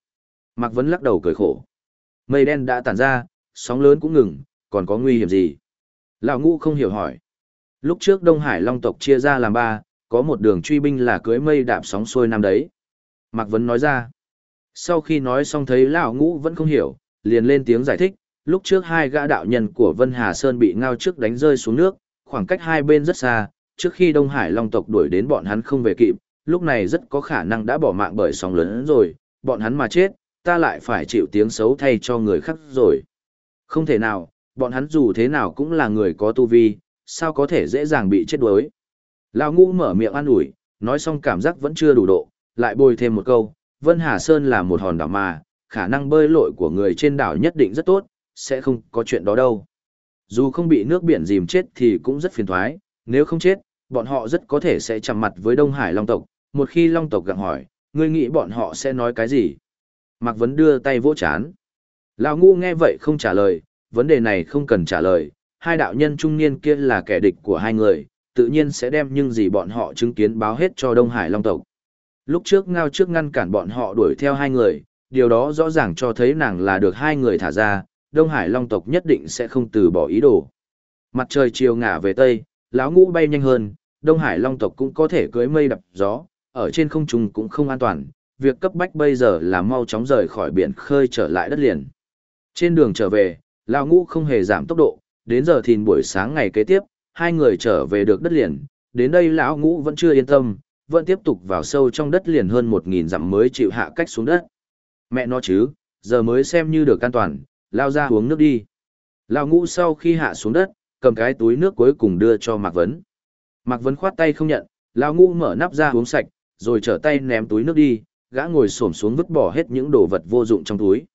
Mạc Vấn lắc đầu cười khổ. Mây đen đã tản ra, sóng lớn cũng ngừng, còn có nguy hiểm gì? Lão ngũ không hiểu hỏi. Lúc trước Đông Hải Long tộc chia ra làm ba, có một đường truy binh là cưới mây đạp sóng xuôi nam đấy. Mạc Vấn nói ra. Sau khi nói xong thấy Lão ngũ vẫn không hiểu, liền lên tiếng giải thích. Lúc trước hai gã đạo nhân của Vân Hà Sơn bị ngao trước đánh rơi xuống nước, khoảng cách hai bên rất xa, trước khi Đông Hải Long tộc đuổi đến bọn hắn không về kịp, lúc này rất có khả năng đã bỏ mạng bởi sóng lớn rồi, bọn hắn mà chết, ta lại phải chịu tiếng xấu thay cho người khác rồi. Không thể nào, bọn hắn dù thế nào cũng là người có tu vi, sao có thể dễ dàng bị chết đuối. Lão ngũ mở miệng an ủi, nói xong cảm giác vẫn chưa đủ độ, lại bồi thêm một câu, Vân Hà Sơn là một hòn đảo mà, khả năng bơi lội của người trên đảo nhất định rất tốt, sẽ không có chuyện đó đâu. Dù không bị nước biển dìm chết thì cũng rất phiền thoái, nếu không chết, bọn họ rất có thể sẽ chạm mặt với Đông Hải Long tộc, một khi Long tộc gặng hỏi, ngươi nghĩ bọn họ sẽ nói cái gì? Mạc Vấn đưa tay vỗ chán. Lão ngu nghe vậy không trả lời, vấn đề này không cần trả lời, hai đạo nhân trung niên kia là kẻ địch của hai người, tự nhiên sẽ đem những gì bọn họ chứng kiến báo hết cho Đông Hải Long tộc. Lúc trước ngao trước ngăn cản bọn họ đuổi theo hai người, điều đó rõ ràng cho thấy nàng là được hai người thả ra, Đông Hải Long tộc nhất định sẽ không từ bỏ ý đồ. Mặt trời chiều ngả về tây, lão ngũ bay nhanh hơn, Đông Hải Long tộc cũng có thể cưới mây đập gió, ở trên không trung cũng không an toàn, việc cấp bách bây giờ là mau chóng rời khỏi biển khơi trở lại đất liền. Trên đường trở về, lão ngũ không hề giảm tốc độ, đến giờ thìn buổi sáng ngày kế tiếp, hai người trở về được đất liền, đến đây lão ngũ vẫn chưa yên tâm, vẫn tiếp tục vào sâu trong đất liền hơn 1.000 dặm mới chịu hạ cách xuống đất. Mẹ nó chứ, giờ mới xem như được an toàn, lao ra uống nước đi. Lão ngũ sau khi hạ xuống đất, cầm cái túi nước cuối cùng đưa cho Mạc Vấn. Mạc Vấn khoát tay không nhận, lão ngũ mở nắp ra uống sạch, rồi trở tay ném túi nước đi, gã ngồi xổm xuống vứt bỏ hết những đồ vật vô dụng trong túi.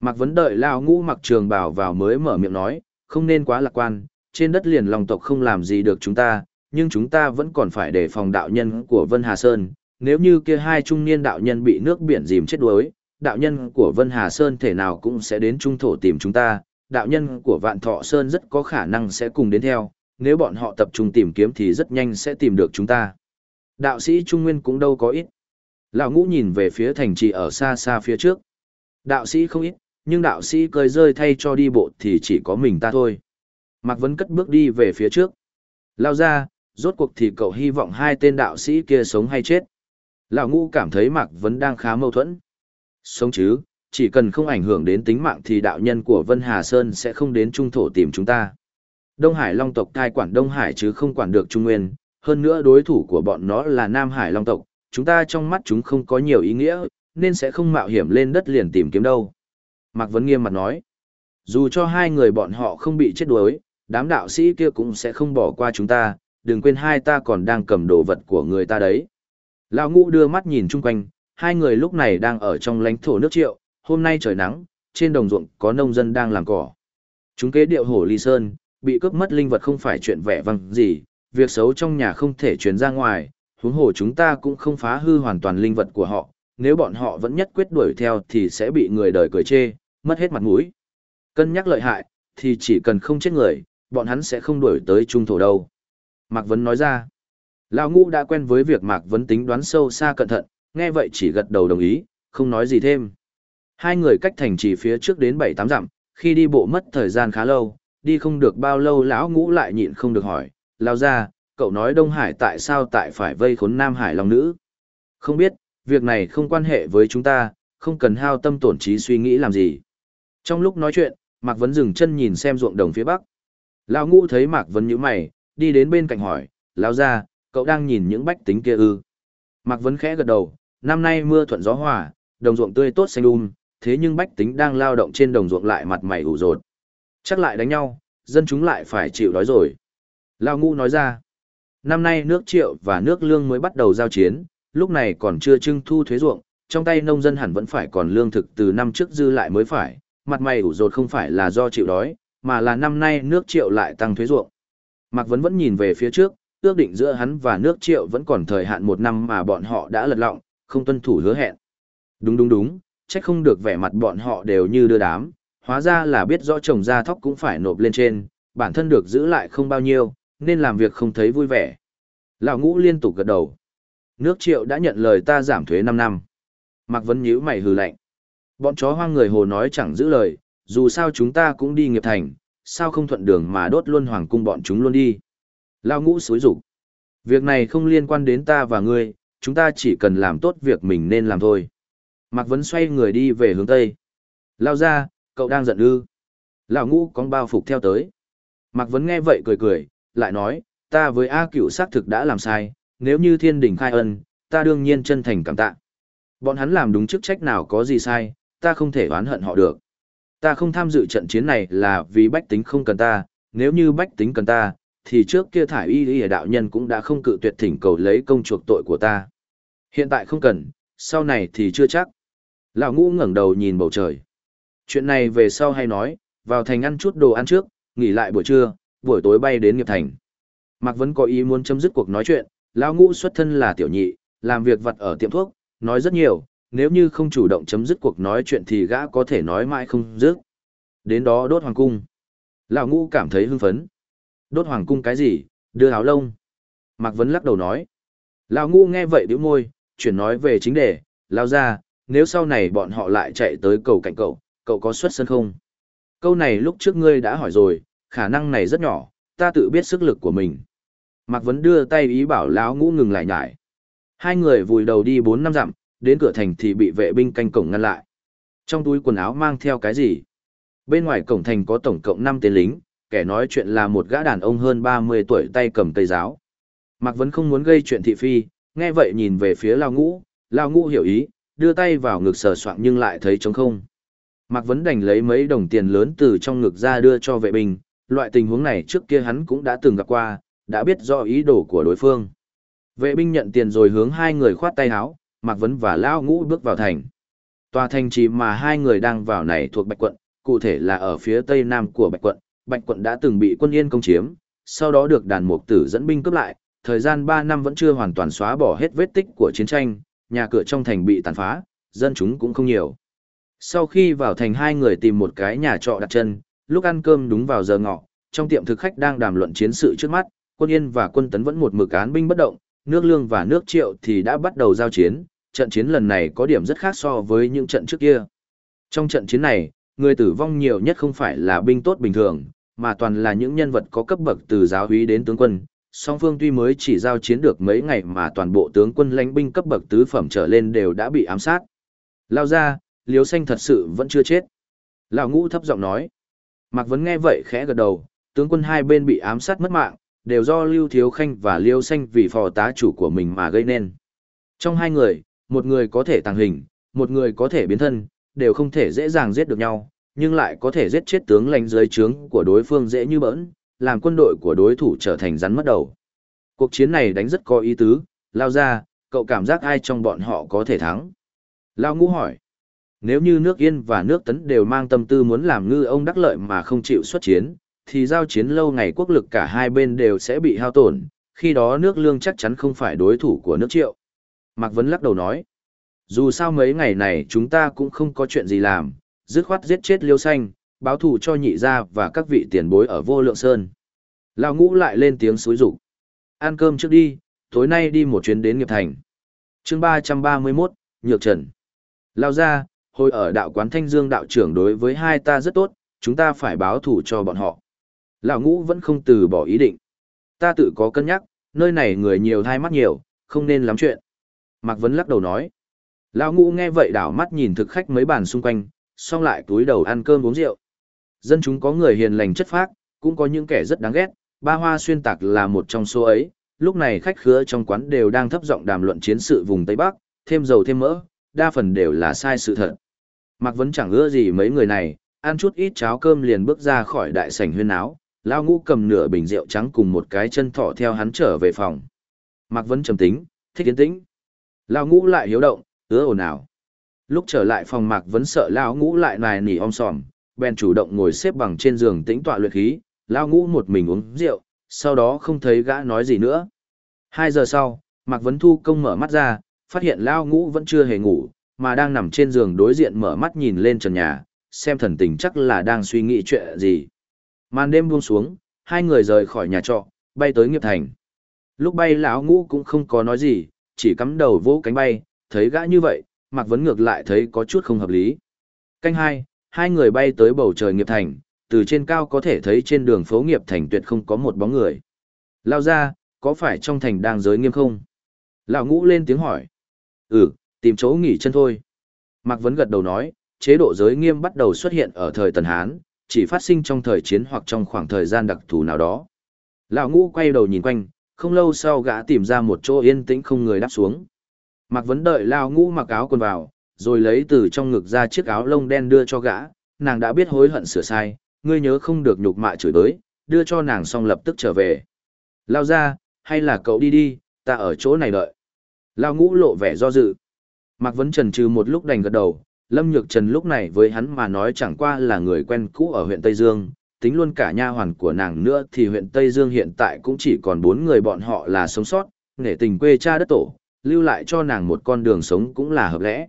Mạc Vấn đợi lão ngũ mặc trường bào vào mới mở miệng nói, không nên quá lạc quan, trên đất liền lòng tộc không làm gì được chúng ta, nhưng chúng ta vẫn còn phải đề phòng đạo nhân của Vân Hà Sơn. Nếu như kia hai trung niên đạo nhân bị nước biển dìm chết đuối, đạo nhân của Vân Hà Sơn thể nào cũng sẽ đến trung thổ tìm chúng ta, đạo nhân của Vạn Thọ Sơn rất có khả năng sẽ cùng đến theo, nếu bọn họ tập trung tìm kiếm thì rất nhanh sẽ tìm được chúng ta. Đạo sĩ Trung Nguyên cũng đâu có ít. Lão ngũ nhìn về phía thành trì ở xa xa phía trước. Đạo sĩ không ít, nhưng đạo sĩ cười rơi thay cho đi bộ thì chỉ có mình ta thôi. Mạc Vấn cất bước đi về phía trước. Lao ra, rốt cuộc thì cậu hy vọng hai tên đạo sĩ kia sống hay chết. Lão ngũ cảm thấy Mạc Vấn đang khá mâu thuẫn. Sống chứ, chỉ cần không ảnh hưởng đến tính mạng thì đạo nhân của Vân Hà Sơn sẽ không đến trung thổ tìm chúng ta. Đông Hải Long tộc cai quản Đông Hải chứ không quản được Trung Nguyên, hơn nữa đối thủ của bọn nó là Nam Hải Long tộc, chúng ta trong mắt chúng không có nhiều ý nghĩa, nên sẽ không mạo hiểm lên đất liền tìm kiếm đâu. Mạc Vấn nghiêm mặt nói, dù cho hai người bọn họ không bị chết đuối, đám đạo sĩ kia cũng sẽ không bỏ qua chúng ta, đừng quên hai ta còn đang cầm đồ vật của người ta đấy. Lão ngũ đưa mắt nhìn chung quanh, hai người lúc này đang ở trong lãnh thổ nước triệu, hôm nay trời nắng, trên đồng ruộng có nông dân đang làm cỏ. Chúng kế điệu hổ ly sơn, bị cướp mất linh vật không phải chuyện vẻ vang gì, việc xấu trong nhà không thể truyền ra ngoài, huống hồ chúng ta cũng không phá hư hoàn toàn linh vật của họ, nếu bọn họ vẫn nhất quyết đuổi theo thì sẽ bị người đời cười chê, mất hết mặt mũi. Cân nhắc lợi hại, thì chỉ cần không chết người, bọn hắn sẽ không đuổi tới trung thổ đâu. Mạc Vấn nói ra, Lão Ngũ đã quen với việc Mạc Vấn tính đoán sâu xa cẩn thận, nghe vậy chỉ gật đầu đồng ý, không nói gì thêm. Hai người cách thành trì phía trước đến bảy tám dặm, khi đi bộ mất thời gian khá lâu, đi không được bao lâu lão ngũ lại nhịn không được hỏi, lao ra, cậu nói Đông Hải tại sao tại phải vây khốn Nam Hải Long Nữ? Không biết, việc này không quan hệ với chúng ta, không cần hao tâm tổn trí suy nghĩ làm gì. Trong lúc nói chuyện, Mạc Vấn dừng chân nhìn xem ruộng đồng phía bắc. Lão ngũ thấy Mạc Vấn nhíu mày, đi đến bên cạnh hỏi, lao ra, cậu đang nhìn những bách tính kia ư. Mạc Vấn khẽ gật đầu, năm nay mưa thuận gió hòa, đồng ruộng tươi tốt xanh um, thế nhưng bách tính đang lao động trên đồng ruộng lại mặt mày ủ rột. Chắc lại đánh nhau, dân chúng lại phải chịu đói rồi. Lao ngũ nói ra, năm nay nước triệu và nước lương mới bắt đầu giao chiến, lúc này còn chưa trưng thu thuế ruộng, trong tay nông dân hẳn vẫn phải còn lương thực từ năm trước dư lại mới phải, mặt mày ủ rột không phải là do chịu đói, mà là năm nay nước triệu lại tăng thuế ruộng. Mạc Vấn vẫn nhìn về phía trước, ước định giữa hắn và nước triệu vẫn còn thời hạn một năm mà bọn họ đã lật lọng, không tuân thủ hứa hẹn. Đúng đúng đúng, trách không được vẻ mặt bọn họ đều như đưa đám, hóa ra là biết rõ chồng ra thóc cũng phải nộp lên trên, bản thân được giữ lại không bao nhiêu, nên làm việc không thấy vui vẻ. Lão ngũ liên tục gật đầu. Nước triệu đã nhận lời ta giảm thuế 5 năm. Mạc Vấn nhíu mày hừ lạnh. Bọn chó hoang người hồ nói chẳng giữ lời, dù sao chúng ta cũng đi nghiệp thành, sao không thuận đường mà đốt luôn hoàng cung bọn chúng luôn đi. lão ngũ xối rủ. Việc này không liên quan đến ta và ngươi, chúng ta chỉ cần làm tốt việc mình nên làm thôi. Mạc Vấn xoay người đi về hướng Tây. Lao ra, cậu đang giận ư. Lão ngũ con bao phục theo tới. Mạc Vấn nghe vậy cười cười, lại nói, ta với A cửu xác thực đã làm sai, nếu như thiên đình khai ân, ta đương nhiên chân thành cảm tạ. Bọn hắn làm đúng chức trách nào có gì sai, ta không thể oán hận họ được. Ta không tham dự trận chiến này là vì bách tính không cần ta, nếu như bách tính cần ta, thì trước kia thải y y đạo nhân cũng đã không cự tuyệt thỉnh cầu lấy công chuộc tội của ta. Hiện tại không cần, sau này thì chưa chắc. Lão ngũ ngẩng đầu nhìn bầu trời. Chuyện này về sau hay nói, vào thành ăn chút đồ ăn trước, nghỉ lại buổi trưa, buổi tối bay đến nghiệp thành. Mạc Vấn có ý muốn chấm dứt cuộc nói chuyện, lão ngũ xuất thân là tiểu nhị, làm việc vặt ở tiệm thuốc, nói rất nhiều, nếu như không chủ động chấm dứt cuộc nói chuyện thì gã có thể nói mãi không dứt. Đến đó đốt hoàng cung. Lão ngũ cảm thấy hưng phấn. Đốt hoàng cung cái gì, đưa áo lông. Mạc Vấn lắc đầu nói. Lão ngũ nghe vậy biểu môi, chuyển nói về chính đề, lao ra, nếu sau này bọn họ lại chạy tới cầu cạnh cậu, cậu có xuất sân không? Câu này lúc trước ngươi đã hỏi rồi, khả năng này rất nhỏ, ta tự biết sức lực của mình. Mạc Vấn đưa tay ý bảo lão ngũ ngừng lại nhải. Hai người vùi đầu đi bốn năm dặm, đến cửa thành thì bị vệ binh canh cổng ngăn lại. Trong túi quần áo mang theo cái gì? Bên ngoài cổng thành có tổng cộng 5 tên lính, kẻ nói chuyện là một gã đàn ông hơn 30 tuổi tay cầm cây giáo. Mạc Vấn không muốn gây chuyện thị phi, nghe vậy nhìn về phía Lao Ngũ, Lao Ngũ hiểu ý, đưa tay vào ngực sờ soạng nhưng lại thấy trống không. Mạc Vấn đành lấy mấy đồng tiền lớn từ trong ngực ra đưa cho vệ binh, loại tình huống này trước kia hắn cũng đã từng gặp qua, đã biết rõ ý đồ của đối phương. Vệ binh nhận tiền rồi hướng hai người khoát tay áo, Mạc Vấn và Lao Ngũ bước vào thành. Tòa thành trì mà hai người đang vào này thuộc Bạch Quận, cụ thể là ở phía tây nam của Bạch Quận. Bạch Quận đã từng bị quân Yên công chiếm, sau đó được đàn mục tử dẫn binh cướp lại, thời gian 3 năm vẫn chưa hoàn toàn xóa bỏ hết vết tích của chiến tranh, nhà cửa trong thành bị tàn phá, dân chúng cũng không nhiều. Sau khi vào thành hai người tìm một cái nhà trọ đặt chân, lúc ăn cơm đúng vào giờ ngọ, trong tiệm thực khách đang đàm luận chiến sự trước mắt, quân Yên và quân Tấn vẫn một mực án binh bất động, nước lương và nước triệu thì đã bắt đầu giao chiến, trận chiến lần này có điểm rất khác so với những trận trước kia. Trong trận chiến này, người tử vong nhiều nhất không phải là binh tốt bình thường, mà toàn là những nhân vật có cấp bậc từ giáo úy đến tướng quân. Song phương tuy mới chỉ giao chiến được mấy ngày mà toàn bộ tướng quân lãnh binh cấp bậc tứ phẩm trở lên đều đã bị ám sát. Lao ra, liếu xanh thật sự vẫn chưa chết. Lão ngũ thấp giọng nói. Mạc Vấn nghe vậy khẽ gật đầu, tướng quân hai bên bị ám sát mất mạng, đều do Lưu Thiếu Khanh và Liêu Xanh vì phò tá chủ của mình mà gây nên. Trong hai người, một người có thể tàng hình, một người có thể biến thân, đều không thể dễ dàng giết được nhau, nhưng lại có thể giết chết tướng lãnh dưới trướng của đối phương dễ như bỡn, làm quân đội của đối thủ trở thành rắn mất đầu. Cuộc chiến này đánh rất có ý tứ, lao ra, cậu cảm giác ai trong bọn họ có thể thắng. Lao ngũ hỏi, nếu như nước Yên và nước Tấn đều mang tâm tư muốn làm ngư ông đắc lợi mà không chịu xuất chiến, thì giao chiến lâu ngày quốc lực cả hai bên đều sẽ bị hao tổn, khi đó nước lương chắc chắn không phải đối thủ của nước triệu. Mạc Vấn lắc đầu nói, dù sao mấy ngày này chúng ta cũng không có chuyện gì làm, dứt khoát giết chết liêu xanh, báo thù cho nhị gia và các vị tiền bối ở vô lượng sơn. Lão ngũ lại lên tiếng xúi rủ. Ăn cơm trước đi, tối nay đi một chuyến đến nghiệp thành. chương ba trăm ba mươi 331, Nhược Trần. Lao ra, hồi ở đạo quán Thanh Dương đạo trưởng đối với hai ta rất tốt, chúng ta phải báo thù cho bọn họ. Lão ngũ vẫn không từ bỏ ý định. Ta tự có cân nhắc, nơi này người nhiều thai mắt nhiều, không nên lắm chuyện. Mạc Vấn lắc đầu nói. Lão ngũ nghe vậy đảo mắt nhìn thực khách mấy bàn xung quanh, xong lại túi đầu ăn cơm uống rượu. Dân chúng có người hiền lành chất phác, cũng có những kẻ rất đáng ghét, ba hoa xuyên tạc là một trong số ấy. Lúc này khách khứa trong quán đều đang thấp giọng đàm luận chiến sự vùng Tây Bắc, thêm dầu thêm mỡ, đa phần đều là sai sự thật. Mạc Vấn chẳng ưa gì mấy người này, ăn chút ít cháo cơm liền bước ra khỏi đại sảnh huyên áo, Lao ngũ cầm nửa bình rượu trắng cùng một cái chân thỏ theo hắn trở về phòng. Mạc Vấn trầm tính, thích yên tĩnh. Lao ngũ lại hiếu động, ứa ồn ào. Lúc trở lại phòng Mạc Vấn sợ Lao ngũ lại nài nỉ om sòm, bèn chủ động ngồi xếp bằng trên giường tĩnh tọa luyện khí, Lao ngũ một mình uống rượu, sau đó không thấy gã nói gì nữa. Hai giờ sau, Mạc Vấn Thu công mở mắt ra, phát hiện Lao ngũ vẫn chưa hề ngủ, mà đang nằm trên giường đối diện mở mắt nhìn lên trần nhà, xem thần tình chắc là đang suy nghĩ chuyện gì. Màn đêm buông xuống, hai người rời khỏi nhà trọ, bay tới nghiệp thành. Lúc bay lão ngũ cũng không có nói gì, chỉ cắm đầu vỗ cánh bay, thấy gã như vậy, Mạc Vấn ngược lại thấy có chút không hợp lý. Canh hai, hai người bay tới bầu trời nghiệp thành, từ trên cao có thể thấy trên đường phố nghiệp thành tuyệt không có một bóng người. Lao ra, có phải trong thành đang giới nghiêm không? Lão ngũ lên tiếng hỏi. Ừ, tìm chỗ nghỉ chân thôi. Mạc Vấn gật đầu nói, chế độ giới nghiêm bắt đầu xuất hiện ở thời Tần Hán, chỉ phát sinh trong thời chiến hoặc trong khoảng thời gian đặc thù nào đó. Lão ngũ quay đầu nhìn quanh, không lâu sau gã tìm ra một chỗ yên tĩnh không người đáp xuống. Mạc Vấn đợi Lão ngũ mặc áo quần vào, rồi lấy từ trong ngực ra chiếc áo lông đen đưa cho gã, nàng đã biết hối hận sửa sai, ngươi nhớ không được nhục mạ chửi tới, đưa cho nàng xong lập tức trở về. Lao ra, hay là cậu đi đi, ta ở chỗ này đợi. Lao ngũ lộ vẻ do dự. Mạc Vấn trần trừ một lúc đành gật đầu, Lâm Nhược Trần lúc này với hắn mà nói chẳng qua là người quen cũ ở huyện Tây Dương, tính luôn cả nha hoàn của nàng nữa thì huyện Tây Dương hiện tại cũng chỉ còn bốn người bọn họ là sống sót, nể tình quê cha đất tổ, lưu lại cho nàng một con đường sống cũng là hợp lẽ.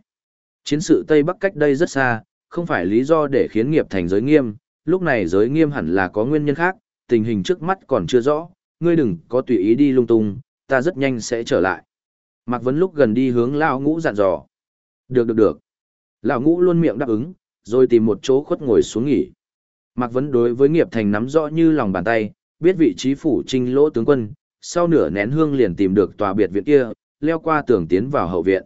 Chiến sự Tây Bắc cách đây rất xa, không phải lý do để khiến nghiệp thành giới nghiêm, lúc này giới nghiêm hẳn là có nguyên nhân khác, tình hình trước mắt còn chưa rõ, ngươi đừng có tùy ý đi lung tung, ta rất nhanh sẽ trở lại. Mạc Vấn lúc gần đi hướng Lao Ngũ dặn dò. Được được được. Lão Ngũ luôn miệng đáp ứng, rồi tìm một chỗ khuất ngồi xuống nghỉ. Mạc Vấn đối với nghiệp thành nắm rõ như lòng bàn tay, biết vị trí phủ trinh lỗ tướng quân, sau nửa nén hương liền tìm được tòa biệt viện kia, leo qua tường tiến vào hậu viện.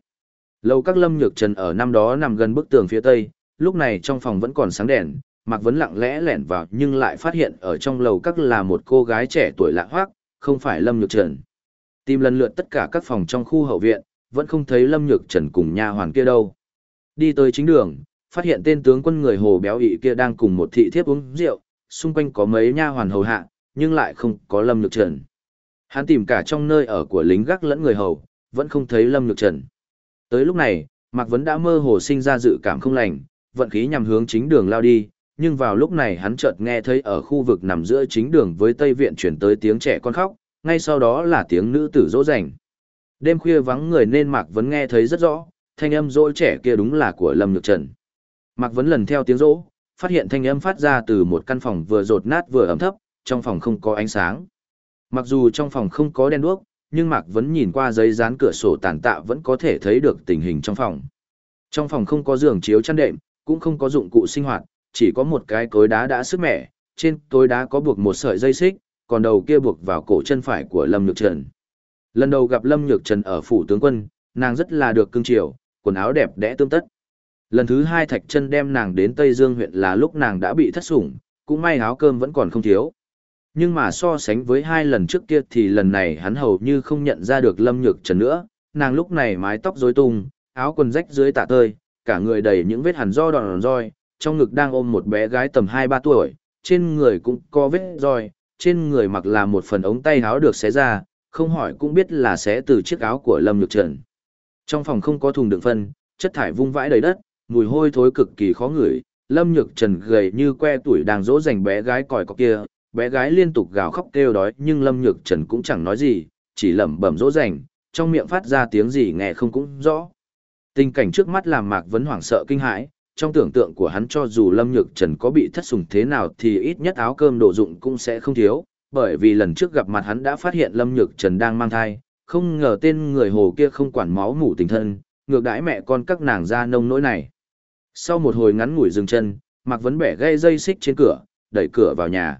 Lầu các lâm nhược trần ở năm đó nằm gần bức tường phía tây, lúc này trong phòng vẫn còn sáng đèn, Mạc Vấn lặng lẽ lẻn vào nhưng lại phát hiện ở trong lầu các là một cô gái trẻ tuổi lạ hoác, không phải lâm nhược trần. Tìm lần lượt tất cả các phòng trong khu hậu viện, vẫn không thấy lâm nhược trần cùng nha hoàn kia đâu. Đi tới chính đường, phát hiện tên tướng quân người hồ béo ị kia đang cùng một thị thiếp uống rượu, xung quanh có mấy nha hoàn hầu hạ, nhưng lại không có Lâm Nhược Trần. Hắn tìm cả trong nơi ở của lính gác lẫn người hầu, vẫn không thấy Lâm Nhược Trần. Tới lúc này, Mạc Vấn đã mơ hồ sinh ra dự cảm không lành, vận khí nhằm hướng chính đường lao đi, nhưng vào lúc này hắn chợt nghe thấy ở khu vực nằm giữa chính đường với Tây Viện chuyển tới tiếng trẻ con khóc, ngay sau đó là tiếng nữ tử dỗ dành. Đêm khuya vắng người nên Mạc Vấn nghe thấy rất rõ, thanh âm dỗ trẻ kia đúng là của Lâm Nhược Trần. Mạc Vấn lần theo tiếng dỗ, phát hiện thanh âm phát ra từ một căn phòng vừa rột nát vừa ấm thấp, trong phòng không có ánh sáng. Mặc dù trong phòng không có đèn đuốc, nhưng Mạc Vấn nhìn qua giấy dán cửa sổ tàn tạ vẫn có thể thấy được tình hình trong phòng. Trong phòng không có giường chiếu chăn đệm, cũng không có dụng cụ sinh hoạt, chỉ có một cái cối đá đã sức mẻ, trên cối đá có buộc một sợi dây xích, còn đầu kia buộc vào cổ chân phải của Lâm Nhược Trần. Lần đầu gặp Lâm Nhược Trần ở phủ tướng quân, nàng rất là được cưng chiều, quần áo đẹp đẽ tươm tất. Lần thứ hai Thạch Chân đem nàng đến Tây Dương huyện là lúc nàng đã bị thất sủng, cũng may áo cơm vẫn còn không thiếu. Nhưng mà so sánh với hai lần trước kia thì lần này hắn hầu như không nhận ra được Lâm Nhược Trần nữa, nàng lúc này mái tóc rối tung, áo quần rách dưới tả tơi, cả người đầy những vết hằn do đòn roi, trong ngực đang ôm một bé gái tầm 2-3 tuổi, trên người cũng có vết roi, trên người mặc là một phần ống tay áo được xé ra, không hỏi cũng biết là xé từ chiếc áo của Lâm Nhược Trần. Trong phòng không có thùng đựng phân, chất thải vung vãi đầy đất, mùi hôi thối cực kỳ khó ngửi, Lâm Nhược Trần gầy như que tuổi đang dỗ dành bé gái còi cọc kia, bé gái liên tục gào khóc kêu đói nhưng Lâm Nhược Trần cũng chẳng nói gì, chỉ lẩm bẩm dỗ dành, trong miệng phát ra tiếng gì nghe không cũng rõ. Tình cảnh trước mắt làm Mạc Vấn hoảng sợ kinh hãi, trong tưởng tượng của hắn cho dù Lâm Nhược Trần có bị thất sủng thế nào thì ít nhất áo cơm đồ dụng cũng sẽ không thiếu, bởi vì lần trước gặp mặt hắn đã phát hiện Lâm Nhược Trần đang mang thai, không ngờ tên người hồ kia không quản máu mủ tình thân, ngược đãi mẹ con các nàng ra nông nỗi này. Sau một hồi ngắn ngủi dừng chân, Mạc Vấn bẻ gây dây xích trên cửa, đẩy cửa vào nhà.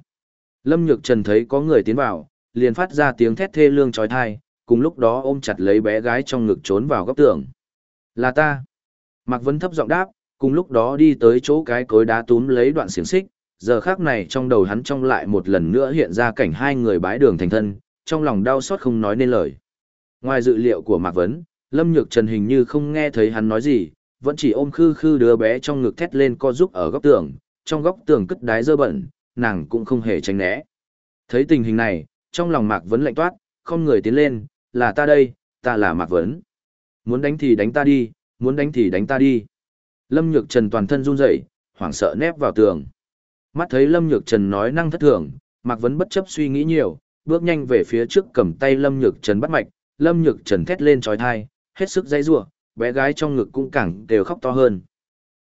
Lâm Nhược Trần thấy có người tiến vào, liền phát ra tiếng thét thê lương trói thai, cùng lúc đó ôm chặt lấy bé gái trong ngực trốn vào góc tường. Là ta. Mạc Vân thấp giọng đáp, cùng lúc đó đi tới chỗ cái cối đá túm lấy đoạn xiềng xích, giờ khác này trong đầu hắn trong lại một lần nữa hiện ra cảnh hai người bái đường thành thân, trong lòng đau xót không nói nên lời. Ngoài dự liệu của Mạc Vấn, Lâm Nhược Trần hình như không nghe thấy hắn nói gì, vẫn chỉ ôm khư khư đứa bé trong ngực thét lên co giúp ở góc tường, trong góc tường cất đái dơ bẩn, nàng cũng không hề tránh né. Thấy tình hình này, trong lòng Mạc Vấn lạnh toát, không người tiến lên, là ta đây, ta là Mạc Vấn. Muốn đánh thì đánh ta đi, muốn đánh thì đánh ta đi. Lâm Nhược Trần toàn thân run rẩy, hoảng sợ nép vào tường. Mắt thấy Lâm Nhược Trần nói năng thất thường, Mạc Vấn bất chấp suy nghĩ nhiều, bước nhanh về phía trước cầm tay Lâm Nhược Trần bắt mạch, Lâm Nhược Trần thét lên trói thai, hết sức dây rủa, bé gái trong ngực cũng càng đều khóc to hơn.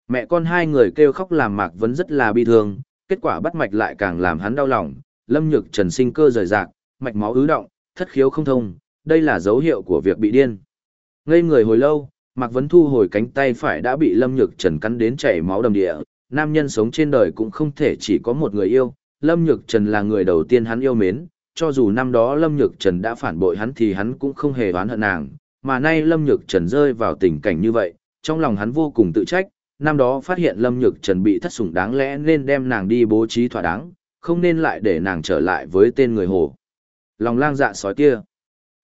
Mẹ con hai người kêu khóc làm Mạc Vấn rất là bi thương, kết quả bắt mạch lại càng làm hắn đau lòng, Lâm Nhược Trần sinh cơ rời rạc, mạch máu ứ động, thất khiếu không thông, đây là dấu hiệu của việc bị điên. Ngây người hồi lâu, Mạc Vấn thu hồi cánh tay phải đã bị Lâm Nhược Trần cắn đến chảy máu đầm địa, nam nhân sống trên đời cũng không thể chỉ có một người yêu, Lâm Nhược Trần là người đầu tiên hắn yêu mến, cho dù năm đó Lâm Nhược Trần đã phản bội hắn thì hắn cũng không hề oán hận nàng, mà nay Lâm Nhược Trần rơi vào tình cảnh như vậy, trong lòng hắn vô cùng tự trách, năm đó phát hiện Lâm Nhược Trần bị thất sủng đáng lẽ nên đem nàng đi bố trí thỏa đáng, không nên lại để nàng trở lại với tên người hồ. Lòng lang dạ sói kia.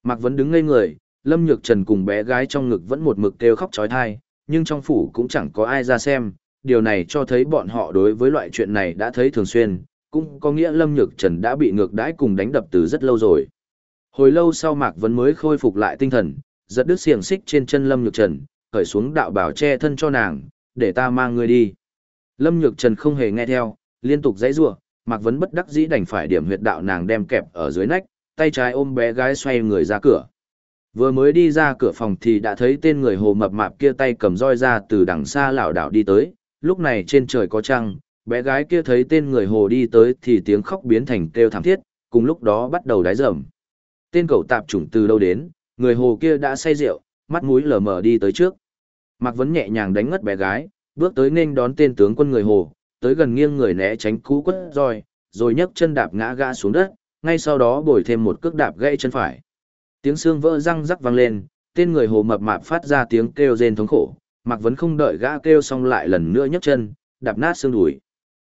Mạc Vấn đứng ngây người, Lâm Nhược Trần cùng bé gái trong ngực vẫn một mực kêu khóc trói thai, nhưng trong phủ cũng chẳng có ai ra xem, điều này cho thấy bọn họ đối với loại chuyện này đã thấy thường xuyên, cũng có nghĩa Lâm Nhược Trần đã bị ngược đãi cùng đánh đập từ rất lâu rồi. Hồi lâu sau Mạc Vấn mới khôi phục lại tinh thần, giật đứt xiềng xích trên chân Lâm Nhược Trần, khởi xuống đạo bảo che thân cho nàng, để ta mang ngươi đi. Lâm Nhược Trần không hề nghe theo, liên tục dãy rủa, Mạc Vấn bất đắc dĩ đành phải điểm huyệt đạo nàng đem kẹp ở dưới nách, tay trái ôm bé gái xoay người ra cửa. Vừa mới đi ra cửa phòng thì đã thấy tên người hồ mập mạp kia tay cầm roi ra từ đằng xa lảo đảo đi tới, lúc này trên trời có trăng, bé gái kia thấy tên người hồ đi tới thì tiếng khóc biến thành kêu thảm thiết, cùng lúc đó bắt đầu đái rầm. Tên cậu tạp chủng từ đâu đến, người hồ kia đã say rượu, mắt mũi lờ mờ đi tới trước. Mạc Vấn nhẹ nhàng đánh ngất bé gái, bước tới nên đón tên tướng quân người hồ, tới gần nghiêng người né tránh cú quất roi, rồi nhấc chân đạp ngã gã xuống đất, ngay sau đó bồi thêm một cước đạp gãy chân phải. Tiếng xương vỡ răng rắc vang lên, tên người hồ mập mạp phát ra tiếng kêu rên thống khổ, Mạc Vấn không đợi gã kêu xong lại lần nữa nhấc chân, đạp nát xương đùi.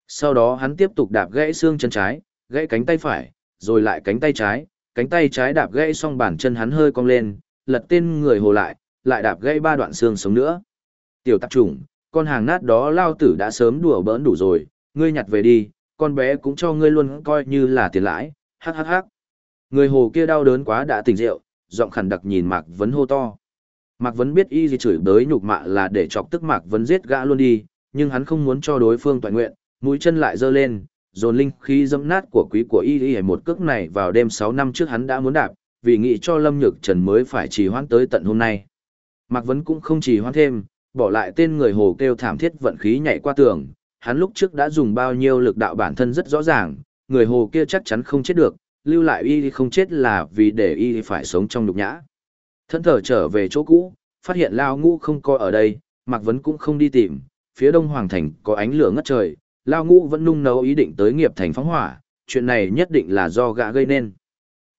Sau đó hắn tiếp tục đạp gãy xương chân trái, gãy cánh tay phải, rồi lại cánh tay trái, cánh tay trái đạp gãy xong bàn chân hắn hơi cong lên, lật tên người hồ lại, lại đạp gây ba đoạn xương sống nữa. Tiểu tạp trùng, con hàng nát đó lao tử đã sớm đùa bỡn đủ rồi, ngươi nhặt về đi, con bé cũng cho ngươi luôn coi như là tiền lãi, hắc hắc hắc. Người hồ kia đau đớn quá đã tỉnh rượu, giọng khẳng đặc nhìn Mạc Vấn hô to. Mạc Vấn biết y gì chửi bới nhục mạ là để chọc tức Mạc Vấn giết gã luôn đi, nhưng hắn không muốn cho đối phương toàn nguyện, mũi chân lại dơ lên, dồn linh khí dẫm nát của quý của y y một cước này vào đêm 6 năm trước hắn đã muốn đạp, vì nghĩ cho Lâm Nhược Trần mới phải trì hoãn tới tận hôm nay. Mạc Vấn cũng không chỉ hoan thêm, bỏ lại tên người hồ kêu thảm thiết vận khí nhảy qua tường, hắn lúc trước đã dùng bao nhiêu lực đạo bản thân rất rõ ràng, người hồ kia chắc chắn không chết được, lưu lại y không chết là vì để y phải sống trong nhục nhã. Thân thở trở về chỗ cũ, phát hiện Lao Ngũ không coi ở đây, Mạc Vấn cũng không đi tìm, phía đông Hoàng Thành có ánh lửa ngất trời, Lao Ngũ vẫn nung nấu ý định tới nghiệp thành phóng hỏa, chuyện này nhất định là do gã gây nên.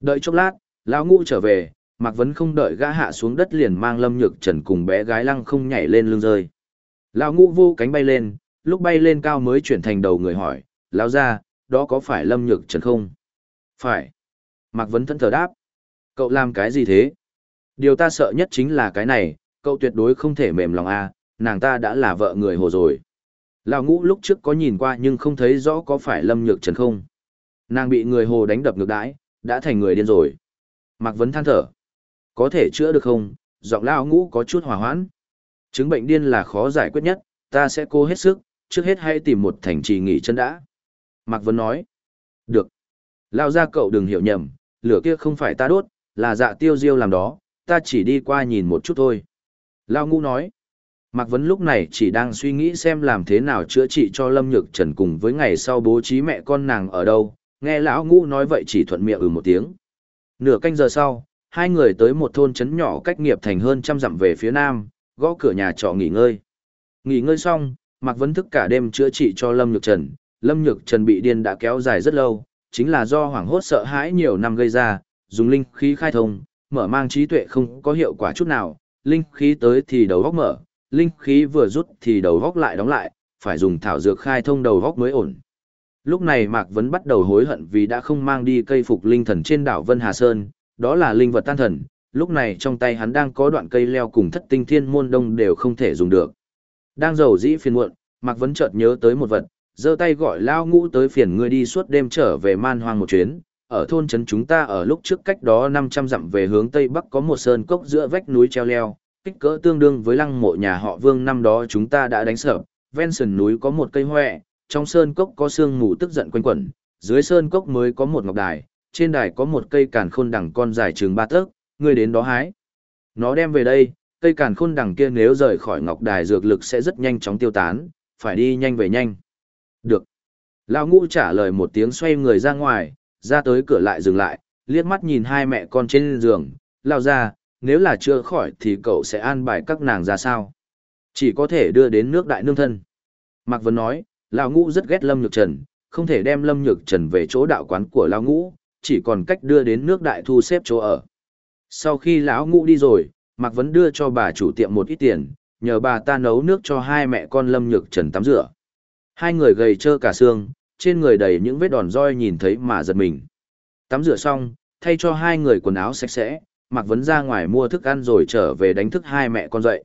Đợi chốc lát, Lao Ngũ trở về, Mạc Vấn không đợi gã hạ xuống đất liền mang Lâm Nhược Trần cùng bé gái lăng không nhảy lên lưng rơi. Lão Ngũ vô cánh bay lên, lúc bay lên cao mới chuyển thành đầu người hỏi, Lão ra, đó có phải Lâm Nhược Trần không? Phải. Mạc Vấn thân thờ đáp. Cậu làm cái gì thế? Điều ta sợ nhất chính là cái này, cậu tuyệt đối không thể mềm lòng a. À. nàng ta đã là vợ người hồ rồi. Lão ngũ lúc trước có nhìn qua nhưng không thấy rõ có phải Lâm Nhược Trần không. Nàng bị người hồ đánh đập ngược đãi, đã thành người điên rồi. Mạc Vấn than thở. Có thể chữa được không? Giọng lão ngũ có chút hòa hoãn. Chứng bệnh điên là khó giải quyết nhất, ta sẽ cố hết sức, trước hết hãy tìm một thành trì nghỉ chân đã. Mạc Vấn nói. Được. Lao ra cậu đừng hiểu nhầm, lửa kia không phải ta đốt, là dạ tiêu diêu làm đó, ta chỉ đi qua nhìn một chút thôi. Lao ngũ nói. Mạc Vấn lúc này chỉ đang suy nghĩ xem làm thế nào chữa trị cho Lâm Nhược Trần cùng với ngày sau bố trí mẹ con nàng ở đâu, nghe lão ngũ nói vậy chỉ thuận miệng ừ một tiếng. Nửa canh giờ sau, hai người tới một thôn trấn nhỏ cách nghiệp thành hơn trăm dặm về phía nam, gõ cửa nhà trọ nghỉ ngơi. Nghỉ ngơi xong, Mạc Vấn thức cả đêm chữa trị cho Lâm Nhược Trần. Lâm Nhược Trần bị điên đã kéo dài rất lâu, chính là do hoảng hốt sợ hãi nhiều năm gây ra, dùng linh khí khai thông, mở mang trí tuệ không có hiệu quả chút nào, linh khí tới thì đầu góc mở, linh khí vừa rút thì đầu góc lại đóng lại, phải dùng thảo dược khai thông đầu góc mới ổn. Lúc này Mạc Vấn bắt đầu hối hận vì đã không mang đi cây phục linh thần trên đảo Vân Hà Sơn, đó là linh vật tan thần, lúc này trong tay hắn đang có đoạn cây leo cùng thất tinh thiên môn đông đều không thể dùng được. Đang giàu dĩ phiền muộn, Mạc Vấn chợt nhớ tới một vật, giơ tay gọi lao ngũ tới phiền ngươi đi suốt đêm trở về man hoang một chuyến. Ở thôn trấn chúng ta ở lúc trước cách đó 500 dặm về hướng tây bắc có một sơn cốc giữa vách núi treo leo, kích cỡ tương đương với lăng mộ nhà họ Vương năm đó chúng ta đã đánh sở. Ven sườn núi có một cây hoè, trong sơn cốc có sương mù tức giận quanh quẩn, dưới sơn cốc mới có một ngọc đài, trên đài có một cây càn khôn đằng con dài chừng ba tấc, ngươi đến đó hái. Nó đem về đây, cây càn khôn đằng kia nếu rời khỏi ngọc đài dược lực sẽ rất nhanh chóng tiêu tán, phải đi nhanh về nhanh. Được. Lão ngũ trả lời một tiếng xoay người ra ngoài, ra tới cửa lại dừng lại, liếc mắt nhìn hai mẹ con trên giường, lao ra, nếu là chưa khỏi thì cậu sẽ an bài các nàng ra sao. Chỉ có thể đưa đến nước đại nương thân. Mạc Vân nói, Lão ngũ rất ghét Lâm Nhược Trần, không thể đem Lâm Nhược Trần về chỗ đạo quán của Lão ngũ, chỉ còn cách đưa đến nước đại thu xếp chỗ ở. Sau khi lão ngũ đi rồi, Mạc Vấn đưa cho bà chủ tiệm một ít tiền, nhờ bà ta nấu nước cho hai mẹ con Lâm Nhược Trần tắm rửa. Hai người gầy trơ cả xương, trên người đầy những vết đòn roi nhìn thấy mà giật mình. Tắm rửa xong, thay cho hai người quần áo sạch sẽ, Mạc Vấn ra ngoài mua thức ăn rồi trở về đánh thức hai mẹ con dậy.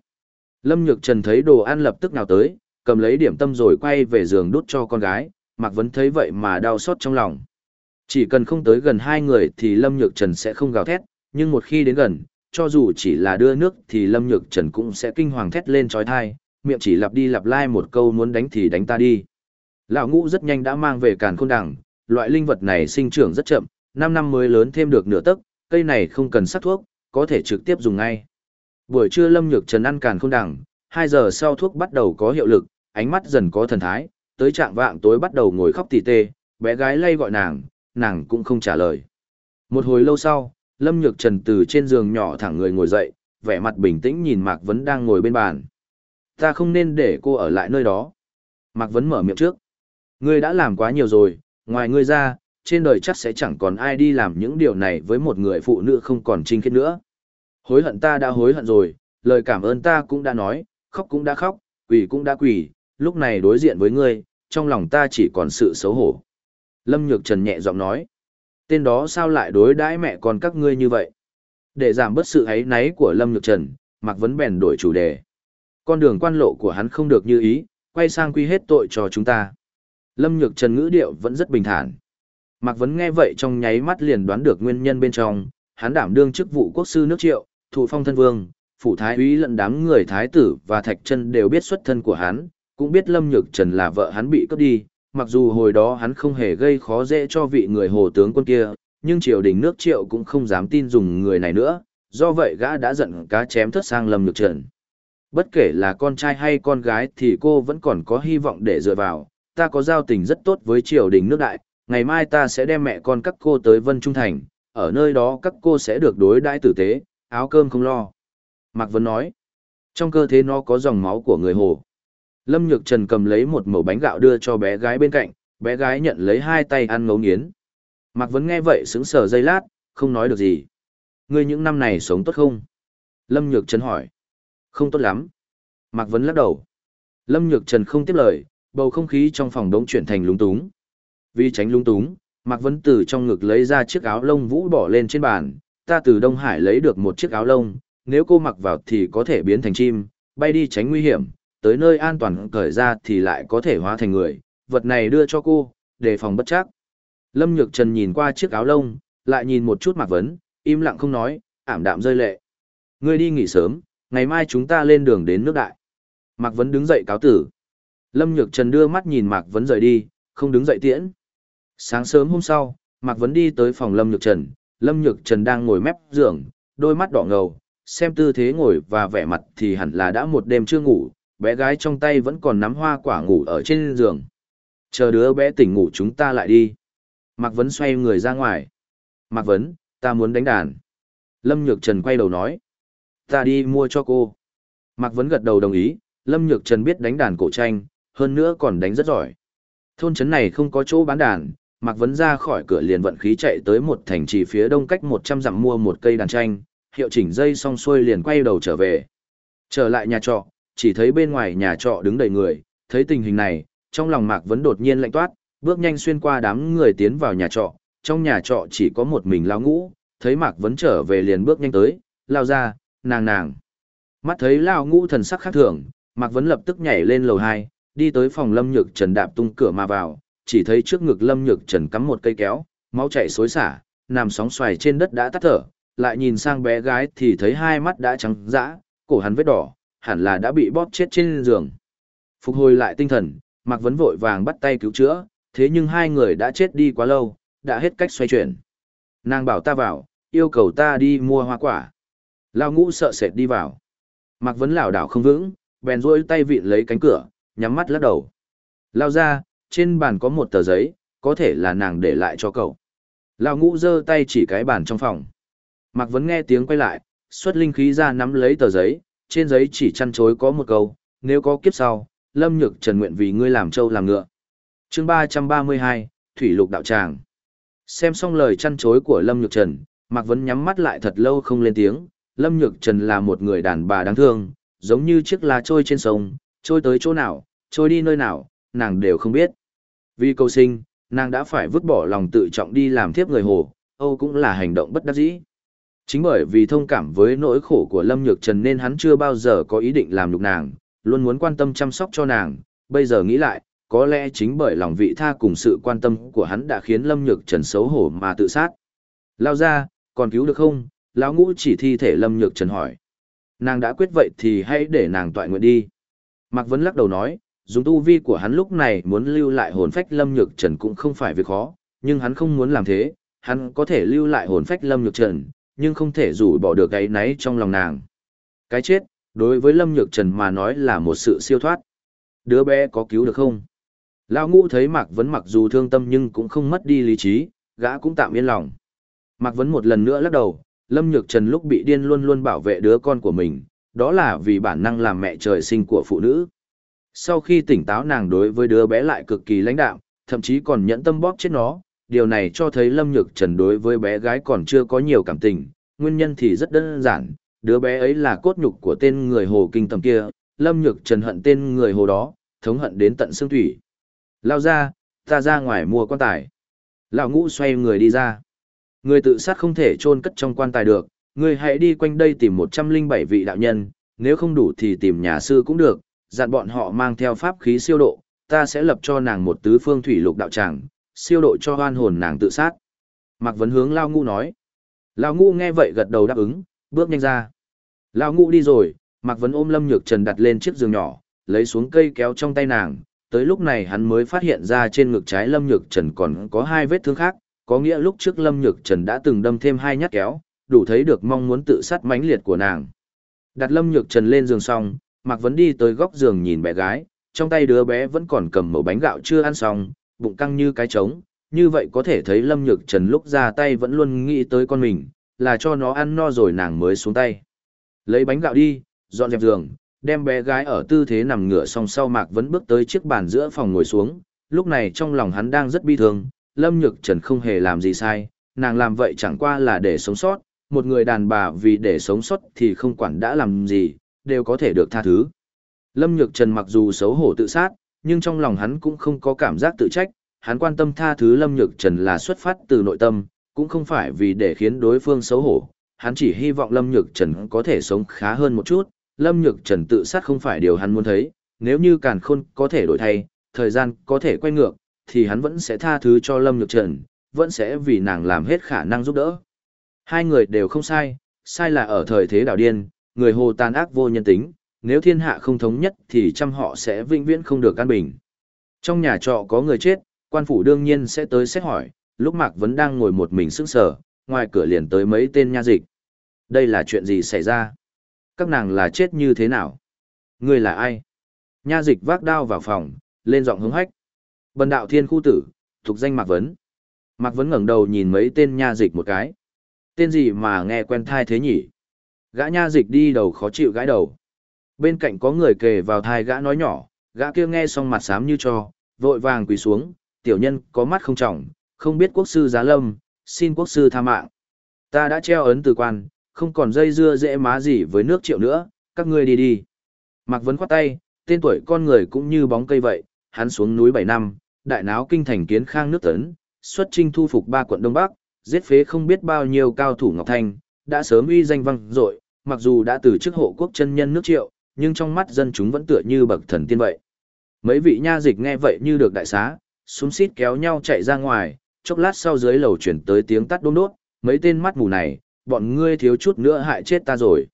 Lâm Nhược Trần thấy đồ ăn lập tức nào tới, cầm lấy điểm tâm rồi quay về giường đút cho con gái, Mạc Vấn thấy vậy mà đau xót trong lòng. Chỉ cần không tới gần hai người thì Lâm Nhược Trần sẽ không gào thét, nhưng một khi đến gần, cho dù chỉ là đưa nước thì Lâm Nhược Trần cũng sẽ kinh hoàng thét lên trói thai, miệng chỉ lặp đi lặp lại một câu muốn đánh thì đánh ta đi. Lão ngũ rất nhanh đã mang về càn khôn đằng, loại linh vật này sinh trưởng rất chậm, 5 năm mới lớn thêm được nửa tấc, cây này không cần sắc thuốc, có thể trực tiếp dùng ngay. Buổi trưa Lâm Nhược Trần ăn càn khôn đằng, 2 giờ sau thuốc bắt đầu có hiệu lực, ánh mắt dần có thần thái, tới trạng vạng tối bắt đầu ngồi khóc tỉ tê, bé gái lay gọi nàng, nàng cũng không trả lời. Một hồi lâu sau, Lâm Nhược Trần từ trên giường nhỏ thẳng người ngồi dậy, vẻ mặt bình tĩnh nhìn Mạc Vấn đang ngồi bên bàn. Ta không nên để cô ở lại nơi đó. Mạc Vấn mở miệng trước. Ngươi đã làm quá nhiều rồi, ngoài ngươi ra, trên đời chắc sẽ chẳng còn ai đi làm những điều này với một người phụ nữ không còn trinh khiết nữa. Hối hận ta đã hối hận rồi, lời cảm ơn ta cũng đã nói, khóc cũng đã khóc, quỳ cũng đã quỳ, lúc này đối diện với ngươi, trong lòng ta chỉ còn sự xấu hổ. Lâm Nhược Trần nhẹ giọng nói. Tên đó sao lại đối đãi mẹ con các ngươi như vậy? Để giảm bớt sự ấy náy của Lâm Nhược Trần, Mạc Vấn bèn đổi chủ đề. Con đường quan lộ của hắn không được như ý, quay sang quy hết tội cho chúng ta. Lâm Nhược Trần ngữ điệu vẫn rất bình thản. Mạc Vấn nghe vậy trong nháy mắt liền đoán được nguyên nhân bên trong, hắn đảm đương chức vụ quốc sư nước triệu, thụ phong thân vương, phủ thái úy lẫn đám người thái tử và thạch chân đều biết xuất thân của hắn, cũng biết Lâm Nhược Trần là vợ hắn bị cướp đi, mặc dù hồi đó hắn không hề gây khó dễ cho vị người hồ tướng quân kia, nhưng triều đình nước triệu cũng không dám tin dùng người này nữa, do vậy gã đã giận cá chém thất sang Lâm Nhược Trần. Bất kể là con trai hay con gái thì cô vẫn còn có hy vọng để dựa vào, ta có giao tình rất tốt với triều đình nước đại, ngày mai ta sẽ đem mẹ con các cô tới Vân Trung Thành, ở nơi đó các cô sẽ được đối đãi tử tế, áo cơm không lo. Mạc Vân nói, trong cơ thể nó có dòng máu của người hồ. Lâm Nhược Trần cầm lấy một mẩu bánh gạo đưa cho bé gái bên cạnh, bé gái nhận lấy hai tay ăn ngấu nghiến. Mạc Vấn nghe vậy sững sờ giây lát, không nói được gì. Ngươi những năm này sống tốt không? Lâm Nhược Trần hỏi. Không tốt lắm. Mạc Vấn lắc đầu. Lâm Nhược Trần không tiếp lời, bầu không khí trong phòng đống chuyển thành lúng túng. Vì tránh lúng túng, Mạc Vấn từ trong ngực lấy ra chiếc áo lông vũ bỏ lên trên bàn. Ta từ Đông Hải lấy được một chiếc áo lông, nếu cô mặc vào thì có thể biến thành chim, bay đi tránh nguy hiểm, tới nơi an toàn cởi ra thì lại có thể hóa thành người, vật này đưa cho cô, đề phòng bất chắc. Lâm Nhược Trần nhìn qua chiếc áo lông, lại nhìn một chút Mạc Vấn, im lặng không nói, ảm đạm rơi lệ. Ngươi đi nghỉ sớm, ngày mai chúng ta lên đường đến nước đại. Mạc Vấn đứng dậy cáo tử. Lâm Nhược Trần đưa mắt nhìn Mạc Vấn rời đi, không đứng dậy tiễn. Sáng sớm hôm sau, Mạc Vấn đi tới phòng Lâm Nhược Trần, Lâm Nhược Trần đang ngồi mép giường, đôi mắt đỏ ngầu, xem tư thế ngồi và vẻ mặt thì hẳn là đã một đêm chưa ngủ, bé gái trong tay vẫn còn nắm hoa quả ngủ ở trên giường. Chờ đứa bé tỉnh ngủ chúng ta lại đi. Mạc Vấn xoay người ra ngoài. Mạc Vấn, ta muốn đánh đàn. Lâm Nhược Trần quay đầu nói. Ta đi mua cho cô. Mạc Vấn gật đầu đồng ý, Lâm Nhược Trần biết đánh đàn cổ tranh, hơn nữa còn đánh rất giỏi. Thôn trấn này không có chỗ bán đàn, Mạc Vấn ra khỏi cửa liền vận khí chạy tới một thành trì phía đông cách 100 dặm mua một cây đàn tranh, hiệu chỉnh dây xong xuôi liền quay đầu trở về. Trở lại nhà trọ, chỉ thấy bên ngoài nhà trọ đứng đầy người, thấy tình hình này, trong lòng Mạc Vấn đột nhiên lạnh toát, bước nhanh xuyên qua đám người tiến vào nhà trọ, trong nhà trọ chỉ có một mình lao ngũ, thấy Mạc Vấn trở về liền bước nhanh tới, lao ra, nàng nàng. Mắt thấy lao ngũ thần sắc khác thường, Mạc Vấn lập tức nhảy lên lầu 2, đi tới phòng Lâm Nhược Trần đạp tung cửa mà vào, chỉ thấy trước ngực Lâm Nhược Trần cắm một cây kéo, máu chảy xối xả, nằm sóng xoài trên đất đã tắt thở, lại nhìn sang bé gái thì thấy hai mắt đã trắng dã, cổ hắn vết đỏ, hẳn là đã bị bóp chết trên giường. Phục hồi lại tinh thần, Mạc Vấn vội vàng bắt tay cứu chữa, thế nhưng hai người đã chết đi quá lâu, đã hết cách xoay chuyển. Nàng bảo ta vào, yêu cầu ta đi mua hoa quả. Lao ngũ sợ sệt đi vào. Mạc Vấn lảo đảo không vững, bèn rôi tay vịn lấy cánh cửa, nhắm mắt lắc đầu. Lao ra, trên bàn có một tờ giấy, có thể là nàng để lại cho cậu. Lao ngũ giơ tay chỉ cái bàn trong phòng. Mạc Vấn nghe tiếng quay lại, xuất linh khí ra nắm lấy tờ giấy, trên giấy chỉ chăn chối có một câu, nếu có kiếp sau, Lâm Nhược Trần nguyện vì ngươi làm trâu làm ngựa. chương 332, Thủy Lục Đạo Tràng. Xem xong lời chăn chối của Lâm Nhược Trần, Mạc Vấn nhắm mắt lại thật lâu không lên tiếng. Lâm Nhược Trần là một người đàn bà đáng thương, giống như chiếc lá trôi trên sông, trôi tới chỗ nào, trôi đi nơi nào, nàng đều không biết. Vì cầu sinh, nàng đã phải vứt bỏ lòng tự trọng đi làm thiếp người hồ, Âu cũng là hành động bất đắc dĩ. Chính bởi vì thông cảm với nỗi khổ của Lâm Nhược Trần nên hắn chưa bao giờ có ý định làm nhục nàng, luôn muốn quan tâm chăm sóc cho nàng, bây giờ nghĩ lại, có lẽ chính bởi lòng vị tha cùng sự quan tâm của hắn đã khiến Lâm Nhược Trần xấu hổ mà tự sát. Lao ra, còn cứu được không? Lão ngũ chỉ thi thể Lâm Nhược Trần hỏi. Nàng đã quyết vậy thì hãy để nàng tọa nguyện đi. Mạc Vấn lắc đầu nói, dùng tu vi của hắn lúc này muốn lưu lại hồn phách Lâm Nhược Trần cũng không phải việc khó, nhưng hắn không muốn làm thế, hắn có thể lưu lại hồn phách Lâm Nhược Trần, nhưng không thể rủ bỏ được cái náy trong lòng nàng. Cái chết, đối với Lâm Nhược Trần mà nói là một sự siêu thoát. Đứa bé có cứu được không? Lão ngũ thấy Mạc Vấn mặc dù thương tâm nhưng cũng không mất đi lý trí, gã cũng tạm yên lòng. Mạc Vấn một lần nữa lắc đầu, Lâm Nhược Trần lúc bị điên luôn luôn bảo vệ đứa con của mình, đó là vì bản năng làm mẹ trời sinh của phụ nữ. Sau khi tỉnh táo nàng đối với đứa bé lại cực kỳ lãnh đạm, thậm chí còn nhẫn tâm bóp chết nó, điều này cho thấy Lâm Nhược Trần đối với bé gái còn chưa có nhiều cảm tình, nguyên nhân thì rất đơn giản, đứa bé ấy là cốt nhục của tên người hồ kinh tầm kia, Lâm Nhược Trần hận tên người hồ đó, thống hận đến tận xương thủy. Lao ra, ta ra ngoài mua quan tài. Lão ngũ xoay người đi ra. Người tự sát không thể chôn cất trong quan tài được, người hãy đi quanh đây tìm 107 vị đạo nhân, nếu không đủ thì tìm nhà sư cũng được, dặn bọn họ mang theo pháp khí siêu độ, ta sẽ lập cho nàng một tứ phương thủy lục đạo tràng, siêu độ cho hoan hồn nàng tự sát. Mạc Vấn hướng Lao Ngu nói. Lao Ngu nghe vậy gật đầu đáp ứng, bước nhanh ra. Lao Ngu đi rồi, Mạc Vấn ôm Lâm Nhược Trần đặt lên chiếc giường nhỏ, lấy xuống cây kéo trong tay nàng. Tới lúc này hắn mới phát hiện ra trên ngực trái Lâm Nhược Trần còn có hai vết thương khác, có nghĩa lúc trước Lâm Nhược Trần đã từng đâm thêm hai nhát kéo, đủ thấy được mong muốn tự sát mãnh liệt của nàng. Đặt Lâm Nhược Trần lên giường xong, Mạc Vấn đi tới góc giường nhìn bé gái, trong tay đứa bé vẫn còn cầm mẩu bánh gạo chưa ăn xong, bụng căng như cái trống, như vậy có thể thấy Lâm Nhược Trần lúc ra tay vẫn luôn nghĩ tới con mình, là cho nó ăn no rồi nàng mới xuống tay. Lấy bánh gạo đi, dọn dẹp giường, đem bé gái ở tư thế nằm ngửa song sau Mạc vẫn bước tới chiếc bàn giữa phòng ngồi xuống, lúc này trong lòng hắn đang rất bi thương, Lâm Nhược Trần không hề làm gì sai, nàng làm vậy chẳng qua là để sống sót, một người đàn bà vì để sống sót thì không quản đã làm gì, đều có thể được tha thứ. Lâm Nhược Trần mặc dù xấu hổ tự sát, nhưng trong lòng hắn cũng không có cảm giác tự trách, hắn quan tâm tha thứ Lâm Nhược Trần là xuất phát từ nội tâm, cũng không phải vì để khiến đối phương xấu hổ, hắn chỉ hy vọng Lâm Nhược Trần có thể sống khá hơn một chút, Lâm Nhược Trần tự sát không phải điều hắn muốn thấy, nếu như càn khôn có thể đổi thay, thời gian có thể quay ngược, thì hắn vẫn sẽ tha thứ cho Lâm Nhược Trần, vẫn sẽ vì nàng làm hết khả năng giúp đỡ. Hai người đều không sai, sai là ở thời thế đảo điên, người hồ tàn ác vô nhân tính, nếu thiên hạ không thống nhất thì trăm họ sẽ vĩnh viễn không được an bình. Trong nhà trọ có người chết, quan phủ đương nhiên sẽ tới xét hỏi, lúc Mạc vấn đang ngồi một mình sững sờ, ngoài cửa liền tới mấy tên nha dịch. Đây là chuyện gì xảy ra? Các nàng là chết như thế nào? người là ai? Nha dịch vác đao vào phòng, lên giọng hứng hách. Bần đạo thiên khu tử, thuộc danh Mạc Vấn. Mạc Vấn ngẩng đầu nhìn mấy tên nha dịch một cái. Tên gì mà nghe quen thai thế nhỉ? Gã nha dịch đi đầu khó chịu gãi đầu. Bên cạnh có người kề vào thai gã nói nhỏ, gã kia nghe xong mặt xám như cho, vội vàng quỳ xuống, tiểu nhân có mắt không trọng, không biết quốc sư giá lâm, xin quốc sư tha mạng. Ta đã treo ấn từ quan, không còn dây dưa dễ má gì với nước triệu nữa, các ngươi đi đi. Mạc Vấn khoát tay, tên tuổi con người cũng như bóng cây vậy, hắn xuống núi 7 năm, đại náo kinh thành kiến khang nước tấn, xuất trinh thu phục ba quận Đông Bắc, giết phế không biết bao nhiêu cao thủ Ngọc Thanh, đã sớm uy danh vang dội, mặc dù đã từ chức hộ quốc chân nhân nước triệu, nhưng trong mắt dân chúng vẫn tựa như bậc thần tiên vậy. Mấy vị nha dịch nghe vậy như được đại xá, súng xít kéo nhau chạy ra ngoài, chốc lát sau dưới lầu chuyển tới tiếng tắt đôn đốt, mấy tên mắt mù này, bọn ngươi thiếu chút nữa hại chết ta rồi.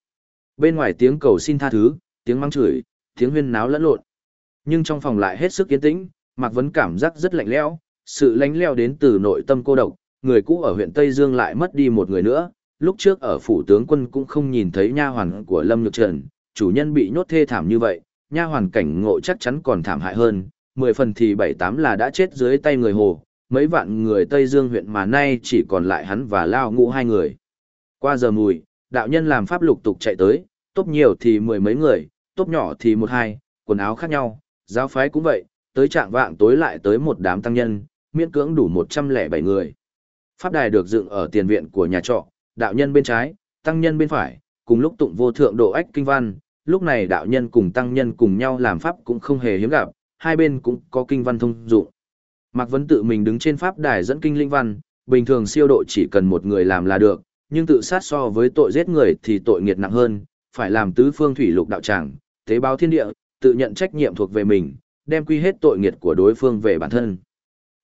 Bên ngoài tiếng cầu xin tha thứ, tiếng mắng chửi, tiếng huyên náo lẫn lộn. Nhưng trong phòng lại hết sức yên tĩnh, Mạc Vấn cảm giác rất lạnh lẽo, sự lánh leo đến từ nội tâm cô độc, người cũ ở huyện Tây Dương lại mất đi một người nữa, lúc trước ở phủ tướng quân cũng không nhìn thấy nha hoàn của Lâm Nhược Trần, chủ nhân bị nhốt thê thảm như vậy, nha hoàn cảnh ngộ chắc chắn còn thảm hại hơn, mười phần thì bảy tám là đã chết dưới tay người hồ, mấy vạn người Tây Dương huyện mà nay chỉ còn lại hắn và Lao Ngũ hai người. Qua giờ mùi, đạo nhân làm pháp lục tục chạy tới, tốt nhiều thì mười mấy người, tốt nhỏ thì một hai, quần áo khác nhau, giáo phái cũng vậy, tới trạng vạng tối lại tới một đám tăng nhân, miễn cưỡng đủ một trăm lẻ bảy người. Pháp đài được dựng ở tiền viện của nhà trọ, đạo nhân bên trái, tăng nhân bên phải, cùng lúc tụng vô thượng độ ách kinh văn, lúc này đạo nhân cùng tăng nhân cùng nhau làm pháp cũng không hề hiếm gặp, hai bên cũng có kinh văn thông dụng. Mạc Vấn tự mình đứng trên pháp đài dẫn kinh linh văn, bình thường siêu độ chỉ cần một người làm là được, nhưng tự sát so với tội giết người thì tội nghiệt nặng hơn, phải làm tứ phương thủy lục đạo tràng, tế báo thiên địa, tự nhận trách nhiệm thuộc về mình, đem quy hết tội nghiệt của đối phương về bản thân.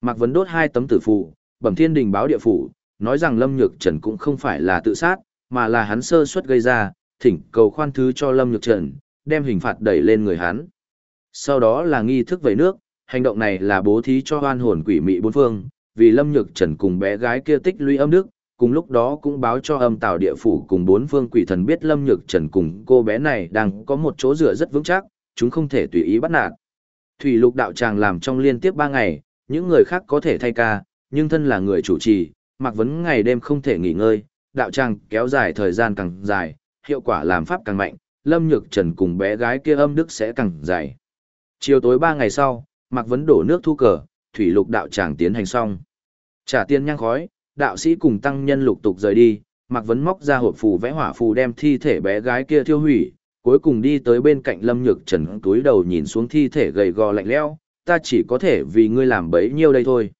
Mạc Vấn đốt hai tấm tử phù, bẩm thiên đình báo địa phủ, nói rằng Lâm Nhược Trần cũng không phải là tự sát, mà là hắn sơ suất gây ra, thỉnh cầu khoan thứ cho Lâm Nhược Trần, đem hình phạt đẩy lên người hắn. Sau đó là nghi thức vẩy nước, hành động này là bố thí cho oan hồn quỷ mị bốn phương, vì Lâm Nhược Trần cùng bé gái kia tích lũy âm đức, cùng lúc đó cũng báo cho âm tào địa phủ cùng bốn phương quỷ thần biết Lâm Nhược Trần cùng cô bé này đang có một chỗ dựa rất vững chắc, chúng không thể tùy ý bắt nạt. Thủy lục đạo tràng làm trong liên tiếp ba ngày, những người khác có thể thay ca, nhưng thân là người chủ trì, Mạc Vấn ngày đêm không thể nghỉ ngơi, đạo tràng kéo dài thời gian càng dài, hiệu quả làm pháp càng mạnh, Lâm Nhược Trần cùng bé gái kia âm đức sẽ càng dài. Chiều tối ba ngày sau, Mạc Vấn đổ nước thu cờ, thủy lục đạo tràng tiến hành xong. Trả tiền nhang khói, đạo sĩ cùng tăng nhân lục tục rời đi, Mạc Vấn móc ra hộp phù vẽ hỏa phù đem thi thể bé gái kia thiêu hủy, cuối cùng đi tới bên cạnh Lâm Nhược Trần túi đầu nhìn xuống thi thể gầy gò lạnh lẽo, ta chỉ có thể vì ngươi làm bấy nhiêu đây thôi.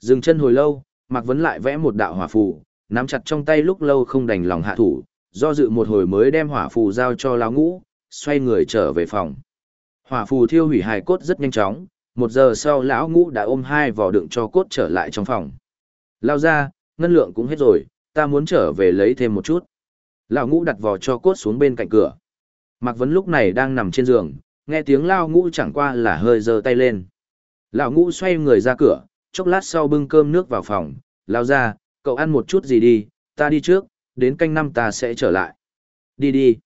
Dừng chân hồi lâu, Mạc Vấn lại vẽ một đạo hỏa phù, nắm chặt trong tay lúc lâu không đành lòng hạ thủ, do dự một hồi mới đem hỏa phù giao cho lão ngũ, xoay người trở về phòng. Hỏa phù thiêu hủy hài cốt rất nhanh chóng, một giờ sau lão ngũ đã ôm hai vỏ đựng cho cốt trở lại trong phòng. Lao ra, ngân lượng cũng hết rồi, ta muốn trở về lấy thêm một chút. Lão ngũ đặt vỏ cho cốt xuống bên cạnh cửa. Mạc Vấn lúc này đang nằm trên giường, nghe tiếng lao ngũ chẳng qua là hơi giơ tay lên. Lão ngũ xoay người ra cửa, chốc lát sau bưng cơm nước vào phòng, lao ra, cậu ăn một chút gì đi, ta đi trước, đến canh năm ta sẽ trở lại. Đi đi.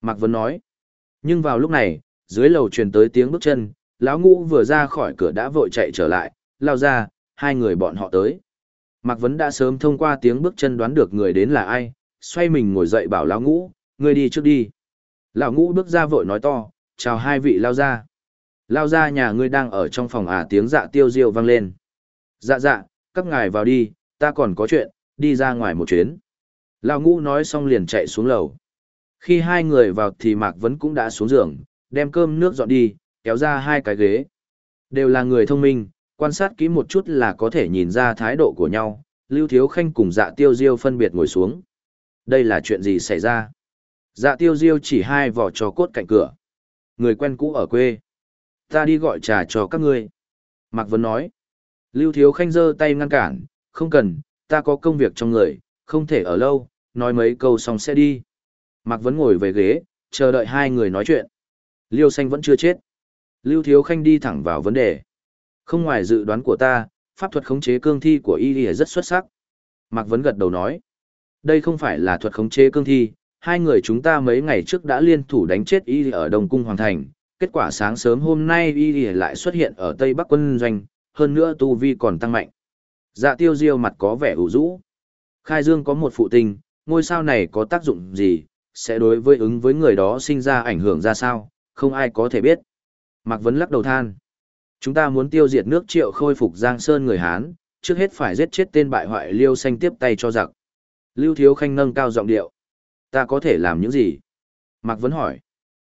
Mạc Vấn nói. Nhưng vào lúc này, dưới lầu truyền tới tiếng bước chân, lão ngũ vừa ra khỏi cửa đã vội chạy trở lại, lao ra, hai người bọn họ tới. Mạc Vấn đã sớm thông qua tiếng bước chân đoán được người đến là ai, xoay mình ngồi dậy bảo lão ngũ, người đi trước đi. Lão ngũ bước ra vội nói to, chào hai vị lao ra. Lao ra nhà ngươi đang ở trong phòng à tiếng dạ tiêu diêu vang lên. Dạ dạ, các ngài vào đi, ta còn có chuyện, đi ra ngoài một chuyến. Lão ngũ nói xong liền chạy xuống lầu. Khi hai người vào thì Mạc Vấn cũng đã xuống giường, đem cơm nước dọn đi, kéo ra hai cái ghế. Đều là người thông minh, quan sát kỹ một chút là có thể nhìn ra thái độ của nhau. Lưu Thiếu Khanh cùng dạ tiêu diêu phân biệt ngồi xuống. Đây là chuyện gì xảy ra? Dạ tiêu diêu chỉ hai vỏ trò cốt cạnh cửa. Người quen cũ ở quê. Ta đi gọi trà cho các ngươi. Mạc Vấn nói. Lưu Thiếu Khanh giơ tay ngăn cản, không cần, ta có công việc trong người, không thể ở lâu, nói mấy câu xong sẽ đi. Mạc Vấn ngồi về ghế, chờ đợi hai người nói chuyện. Liêu Xanh vẫn chưa chết. Lưu Thiếu Khanh đi thẳng vào vấn đề. Không ngoài dự đoán của ta, pháp thuật khống chế cương thi của y rất xuất sắc. Mạc Vấn gật đầu nói. Đây không phải là thuật khống chế cương thi, hai người chúng ta mấy ngày trước đã liên thủ đánh chết y ở Đông Cung Hoàng Thành. Kết quả sáng sớm hôm nay y lại xuất hiện ở Tây Bắc quân doanh, hơn nữa tu vi còn tăng mạnh. Dạ tiêu diêu mặt có vẻ ủ rũ. Khai Dương có một phụ tinh, ngôi sao này có tác dụng gì, sẽ đối với ứng với người đó sinh ra ảnh hưởng ra sao, không ai có thể biết. Mạc Vấn lắc đầu than. Chúng ta muốn tiêu diệt nước triệu khôi phục Giang Sơn người Hán, trước hết phải giết chết tên bại hoại Liêu Xanh tiếp tay cho giặc. Lưu Thiếu Khanh nâng cao giọng điệu. Ta có thể làm những gì? Mạc Vấn hỏi.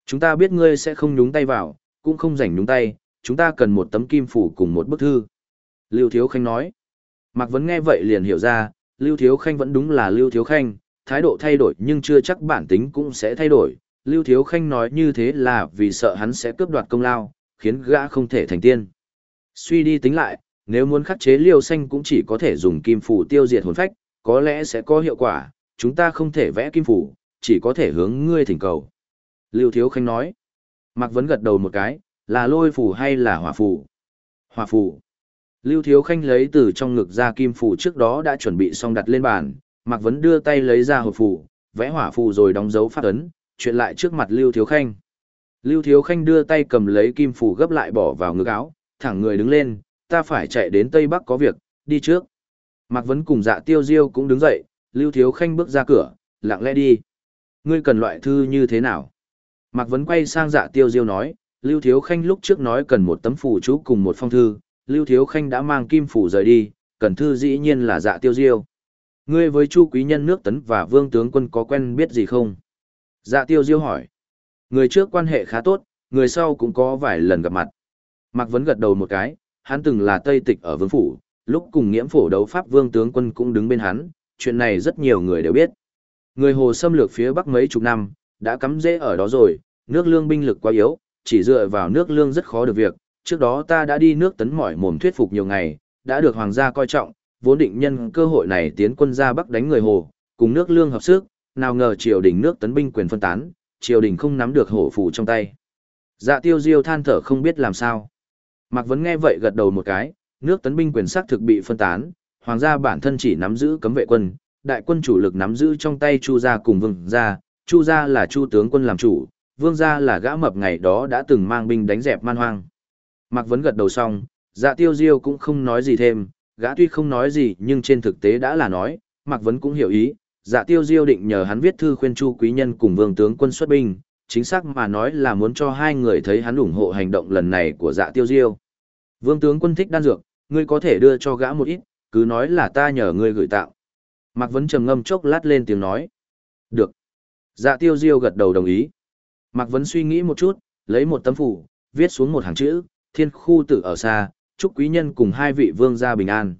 Chúng ta biết ngươi sẽ không nhúng tay vào, cũng không rảnh nhúng tay, chúng ta cần một tấm kim phủ cùng một bức thư. Lưu Thiếu Khanh nói. Mạc Vấn nghe vậy liền hiểu ra, Lưu Thiếu Khanh vẫn đúng là Lưu Thiếu Khanh, thái độ thay đổi nhưng chưa chắc bản tính cũng sẽ thay đổi. Lưu Thiếu Khanh nói như thế là vì sợ hắn sẽ cướp đoạt công lao, khiến gã không thể thành tiên. Suy đi tính lại, nếu muốn khắc chế liêu xanh cũng chỉ có thể dùng kim phủ tiêu diệt hồn phách, có lẽ sẽ có hiệu quả, chúng ta không thể vẽ kim phủ, chỉ có thể hướng ngươi thỉnh cầu. Lưu Thiếu Khanh nói, Mạc Vấn gật đầu một cái, là lôi phủ hay là hỏa phủ? Hỏa phủ. Lưu Thiếu Khanh lấy từ trong ngực ra kim phủ trước đó đã chuẩn bị xong đặt lên bàn, Mạc Vấn đưa tay lấy ra hộp phủ, vẽ hỏa phù rồi đóng dấu phát ấn, chuyện lại trước mặt Lưu Thiếu Khanh. Lưu Thiếu Khanh đưa tay cầm lấy kim phủ gấp lại bỏ vào ngực áo, thẳng người đứng lên, ta phải chạy đến Tây Bắc có việc, đi trước. Mạc Vấn cùng dạ tiêu diêu cũng đứng dậy, Lưu Thiếu Khanh bước ra cửa, lặng lẽ đi. Ngươi cần loại thư như thế nào? Mạc Vấn quay sang dạ tiêu diêu nói, Lưu Thiếu Khanh lúc trước nói cần một tấm phủ chú cùng một phong thư, Lưu Thiếu Khanh đã mang kim phủ rời đi, cần thư dĩ nhiên là dạ tiêu diêu. Ngươi với Chu quý nhân nước tấn và vương tướng quân có quen biết gì không? Dạ tiêu diêu hỏi. Người trước quan hệ khá tốt, người sau cũng có vài lần gặp mặt. Mạc Vấn gật đầu một cái, hắn từng là Tây Tịch ở vương phủ, lúc cùng nghiễm phổ đấu Pháp vương tướng quân cũng đứng bên hắn, chuyện này rất nhiều người đều biết. Người Hồ xâm lược phía Bắc mấy chục năm, đã cắm rễ ở đó rồi, nước lương binh lực quá yếu, chỉ dựa vào nước lương rất khó được việc. Trước đó ta đã đi nước tấn mỏi mồm thuyết phục nhiều ngày, đã được hoàng gia coi trọng, vốn định nhân cơ hội này tiến quân ra Bắc đánh người Hồ, cùng nước lương hợp sức, nào ngờ triều đình nước tấn binh quyền phân tán, triều đình không nắm được hổ phù trong tay. Dạ tiêu diêu than thở không biết làm sao. Mạc Vấn nghe vậy gật đầu một cái, nước tấn binh quyền sắc thực bị phân tán, hoàng gia bản thân chỉ nắm giữ cấm vệ quân, đại quân chủ lực nắm giữ trong tay Chu gia cùng Vương gia, Chu gia là Chu tướng quân làm chủ, Vương gia là gã mập ngày đó đã từng mang binh đánh dẹp man hoang. Mạc Vấn gật đầu xong, dạ tiêu diêu cũng không nói gì thêm, gã tuy không nói gì nhưng trên thực tế đã là nói, Mạc Vấn cũng hiểu ý, dạ tiêu diêu định nhờ hắn viết thư khuyên Chu quý nhân cùng Vương tướng quân xuất binh, chính xác mà nói là muốn cho hai người thấy hắn ủng hộ hành động lần này của dạ tiêu diêu. Vương tướng quân thích đan dược, ngươi có thể đưa cho gã một ít, cứ nói là ta nhờ ngươi gửi tạo. Mạc Vấn trầm ngâm chốc lát lên tiếng nói. Được. Dạ tiêu diêu gật đầu đồng ý. Mạc Vấn suy nghĩ một chút, lấy một tấm phủ, viết xuống một hàng chữ, thiên khu tử ở xa, chúc quý nhân cùng hai vị vương gia bình an.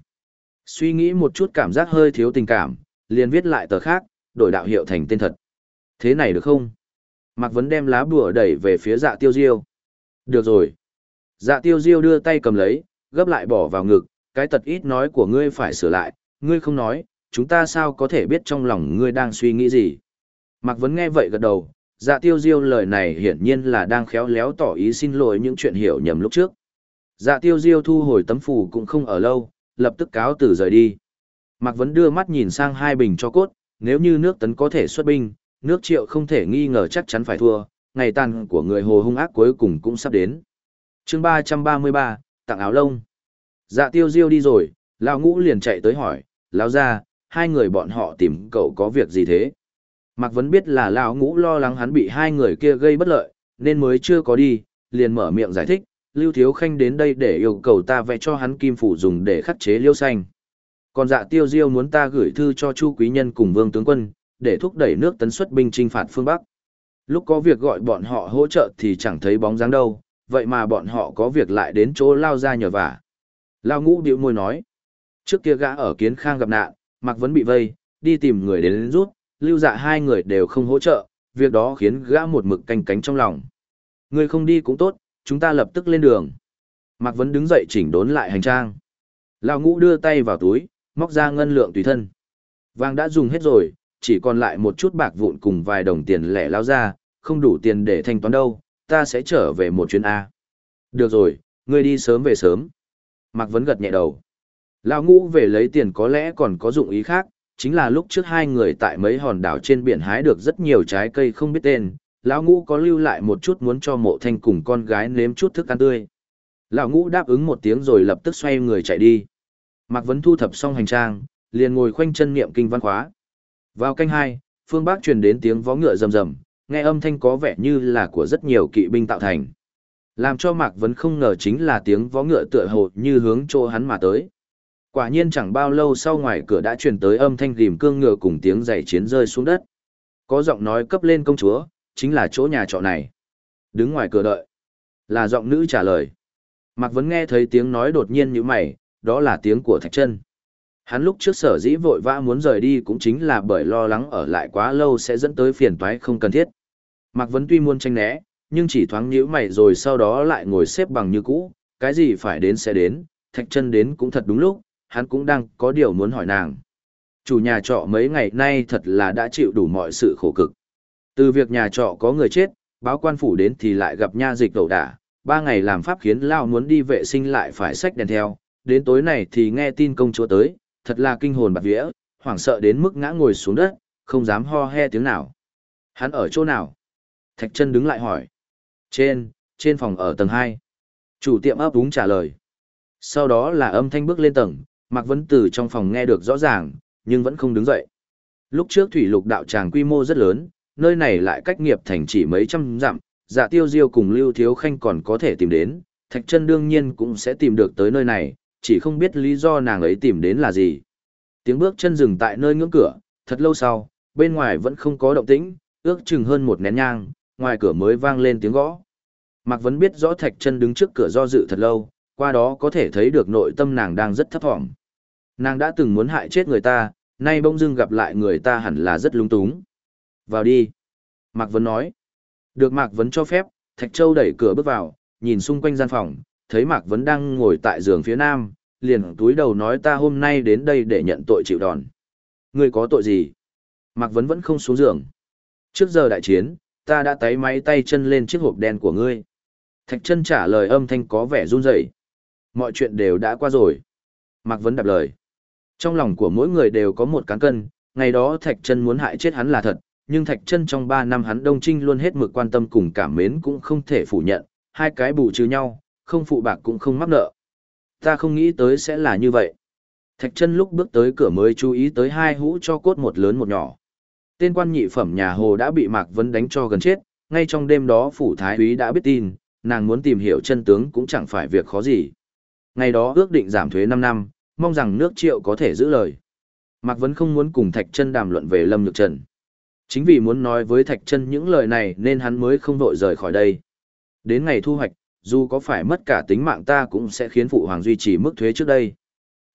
Suy nghĩ một chút cảm giác hơi thiếu tình cảm, liền viết lại tờ khác, đổi đạo hiệu thành tên thật. Thế này được không? Mạc Vấn đem lá bùa đẩy về phía dạ tiêu diêu. Được rồi. Dạ tiêu diêu đưa tay cầm lấy, gấp lại bỏ vào ngực, cái tật ít nói của ngươi phải sửa lại, ngươi không nói, chúng ta sao có thể biết trong lòng ngươi đang suy nghĩ gì. Mạc Vấn nghe vậy gật đầu, dạ tiêu diêu lời này hiển nhiên là đang khéo léo tỏ ý xin lỗi những chuyện hiểu nhầm lúc trước. Dạ tiêu diêu thu hồi tấm phù cũng không ở lâu, lập tức cáo từ rời đi. Mạc Vấn đưa mắt nhìn sang hai bình cho cốt, nếu như nước tấn có thể xuất binh, nước triệu không thể nghi ngờ chắc chắn phải thua, ngày tàn của người hồ hung ác cuối cùng cũng sắp đến. chương 333, tặng áo lông. Dạ tiêu diêu đi rồi, Lão ngũ liền chạy tới hỏi, Lão ra, hai người bọn họ tìm cậu có việc gì thế? Mạc Vấn biết là Lão ngũ lo lắng hắn bị hai người kia gây bất lợi, nên mới chưa có đi, liền mở miệng giải thích, Lưu Thiếu Khanh đến đây để yêu cầu ta vẽ cho hắn kim phủ dùng để khắc chế liêu xanh. Còn dạ tiêu diêu muốn ta gửi thư cho Chu Quý Nhân cùng Vương Tướng Quân, để thúc đẩy nước tấn xuất binh trinh phạt phương Bắc. Lúc có việc gọi bọn họ hỗ trợ thì chẳng thấy bóng dáng đâu, vậy mà bọn họ có việc lại đến chỗ lao ra nhờ vả. Lao ngũ điệu môi nói. Trước kia gã ở kiến khang gặp nạn, Mạc Vấn bị vây, đi tìm người đến, đến rút, lưu dạ hai người đều không hỗ trợ, việc đó khiến gã một mực canh cánh trong lòng. Người không đi cũng tốt, chúng ta lập tức lên đường. Mạc Vấn đứng dậy chỉnh đốn lại hành trang. Lão ngũ đưa tay vào túi, móc ra ngân lượng tùy thân. Vàng đã dùng hết rồi, chỉ còn lại một chút bạc vụn cùng vài đồng tiền lẻ lao ra, không đủ tiền để thanh toán đâu, ta sẽ trở về một chuyến A. Được rồi, ngươi đi sớm về sớm. Mạc Vấn gật nhẹ đầu. Lão ngũ về lấy tiền có lẽ còn có dụng ý khác, chính là lúc trước hai người tại mấy hòn đảo trên biển hái được rất nhiều trái cây không biết tên, lão ngũ có lưu lại một chút muốn cho mộ thanh cùng con gái nếm chút thức ăn tươi. Lão ngũ đáp ứng một tiếng rồi lập tức xoay người chạy đi. Mạc Vấn thu thập xong hành trang, liền ngồi khoanh chân niệm kinh văn khóa. Vào canh hai, phương Bắc truyền đến tiếng vó ngựa rầm rầm, nghe âm thanh có vẻ như là của rất nhiều kỵ binh tạo thành. Làm cho Mạc Vấn không ngờ chính là tiếng vó ngựa tựa hồ như hướng chỗ hắn mà tới. Quả nhiên chẳng bao lâu sau ngoài cửa đã truyền tới âm thanh rìm cương ngựa cùng tiếng giày chiến rơi xuống đất. Có giọng nói cấp lên công chúa, chính là chỗ nhà trọ này. Đứng ngoài cửa đợi. Là giọng nữ trả lời. Mạc Vấn nghe thấy tiếng nói đột nhiên như mày, đó là tiếng của Thạch Trân. Hắn lúc trước sở dĩ vội vã muốn rời đi cũng chính là bởi lo lắng ở lại quá lâu sẽ dẫn tới phiền toái không cần thiết. Mạc Vấn tuy muốn tranh né, nhưng chỉ thoáng nhíu mày rồi sau đó lại ngồi xếp bằng như cũ, cái gì phải đến sẽ đến, Thạch Trân đến cũng thật đúng lúc, hắn cũng đang có điều muốn hỏi nàng. Chủ nhà trọ mấy ngày nay thật là đã chịu đủ mọi sự khổ cực. Từ việc nhà trọ có người chết, báo quan phủ đến thì lại gặp nha dịch đầu đả, ba ngày làm pháp khiến Lao muốn đi vệ sinh lại phải xách đèn theo, đến tối này thì nghe tin công chúa tới, thật là kinh hồn bạc vía, hoảng sợ đến mức ngã ngồi xuống đất, không dám ho he tiếng nào. Hắn ở chỗ nào? Thạch chân đứng lại hỏi. Trên, trên phòng ở tầng 2. Chủ tiệm ấp úng trả lời. Sau đó là âm thanh bước lên tầng, Mạc Vấn từ trong phòng nghe được rõ ràng, nhưng vẫn không đứng dậy. Lúc trước thủy lục đạo tràng quy mô rất lớn, nơi này lại cách nghiệp thành chỉ mấy trăm dặm, dạ tiêu diêu cùng lưu thiếu khanh còn có thể tìm đến, thạch chân đương nhiên cũng sẽ tìm được tới nơi này, chỉ không biết lý do nàng ấy tìm đến là gì. Tiếng bước chân dừng tại nơi ngưỡng cửa, thật lâu sau, bên ngoài vẫn không có động tĩnh, ước chừng hơn một nén nhang, ngoài cửa mới vang lên tiếng gõ. Mạc Vấn biết rõ thạch chân đứng trước cửa do dự thật lâu, qua đó có thể thấy được nội tâm nàng đang rất thấp thỏm. Nàng đã từng muốn hại chết người ta, nay bỗng dưng gặp lại người ta hẳn là rất lung túng. Vào đi. Mạc Vấn nói. Được Mạc Vấn cho phép, Thạch Châu đẩy cửa bước vào, nhìn xung quanh gian phòng, thấy Mạc Vấn đang ngồi tại giường phía nam, liền túi đầu nói ta hôm nay đến đây để nhận tội chịu đòn. Ngươi có tội gì? Mạc Vấn vẫn không xuống giường. Trước giờ đại chiến, ta đã tay máy tay chân lên chiếc hộp đen của ngươi. Thạch chân trả lời âm thanh có vẻ run rẩy. Mọi chuyện đều đã qua rồi. Mạc Vấn đáp lời. Trong lòng của mỗi người đều có một cán cân, ngày đó Thạch chân muốn hại chết hắn là thật, nhưng Thạch chân trong 3 năm hắn đông trinh luôn hết mực quan tâm cùng cảm mến cũng không thể phủ nhận, hai cái bù trừ nhau, không phụ bạc cũng không mắc nợ. Ta không nghĩ tới sẽ là như vậy. Thạch chân lúc bước tới cửa mới chú ý tới hai hũ cho cốt một lớn một nhỏ. Tên quan nhị phẩm nhà Hồ đã bị Mạc Vấn đánh cho gần chết, ngay trong đêm đó phủ thái úy đã biết tin, nàng muốn tìm hiểu chân tướng cũng chẳng phải việc khó gì. Ngày đó ước định giảm thuế 5 năm, mong rằng nước triệu có thể giữ lời. Mạc Vấn không muốn cùng Thạch Trân đàm luận về Lâm Nhược Trần. Chính vì muốn nói với Thạch Trân những lời này nên hắn mới không vội rời khỏi đây. Đến ngày thu hoạch, dù có phải mất cả tính mạng ta cũng sẽ khiến phụ hoàng duy trì mức thuế trước đây.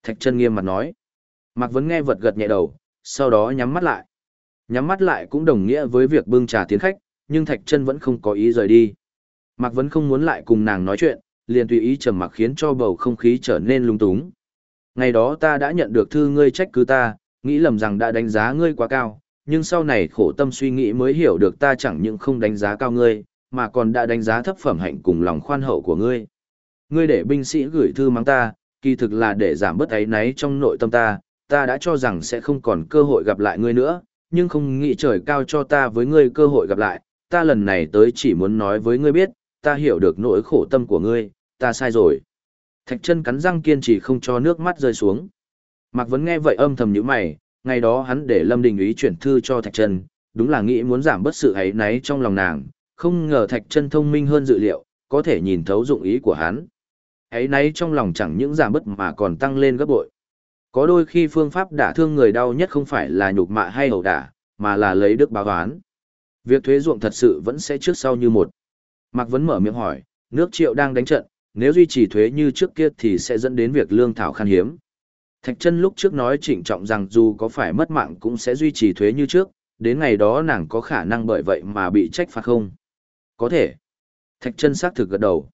Thạch Trân nghiêm mặt nói. Mạc Vấn nghe vật gật nhẹ đầu, sau đó nhắm mắt lại. Nhắm mắt lại cũng đồng nghĩa với việc bưng trà tiến khách, nhưng Thạch Trân vẫn không có ý rời đi. Mạc Vấn không muốn lại cùng nàng nói chuyện, liền tùy ý trầm mặc khiến cho bầu không khí trở nên lung túng. Ngày đó ta đã nhận được thư ngươi trách cứ ta, nghĩ lầm rằng đã đánh giá ngươi quá cao, nhưng sau này khổ tâm suy nghĩ mới hiểu được ta chẳng những không đánh giá cao ngươi, mà còn đã đánh giá thấp phẩm hạnh cùng lòng khoan hậu của ngươi. Ngươi để binh sĩ gửi thư mắng ta, kỳ thực là để giảm bớt ấy náy trong nội tâm ta, ta đã cho rằng sẽ không còn cơ hội gặp lại ngươi nữa, nhưng không nghĩ trời cao cho ta với ngươi cơ hội gặp lại, ta lần này tới chỉ muốn nói với ngươi biết, ta hiểu được nỗi khổ tâm của ngươi, ta sai rồi. Thạch chân cắn răng kiên trì không cho nước mắt rơi xuống. Mạc Vấn nghe vậy âm thầm như mày, ngày đó hắn để Lâm Đình ý chuyển thư cho Thạch chân, đúng là nghĩ muốn giảm bớt sự ấy náy trong lòng nàng, không ngờ thạch chân thông minh hơn dự liệu, có thể nhìn thấu dụng ý của hắn. Ấy nấy trong lòng chẳng những giảm bớt mà còn tăng lên gấp bội. Có đôi khi phương pháp đả thương người đau nhất không phải là nhục mạ hay hầu đả, mà là lấy đức báo oán. Việc thuế ruộng thật sự vẫn sẽ trước sau như một. Mạc Vấn mở miệng hỏi, nước triệu đang đánh trận, nếu duy trì thuế như trước kia thì sẽ dẫn đến việc lương thảo khan hiếm. Thạch chân lúc trước nói trịnh trọng rằng dù có phải mất mạng cũng sẽ duy trì thuế như trước, đến ngày đó nàng có khả năng bởi vậy mà bị trách phạt không. Có thể. Thạch chân xác thực gật đầu.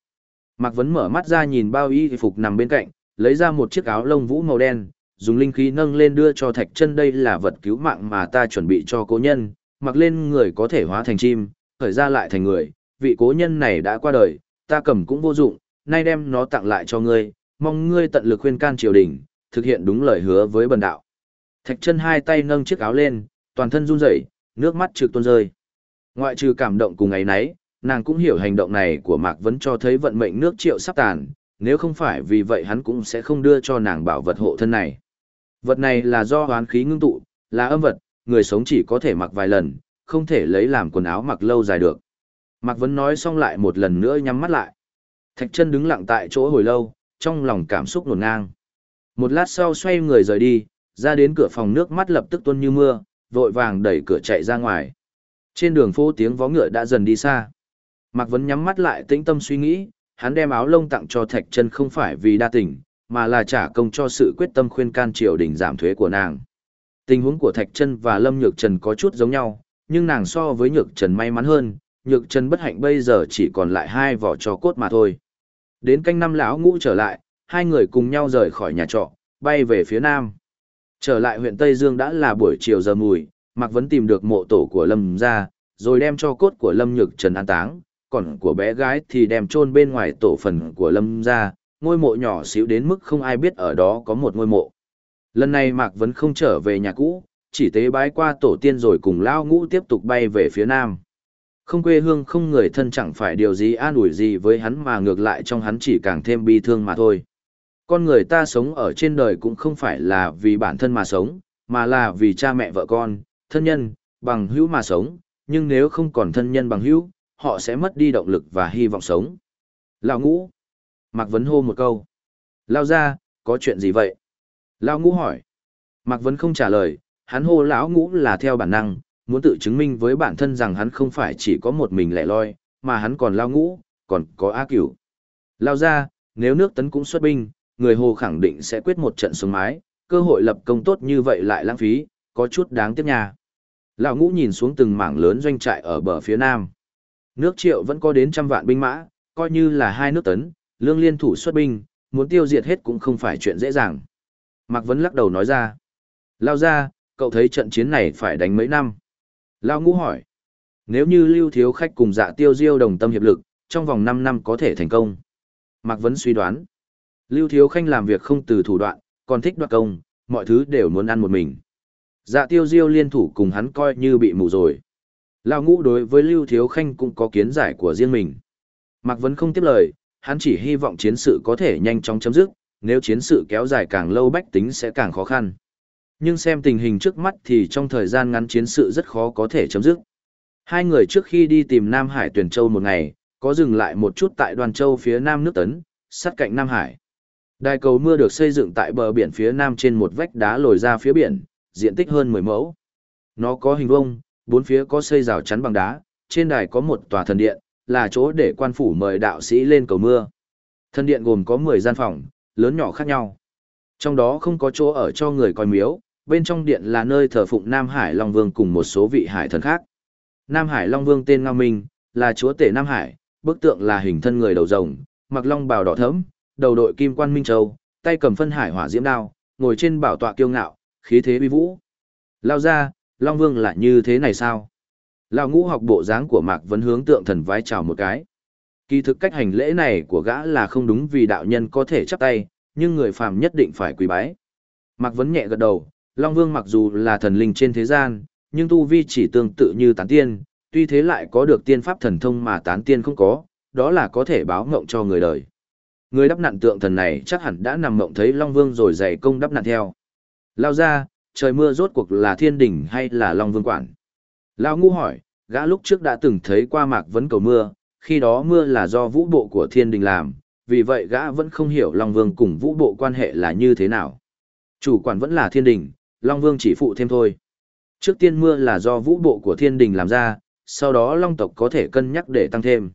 Mạc Vấn mở mắt ra nhìn bao y phục nằm bên cạnh, lấy ra một chiếc áo lông vũ màu đen, dùng linh khí nâng lên đưa cho thạch chân đây là vật cứu mạng mà ta chuẩn bị cho cố nhân, mặc lên người có thể hóa thành chim, khởi ra lại thành người, vị cố nhân này đã qua đời, ta cầm cũng vô dụng, nay đem nó tặng lại cho ngươi, mong ngươi tận lực khuyên can triều đình, thực hiện đúng lời hứa với bần đạo. Thạch chân hai tay nâng chiếc áo lên, toàn thân run rẩy, nước mắt trực tuôn rơi. Ngoại trừ cảm động cùng ngày nấy, nàng cũng hiểu hành động này của Mạc Vấn cho thấy vận mệnh nước triệu sắp tàn, nếu không phải vì vậy hắn cũng sẽ không đưa cho nàng bảo vật hộ thân này. Vật này là do hoán khí ngưng tụ, là âm vật, người sống chỉ có thể mặc vài lần, không thể lấy làm quần áo mặc lâu dài được. Mạc Vấn nói xong lại một lần nữa nhắm mắt lại. Thạch chân đứng lặng tại chỗ hồi lâu, trong lòng cảm xúc nổn ngang. Một lát sau xoay người rời đi, ra đến cửa phòng nước mắt lập tức tuôn như mưa, vội vàng đẩy cửa chạy ra ngoài. Trên đường phố tiếng vó ngựa đã dần đi xa. Mạc Vấn nhắm mắt lại tĩnh tâm suy nghĩ, hắn đem áo lông tặng cho Thạch Chân không phải vì đa tình, mà là trả công cho sự quyết tâm khuyên can triều đình giảm thuế của nàng. Tình huống của Thạch Chân và Lâm Nhược Trần có chút giống nhau, nhưng nàng so với Nhược Trần may mắn hơn, Nhược Trần bất hạnh bây giờ chỉ còn lại hai vỏ cho cốt mà thôi. Đến canh năm lão ngũ trở lại, hai người cùng nhau rời khỏi nhà trọ, bay về phía nam. Trở lại huyện Tây Dương đã là buổi chiều giờ mùi, Mạc Vấn tìm được mộ tổ của Lâm ra, rồi đem cho cốt của Lâm Nhược Trần an táng, còn của bé gái thì đem chôn bên ngoài tổ phần của Lâm ra, ngôi mộ nhỏ xíu đến mức không ai biết ở đó có một ngôi mộ. Lần này Mạc Vấn không trở về nhà cũ, chỉ tế bái qua tổ tiên rồi cùng lao ngũ tiếp tục bay về phía nam. Không quê hương không người thân chẳng phải điều gì an ủi gì với hắn mà ngược lại trong hắn chỉ càng thêm bi thương mà thôi. Con người ta sống ở trên đời cũng không phải là vì bản thân mà sống, mà là vì cha mẹ vợ con, thân nhân, bằng hữu mà sống, nhưng nếu không còn thân nhân bằng hữu, họ sẽ mất đi động lực và hy vọng sống. Lão ngũ. Mạc Vấn hô một câu. Lao ra, có chuyện gì vậy? Lão ngũ hỏi. Mạc Vấn không trả lời, hắn hô lão ngũ là theo bản năng, muốn tự chứng minh với bản thân rằng hắn không phải chỉ có một mình lẻ loi, mà hắn còn lao ngũ, còn có ác cửu. Lao ra, nếu nước tấn cũng xuất binh, người hồ khẳng định sẽ quyết một trận xuống mái, cơ hội lập công tốt như vậy lại lãng phí, có chút đáng tiếc nha. Lão ngũ nhìn xuống từng mảng lớn doanh trại ở bờ phía nam. Nước triệu vẫn có đến trăm vạn binh mã, coi như là hai nước tấn, lương liên thủ xuất binh, muốn tiêu diệt hết cũng không phải chuyện dễ dàng. Mạc Vấn lắc đầu nói ra. Lao ra, cậu thấy trận chiến này phải đánh mấy năm? Lao ngũ hỏi. Nếu như lưu thiếu khách cùng dạ tiêu diêu đồng tâm hiệp lực, trong vòng 5 năm có thể thành công. Mạc Vấn suy đoán. Lưu thiếu khanh làm việc không từ thủ đoạn, còn thích đoạt công, mọi thứ đều muốn ăn một mình. Dạ tiêu diêu liên thủ cùng hắn coi như bị mù rồi. Lao ngũ đối với Lưu Thiếu Khanh cũng có kiến giải của riêng mình. Mạc Vấn không tiếp lời, hắn chỉ hy vọng chiến sự có thể nhanh chóng chấm dứt, nếu chiến sự kéo dài càng lâu bách tính sẽ càng khó khăn. Nhưng xem tình hình trước mắt thì trong thời gian ngắn chiến sự rất khó có thể chấm dứt. Hai người trước khi đi tìm Nam Hải Tuyển Châu một ngày, có dừng lại một chút tại Đoàn Châu phía nam nước Tấn, sát cạnh Nam Hải. Đài cầu mưa được xây dựng tại bờ biển phía nam trên một vách đá lồi ra phía biển, diện tích hơn 10 mẫu. Nó có hình vuông, bốn phía có xây rào chắn bằng đá, trên đài có một tòa thần điện, là chỗ để quan phủ mời đạo sĩ lên cầu mưa. Thần điện gồm có 10 gian phòng, lớn nhỏ khác nhau. Trong đó không có chỗ ở cho người coi miếu, bên trong điện là nơi thờ phụng Nam Hải Long Vương cùng một số vị hải thần khác. Nam Hải Long Vương tên Ngao Minh, là chúa tể Nam Hải, bức tượng là hình thân người đầu rồng, mặc long bào đỏ thẫm, đầu đội kim quan minh châu, tay cầm phân hải hỏa diễm đao, ngồi trên bảo tọa kiêu ngạo, khí thế uy vũ. Lao ra, Long Vương là như thế này sao? Lão ngũ học bộ dáng của Mạc Vấn hướng tượng thần vái chào một cái. Kỳ thực cách hành lễ này của gã là không đúng vì đạo nhân có thể chắp tay, nhưng người phàm nhất định phải quỳ bái. Mạc Vấn nhẹ gật đầu, Long Vương mặc dù là thần linh trên thế gian, nhưng tu vi chỉ tương tự như tán tiên, tuy thế lại có được tiên pháp thần thông mà tán tiên không có, đó là có thể báo ngộng cho người đời. Người đắp nạn tượng thần này chắc hẳn đã nằm mộng thấy Long Vương rồi dày công đắp nạn theo. Lao ra, trời mưa rốt cuộc là thiên đỉnh hay là long vương quản. Lao ngu hỏi, gã lúc trước đã từng thấy qua mạc vấn cầu mưa, khi đó mưa là do vũ bộ của thiên đình làm, vì vậy gã vẫn không hiểu long vương cùng vũ bộ quan hệ là như thế nào. Chủ quản vẫn là thiên đình, long vương chỉ phụ thêm thôi. Trước tiên mưa là do vũ bộ của thiên đình làm ra, sau đó long tộc có thể cân nhắc để tăng thêm.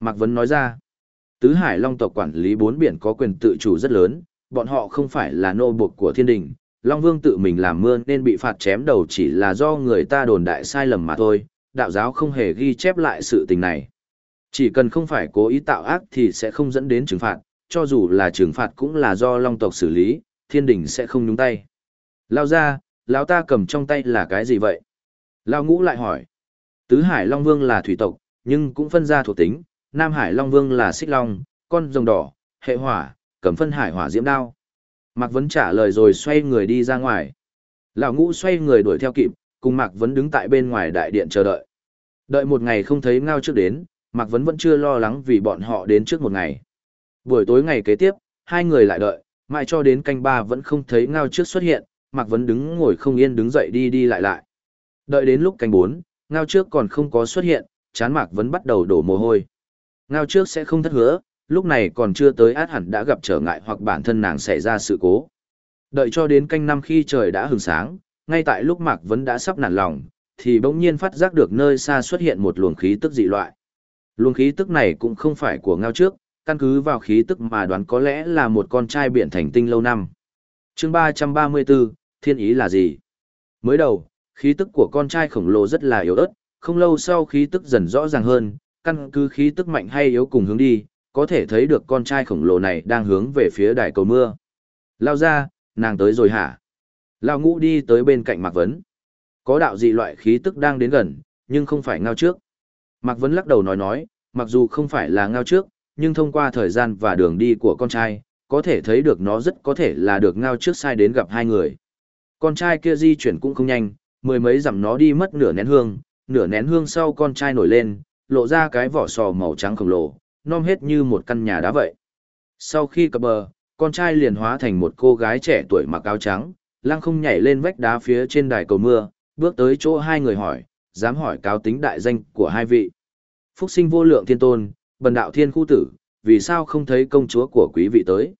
Mạc Vấn nói ra, tứ hải long tộc quản lý bốn biển có quyền tự chủ rất lớn, bọn họ không phải là nô buộc của thiên đình, Long Vương tự mình làm mưa nên bị phạt chém đầu chỉ là do người ta đồn đại sai lầm mà thôi, đạo giáo không hề ghi chép lại sự tình này. Chỉ cần không phải cố ý tạo ác thì sẽ không dẫn đến trừng phạt, cho dù là trừng phạt cũng là do long tộc xử lý, thiên đình sẽ không nhúng tay. Lao ra, lão ta cầm trong tay là cái gì vậy? Lao ngũ lại hỏi. Tứ Hải Long Vương là thủy tộc, nhưng cũng phân ra thuộc tính, Nam Hải Long Vương là xích long, con rồng đỏ, hệ hỏa, cầm phân hải hỏa diễm đao. Mạc Vấn trả lời rồi xoay người đi ra ngoài. Lão ngũ xoay người đuổi theo kịp, cùng Mạc Vấn đứng tại bên ngoài đại điện chờ đợi. Đợi một ngày không thấy ngao trước đến, Mạc Vấn vẫn chưa lo lắng vì bọn họ đến trước một ngày. Buổi tối ngày kế tiếp, hai người lại đợi, mãi cho đến canh ba vẫn không thấy ngao trước xuất hiện, Mạc Vấn đứng ngồi không yên đứng dậy đi đi lại lại. Đợi đến lúc canh bốn, ngao trước còn không có xuất hiện, chán Mạc Vấn bắt đầu đổ mồ hôi. Ngao trước sẽ không thất hứa, lúc này còn chưa tới át hẳn đã gặp trở ngại hoặc bản thân nàng xảy ra sự cố. Đợi cho đến canh năm khi trời đã hừng sáng, ngay tại lúc Mạc Vấn đã sắp nản lòng, thì bỗng nhiên phát giác được nơi xa xuất hiện một luồng khí tức dị loại. Luồng khí tức này cũng không phải của ngao trước, căn cứ vào khí tức mà đoán có lẽ là một con trai biển thành tinh lâu năm chương 334, thiên ý là gì? Mới đầu, khí tức của con trai khổng lồ rất là yếu ớt, không lâu sau khí tức dần rõ ràng hơn, căn cứ khí tức mạnh hay yếu cùng hướng đi, có thể thấy được con trai khổng lồ này đang hướng về phía đài cầu mưa. Lao ra, nàng tới rồi hả? Lao ngũ đi tới bên cạnh Mạc Vấn. Có đạo dị loại khí tức đang đến gần, nhưng không phải ngao trước. Mạc Vấn lắc đầu nói nói, mặc dù không phải là ngao trước, nhưng thông qua thời gian và đường đi của con trai, có thể thấy được nó rất có thể là được ngao trước sai đến gặp hai người. Con trai kia di chuyển cũng không nhanh, mười mấy dặm nó đi mất nửa nén hương, nửa nén hương sau con trai nổi lên, lộ ra cái vỏ sò màu trắng khổng lồ, non hết như một căn nhà đá vậy. Sau khi cập bờ, con trai liền hóa thành một cô gái trẻ tuổi mặc áo trắng, lăng không nhảy lên vách đá phía trên đài cầu mưa, bước tới chỗ hai người hỏi, dám hỏi cáo tính đại danh của hai vị. Phúc sinh vô lượng thiên tôn, bần đạo thiên khu tử, vì sao không thấy công chúa của quý vị tới?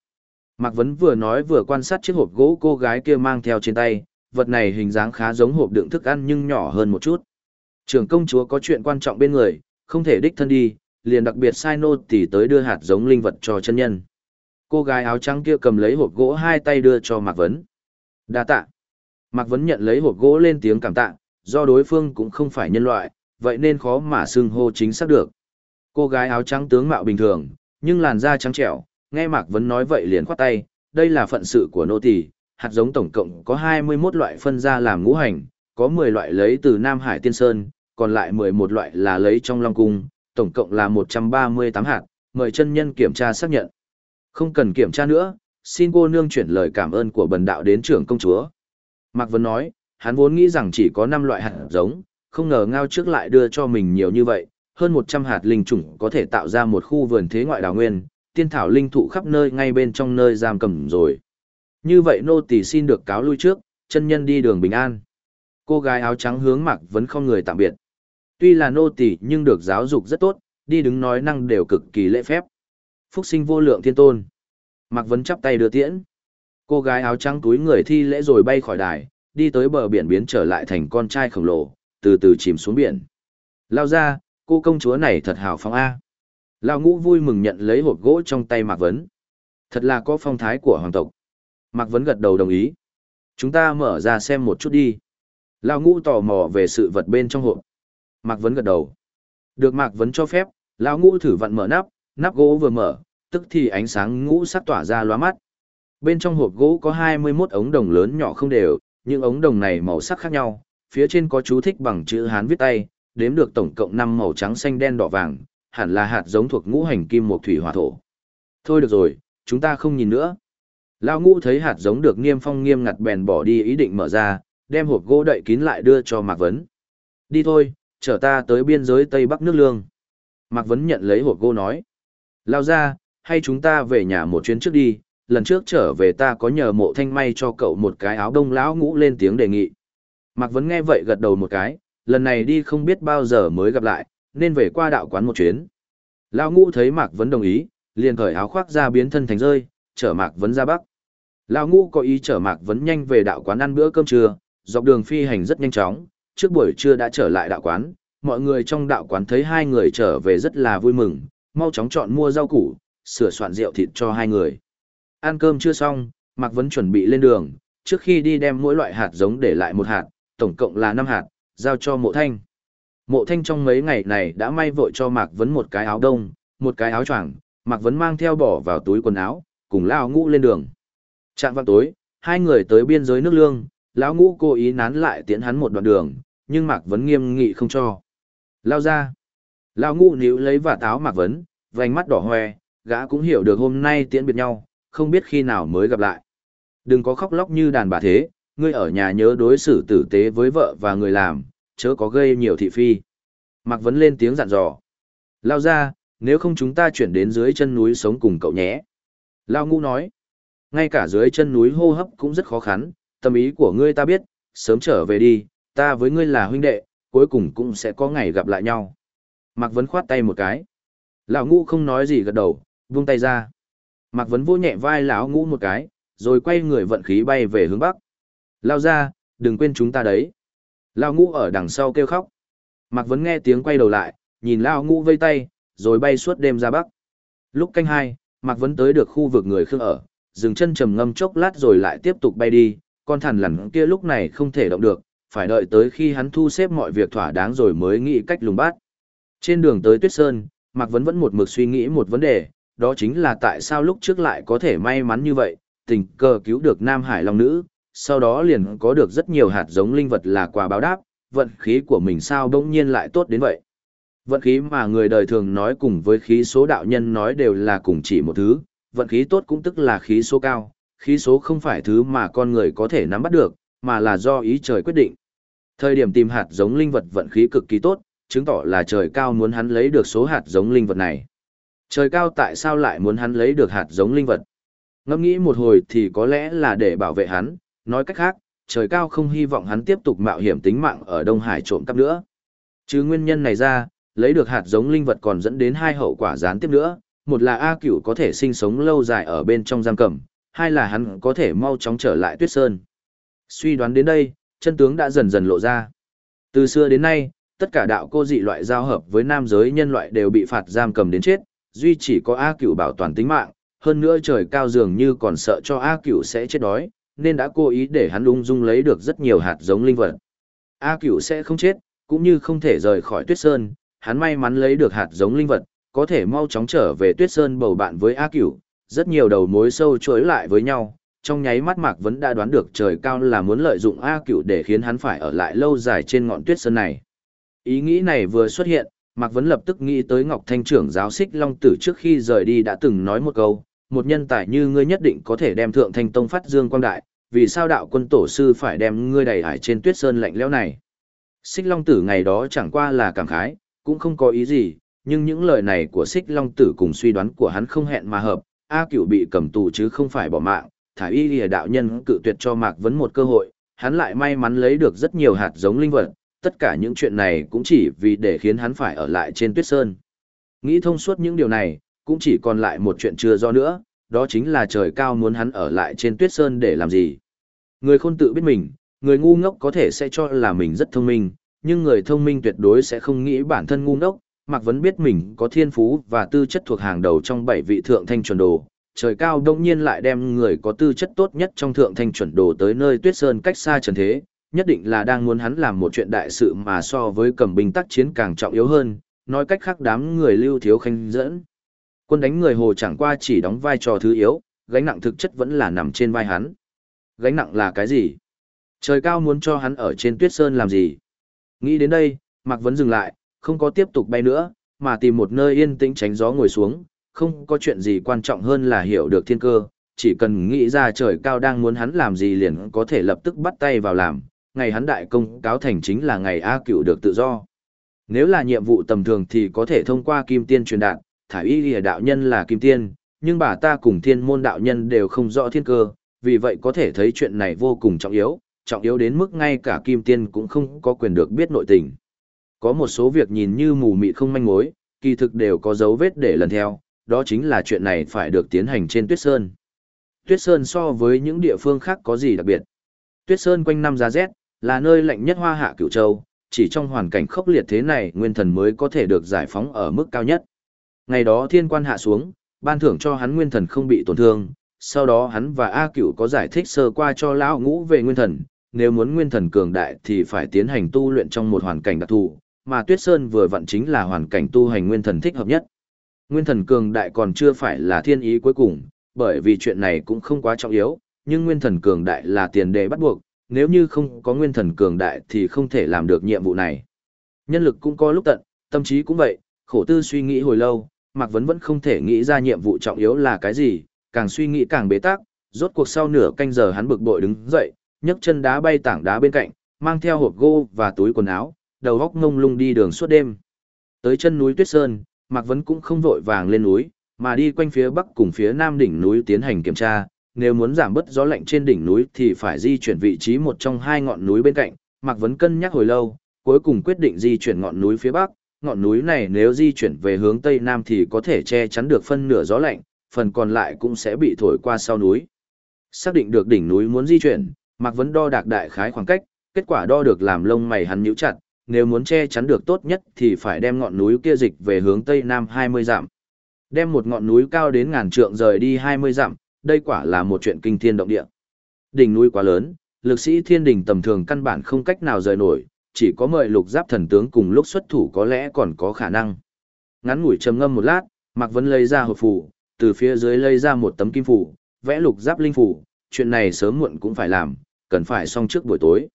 Mạc Vấn vừa nói vừa quan sát chiếc hộp gỗ cô gái kia mang theo trên tay, vật này hình dáng khá giống hộp đựng thức ăn nhưng nhỏ hơn một chút. Trưởng công chúa có chuyện quan trọng bên người, không thể đích thân đi, liền đặc biệt sai nô tỉ tới đưa hạt giống linh vật cho chân nhân. Cô gái áo trắng kia cầm lấy hộp gỗ hai tay đưa cho Mạc Vấn. Đa tạ. Mạc Vấn nhận lấy hộp gỗ lên tiếng cảm tạ, do đối phương cũng không phải nhân loại, vậy nên khó mà xưng hô chính xác được. Cô gái áo trắng tướng mạo bình thường, nhưng làn da trắng trẻo, nghe Mạc Vấn nói vậy liền khoát tay, đây là phận sự của nô tỳ, hạt giống tổng cộng có 21 loại phân ra làm ngũ hành, có 10 loại lấy từ Nam Hải Tiên Sơn, còn lại 11 loại là lấy trong Long Cung, tổng cộng là 138 hạt, mời chân nhân kiểm tra xác nhận. Không cần kiểm tra nữa, xin cô nương chuyển lời cảm ơn của bần đạo đến trưởng công chúa. Mạc Vân nói, hắn vốn nghĩ rằng chỉ có 5 loại hạt giống, không ngờ ngao trước lại đưa cho mình nhiều như vậy, hơn 100 hạt linh chủng có thể tạo ra một khu vườn thế ngoại đào nguyên, tiên thảo linh thụ khắp nơi ngay bên trong nơi giam cầm rồi. Như vậy nô tỳ xin được cáo lui trước, chân nhân đi đường bình an. Cô gái áo trắng hướng Mạc Vấn không người tạm biệt. Tuy là nô tỳ nhưng được giáo dục rất tốt, đi đứng nói năng đều cực kỳ lễ phép. Phúc sinh vô lượng thiên tôn. Mạc Vấn chắp tay đưa tiễn. Cô gái áo trắng túi người thi lễ rồi bay khỏi đài, đi tới bờ biển biến trở lại thành con trai khổng lồ, từ từ chìm xuống biển. Lao ra, cô công chúa này thật hào phóng A. lão ngũ vui mừng nhận lấy hộp gỗ trong tay Mạc Vấn. Thật là có phong thái của hoàng tộc. Mạc Vấn gật đầu đồng ý. Chúng ta mở ra xem một chút đi. lão ngũ tò mò về sự vật bên trong hộp. Mạc Vấn gật đầu. Được Mạc Vấn cho phép, lão ngũ thử vặn mở nắp, nắp gỗ vừa mở, tức thì ánh sáng ngũ sắc tỏa ra lóa mắt. Bên trong hộp gỗ có 21 ống đồng lớn nhỏ không đều, những ống đồng này màu sắc khác nhau, phía trên có chú thích bằng chữ Hán viết tay, đếm được tổng cộng 5 màu trắng xanh đen đỏ vàng, hẳn là hạt giống thuộc ngũ hành kim mộc thủy hỏa thổ. Thôi được rồi, chúng ta không nhìn nữa. Lao ngũ thấy hạt giống được niêm phong nghiêm ngặt bèn bỏ đi ý định mở ra, đem hộp gỗ đậy kín lại đưa cho Mạc Vấn. Đi thôi, chở ta tới biên giới Tây Bắc nước lương. Mạc Vấn nhận lấy hộp gỗ nói. Lao ra, hay chúng ta về nhà một chuyến trước đi, lần trước trở về ta có nhờ mộ thanh may cho cậu một cái áo đông lão ngũ lên tiếng đề nghị. Mạc Vấn nghe vậy gật đầu một cái, lần này đi không biết bao giờ mới gặp lại, nên về qua đạo quán một chuyến. Lão ngũ thấy Mạc Vấn đồng ý, liền cởi áo khoác ra biến thân thành rơi, chở Mạc Vấn ra bắc. Lão ngũ có ý chở Mạc Vấn nhanh về đạo quán ăn bữa cơm trưa, dọc đường phi hành rất nhanh chóng, trước buổi trưa đã trở lại đạo quán, mọi người trong đạo quán thấy hai người trở về rất là vui mừng, mau chóng chọn mua rau củ, sửa soạn rượu thịt cho hai người. Ăn cơm chưa xong, Mạc Vấn chuẩn bị lên đường, trước khi đi đem mỗi loại hạt giống để lại một hạt, tổng cộng là 5 hạt, giao cho mộ thanh. Mộ thanh trong mấy ngày này đã may vội cho Mạc Vấn một cái áo đông, một cái áo choàng Mạc Vấn mang theo bỏ vào túi quần áo, cùng Lao Ngũ lên đường. chạm vào tối, hai người tới biên giới nước lương, lão Ngũ cố ý nán lại tiễn hắn một đoạn đường, nhưng Mạc Vấn nghiêm nghị không cho. Lao ra. Lao Ngũ níu lấy và táo Mạc Vấn, vành mắt đỏ hoe, gã cũng hiểu được hôm nay tiễn biệt nhau, không biết khi nào mới gặp lại. Đừng có khóc lóc như đàn bà thế, ngươi ở nhà nhớ đối xử tử tế với vợ và người làm, chớ có gây nhiều thị phi. Mạc Vấn lên tiếng dặn dò. Lao ra, nếu không chúng ta chuyển đến dưới chân núi sống cùng cậu nhé. Lao Ngũ nói. Ngay cả dưới chân núi hô hấp cũng rất khó khăn, tâm ý của ngươi ta biết, sớm trở về đi, ta với ngươi là huynh đệ, cuối cùng cũng sẽ có ngày gặp lại nhau. Mạc Vấn khoát tay một cái. Lão ngũ không nói gì gật đầu, vung tay ra. Mạc Vấn vô nhẹ vai lão ngũ một cái, rồi quay người vận khí bay về hướng bắc. Lao ra, đừng quên chúng ta đấy. Lao ngũ ở đằng sau kêu khóc. Mạc Vấn nghe tiếng quay đầu lại, nhìn Lao ngũ vây tay, rồi bay suốt đêm ra bắc. Lúc canh hai, Mạc Vấn tới được khu vực người Khương ở, dừng chân trầm ngâm chốc lát rồi lại tiếp tục bay đi, con thằn lằn kia lúc này không thể động được, phải đợi tới khi hắn thu xếp mọi việc thỏa đáng rồi mới nghĩ cách lùng bắt. Trên đường tới Tuyết Sơn, Mạc Vấn vẫn một mực suy nghĩ một vấn đề, đó chính là tại sao lúc trước lại có thể may mắn như vậy, tình cờ cứu được Nam Hải Long Nữ, sau đó liền có được rất nhiều hạt giống linh vật là quà báo đáp, vận khí của mình sao bỗng nhiên lại tốt đến vậy. Vận khí mà người đời thường nói cùng với khí số đạo nhân nói đều là cùng chỉ một thứ, vận khí tốt cũng tức là khí số cao, khí số không phải thứ mà con người có thể nắm bắt được, mà là do ý trời quyết định. Thời điểm tìm hạt giống linh vật vận khí cực kỳ tốt, chứng tỏ là trời cao muốn hắn lấy được số hạt giống linh vật này. Trời cao tại sao lại muốn hắn lấy được hạt giống linh vật? Ngẫm nghĩ một hồi thì có lẽ là để bảo vệ hắn, nói cách khác, trời cao không hy vọng hắn tiếp tục mạo hiểm tính mạng ở Đông Hải trộm cắp nữa. Chứ nguyên nhân này ra, lấy được hạt giống linh vật còn dẫn đến hai hậu quả gián tiếp nữa, một là A Cửu có thể sinh sống lâu dài ở bên trong giam cầm, hai là hắn có thể mau chóng trở lại Tuyết Sơn. Suy đoán đến đây, chân tướng đã dần dần lộ ra. Từ xưa đến nay, tất cả đạo cô dị loại giao hợp với nam giới nhân loại đều bị phạt giam cầm đến chết, duy chỉ có A Cửu bảo toàn tính mạng, hơn nữa trời cao dường như còn sợ cho A Cửu sẽ chết đói, nên đã cố ý để hắn ung dung lấy được rất nhiều hạt giống linh vật. A Cửu sẽ không chết, cũng như không thể rời khỏi Tuyết Sơn, hắn may mắn lấy được hạt giống linh vật, có thể mau chóng trở về Tuyết Sơn bầu bạn với A Cửu, rất nhiều đầu mối sâu chuỗi lại với nhau. Trong nháy mắt Mạc vẫn đã đoán được trời cao là muốn lợi dụng A Cửu để khiến hắn phải ở lại lâu dài trên ngọn Tuyết Sơn này. Ý nghĩ này vừa xuất hiện, Mạc Vấn lập tức nghĩ tới Ngọc Thanh trưởng giáo xích Long Tử trước khi rời đi đã từng nói một câu, một nhân tài như ngươi nhất định có thể đem thượng thanh tông phát dương quang đại, vì sao đạo quân tổ sư phải đem ngươi đầy hải trên tuyết sơn lạnh lẽo này. Xích Long Tử ngày đó chẳng qua là cảm khái, cũng không có ý gì, nhưng những lời này của Xích Long Tử cùng suy đoán của hắn không hẹn mà hợp, A Cửu bị cầm tù chứ không phải bỏ mạng, thả y lìa đạo nhân cự tuyệt cho Mạc Vấn một cơ hội, hắn lại may mắn lấy được rất nhiều hạt giống linh vật, tất cả những chuyện này cũng chỉ vì để khiến hắn phải ở lại trên tuyết sơn. Nghĩ thông suốt những điều này, cũng chỉ còn lại một chuyện chưa do nữa, đó chính là trời cao muốn hắn ở lại trên tuyết sơn để làm gì. Người khôn tự biết mình, người ngu ngốc có thể sẽ cho là mình rất thông minh, nhưng người thông minh tuyệt đối sẽ không nghĩ bản thân ngu ngốc. Mạc Vấn biết mình có thiên phú và tư chất thuộc hàng đầu trong bảy vị thượng thanh chuẩn đồ. Trời cao đông nhiên lại đem người có tư chất tốt nhất trong thượng thanh chuẩn đồ tới nơi tuyết sơn cách xa trần thế, nhất định là đang muốn hắn làm một chuyện đại sự mà so với cầm binh tác chiến càng trọng yếu hơn, nói cách khác đám người lưu thiếu khanh dẫn. Quân đánh người hồ chẳng qua chỉ đóng vai trò thứ yếu, gánh nặng thực chất vẫn là nằm trên vai hắn. Gánh nặng là cái gì? Trời cao muốn cho hắn ở trên tuyết sơn làm gì? Nghĩ đến đây, Mạc Vấn dừng lại, không có tiếp tục bay nữa, mà tìm một nơi yên tĩnh tránh gió ngồi xuống, không có chuyện gì quan trọng hơn là hiểu được thiên cơ, chỉ cần nghĩ ra trời cao đang muốn hắn làm gì liền có thể lập tức bắt tay vào làm, ngày hắn đại công cáo thành chính là ngày A cựu được tự do. Nếu là nhiệm vụ tầm thường thì có thể thông qua kim tiên truyền đạt, thả y lìa đạo nhân là kim tiên, nhưng bà ta cùng thiên môn đạo nhân đều không rõ thiên cơ, vì vậy có thể thấy chuyện này vô cùng trọng yếu, trọng yếu đến mức ngay cả kim tiên cũng không có quyền được biết nội tình. Có một số việc nhìn như mù mịt không manh mối, kỳ thực đều có dấu vết để lần theo, đó chính là chuyện này phải được tiến hành trên tuyết sơn. Tuyết sơn so với những địa phương khác có gì đặc biệt? Tuyết sơn quanh năm giá rét, là nơi lạnh nhất hoa hạ cửu châu, chỉ trong hoàn cảnh khốc liệt thế này nguyên thần mới có thể được giải phóng ở mức cao nhất. Ngày đó thiên quan hạ xuống, ban thưởng cho hắn nguyên thần không bị tổn thương, sau đó hắn và A cửu có giải thích sơ qua cho lão ngũ về nguyên thần, nếu muốn nguyên thần cường đại thì phải tiến hành tu luyện trong một hoàn cảnh đặc thù, mà Tuyết Sơn vừa vặn chính là hoàn cảnh tu hành nguyên thần thích hợp nhất. Nguyên thần cường đại còn chưa phải là thiên ý cuối cùng, bởi vì chuyện này cũng không quá trọng yếu, nhưng nguyên thần cường đại là tiền đề bắt buộc, nếu như không có nguyên thần cường đại thì không thể làm được nhiệm vụ này. Nhân lực cũng có lúc tận, tâm trí cũng vậy, khổ tư suy nghĩ hồi lâu, Mạc Vấn vẫn không thể nghĩ ra nhiệm vụ trọng yếu là cái gì, càng suy nghĩ càng bế tắc, rốt cuộc sau nửa canh giờ hắn bực bội đứng dậy, nhấc chân đá bay tảng đá bên cạnh, mang theo hộp gô và túi quần áo, đầu góc ngông lung đi đường suốt đêm. Tới chân núi Tuyết Sơn, Mạc Vấn cũng không vội vàng lên núi, mà đi quanh phía bắc cùng phía nam đỉnh núi tiến hành kiểm tra, nếu muốn giảm bớt gió lạnh trên đỉnh núi thì phải di chuyển vị trí một trong hai ngọn núi bên cạnh, Mạc Vấn cân nhắc hồi lâu, cuối cùng quyết định di chuyển ngọn núi phía bắc, ngọn núi này nếu di chuyển về hướng tây nam thì có thể che chắn được phân nửa gió lạnh, phần còn lại cũng sẽ bị thổi qua sau núi. Xác định được đỉnh núi muốn di chuyển, Mạc Vấn đo đạc đại khái khoảng cách, kết quả đo được làm lông mày hắn nhíu chặt, nếu muốn che chắn được tốt nhất thì phải đem ngọn núi kia dịch về hướng tây nam 20 dặm. Đem một ngọn núi cao đến ngàn trượng rời đi 20 dặm, đây quả là một chuyện kinh thiên động địa. Đỉnh núi quá lớn, lực sĩ thiên đình tầm thường căn bản không cách nào rời nổi, chỉ có mời lục giáp thần tướng cùng lúc xuất thủ có lẽ còn có khả năng. Ngắn ngủi trầm ngâm một lát, Mạc Vân lấy ra hộp phủ, từ phía dưới lấy ra một tấm kim phủ, vẽ lục giáp linh phủ, chuyện này sớm muộn cũng phải làm, cần phải xong trước buổi tối.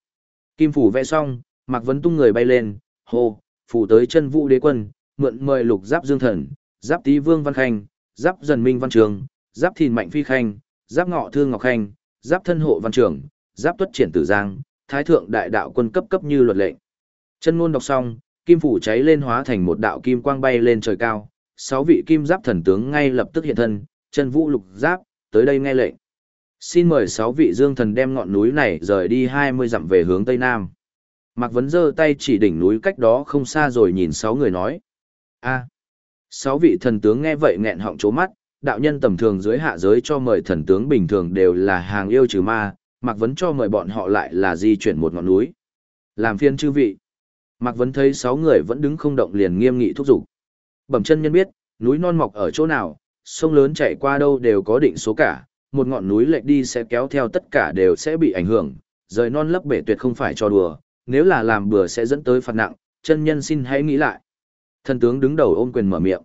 Kim phủ vẽ xong, Mạc Vân tung người bay lên, hô, phủ tới chân vũ đế quân, mượn mời lục giáp dương thần, giáp tý vương văn khanh, giáp dần minh văn trường, giáp thìn mạnh phi khanh, giáp ngọ thương ngọc khanh, giáp thân hộ văn trường, giáp tuất triển tử giang, thái thượng đại đạo quân cấp cấp như luật lệnh. Chân ngôn đọc xong, kim phủ cháy lên hóa thành một đạo kim quang bay lên trời cao, sáu vị kim giáp thần tướng ngay lập tức hiện thân, chân vũ lục giáp, tới đây nghe lệnh. Xin mời sáu vị dương thần đem ngọn núi này rời đi 20 dặm về hướng tây nam. Mạc Vấn giơ tay chỉ đỉnh núi cách đó không xa rồi nhìn sáu người nói. a sáu vị thần tướng nghe vậy nghẹn họng chố mắt, đạo nhân tầm thường dưới hạ giới cho mời thần tướng bình thường đều là hàng yêu trừ ma, Mạc Vấn cho mời bọn họ lại là di chuyển một ngọn núi. Làm phiên chư vị. Mạc Vấn thấy sáu người vẫn đứng không động liền nghiêm nghị thúc giục. Bẩm chân nhân biết, núi non mọc ở chỗ nào, sông lớn chạy qua đâu đều có định số cả, một ngọn núi lệch đi sẽ kéo theo tất cả đều sẽ bị ảnh hưởng, rời non lấp bể tuyệt không phải cho đùa, nếu là làm bừa sẽ dẫn tới phạt nặng, chân nhân xin hãy nghĩ lại. Thần tướng đứng đầu ôm quyền mở miệng.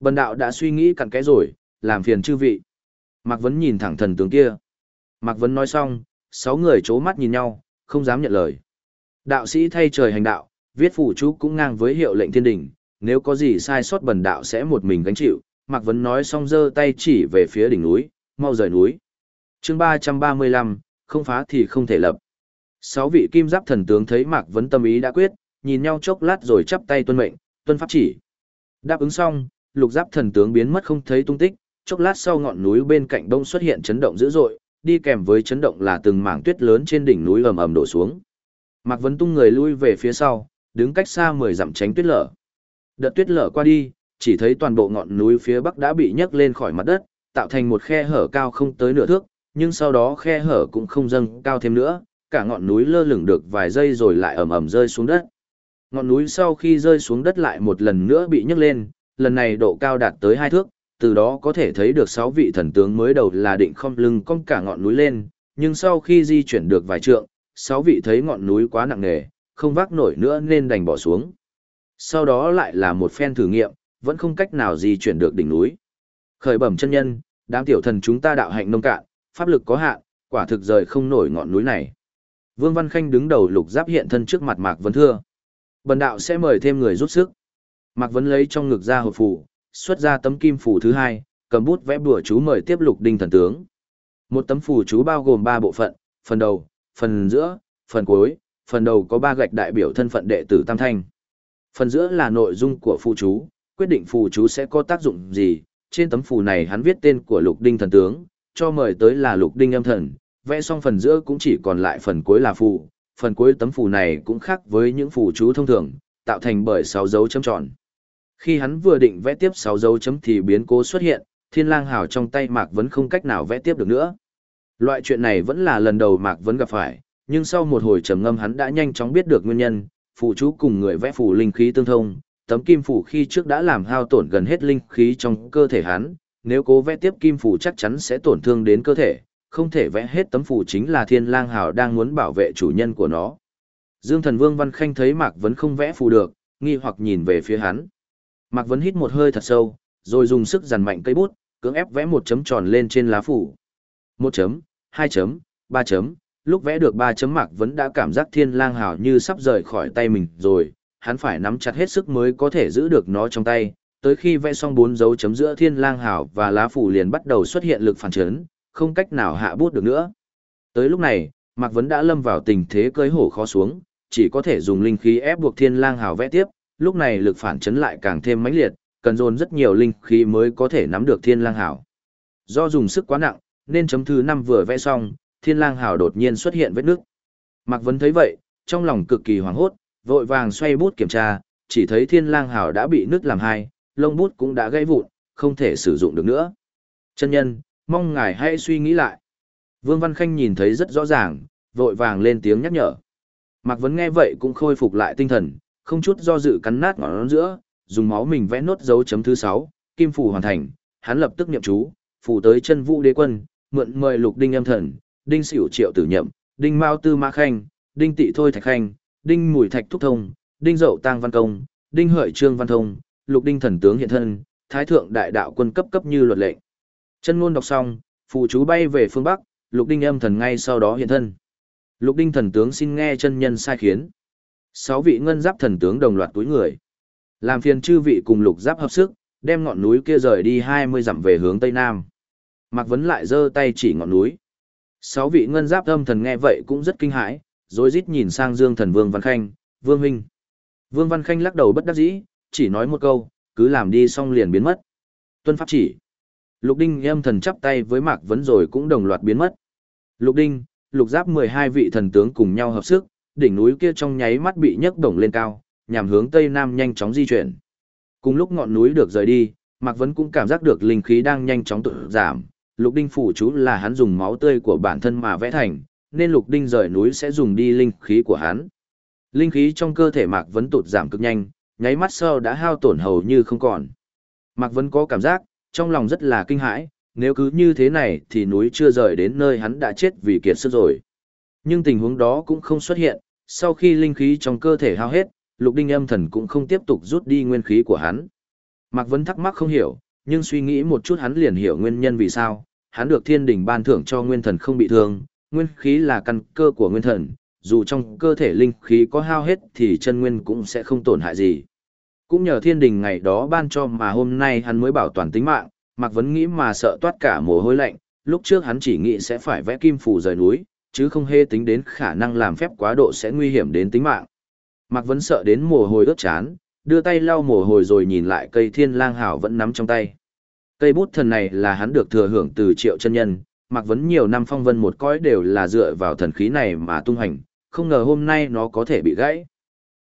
Bần đạo đã suy nghĩ cặn kẽ rồi, làm phiền chư vị. Mạc Vấn nhìn thẳng thần tướng kia. Mạc Vấn nói xong, sáu người chố mắt nhìn nhau, không dám nhận lời. Đạo sĩ thay trời hành đạo, viết phủ chú cũng ngang với hiệu lệnh thiên đình, nếu có gì sai sót bần đạo sẽ một mình gánh chịu. Mạc Vấn nói xong giơ tay chỉ về phía đỉnh núi, mau rời núi. chương ba ba mươi lăm, không phá thì không thể lập. Sáu vị kim giáp thần tướng thấy Mạc Vấn tâm ý đã quyết, nhìn nhau chốc lát rồi chắp tay tuân mệnh, tuân pháp chỉ. Đáp ứng xong, lục giáp thần tướng biến mất không thấy tung tích, chốc lát sau ngọn núi bên cạnh đông xuất hiện chấn động dữ dội, đi kèm với chấn động là từng mảng tuyết lớn trên đỉnh núi ầm ầm đổ xuống. Mạc Vấn tung người lui về phía sau, đứng cách xa 10 dặm tránh tuyết lở. Đợt tuyết lở qua đi, chỉ thấy toàn bộ ngọn núi phía bắc đã bị nhấc lên khỏi mặt đất, tạo thành một khe hở cao không tới nửa thước, nhưng sau đó khe hở cũng không dâng cao thêm nữa, cả ngọn núi lơ lửng được vài giây rồi lại ầm ầm rơi xuống đất. Ngọn núi sau khi rơi xuống đất lại một lần nữa bị nhấc lên, lần này độ cao đạt tới hai thước, từ đó có thể thấy được sáu vị thần tướng mới đầu là định không lưng cong cả ngọn núi lên, nhưng sau khi di chuyển được vài trượng, sáu vị thấy ngọn núi quá nặng nề, không vác nổi nữa nên đành bỏ xuống. Sau đó lại là một phen thử nghiệm, vẫn không cách nào di chuyển được đỉnh núi. Khởi bẩm chân nhân, đám tiểu thần chúng ta đạo hạnh nông cạn, pháp lực có hạn, quả thực rời không nổi ngọn núi này. Vương Văn Khanh đứng đầu lục giáp hiện thân trước mặt Mạc Vân Thưa. Bần đạo sẽ mời thêm người giúp sức. Mạc Vân lấy trong ngực ra hộp phù, xuất ra tấm kim phù thứ hai, cầm bút vẽ bùa chú mời tiếp lục đinh thần tướng. Một tấm phù chú bao gồm ba bộ phận, phần đầu, phần giữa, phần cuối, phần đầu có ba gạch đại biểu thân phận đệ tử Tam Thanh. Phần giữa là nội dung của phù chú, quyết định phù chú sẽ có tác dụng gì, trên tấm phù này hắn viết tên của lục đinh thần tướng, cho mời tới là lục đinh âm thần, vẽ xong phần giữa cũng chỉ còn lại phần cuối là phù, phần cuối tấm phù này cũng khác với những phù chú thông thường, tạo thành bởi sáu dấu chấm tròn. Khi hắn vừa định vẽ tiếp sáu dấu chấm thì biến cố xuất hiện, thiên lang hào trong tay Mạc Vấn không cách nào vẽ tiếp được nữa. Loại chuyện này vẫn là lần đầu Mạc Vấn gặp phải, nhưng sau một hồi trầm ngâm hắn đã nhanh chóng biết được nguyên nhân, Phụ chú cùng người vẽ phù linh khí tương thông, tấm kim phù khi trước đã làm hao tổn gần hết linh khí trong cơ thể hắn, nếu cố vẽ tiếp kim phù chắc chắn sẽ tổn thương đến cơ thể, không thể vẽ hết tấm phù chính là thiên lang hào đang muốn bảo vệ chủ nhân của nó. Dương thần vương văn khanh thấy Mạc Vấn không vẽ phù được, nghi hoặc nhìn về phía hắn. Mạc Vấn hít một hơi thật sâu, rồi dùng sức giằn mạnh cây bút, cưỡng ép vẽ một chấm tròn lên trên lá phủ. Một chấm, hai chấm, ba chấm, lúc vẽ được ba chấm Mạc Vấn đã cảm giác thiên lang hào như sắp rời khỏi tay mình rồi, hắn phải nắm chặt hết sức mới có thể giữ được nó trong tay. Tới khi vẽ xong bốn dấu chấm giữa thiên lang hào và lá phủ liền bắt đầu xuất hiện lực phản chấn, không cách nào hạ bút được nữa. Tới lúc này, Mạc Vấn đã lâm vào tình thế cưới hổ khó xuống, chỉ có thể dùng linh khí ép buộc thiên lang hào vẽ tiếp, lúc này lực phản chấn lại càng thêm mãnh liệt, cần dồn rất nhiều linh khí mới có thể nắm được thiên lang hào. Do dùng sức quá nặng, nên chấm thứ năm vừa vẽ xong, thiên lang hào đột nhiên xuất hiện vết nước. Mạc Vấn thấy vậy, trong lòng cực kỳ hoảng hốt, vội vàng xoay bút kiểm tra, chỉ thấy thiên lang hào đã bị nứt làm hai, lông bút cũng đã gãy vụn, không thể sử dụng được nữa. Chân nhân, mong ngài hãy suy nghĩ lại. Vương Văn Khanh nhìn thấy rất rõ ràng, vội vàng lên tiếng nhắc nhở. Mạc Vấn nghe vậy cũng khôi phục lại tinh thần, không chút do dự cắn nát ngọn giữa, dùng máu mình vẽ nốt dấu chấm thứ 6, kim phù hoàn thành, hắn lập tức niệm chú, phù tới chân vũ đế quân, mượn mời lục đinh âm thần, đinh xỉu triệu tử nhậm, đinh mao tư ma khanh, đinh tị thôi thạch khanh, đinh mùi thạch thúc thông, đinh dậu tang văn công, đinh hợi trương văn thông, lục đinh thần tướng hiện thân, thái thượng đại đạo quân cấp cấp như luật lệnh. Chân ngôn đọc xong, phù chú bay về phương bắc, lục đinh âm thần ngay sau đó hiện thân. Lục đinh thần tướng xin nghe chân nhân sai khiến. Sáu vị ngân giáp thần tướng đồng loạt túi người. Làm phiền chư vị cùng lục giáp hợp sức, đem ngọn núi kia rời đi hai mươi dặm về hướng tây nam. Mạc Vấn lại giơ tay chỉ ngọn núi. Sáu vị ngân giáp âm thần nghe vậy cũng rất kinh hãi, rồi rít nhìn sang Dương thần Vương Văn Khanh, Vương Huynh. Vương Văn Khanh lắc đầu bất đắc dĩ, chỉ nói một câu, cứ làm đi xong liền biến mất. Tuân pháp chỉ. Lục Đinh âm thần chắp tay với Mạc Vấn rồi cũng đồng loạt biến mất. Lục Đinh, lục giáp 12 vị thần tướng cùng nhau hợp sức, đỉnh núi kia trong nháy mắt bị nhấc bổng lên cao, nhằm hướng tây nam nhanh chóng di chuyển. Cùng lúc ngọn núi được rời đi, Mạc Vấn cũng cảm giác được linh khí đang nhanh chóng tự giảm. Lục Đinh phủ chú là hắn dùng máu tươi của bản thân mà vẽ thành, nên Lục Đinh rời núi sẽ dùng đi linh khí của hắn. Linh khí trong cơ thể Mạc Vấn tụt giảm cực nhanh, nháy mắt sau đã hao tổn hầu như không còn. Mạc Vấn có cảm giác, trong lòng rất là kinh hãi, nếu cứ như thế này thì núi chưa rời đến nơi hắn đã chết vì kiệt sức rồi. Nhưng tình huống đó cũng không xuất hiện, sau khi linh khí trong cơ thể hao hết, lục đinh âm thần cũng không tiếp tục rút đi nguyên khí của hắn. Mạc Vấn thắc mắc không hiểu, nhưng suy nghĩ một chút hắn liền hiểu nguyên nhân vì sao, hắn được thiên đình ban thưởng cho nguyên thần không bị thương, nguyên khí là căn cơ của nguyên thần, dù trong cơ thể linh khí có hao hết thì chân nguyên cũng sẽ không tổn hại gì. Cũng nhờ thiên đình ngày đó ban cho mà hôm nay hắn mới bảo toàn tính mạng, Mạc Vấn nghĩ mà sợ toát cả mồ hôi lạnh, lúc trước hắn chỉ nghĩ sẽ phải vẽ kim phù rời núi, chứ không hề tính đến khả năng làm phép quá độ sẽ nguy hiểm đến tính mạng. Mạc Vấn sợ đến mồ hôi ướt chán, đưa tay lau mồ hôi rồi nhìn lại cây thiên lang hảo vẫn nắm trong tay. Cây bút thần này là hắn được thừa hưởng từ triệu chân nhân, Mạc Vấn nhiều năm phong vân một cõi đều là dựa vào thần khí này mà tung hành, không ngờ hôm nay nó có thể bị gãy.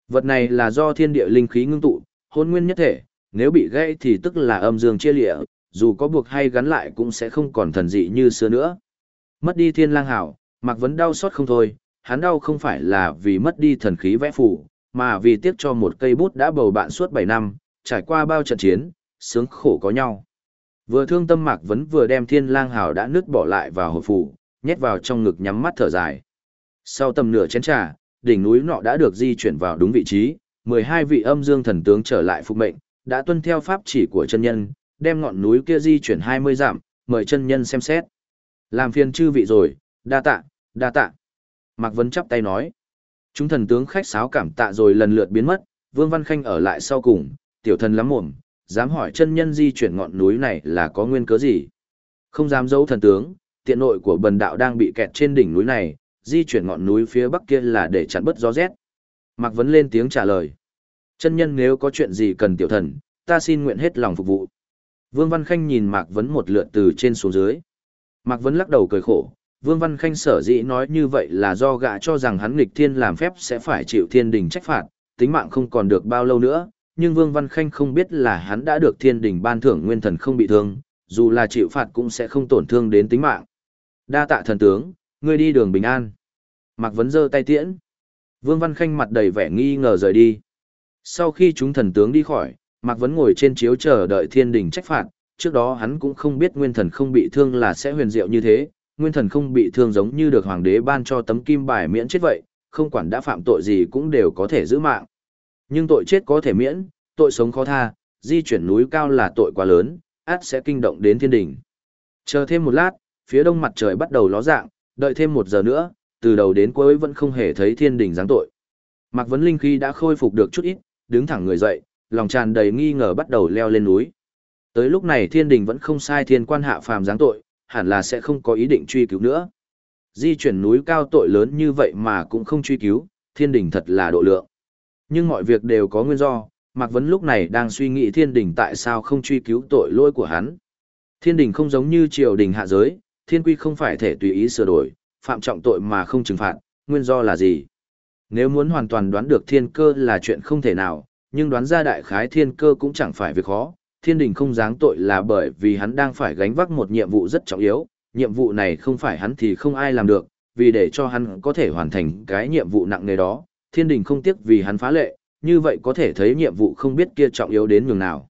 Vật này là do thiên địa linh khí ngưng tụ, hôn nguyên nhất thể, nếu bị gãy thì tức là âm dương chia lịa, dù có buộc hay gắn lại cũng sẽ không còn thần dị như xưa nữa. Mất đi thiên lang hảo, Mạc Vấn đau xót không thôi, hắn đau không phải là vì mất đi thần khí vẽ phù, mà vì tiếc cho một cây bút đã bầu bạn suốt 7 năm, trải qua bao trận chiến, sướng khổ có nhau. Vừa thương tâm Mạc Vấn vừa đem thiên lang hào đã nứt bỏ lại vào hộp phù, nhét vào trong ngực nhắm mắt thở dài. Sau tầm nửa chén trà, đỉnh núi nọ đã được di chuyển vào đúng vị trí, 12 vị âm dương thần tướng trở lại phục mệnh, đã tuân theo pháp chỉ của chân nhân, đem ngọn núi kia di chuyển 20 dặm, mời chân nhân xem xét. Làm phiền chư vị rồi, đa tạ, đa tạ. Mạc Vấn chắp tay nói. Chúng thần tướng khách sáo cảm tạ rồi lần lượt biến mất, Vương Văn Khanh ở lại sau cùng, tiểu thần lắm mồm, dám hỏi chân nhân di chuyển ngọn núi này là có nguyên cớ gì. Không dám giấu thần tướng, tiện nội của bần đạo đang bị kẹt trên đỉnh núi này, di chuyển ngọn núi phía bắc kia là để chặn bớt gió rét. Mạc Vấn lên tiếng trả lời. Chân nhân nếu có chuyện gì cần tiểu thần, ta xin nguyện hết lòng phục vụ. Vương Văn Khanh nhìn Mạc Vấn một lượt từ trên xuống dưới. Mạc Vấn lắc đầu cười khổ, Vương Văn Khanh sở dĩ nói như vậy là do gã cho rằng hắn nghịch thiên làm phép sẽ phải chịu thiên đình trách phạt, tính mạng không còn được bao lâu nữa, nhưng Vương Văn Khanh không biết là hắn đã được thiên đình ban thưởng nguyên thần không bị thương, dù là chịu phạt cũng sẽ không tổn thương đến tính mạng. Đa tạ thần tướng, ngươi đi đường bình an. Mạc Vấn giơ tay tiễn. Vương Văn Khanh mặt đầy vẻ nghi ngờ rời đi. Sau khi chúng thần tướng đi khỏi, Mạc Vấn ngồi trên chiếu chờ đợi thiên đình trách phạt, trước đó hắn cũng không biết nguyên thần không bị thương là sẽ huyền diệu như thế, nguyên thần không bị thương giống như được hoàng đế ban cho tấm kim bài miễn chết vậy, không quản đã phạm tội gì cũng đều có thể giữ mạng. Nhưng tội chết có thể miễn, tội sống khó tha, di chuyển núi cao là tội quá lớn, át sẽ kinh động đến thiên đỉnh. Chờ thêm một lát, phía đông mặt trời bắt đầu ló dạng, đợi thêm một giờ nữa, từ đầu đến cuối vẫn không hề thấy thiên đỉnh dáng tội. Mạc Vấn Linh khi đã khôi phục được chút ít, đứng thẳng người dậy, lòng tràn đầy nghi ngờ bắt đầu leo lên núi. Tới lúc này thiên đình vẫn không sai thiên quan hạ phàm giáng tội, hẳn là sẽ không có ý định truy cứu nữa. Di chuyển núi cao tội lớn như vậy mà cũng không truy cứu, thiên đình thật là độ lượng. Nhưng mọi việc đều có nguyên do, Mạc Vấn lúc này đang suy nghĩ thiên đình tại sao không truy cứu tội lỗi của hắn. Thiên đình không giống như triều đình hạ giới, thiên quy không phải thể tùy ý sửa đổi, phạm trọng tội mà không trừng phạt, nguyên do là gì? Nếu muốn hoàn toàn đoán được thiên cơ là chuyện không thể nào, nhưng đoán ra đại khái thiên cơ cũng chẳng phải việc khó. Thiên đình không giáng tội là bởi vì hắn đang phải gánh vác một nhiệm vụ rất trọng yếu, nhiệm vụ này không phải hắn thì không ai làm được, vì để cho hắn có thể hoàn thành cái nhiệm vụ nặng nề đó, thiên đình không tiếc vì hắn phá lệ, như vậy có thể thấy nhiệm vụ không biết kia trọng yếu đến nhường nào.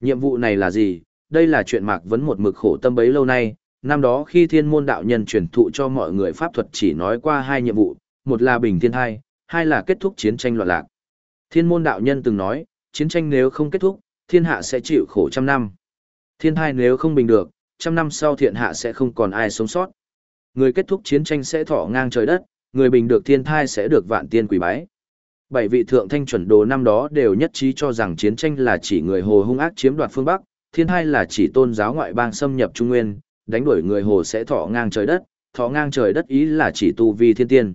Nhiệm vụ này là gì? Đây là chuyện Mạc Vấn một mực khổ tâm bấy lâu nay, năm đó khi thiên môn đạo nhân truyền thụ cho mọi người pháp thuật chỉ nói qua hai nhiệm vụ, một là bình thiên hai, hai là kết thúc chiến tranh loạn lạc. Thiên môn đạo nhân từng nói, chiến tranh nếu không kết thúc, thiên hạ sẽ chịu khổ trăm năm. Thiên thai nếu không bình được, trăm năm sau thiên hạ sẽ không còn ai sống sót. Người kết thúc chiến tranh sẽ thọ ngang trời đất, người bình được thiên thai sẽ được vạn tiên quỷ bái. Bảy vị thượng thanh chuẩn đồ năm đó đều nhất trí cho rằng chiến tranh là chỉ người hồ hung ác chiếm đoạt phương Bắc, thiên thai là chỉ tôn giáo ngoại bang xâm nhập Trung Nguyên, đánh đuổi người hồ sẽ thọ ngang trời đất, thọ ngang trời đất ý là chỉ tu vi thiên tiên.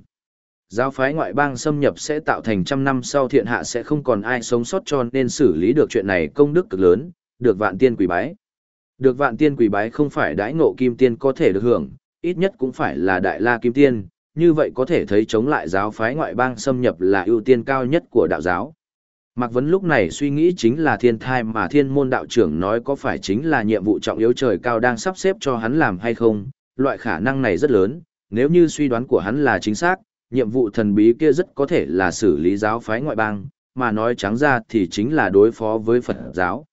Giáo phái ngoại bang xâm nhập sẽ tạo thành trăm năm sau thiện hạ sẽ không còn ai sống sót cho nên xử lý được chuyện này công đức cực lớn, được vạn tiên quỷ bái. Được vạn tiên quỷ bái không phải đãi ngộ kim tiên có thể được hưởng, ít nhất cũng phải là đại la kim tiên, như vậy có thể thấy chống lại giáo phái ngoại bang xâm nhập là ưu tiên cao nhất của đạo giáo. Mạc Vấn lúc này suy nghĩ chính là thiên thai mà thiên môn đạo trưởng nói có phải chính là nhiệm vụ trọng yếu trời cao đang sắp xếp cho hắn làm hay không, loại khả năng này rất lớn, nếu như suy đoán của hắn là chính xác, nhiệm vụ thần bí kia rất có thể là xử lý giáo phái ngoại bang, mà nói trắng ra thì chính là đối phó với Phật giáo.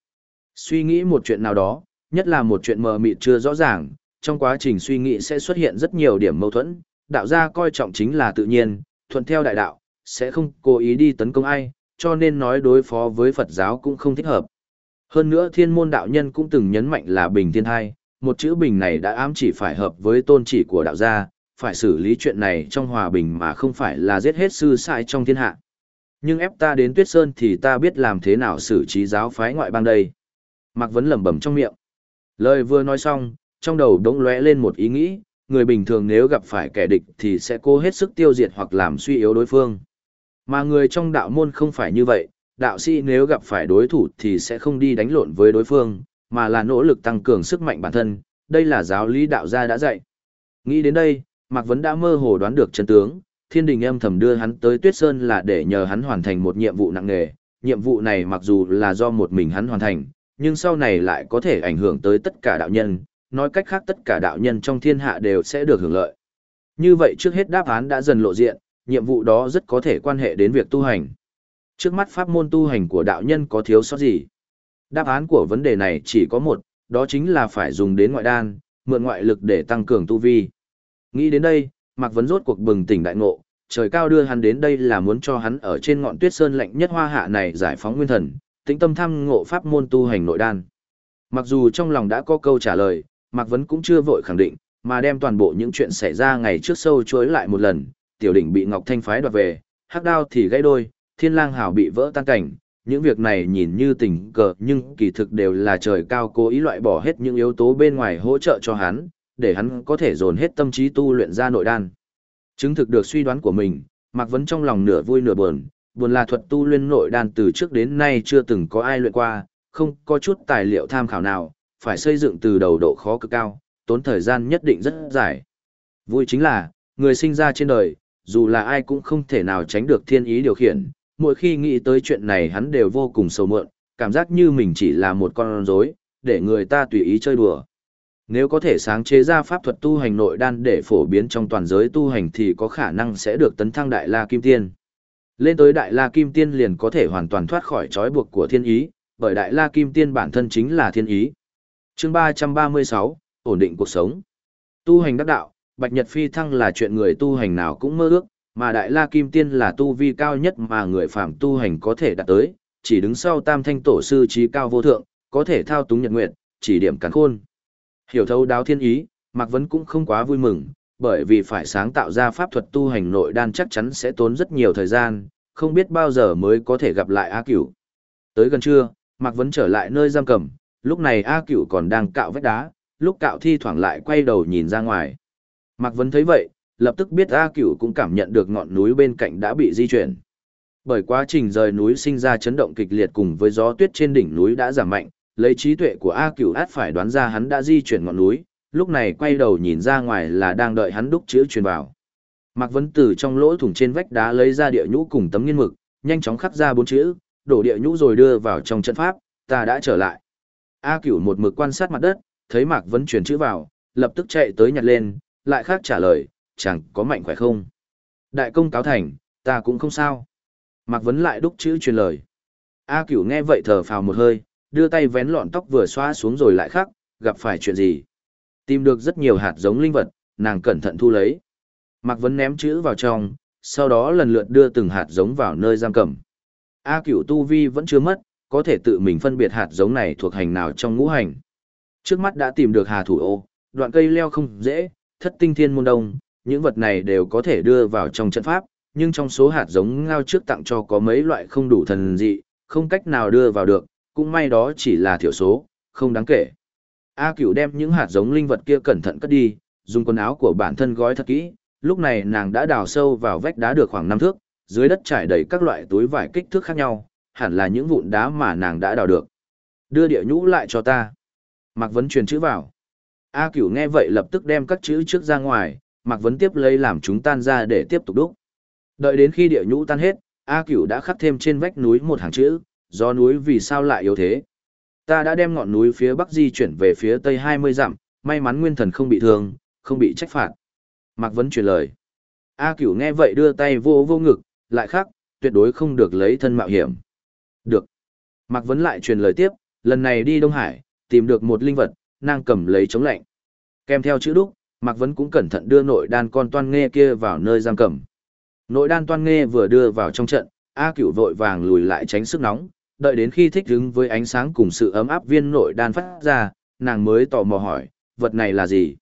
Suy nghĩ một chuyện nào đó, nhất là một chuyện mờ mịt chưa rõ ràng, trong quá trình suy nghĩ sẽ xuất hiện rất nhiều điểm mâu thuẫn, đạo gia coi trọng chính là tự nhiên, thuận theo đại đạo, sẽ không cố ý đi tấn công ai, cho nên nói đối phó với Phật giáo cũng không thích hợp. Hơn nữa thiên môn đạo nhân cũng từng nhấn mạnh là bình thiên thai, một chữ bình này đã ám chỉ phải hợp với tôn chỉ của đạo gia, phải xử lý chuyện này trong hòa bình mà không phải là giết hết sư sai trong thiên hạ. Nhưng ép ta đến Tuyết Sơn thì ta biết làm thế nào xử trí giáo phái ngoại bang đây. Mạc Vấn lẩm bẩm trong miệng. Lời vừa nói xong, trong đầu đống lóe lên một ý nghĩ, người bình thường nếu gặp phải kẻ địch thì sẽ cố hết sức tiêu diệt hoặc làm suy yếu đối phương. Mà người trong đạo môn không phải như vậy, đạo sĩ nếu gặp phải đối thủ thì sẽ không đi đánh lộn với đối phương, mà là nỗ lực tăng cường sức mạnh bản thân, đây là giáo lý đạo gia đã dạy. Nghĩ đến đây, Mạc Vấn đã mơ hồ đoán được chân tướng, thiên đình âm thầm đưa hắn tới Tuyết Sơn là để nhờ hắn hoàn thành một nhiệm vụ nặng nề. Nhiệm vụ này mặc dù là do một mình hắn hoàn thành, nhưng sau này lại có thể ảnh hưởng tới tất cả đạo nhân, nói cách khác tất cả đạo nhân trong thiên hạ đều sẽ được hưởng lợi. Như vậy trước hết đáp án đã dần lộ diện, nhiệm vụ đó rất có thể quan hệ đến việc tu hành. Trước mắt pháp môn tu hành của đạo nhân có thiếu sót gì? Đáp án của vấn đề này chỉ có một, đó chính là phải dùng đến ngoại đan, mượn ngoại lực để tăng cường tu vi. Nghĩ đến đây, Mạc Vấn rốt cuộc bừng tỉnh đại ngộ, trời cao đưa hắn đến đây là muốn cho hắn ở trên ngọn tuyết sơn lạnh nhất hoa hạ này giải phóng nguyên thần, tĩnh tâm tham ngộ pháp môn tu hành nội đan. Mặc dù trong lòng đã có câu trả lời, Mạc Vấn cũng chưa vội khẳng định, mà đem toàn bộ những chuyện xảy ra ngày trước sâu chuối lại một lần, tiểu đỉnh bị Ngọc Thanh phái đoạt về, hắc đao thì gãy đôi, thiên lang hào bị vỡ tan cảnh, những việc này nhìn như tình cờ nhưng kỳ thực đều là trời cao cố ý loại bỏ hết những yếu tố bên ngoài hỗ trợ cho hắn, để hắn có thể dồn hết tâm trí tu luyện ra nội đan. Chứng thực được suy đoán của mình, Mạc Vấn trong lòng nửa vui nửa buồn, buồn là thuật tu luyện nội đan từ trước đến nay chưa từng có ai luyện qua, không có chút tài liệu tham khảo nào, phải xây dựng từ đầu độ khó cực cao, tốn thời gian nhất định rất dài. Vui chính là, người sinh ra trên đời, dù là ai cũng không thể nào tránh được thiên ý điều khiển, mỗi khi nghĩ tới chuyện này hắn đều vô cùng sầu mượn, cảm giác như mình chỉ là một con rối, để người ta tùy ý chơi đùa. Nếu có thể sáng chế ra pháp thuật tu hành nội đan để phổ biến trong toàn giới tu hành thì có khả năng sẽ được tấn thăng Đại La Kim Tiên. Lên tới Đại La Kim Tiên liền có thể hoàn toàn thoát khỏi trói buộc của thiên ý, bởi Đại La Kim Tiên bản thân chính là thiên ý. chương 336, ổn định cuộc sống. Tu hành đắc đạo, Bạch Nhật Phi thăng là chuyện người tu hành nào cũng mơ ước, mà Đại La Kim Tiên là tu vi cao nhất mà người phạm tu hành có thể đạt tới, chỉ đứng sau tam thanh tổ sư trí cao vô thượng, có thể thao túng nhật nguyện, chỉ điểm cắn khôn. Hiểu thấu đáo thiên ý, Mạc Vấn cũng không quá vui mừng, bởi vì phải sáng tạo ra pháp thuật tu hành nội đan chắc chắn sẽ tốn rất nhiều thời gian, không biết bao giờ mới có thể gặp lại A Cửu. Tới gần trưa, Mạc Vấn trở lại nơi giam cầm, lúc này A Cửu còn đang cạo vách đá, lúc cạo thi thoảng lại quay đầu nhìn ra ngoài. Mạc Vấn thấy vậy, lập tức biết A Cửu cũng cảm nhận được ngọn núi bên cạnh đã bị di chuyển. Bởi quá trình rời núi sinh ra chấn động kịch liệt cùng với gió tuyết trên đỉnh núi đã giảm mạnh, lấy trí tuệ của A Cửu át phải đoán ra hắn đã di chuyển ngọn núi, lúc này quay đầu nhìn ra ngoài là đang đợi hắn đúc chữ truyền vào. Mạc Vấn từ trong lỗ thủng trên vách đá lấy ra địa nhũ cùng tấm nghiên mực, nhanh chóng khắc ra bốn chữ, đổ địa nhũ rồi đưa vào trong trận pháp, ta đã trở lại. A Cửu một mực quan sát mặt đất, thấy Mạc Vấn truyền chữ vào, lập tức chạy tới nhặt lên, lại khác trả lời, chẳng có mạnh khỏe không. Đại công cáo thành, ta cũng không sao. Mạc Vấn lại đúc chữ truyền lời. A Cửu nghe vậy thở phào một hơi, đưa tay vén lọn tóc vừa xoa xuống rồi lại khắc, gặp phải chuyện gì. Tìm được rất nhiều hạt giống linh vật, nàng cẩn thận thu lấy. Mạc Vấn ném chữ vào trong, sau đó lần lượt đưa từng hạt giống vào nơi giam cầm. A cửu tu vi vẫn chưa mất, có thể tự mình phân biệt hạt giống này thuộc hành nào trong ngũ hành. Trước mắt đã tìm được hà thủ ô, đoạn cây leo không dễ, thất tinh thiên môn đông, những vật này đều có thể đưa vào trong trận pháp, nhưng trong số hạt giống ngao trước tặng cho có mấy loại không đủ thần dị, không cách nào đưa vào được, cũng may đó chỉ là thiểu số, không đáng kể. A cửu đem những hạt giống linh vật kia cẩn thận cất đi, dùng quần áo của bản thân gói thật kỹ, lúc này nàng đã đào sâu vào vách đá được khoảng năm thước, dưới đất trải đầy các loại túi vải kích thước khác nhau, hẳn là những vụn đá mà nàng đã đào được. Đưa địa nhũ lại cho ta. Mạc Vấn truyền chữ vào. A Cửu nghe vậy lập tức đem các chữ trước ra ngoài, Mạc Vấn tiếp lấy làm chúng tan ra để tiếp tục đúc. Đợi đến khi địa nhũ tan hết, A Cửu đã khắc thêm trên vách núi một hàng chữ, do núi vì sao lại yếu thế. Ta đã đem ngọn núi phía bắc di chuyển về phía tây 20 dặm, may mắn nguyên thần không bị thương, không bị trách phạt. Mạc Vấn truyền lời. A Cửu nghe vậy đưa tay vô vô ngực, lại khắc, tuyệt đối không được lấy thân mạo hiểm. Được. Mạc Vấn lại truyền lời tiếp, lần này đi Đông Hải, tìm được một linh vật, nàng cầm lấy chống lạnh. Kèm theo chữ đúc, Mạc Vấn cũng cẩn thận đưa nội đan con toan nghe kia vào nơi giam cầm. Nội đan toan nghe vừa đưa vào trong trận, A Cửu vội vàng lùi lại tránh sức nóng, đợi đến khi thích ứng với ánh sáng cùng sự ấm áp viên nội đan phát ra, nàng mới tò mò hỏi, vật này là gì?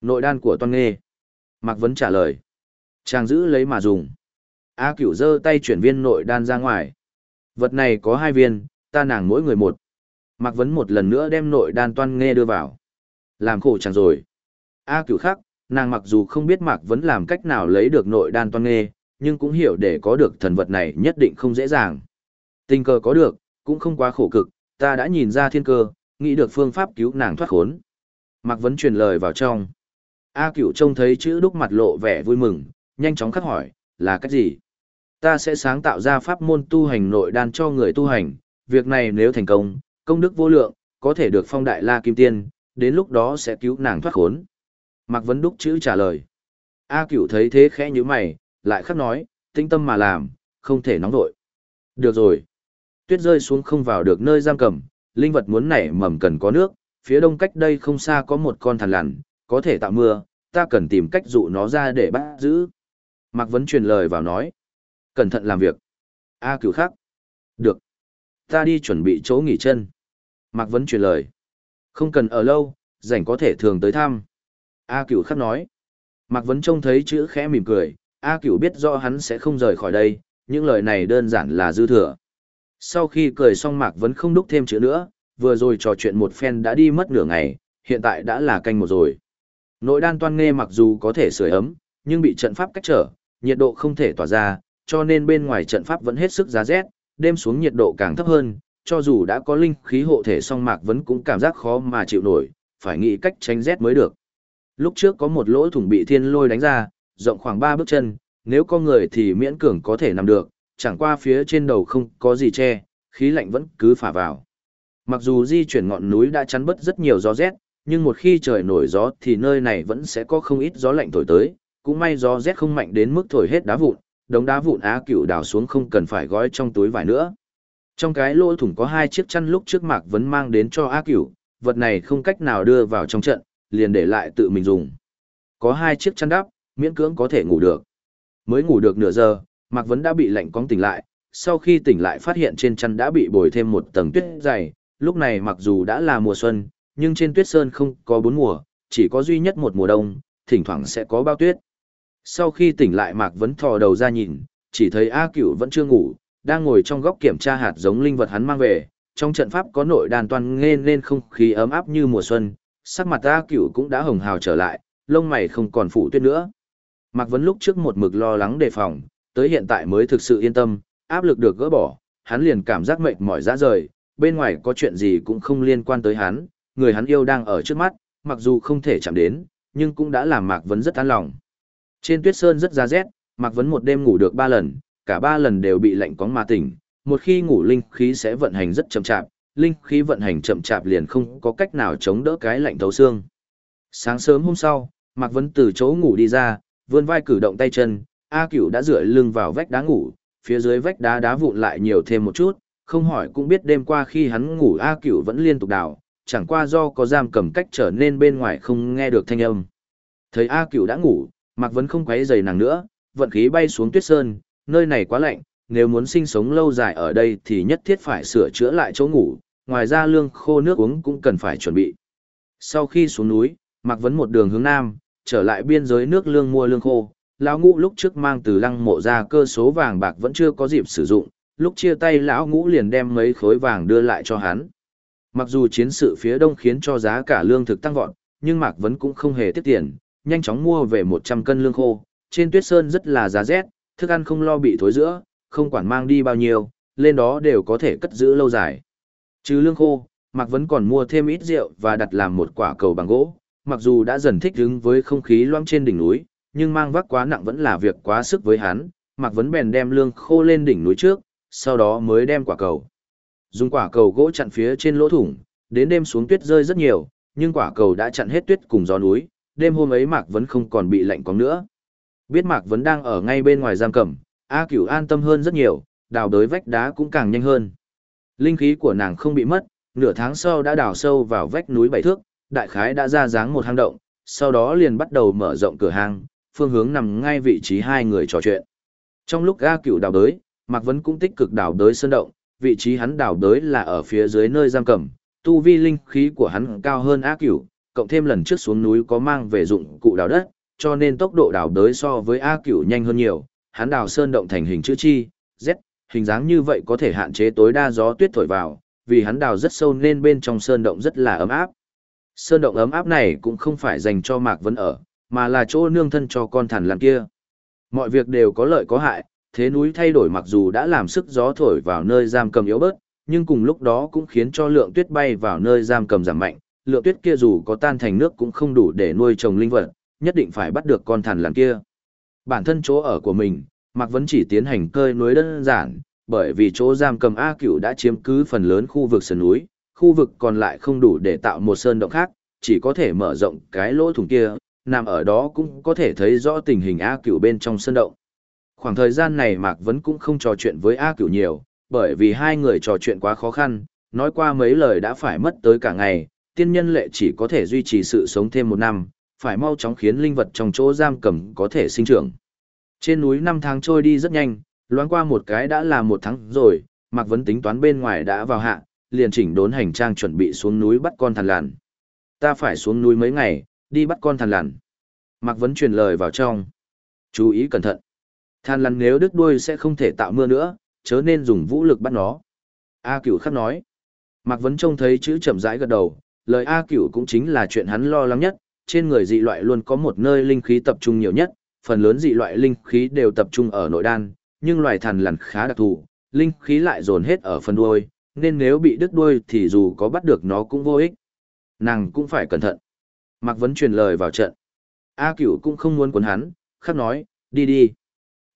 Nội đan của toan nghe. Mạc Vấn trả lời. Chàng giữ lấy mà dùng. A cửu giơ tay chuyển viên nội đan ra ngoài. Vật này có hai viên, ta nàng mỗi người một. Mạc Vấn một lần nữa đem nội đan toan nghe đưa vào. Làm khổ chàng rồi. A cửu khác, nàng mặc dù không biết Mạc Vấn làm cách nào lấy được nội đan toan nghe, nhưng cũng hiểu để có được thần vật này nhất định không dễ dàng. Tình cờ có được, cũng không quá khổ cực, ta đã nhìn ra thiên cơ, nghĩ được phương pháp cứu nàng thoát khốn. Mạc Vấn truyền lời vào trong. A cửu trông thấy chữ đúc mặt lộ vẻ vui mừng, nhanh chóng khắc hỏi, là cách gì? Ta sẽ sáng tạo ra pháp môn tu hành nội đan cho người tu hành, việc này nếu thành công, công đức vô lượng, có thể được phong đại la kim tiên, đến lúc đó sẽ cứu nàng thoát khốn. Mạc Vấn đúc chữ trả lời. A cửu thấy thế khẽ như mày, lại khắc nói, tinh tâm mà làm, không thể nóng vội. Được rồi. Tuyết rơi xuống không vào được nơi giam cầm, linh vật muốn nảy mầm cần có nước, phía đông cách đây không xa có một con thằn lằn, có thể tạo mưa, ta cần tìm cách dụ nó ra để bắt giữ. Mạc Vấn truyền lời vào nói. Cẩn thận làm việc. A cửu khắc. Được. Ta đi chuẩn bị chỗ nghỉ chân. Mạc Vấn truyền lời. Không cần ở lâu, rảnh có thể thường tới thăm. A cửu khắc nói. Mạc Vấn trông thấy chữ khẽ mỉm cười. A cửu biết rõ hắn sẽ không rời khỏi đây, những lời này đơn giản là dư thừa. Sau khi cười xong Mạc Vấn không đúc thêm chữ nữa, vừa rồi trò chuyện một phen đã đi mất nửa ngày, hiện tại đã là canh một rồi. Nội đan toan nghe mặc dù có thể sưởi ấm, nhưng bị trận pháp cách trở, nhiệt độ không thể tỏa ra, cho nên bên ngoài trận pháp vẫn hết sức giá rét, đêm xuống nhiệt độ càng thấp hơn, cho dù đã có linh khí hộ thể song mạc vẫn cũng cảm giác khó mà chịu nổi, phải nghĩ cách tránh rét mới được. Lúc trước có một lỗ thủng bị thiên lôi đánh ra, rộng khoảng 3 bước chân, nếu có người thì miễn cường có thể nằm được, chẳng qua phía trên đầu không có gì che, khí lạnh vẫn cứ phả vào. Mặc dù di chuyển ngọn núi đã chắn bớt rất nhiều gió rét, nhưng một khi trời nổi gió thì nơi này vẫn sẽ có không ít gió lạnh thổi tới, cũng may gió rét không mạnh đến mức thổi hết đá vụn, đống đá vụn á cựu đào xuống không cần phải gói trong túi vải nữa. Trong cái lỗ thủng có hai chiếc chăn lúc trước Mạc Vấn mang đến cho á cửu, vật này không cách nào đưa vào trong trận, liền để lại tự mình dùng. Có hai chiếc chăn đắp, miễn cưỡng có thể ngủ được. Mới ngủ được nửa giờ, Mạc Vấn đã bị lạnh cóng tỉnh lại, sau khi tỉnh lại phát hiện trên chăn đã bị bồi thêm một tầng tuyết dày, lúc này mặc dù đã là mùa xuân, nhưng trên tuyết sơn không có bốn mùa, chỉ có duy nhất một mùa đông, thỉnh thoảng sẽ có bao tuyết. Sau khi tỉnh lại Mạc Vấn thò đầu ra nhìn, chỉ thấy A Cửu vẫn chưa ngủ, đang ngồi trong góc kiểm tra hạt giống linh vật hắn mang về, trong trận pháp có nội đàn toàn nghe nên không khí ấm áp như mùa xuân, sắc mặt A Cửu cũng đã hồng hào trở lại, lông mày không còn phủ tuyết nữa. Mạc Vấn lúc trước một mực lo lắng đề phòng, tới hiện tại mới thực sự yên tâm, áp lực được gỡ bỏ, hắn liền cảm giác mệt mỏi ra rời, bên ngoài có chuyện gì cũng không liên quan tới hắn, người hắn yêu đang ở trước mắt, mặc dù không thể chạm đến, nhưng cũng đã làm Mạc Vấn rất an lòng. Trên tuyết sơn rất giá rét, Mạc Vấn một đêm ngủ được ba lần, cả ba lần đều bị lạnh cóng mà tỉnh, một khi ngủ linh khí sẽ vận hành rất chậm chạp, linh khí vận hành chậm chạp liền không có cách nào chống đỡ cái lạnh thấu xương. Sáng sớm hôm sau, Mạc Vấn từ chỗ ngủ đi ra, vươn vai cử động tay chân, A Cửu đã dựa lưng vào vách đá ngủ, phía dưới vách đá đá vụn lại nhiều thêm một chút, không hỏi cũng biết đêm qua khi hắn ngủ A Cửu vẫn liên tục đào, chẳng qua do có giam cầm cách trở nên bên ngoài không nghe được thanh âm. Thấy A Cửu đã ngủ, Mạc Vấn không quấy giày nàng nữa, vận khí bay xuống tuyết sơn, nơi này quá lạnh, nếu muốn sinh sống lâu dài ở đây thì nhất thiết phải sửa chữa lại chỗ ngủ, ngoài ra lương khô nước uống cũng cần phải chuẩn bị. Sau khi xuống núi, Mạc Vấn một đường hướng nam, trở lại biên giới nước lương mua lương khô, lão ngũ lúc trước mang từ lăng mộ ra cơ số vàng bạc vẫn chưa có dịp sử dụng, lúc chia tay lão ngũ liền đem mấy khối vàng đưa lại cho hắn. Mặc dù chiến sự phía đông khiến cho giá cả lương thực tăng vọt, nhưng Mạc Vấn cũng không hề tiết tiền, nhanh chóng mua về 100 cân lương khô, trên tuyết sơn rất là giá rét, thức ăn không lo bị thối giữa, không quản mang đi bao nhiêu, lên đó đều có thể cất giữ lâu dài. Trừ lương khô, Mạc Vấn còn mua thêm ít rượu và đặt làm một quả cầu bằng gỗ, mặc dù đã dần thích ứng với không khí loang trên đỉnh núi, nhưng mang vác quá nặng vẫn là việc quá sức với hắn, Mạc Vấn bèn đem lương khô lên đỉnh núi trước, sau đó mới đem quả cầu. Dùng quả cầu gỗ chặn phía trên lỗ thủng, đến đêm xuống tuyết rơi rất nhiều, nhưng quả cầu đã chặn hết tuyết cùng gió núi, đêm hôm ấy Mạc Vấn không còn bị lạnh có nữa. Biết Mạc Vấn đang ở ngay bên ngoài giam cầm, A Cửu an tâm hơn rất nhiều, đào đới vách đá cũng càng nhanh hơn. Linh khí của nàng không bị mất, nửa tháng sau đã đào sâu vào vách núi bảy thước, đại khái đã ra dáng một hang động, sau đó liền bắt đầu mở rộng cửa hang, phương hướng nằm ngay vị trí hai người trò chuyện. Trong lúc A Cửu đào đới, Mạc Vấn cũng tích cực đào đới sơn động, vị trí hắn đào đới là ở phía dưới nơi giam cầm, tu vi linh khí của hắn cao hơn A Cửu, cộng thêm lần trước xuống núi có mang về dụng cụ đào đất, cho nên tốc độ đào đới so với A Cửu nhanh hơn nhiều, hắn đào sơn động thành hình chữ chi, Z, hình dáng như vậy có thể hạn chế tối đa gió tuyết thổi vào, vì hắn đào rất sâu nên bên trong sơn động rất là ấm áp. Sơn động ấm áp này cũng không phải dành cho Mạc Vấn ở, mà là chỗ nương thân cho con thằn lằn kia. Mọi việc đều có lợi có hại, thế núi thay đổi mặc dù đã làm sức gió thổi vào nơi giam cầm yếu bớt, nhưng cùng lúc đó cũng khiến cho lượng tuyết bay vào nơi giam cầm giảm mạnh, lượng tuyết kia dù có tan thành nước cũng không đủ để nuôi trồng linh vật, nhất định phải bắt được con thằn lằn kia. Bản thân chỗ ở của mình, Mạc Vấn chỉ tiến hành cơi núi đơn giản, bởi vì chỗ giam cầm A Cửu đã chiếm cứ phần lớn khu vực sườn núi, khu vực còn lại không đủ để tạo một sơn động khác, chỉ có thể mở rộng cái lỗ thủng kia, nằm ở đó cũng có thể thấy rõ tình hình A Cửu bên trong sân động. Khoảng thời gian này Mạc Vấn cũng không trò chuyện với A Cửu nhiều, bởi vì hai người trò chuyện quá khó khăn, nói qua mấy lời đã phải mất tới cả ngày, tiên nhân lệ chỉ có thể duy trì sự sống thêm một năm, phải mau chóng khiến linh vật trong chỗ giam cầm có thể sinh trưởng. Trên núi năm tháng trôi đi rất nhanh, loáng qua một cái đã là một tháng rồi, Mạc Vấn tính toán bên ngoài đã vào hạ, liền chỉnh đốn hành trang chuẩn bị xuống núi bắt con thằn lằn. Ta phải xuống núi mấy ngày, đi bắt con thằn lằn. Mạc Vấn truyền lời vào trong. Chú ý cẩn thận. Thằn lằn nếu đứt đuôi sẽ không thể tạo mưa nữa, chớ nên dùng vũ lực bắt nó. A Cửu khắc nói. Mạc Vấn trông thấy chữ chậm rãi gật đầu, lời A Cửu cũng chính là chuyện hắn lo lắng nhất, trên người dị loại luôn có một nơi linh khí tập trung nhiều nhất, phần lớn dị loại linh khí đều tập trung ở nội đan, nhưng loài thằn lằn khá đặc thù, linh khí lại dồn hết ở phần đuôi, nên nếu bị đứt đuôi thì dù có bắt được nó cũng vô ích. Nàng cũng phải cẩn thận. Mạc Vấn truyền lời vào trận. A Cửu cũng không muốn cuốn hắn, khắc nói, đi đi.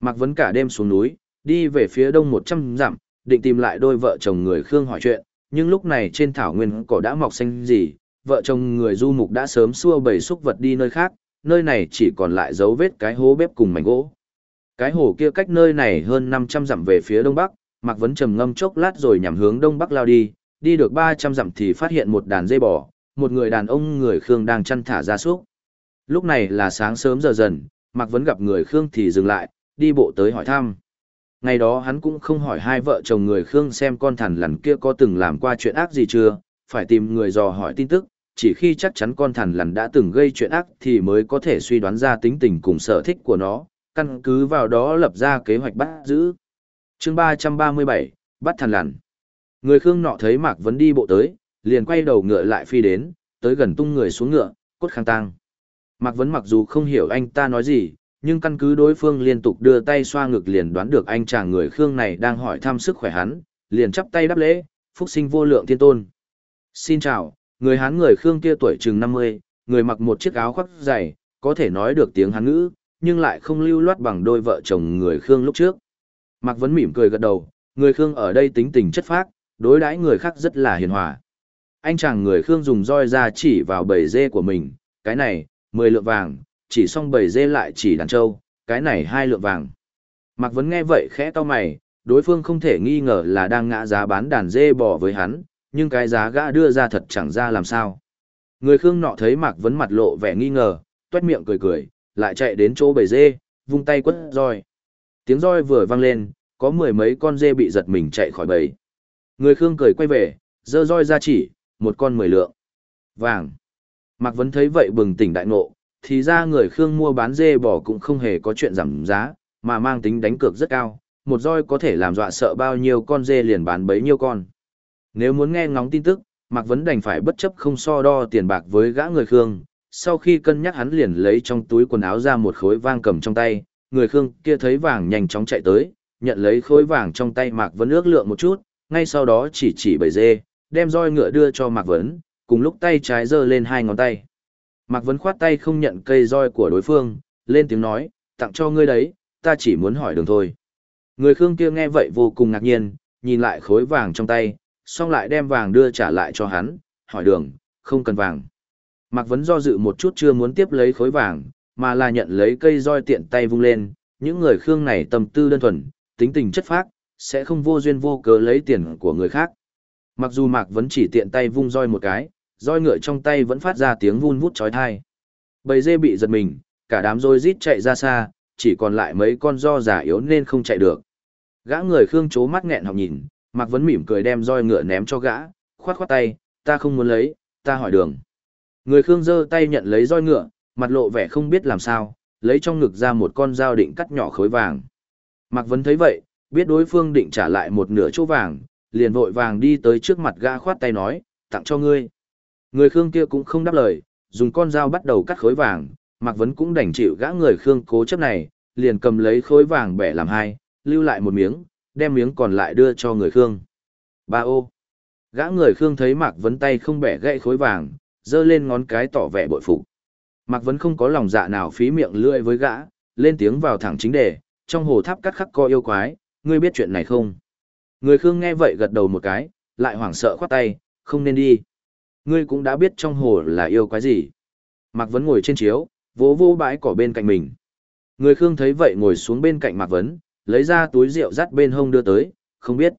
Mạc Vấn cả đêm xuống núi, đi về phía đông 100 dặm, định tìm lại đôi vợ chồng người Khương hỏi chuyện, nhưng lúc này trên thảo nguyên cỏ đã mọc xanh gì, vợ chồng người du mục đã sớm xua bầy xúc vật đi nơi khác, nơi này chỉ còn lại dấu vết cái hố bếp cùng mảnh gỗ. Cái hồ kia cách nơi này hơn 500 dặm về phía đông bắc, Mạc Vấn trầm ngâm chốc lát rồi nhằm hướng đông bắc lao đi, đi được 300 dặm thì phát hiện một đàn dây bò, một người đàn ông người Khương đang chăn thả ra súc. Lúc này là sáng sớm giờ dần, Mạc Vấn gặp người Khương thì dừng lại, đi bộ tới hỏi thăm. Ngày đó hắn cũng không hỏi hai vợ chồng người Khương xem con thằn lằn kia có từng làm qua chuyện ác gì chưa, phải tìm người dò hỏi tin tức, chỉ khi chắc chắn con thằn lằn đã từng gây chuyện ác thì mới có thể suy đoán ra tính tình cùng sở thích của nó, căn cứ vào đó lập ra kế hoạch bắt giữ. chương 337, bắt thằn lằn. Người Khương nọ thấy Mạc Vấn đi bộ tới, liền quay đầu ngựa lại phi đến, tới gần tung người xuống ngựa, cốt khang tang. Mạc Vấn mặc dù không hiểu anh ta nói gì, nhưng căn cứ đối phương liên tục đưa tay xoa ngực liền đoán được anh chàng người Khương này đang hỏi thăm sức khỏe hắn, liền chắp tay đáp lễ, phúc sinh vô lượng thiên tôn. Xin chào, người Hán người Khương kia tuổi chừng 50, người mặc một chiếc áo khoác dày, có thể nói được tiếng Hán ngữ, nhưng lại không lưu loát bằng đôi vợ chồng người Khương lúc trước. Mạc Vấn mỉm cười gật đầu, người Khương ở đây tính tình chất phác, đối đãi người khác rất là hiền hòa. Anh chàng người Khương dùng roi ra chỉ vào bầy dê của mình, cái này, 10 lượng vàng, chỉ xong bầy dê lại chỉ đàn trâu, cái này hai lượng vàng. Mạc Vấn nghe vậy khẽ to mày, đối phương không thể nghi ngờ là đang ngã giá bán đàn dê bò với hắn, nhưng cái giá gã đưa ra thật chẳng ra làm sao. Người Khương nọ thấy Mạc Vấn mặt lộ vẻ nghi ngờ, tuét miệng cười cười, lại chạy đến chỗ bầy dê, vung tay quất roi. Tiếng roi vừa vang lên, có mười mấy con dê bị giật mình chạy khỏi bầy. Người Khương cười quay về, dơ roi ra chỉ, một con mười lượng. Vàng. Mạc Vấn thấy vậy bừng tỉnh đại ngộ, thì ra người Khương mua bán dê bò cũng không hề có chuyện giảm giá, mà mang tính đánh cược rất cao, một roi có thể làm dọa sợ bao nhiêu con dê liền bán bấy nhiêu con. Nếu muốn nghe ngóng tin tức, Mạc Vấn đành phải bất chấp không so đo tiền bạc với gã người Khương, sau khi cân nhắc hắn liền lấy trong túi quần áo ra một khối vàng cầm trong tay, người Khương kia thấy vàng nhanh chóng chạy tới, nhận lấy khối vàng trong tay Mạc Vấn ước lượng một chút, ngay sau đó chỉ chỉ bầy dê, đem roi ngựa đưa cho Mạc Vấn, cùng lúc tay trái giơ lên hai ngón tay. Mạc Vấn khoát tay không nhận cây roi của đối phương, lên tiếng nói, tặng cho ngươi đấy, ta chỉ muốn hỏi đường thôi. Người Khương kia nghe vậy vô cùng ngạc nhiên, nhìn lại khối vàng trong tay, xong lại đem vàng đưa trả lại cho hắn, hỏi đường, không cần vàng. Mạc Vấn do dự một chút chưa muốn tiếp lấy khối vàng, mà là nhận lấy cây roi tiện tay vung lên, những người Khương này tâm tư đơn thuần, tính tình chất phác, sẽ không vô duyên vô cớ lấy tiền của người khác. Mặc dù Mạc Vấn chỉ tiện tay vung roi một cái, roi ngựa trong tay vẫn phát ra tiếng vun vút chói tai. Bầy dê bị giật mình, cả đám roi rít chạy ra xa, chỉ còn lại mấy con do già yếu nên không chạy được. Gã người Khương chố mắt nghẹn học nhìn, Mạc Vấn mỉm cười đem roi ngựa ném cho gã, khoát khoát tay, ta không muốn lấy, ta hỏi đường. Người Khương giơ tay nhận lấy roi ngựa, mặt lộ vẻ không biết làm sao, lấy trong ngực ra một con dao định cắt nhỏ khối vàng. Mạc Vấn thấy vậy, biết đối phương định trả lại một nửa chỗ vàng, liền vội vàng đi tới trước mặt gã khoát tay nói, tặng cho ngươi. Người Khương kia cũng không đáp lời, dùng con dao bắt đầu cắt khối vàng, Mạc Vấn cũng đành chịu gã người Khương cố chấp này, liền cầm lấy khối vàng bẻ làm hai, lưu lại một miếng, đem miếng còn lại đưa cho người Khương. Ba ô. Gã người Khương thấy Mạc Vấn tay không bẻ gãy khối vàng, dơ lên ngón cái tỏ vẻ bội phục. Mạc Vấn không có lòng dạ nào phí miệng lưỡi với gã, lên tiếng vào thẳng chính đề, trong hồ tháp cắt khắc co yêu quái, ngươi biết chuyện này không? Người Khương nghe vậy gật đầu một cái, lại hoảng sợ khoát tay, không nên đi. Ngươi cũng đã biết trong hồ là yêu quái gì. Mạc Vấn ngồi trên chiếu, vỗ vỗ bãi cỏ bên cạnh mình. Người Khương thấy vậy ngồi xuống bên cạnh Mạc Vấn, lấy ra túi rượu dắt bên hông đưa tới, không biết.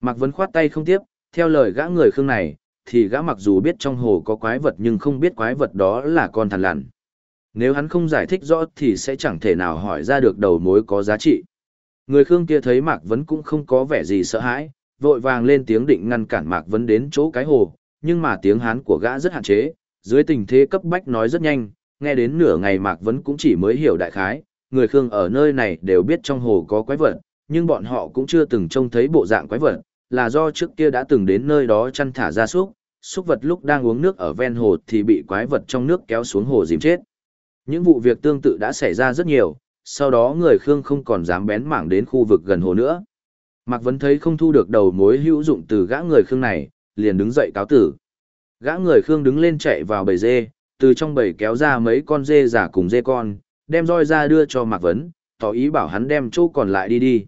Mạc Vấn khoát tay không tiếp, theo lời gã người Khương này, thì gã mặc dù biết trong hồ có quái vật nhưng không biết quái vật đó là con thằn lằn. Nếu hắn không giải thích rõ thì sẽ chẳng thể nào hỏi ra được đầu mối có giá trị. Người Khương kia thấy Mạc Vấn cũng không có vẻ gì sợ hãi, vội vàng lên tiếng định ngăn cản Mạc Vấn đến chỗ cái hồ, nhưng mà tiếng Hán của gã rất hạn chế, dưới tình thế cấp bách nói rất nhanh, nghe đến nửa ngày Mạc Vấn cũng chỉ mới hiểu đại khái, người Khương ở nơi này đều biết trong hồ có quái vật, nhưng bọn họ cũng chưa từng trông thấy bộ dạng quái vật, là do trước kia đã từng đến nơi đó chăn thả ra súc, súc vật lúc đang uống nước ở ven hồ thì bị quái vật trong nước kéo xuống hồ dìm chết. Những vụ việc tương tự đã xảy ra rất nhiều, sau đó người Khương không còn dám bén mảng đến khu vực gần hồ nữa. Mạc Vấn thấy không thu được đầu mối hữu dụng từ gã người Khương này, liền đứng dậy cáo tử. Gã người Khương đứng lên chạy vào bầy dê, từ trong bầy kéo ra mấy con dê giả cùng dê con, đem roi ra đưa cho Mạc Vấn, tỏ ý bảo hắn đem chỗ còn lại đi đi.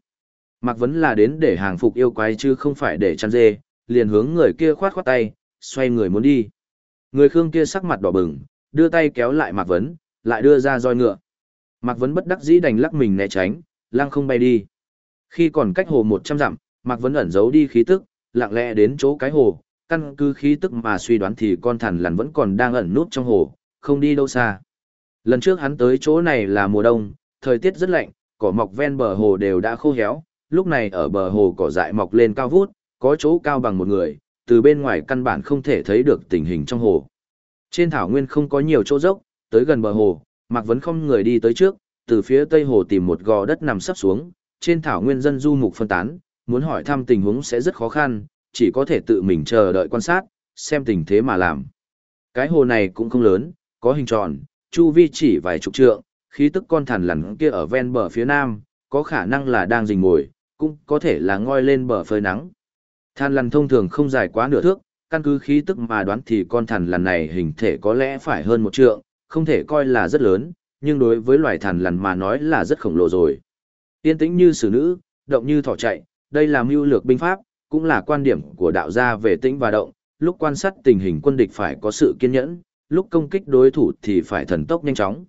Mạc Vấn là đến để hàng phục yêu quái chứ không phải để chăn dê, liền hướng người kia khoát khoát tay, xoay người muốn đi. Người Khương kia sắc mặt đỏ bừng, đưa tay kéo lại Mạc Vấn, lại đưa ra roi ngựa. Mạc Vấn bất đắc dĩ đành lắc mình né tránh, lăng không bay đi. Khi còn cách hồ 100 dặm, Mạc Vấn ẩn giấu đi khí tức, lặng lẽ đến chỗ cái hồ, căn cứ khí tức mà suy đoán thì con thằn lằn vẫn còn đang ẩn núp trong hồ, không đi đâu xa. Lần trước hắn tới chỗ này là mùa đông, thời tiết rất lạnh, cỏ mọc ven bờ hồ đều đã khô héo, lúc này ở bờ hồ cỏ dại mọc lên cao vút, có chỗ cao bằng một người, từ bên ngoài căn bản không thể thấy được tình hình trong hồ. Trên thảo nguyên không có nhiều chỗ dốc, tới gần bờ hồ, Mạc Vấn không người đi tới trước, từ phía tây hồ tìm một gò đất nằm sấp xuống, trên thảo nguyên dân du mục phân tán, muốn hỏi thăm tình huống sẽ rất khó khăn, chỉ có thể tự mình chờ đợi quan sát, xem tình thế mà làm. Cái hồ này cũng không lớn, có hình tròn, chu vi chỉ vài chục trượng, khí tức con thằn lằn kia ở ven bờ phía nam, có khả năng là đang rình mồi, cũng có thể là ngoi lên bờ phơi nắng. Than lằn thông thường không dài quá nửa thước, căn cứ khí tức mà đoán thì con thằn lằn này hình thể có lẽ phải hơn một trượng, không thể coi là rất lớn, nhưng đối với loài thằn lằn mà nói là rất khổng lồ rồi. Tiên tĩnh như xử nữ, động như thỏ chạy, đây là mưu lược binh pháp, cũng là quan điểm của đạo gia về tĩnh và động, lúc quan sát tình hình quân địch phải có sự kiên nhẫn, lúc công kích đối thủ thì phải thần tốc nhanh chóng.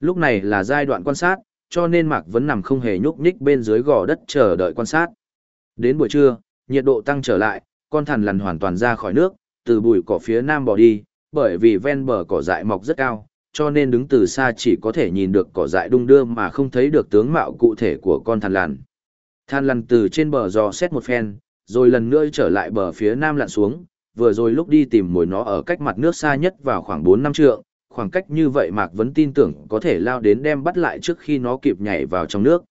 Lúc này là giai đoạn quan sát, cho nên Mạc Vấn nằm không hề nhúc nhích bên dưới gò đất chờ đợi quan sát. Đến buổi trưa, nhiệt độ tăng trở lại, con thằn lằn hoàn toàn ra khỏi nước, từ bụi cỏ phía nam bỏ đi, bởi vì ven bờ cỏ dại mọc rất cao, cho nên đứng từ xa chỉ có thể nhìn được cỏ dại đung đưa mà không thấy được tướng mạo cụ thể của con thằn lằn. Than lằn từ trên bờ dò xét một phen, rồi lần nữa trở lại bờ phía nam lặn xuống, vừa rồi lúc đi tìm mồi nó ở cách mặt nước xa nhất vào khoảng 4 năm trượng, khoảng cách như vậy Mạc vẫn tin tưởng có thể lao đến đem bắt lại trước khi nó kịp nhảy vào trong nước.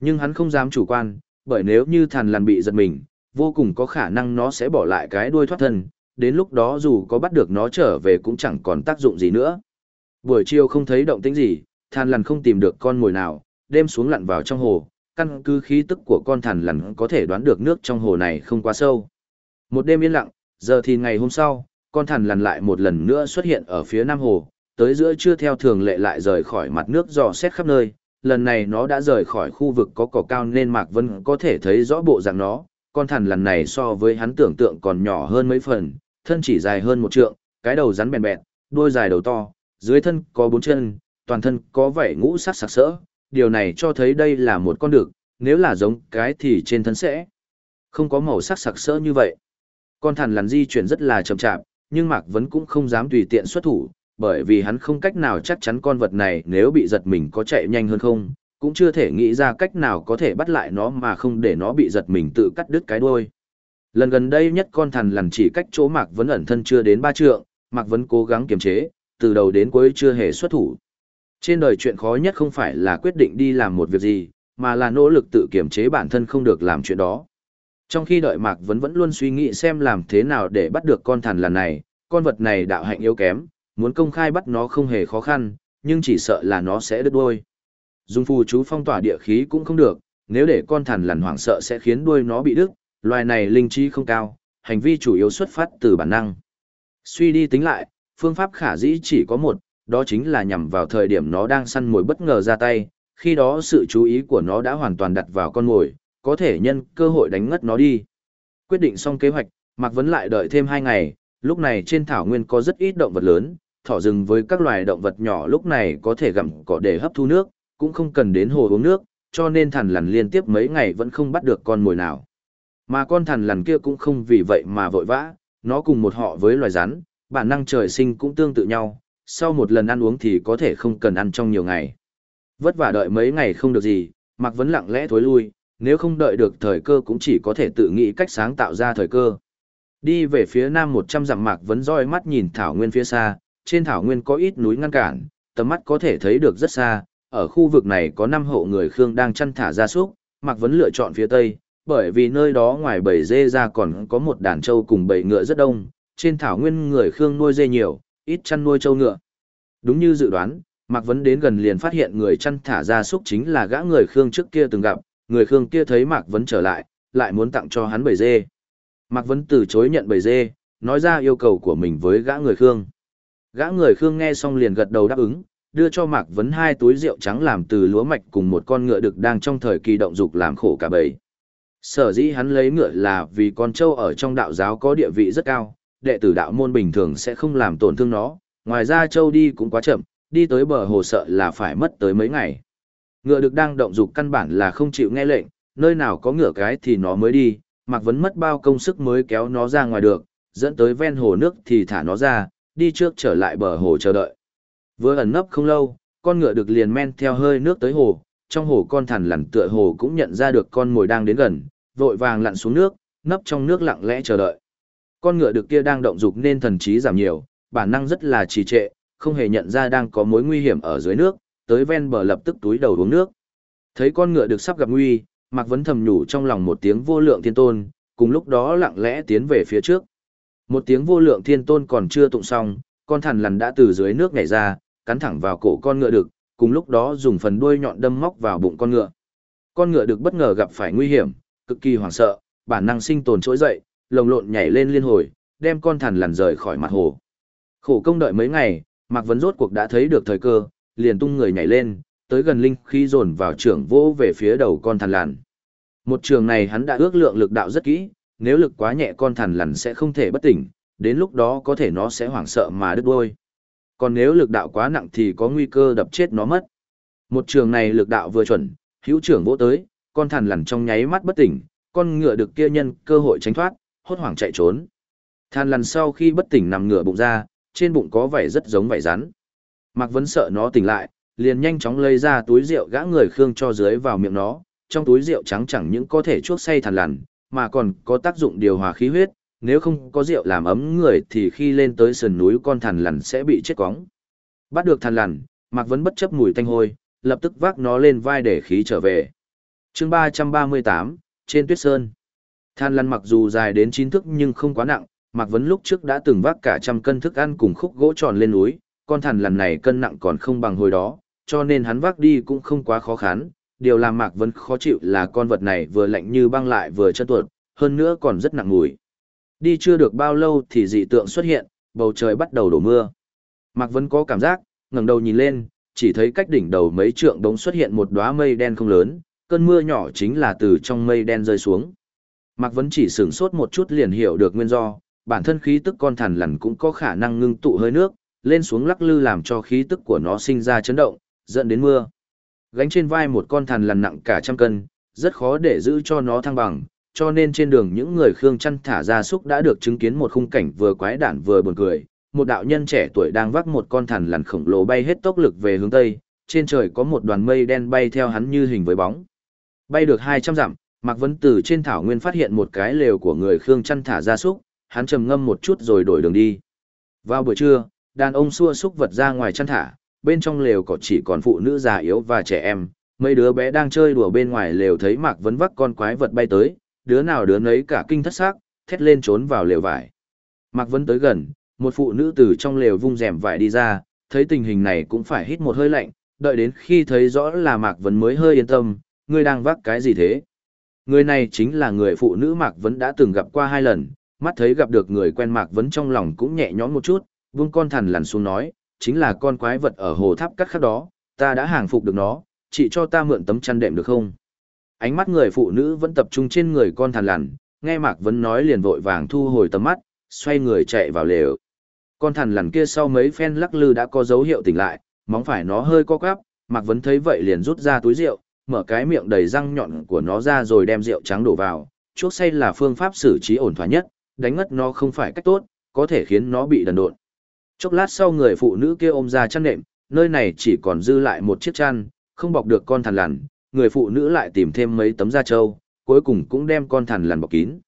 Nhưng hắn không dám chủ quan, bởi nếu như thằn lằn bị giật mình, vô cùng có khả năng nó sẽ bỏ lại cái đuôi thoát thân, đến lúc đó dù có bắt được nó trở về cũng chẳng còn tác dụng gì nữa. Buổi chiều không thấy động tĩnh gì, than lằn không tìm được con mồi nào, đêm xuống lặn vào trong hồ, căn cứ khí tức của con thằn lằn có thể đoán được nước trong hồ này không quá sâu. Một đêm yên lặng, giờ thì ngày hôm sau, con thằn lằn lại một lần nữa xuất hiện ở phía nam hồ, tới giữa trưa theo thường lệ lại rời khỏi mặt nước dò xét khắp nơi, lần này nó đã rời khỏi khu vực có cỏ cao nên Mạc Vân có thể thấy rõ bộ dạng nó, con thằn lằn này so với hắn tưởng tượng còn nhỏ hơn mấy phần, thân chỉ dài hơn một trượng, cái đầu rắn bèn bẹn, đuôi dài đầu to, dưới thân có bốn chân, toàn thân có vẻ ngũ sắc sặc sỡ, điều này cho thấy đây là một con đực, nếu là giống cái thì trên thân sẽ không có màu sắc sặc sỡ như vậy. Con thằn lằn di chuyển rất là chậm chạp, nhưng Mạc Vấn cũng không dám tùy tiện xuất thủ, bởi vì hắn không cách nào chắc chắn con vật này nếu bị giật mình có chạy nhanh hơn không, cũng chưa thể nghĩ ra cách nào có thể bắt lại nó mà không để nó bị giật mình tự cắt đứt cái đuôi. Lần gần đây nhất con thằn lằn chỉ cách chỗ Mạc Vấn ẩn thân chưa đến ba trượng, Mạc Vấn cố gắng kiềm chế, từ đầu đến cuối chưa hề xuất thủ. Trên đời chuyện khó nhất không phải là quyết định đi làm một việc gì, mà là nỗ lực tự kiểm chế bản thân không được làm chuyện đó. Trong khi đợi Mạc Vấn vẫn luôn suy nghĩ xem làm thế nào để bắt được con thằn lằn này, con vật này đạo hạnh yếu kém, muốn công khai bắt nó không hề khó khăn, nhưng chỉ sợ là nó sẽ đứt đuôi. Dung phù chú phong tỏa địa khí cũng không được, nếu để con thằn lằn hoảng sợ sẽ khiến đuôi nó bị đứt, loài này linh trí không cao, hành vi chủ yếu xuất phát từ bản năng. Suy đi tính lại, phương pháp khả dĩ chỉ có một, đó chính là nhằm vào thời điểm nó đang săn mồi bất ngờ ra tay, khi đó sự chú ý của nó đã hoàn toàn đặt vào con mồi, có thể nhân cơ hội đánh ngất nó đi. Quyết định xong kế hoạch, Mạc Vấn lại đợi thêm 2 ngày, lúc này trên thảo nguyên có rất ít động vật lớn, thỏ rừng với các loài động vật nhỏ lúc này có thể gặm cỏ để hấp thu nước, cũng không cần đến hồ uống nước, cho nên thằn lằn liên tiếp mấy ngày vẫn không bắt được con mồi nào. Mà con thằn lằn kia cũng không vì vậy mà vội vã, nó cùng một họ với loài rắn, bản năng trời sinh cũng tương tự nhau, sau một lần ăn uống thì có thể không cần ăn trong nhiều ngày. Vất vả đợi mấy ngày không được gì, Mạc Vấn lặng lẽ thối lui, nếu không đợi được thời cơ cũng chỉ có thể tự nghĩ cách sáng tạo ra thời cơ. Đi về phía nam 100 dặm Mạc Vấn roi mắt nhìn thảo nguyên phía xa, trên thảo nguyên có ít núi ngăn cản, tầm mắt có thể thấy được rất xa, ở khu vực này có 5 hộ người Khương đang chăn thả gia súc, Mạc Vấn lựa chọn phía tây, bởi vì nơi đó ngoài bầy dê ra còn có một đàn trâu cùng bầy ngựa rất đông, trên thảo nguyên người Khương nuôi dê nhiều, ít chăn nuôi trâu ngựa. Đúng như dự đoán, Mạc Vấn đến gần liền phát hiện người chăn thả ra súc chính là gã người Khương trước kia từng gặp, người Khương kia thấy Mạc Vấn trở lại, lại muốn tặng cho hắn bầy dê. Mạc Vấn từ chối nhận bầy dê, nói ra yêu cầu của mình với gã người Khương. Gã người Khương nghe xong liền gật đầu đáp ứng, đưa cho Mạc Vấn hai túi rượu trắng làm từ lúa mạch cùng một con ngựa đực đang trong thời kỳ động dục làm khổ cả bầy. Sở dĩ hắn lấy ngựa là vì con trâu ở trong đạo giáo có địa vị rất cao, đệ tử đạo môn bình thường sẽ không làm tổn thương nó, ngoài ra châu đi cũng quá chậm, đi tới bờ hồ sợ là phải mất tới mấy ngày. Ngựa được đang động dục căn bản là không chịu nghe lệnh, nơi nào có ngựa cái thì nó mới đi, Mạc Vấn mất bao công sức mới kéo nó ra ngoài được, dẫn tới ven hồ nước thì thả nó ra, đi trước trở lại bờ hồ chờ đợi. Vừa ẩn nấp không lâu, con ngựa được liền men theo hơi nước tới hồ, trong hồ con thằn lằn tựa hồ cũng nhận ra được con mồi đang đến gần, vội vàng lặn xuống nước, nấp trong nước lặng lẽ chờ đợi. Con ngựa được kia đang động dục nên thần trí giảm nhiều, bản năng rất là trì trệ, không hề nhận ra đang có mối nguy hiểm ở dưới nước, tới ven bờ lập tức túi đầu uống nước. Thấy con ngựa được sắp gặp nguy, Mạc Vấn thầm nhủ trong lòng một tiếng vô lượng thiên tôn, cùng lúc đó lặng lẽ tiến về phía trước. Một tiếng vô lượng thiên tôn còn chưa tụng xong, con thằn lằn đã từ dưới nước nhảy ra, cắn thẳng vào cổ con ngựa được, cùng lúc đó dùng phần đuôi nhọn đâm móc vào bụng con ngựa. Con ngựa được bất ngờ gặp phải nguy hiểm, cực kỳ hoảng sợ, bản năng sinh tồn trỗi dậy, lồng lộn nhảy lên liên hồi, đem con thằn lằn rời khỏi mặt hồ. Khổ công đợi mấy ngày, Mạc Vấn rốt cuộc đã thấy được thời cơ, liền tung người nhảy lên, tới gần linh khí dồn vào trưởng vỗ về phía đầu con thằn lằn. Một trường này hắn đã ước lượng lực đạo rất kỹ, nếu lực quá nhẹ con thằn lằn sẽ không thể bất tỉnh, đến lúc đó có thể nó sẽ hoảng sợ mà đứt đuôi. Còn nếu lực đạo quá nặng thì có nguy cơ đập chết nó mất. Một trường này lực đạo vừa chuẩn, hữu trưởng vỗ tới, con thằn lằn trong nháy mắt bất tỉnh, con ngựa được kia nhân cơ hội tránh thoát, hốt hoảng chạy trốn. Thằn lằn sau khi bất tỉnh nằm ngửa bụng ra, trên bụng có vảy rất giống vảy rắn. Mạc Vấn sợ nó tỉnh lại, liền nhanh chóng lấy ra túi rượu gã người Khương cho dưới vào miệng nó, trong túi rượu trắng chẳng những có thể chuốc say thằn lằn, mà còn có tác dụng điều hòa khí huyết, nếu không có rượu làm ấm người thì khi lên tới sườn núi con thằn lằn sẽ bị chết cóng. Bắt được thằn lằn, Mạc Vấn bất chấp mùi tanh hôi, lập tức vác nó lên vai để khí trở về. chương 338, trên tuyết sơn. Than lăn mặc dù dài đến 9 thước nhưng không quá nặng, Mạc Vấn lúc trước đã từng vác cả trăm cân thức ăn cùng khúc gỗ tròn lên núi, con thằn lằn này cân nặng còn không bằng hồi đó, cho nên hắn vác đi cũng không quá khó khăn. Điều làm Mạc Vấn khó chịu là con vật này vừa lạnh như băng lại vừa chân tuột, hơn nữa còn rất nặng mùi. Đi chưa được bao lâu thì dị tượng xuất hiện, bầu trời bắt đầu đổ mưa. Mạc Vấn có cảm giác, ngẩng đầu nhìn lên, chỉ thấy cách đỉnh đầu mấy trượng đống xuất hiện một đóa mây đen không lớn, cơn mưa nhỏ chính là từ trong mây đen rơi xuống. Mạc Vấn chỉ sửng sốt một chút liền hiểu được nguyên do, bản thân khí tức con thằn lằn cũng có khả năng ngưng tụ hơi nước, lên xuống lắc lư làm cho khí tức của nó sinh ra chấn động, dẫn đến mưa. Gánh trên vai một con thằn lằn nặng cả trăm cân, rất khó để giữ cho nó thăng bằng, cho nên trên đường những người Khương chăn thả ra súc đã được chứng kiến một khung cảnh vừa quái đản vừa buồn cười. Một đạo nhân trẻ tuổi đang vác một con thằn lằn khổng lồ bay hết tốc lực về hướng tây, trên trời có một đoàn mây đen bay theo hắn như hình với bóng. Bay được 200 dặm, Mạc Vấn từ trên thảo nguyên phát hiện một cái lều của người Khương chăn thả ra súc, hắn trầm ngâm một chút rồi đổi đường đi. Vào buổi trưa, đàn ông xua súc vật ra ngoài chăn thả, bên trong lều có chỉ còn phụ nữ già yếu và trẻ em, mấy đứa bé đang chơi đùa bên ngoài lều thấy Mạc Vấn vác con quái vật bay tới, đứa nào đứa nấy cả kinh thất xác, thét lên trốn vào lều vải. Mạc Vấn tới gần, một phụ nữ từ trong lều vung rèm vải đi ra, thấy tình hình này cũng phải hít một hơi lạnh, đợi đến khi thấy rõ là Mạc Vấn mới hơi yên tâm, ngươi đang vác cái gì thế? Người này chính là người phụ nữ Mạc Vấn đã từng gặp qua hai lần, mắt thấy gặp được người quen Mạc Vấn trong lòng cũng nhẹ nhõm một chút, vương con thằn lằn xuống nói, chính là con quái vật ở hồ tháp cắt khác đó, ta đã hàng phục được nó, chỉ cho ta mượn tấm chăn đệm được không? Ánh mắt người phụ nữ vẫn tập trung trên người con thằn lằn, nghe Mạc Vấn nói liền vội vàng thu hồi tầm mắt, xoay người chạy vào lều. Con thằn lằn kia sau mấy phen lắc lư đã có dấu hiệu tỉnh lại, móng phải nó hơi co quắp, Mạc Vấn thấy vậy liền rút ra túi rượu, mở cái miệng đầy răng nhọn của nó ra rồi đem rượu trắng đổ vào. Chuốc say là phương pháp xử trí ổn thỏa nhất, đánh ngất nó không phải cách tốt, có thể khiến nó bị đần độn. Chốc lát sau người phụ nữ kia ôm ra chăn nệm, nơi này chỉ còn dư lại một chiếc chăn, không bọc được con thằn lằn, người phụ nữ lại tìm thêm mấy tấm da trâu, cuối cùng cũng đem con thằn lằn bọc kín.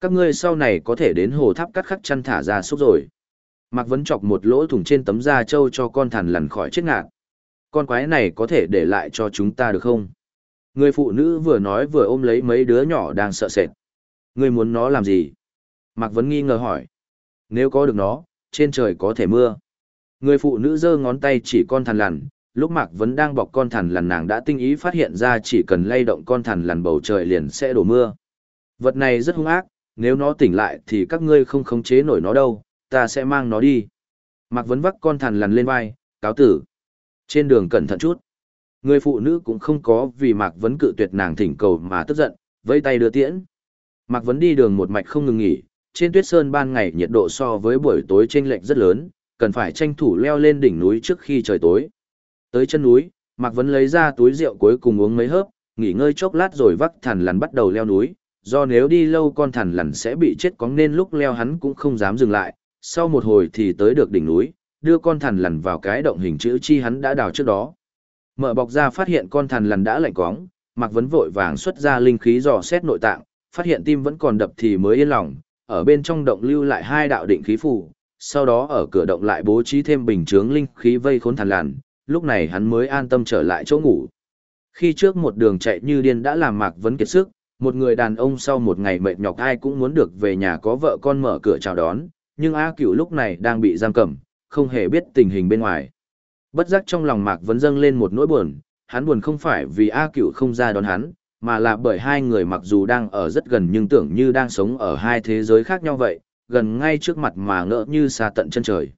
Các ngươi sau này có thể đến hồ tháp cắt khắc chăn thả ra xúc rồi. Mạc Vấn chọc một lỗ thủng trên tấm da trâu cho con thằn lằn khỏi chết ngạt. Con quái này có thể để lại cho chúng ta được không? Người phụ nữ vừa nói vừa ôm lấy mấy đứa nhỏ đang sợ sệt. Người muốn nó làm gì? Mạc Vấn nghi ngờ hỏi. Nếu có được nó, trên trời có thể mưa. Người phụ nữ giơ ngón tay chỉ con thằn lằn, lúc Mạc Vấn đang bọc con thằn lằn nàng đã tinh ý phát hiện ra chỉ cần lay động con thằn lằn bầu trời liền sẽ đổ mưa. Vật này rất hung ác, nếu nó tỉnh lại thì các ngươi không khống chế nổi nó đâu, ta sẽ mang nó đi. Mạc Vấn vắt con thằn lằn lên vai, cáo tử. Trên đường cẩn thận chút. Người phụ nữ cũng không có vì Mạc Vấn cự tuyệt nàng thỉnh cầu mà tức giận, vây tay đưa tiễn. Mạc Vấn đi đường một mạch không ngừng nghỉ, trên tuyết sơn ban ngày nhiệt độ so với buổi tối chênh lệch rất lớn, cần phải tranh thủ leo lên đỉnh núi trước khi trời tối. Tới chân núi, Mạc Vấn lấy ra túi rượu cuối cùng uống mấy hớp, nghỉ ngơi chốc lát rồi vắt thằn lằn bắt đầu leo núi, do nếu đi lâu con thằn lằn sẽ bị chết cóng nên lúc leo hắn cũng không dám dừng lại, sau một hồi thì tới được đỉnh núi, đưa con thằn lằn vào cái động hình chữ chi hắn đã đào trước đó. Mở bọc ra phát hiện con thằn lằn đã lạnh quóng, Mạc Vấn vội vàng xuất ra linh khí dò xét nội tạng, phát hiện tim vẫn còn đập thì mới yên lòng, ở bên trong động lưu lại hai đạo định khí phù, sau đó ở cửa động lại bố trí thêm bình chướng linh khí vây khốn thằn lằn, lúc này hắn mới an tâm trở lại chỗ ngủ. Khi trước một đường chạy như điên đã làm Mạc Vấn kiệt sức, một người đàn ông sau một ngày mệt nhọc ai cũng muốn được về nhà có vợ con mở cửa chào đón, nhưng A Cửu lúc này đang bị giam cầm, không hề biết tình hình bên ngoài. Bất giác trong lòng Mạc Vấn dâng lên một nỗi buồn, hắn buồn không phải vì A Cửu không ra đón hắn, mà là bởi hai người mặc dù đang ở rất gần nhưng tưởng như đang sống ở hai thế giới khác nhau vậy, gần ngay trước mặt mà ngỡ như xa tận chân trời.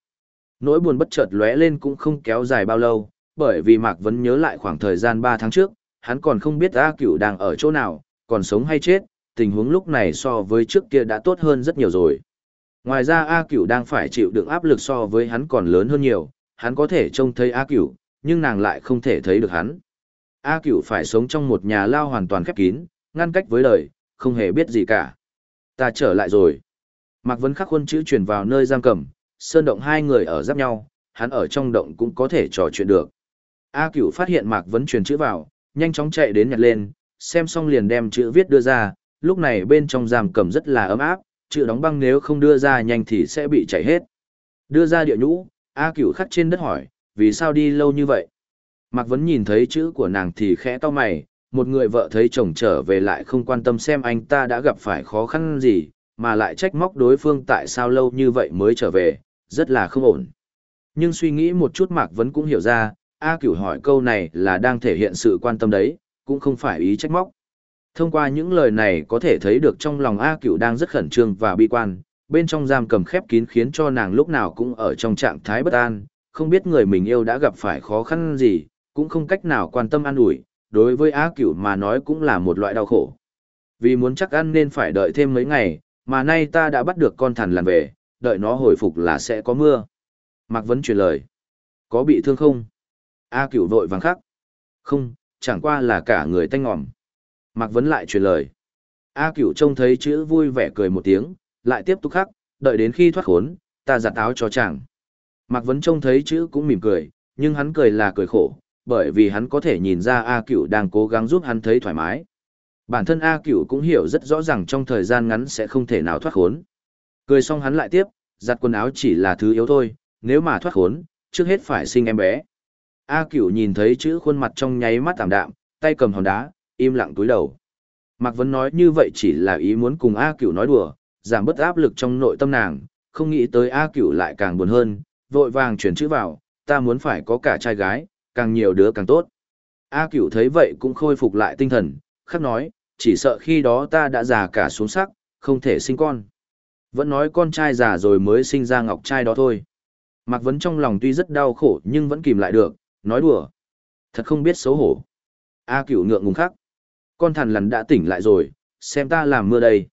Nỗi buồn bất chợt lóe lên cũng không kéo dài bao lâu, bởi vì Mạc Vấn nhớ lại khoảng thời gian 3 tháng trước, hắn còn không biết A Cửu đang ở chỗ nào, còn sống hay chết, tình huống lúc này so với trước kia đã tốt hơn rất nhiều rồi. Ngoài ra A Cửu đang phải chịu đựng áp lực so với hắn còn lớn hơn nhiều, hắn có thể trông thấy A Cửu, nhưng nàng lại không thể thấy được hắn. A Cửu phải sống trong một nhà lao hoàn toàn khép kín, ngăn cách với đời, không hề biết gì cả. Ta trở lại rồi. Mạc Vấn khắc khuôn chữ truyền vào nơi giam cầm, sơn động hai người ở giáp nhau, hắn ở trong động cũng có thể trò chuyện được. A Cửu phát hiện Mạc Vấn truyền chữ vào, nhanh chóng chạy đến nhặt lên, xem xong liền đem chữ viết đưa ra, lúc này bên trong giam cầm rất là ấm áp, chữ đóng băng nếu không đưa ra nhanh thì sẽ bị chảy hết. Đưa ra địa nhũ, A Cửu khắc trên đất hỏi, vì sao đi lâu như vậy? Mạc Vấn nhìn thấy chữ của nàng thì khẽ to mày, một người vợ thấy chồng trở về lại không quan tâm xem anh ta đã gặp phải khó khăn gì, mà lại trách móc đối phương tại sao lâu như vậy mới trở về, rất là không ổn. Nhưng suy nghĩ một chút Mạc Vấn cũng hiểu ra, A Cửu hỏi câu này là đang thể hiện sự quan tâm đấy, cũng không phải ý trách móc. Thông qua những lời này có thể thấy được trong lòng A Cửu đang rất khẩn trương và bi quan, bên trong giam cầm khép kín khiến cho nàng lúc nào cũng ở trong trạng thái bất an, không biết người mình yêu đã gặp phải khó khăn gì, cũng không cách nào quan tâm an ủi, đối với A Cửu mà nói cũng là một loại đau khổ. Vì muốn chắc ăn nên phải đợi thêm mấy ngày, mà nay ta đã bắt được con thằn lằn về, đợi nó hồi phục là sẽ có mưa. Mạc Vấn truyền lời. Có bị thương không? A Cửu vội vàng khắc. Không, chẳng qua là cả người tanh ngòm. Mạc Vấn lại truyền lời. A Cửu trông thấy chữ vui vẻ cười một tiếng, lại tiếp tục khắc, đợi đến khi thoát khốn, ta giặt áo cho chàng. Mạc Vấn trông thấy chữ cũng mỉm cười, nhưng hắn cười là cười khổ, bởi vì hắn có thể nhìn ra A Cửu đang cố gắng giúp hắn thấy thoải mái. Bản thân A Cửu cũng hiểu rất rõ ràng trong thời gian ngắn sẽ không thể nào thoát khốn. Cười xong hắn lại tiếp, giặt quần áo chỉ là thứ yếu thôi, nếu mà thoát khốn, trước hết phải sinh em bé. A Cửu nhìn thấy chữ khuôn mặt trong nháy mắt tạm đạm, tay cầm hòn đá, im lặng túi đầu. Mạc Vấn nói như vậy chỉ là ý muốn cùng A Cửu nói đùa, giảm bớt áp lực trong nội tâm nàng, không nghĩ tới A Cửu lại càng buồn hơn, vội vàng chuyển chữ vào, ta muốn phải có cả trai gái, càng nhiều đứa càng tốt. A Cửu thấy vậy cũng khôi phục lại tinh thần, khắc nói, chỉ sợ khi đó ta đã già cả xuống sắc, không thể sinh con. Vẫn nói con trai già rồi mới sinh ra ngọc trai đó thôi. Mạc Vấn trong lòng tuy rất đau khổ nhưng vẫn kìm lại được, nói đùa. Thật không biết xấu hổ. A cửu ngượng ngùng khắc. Con thằn lằn đã tỉnh lại rồi, xem ta làm mưa đây.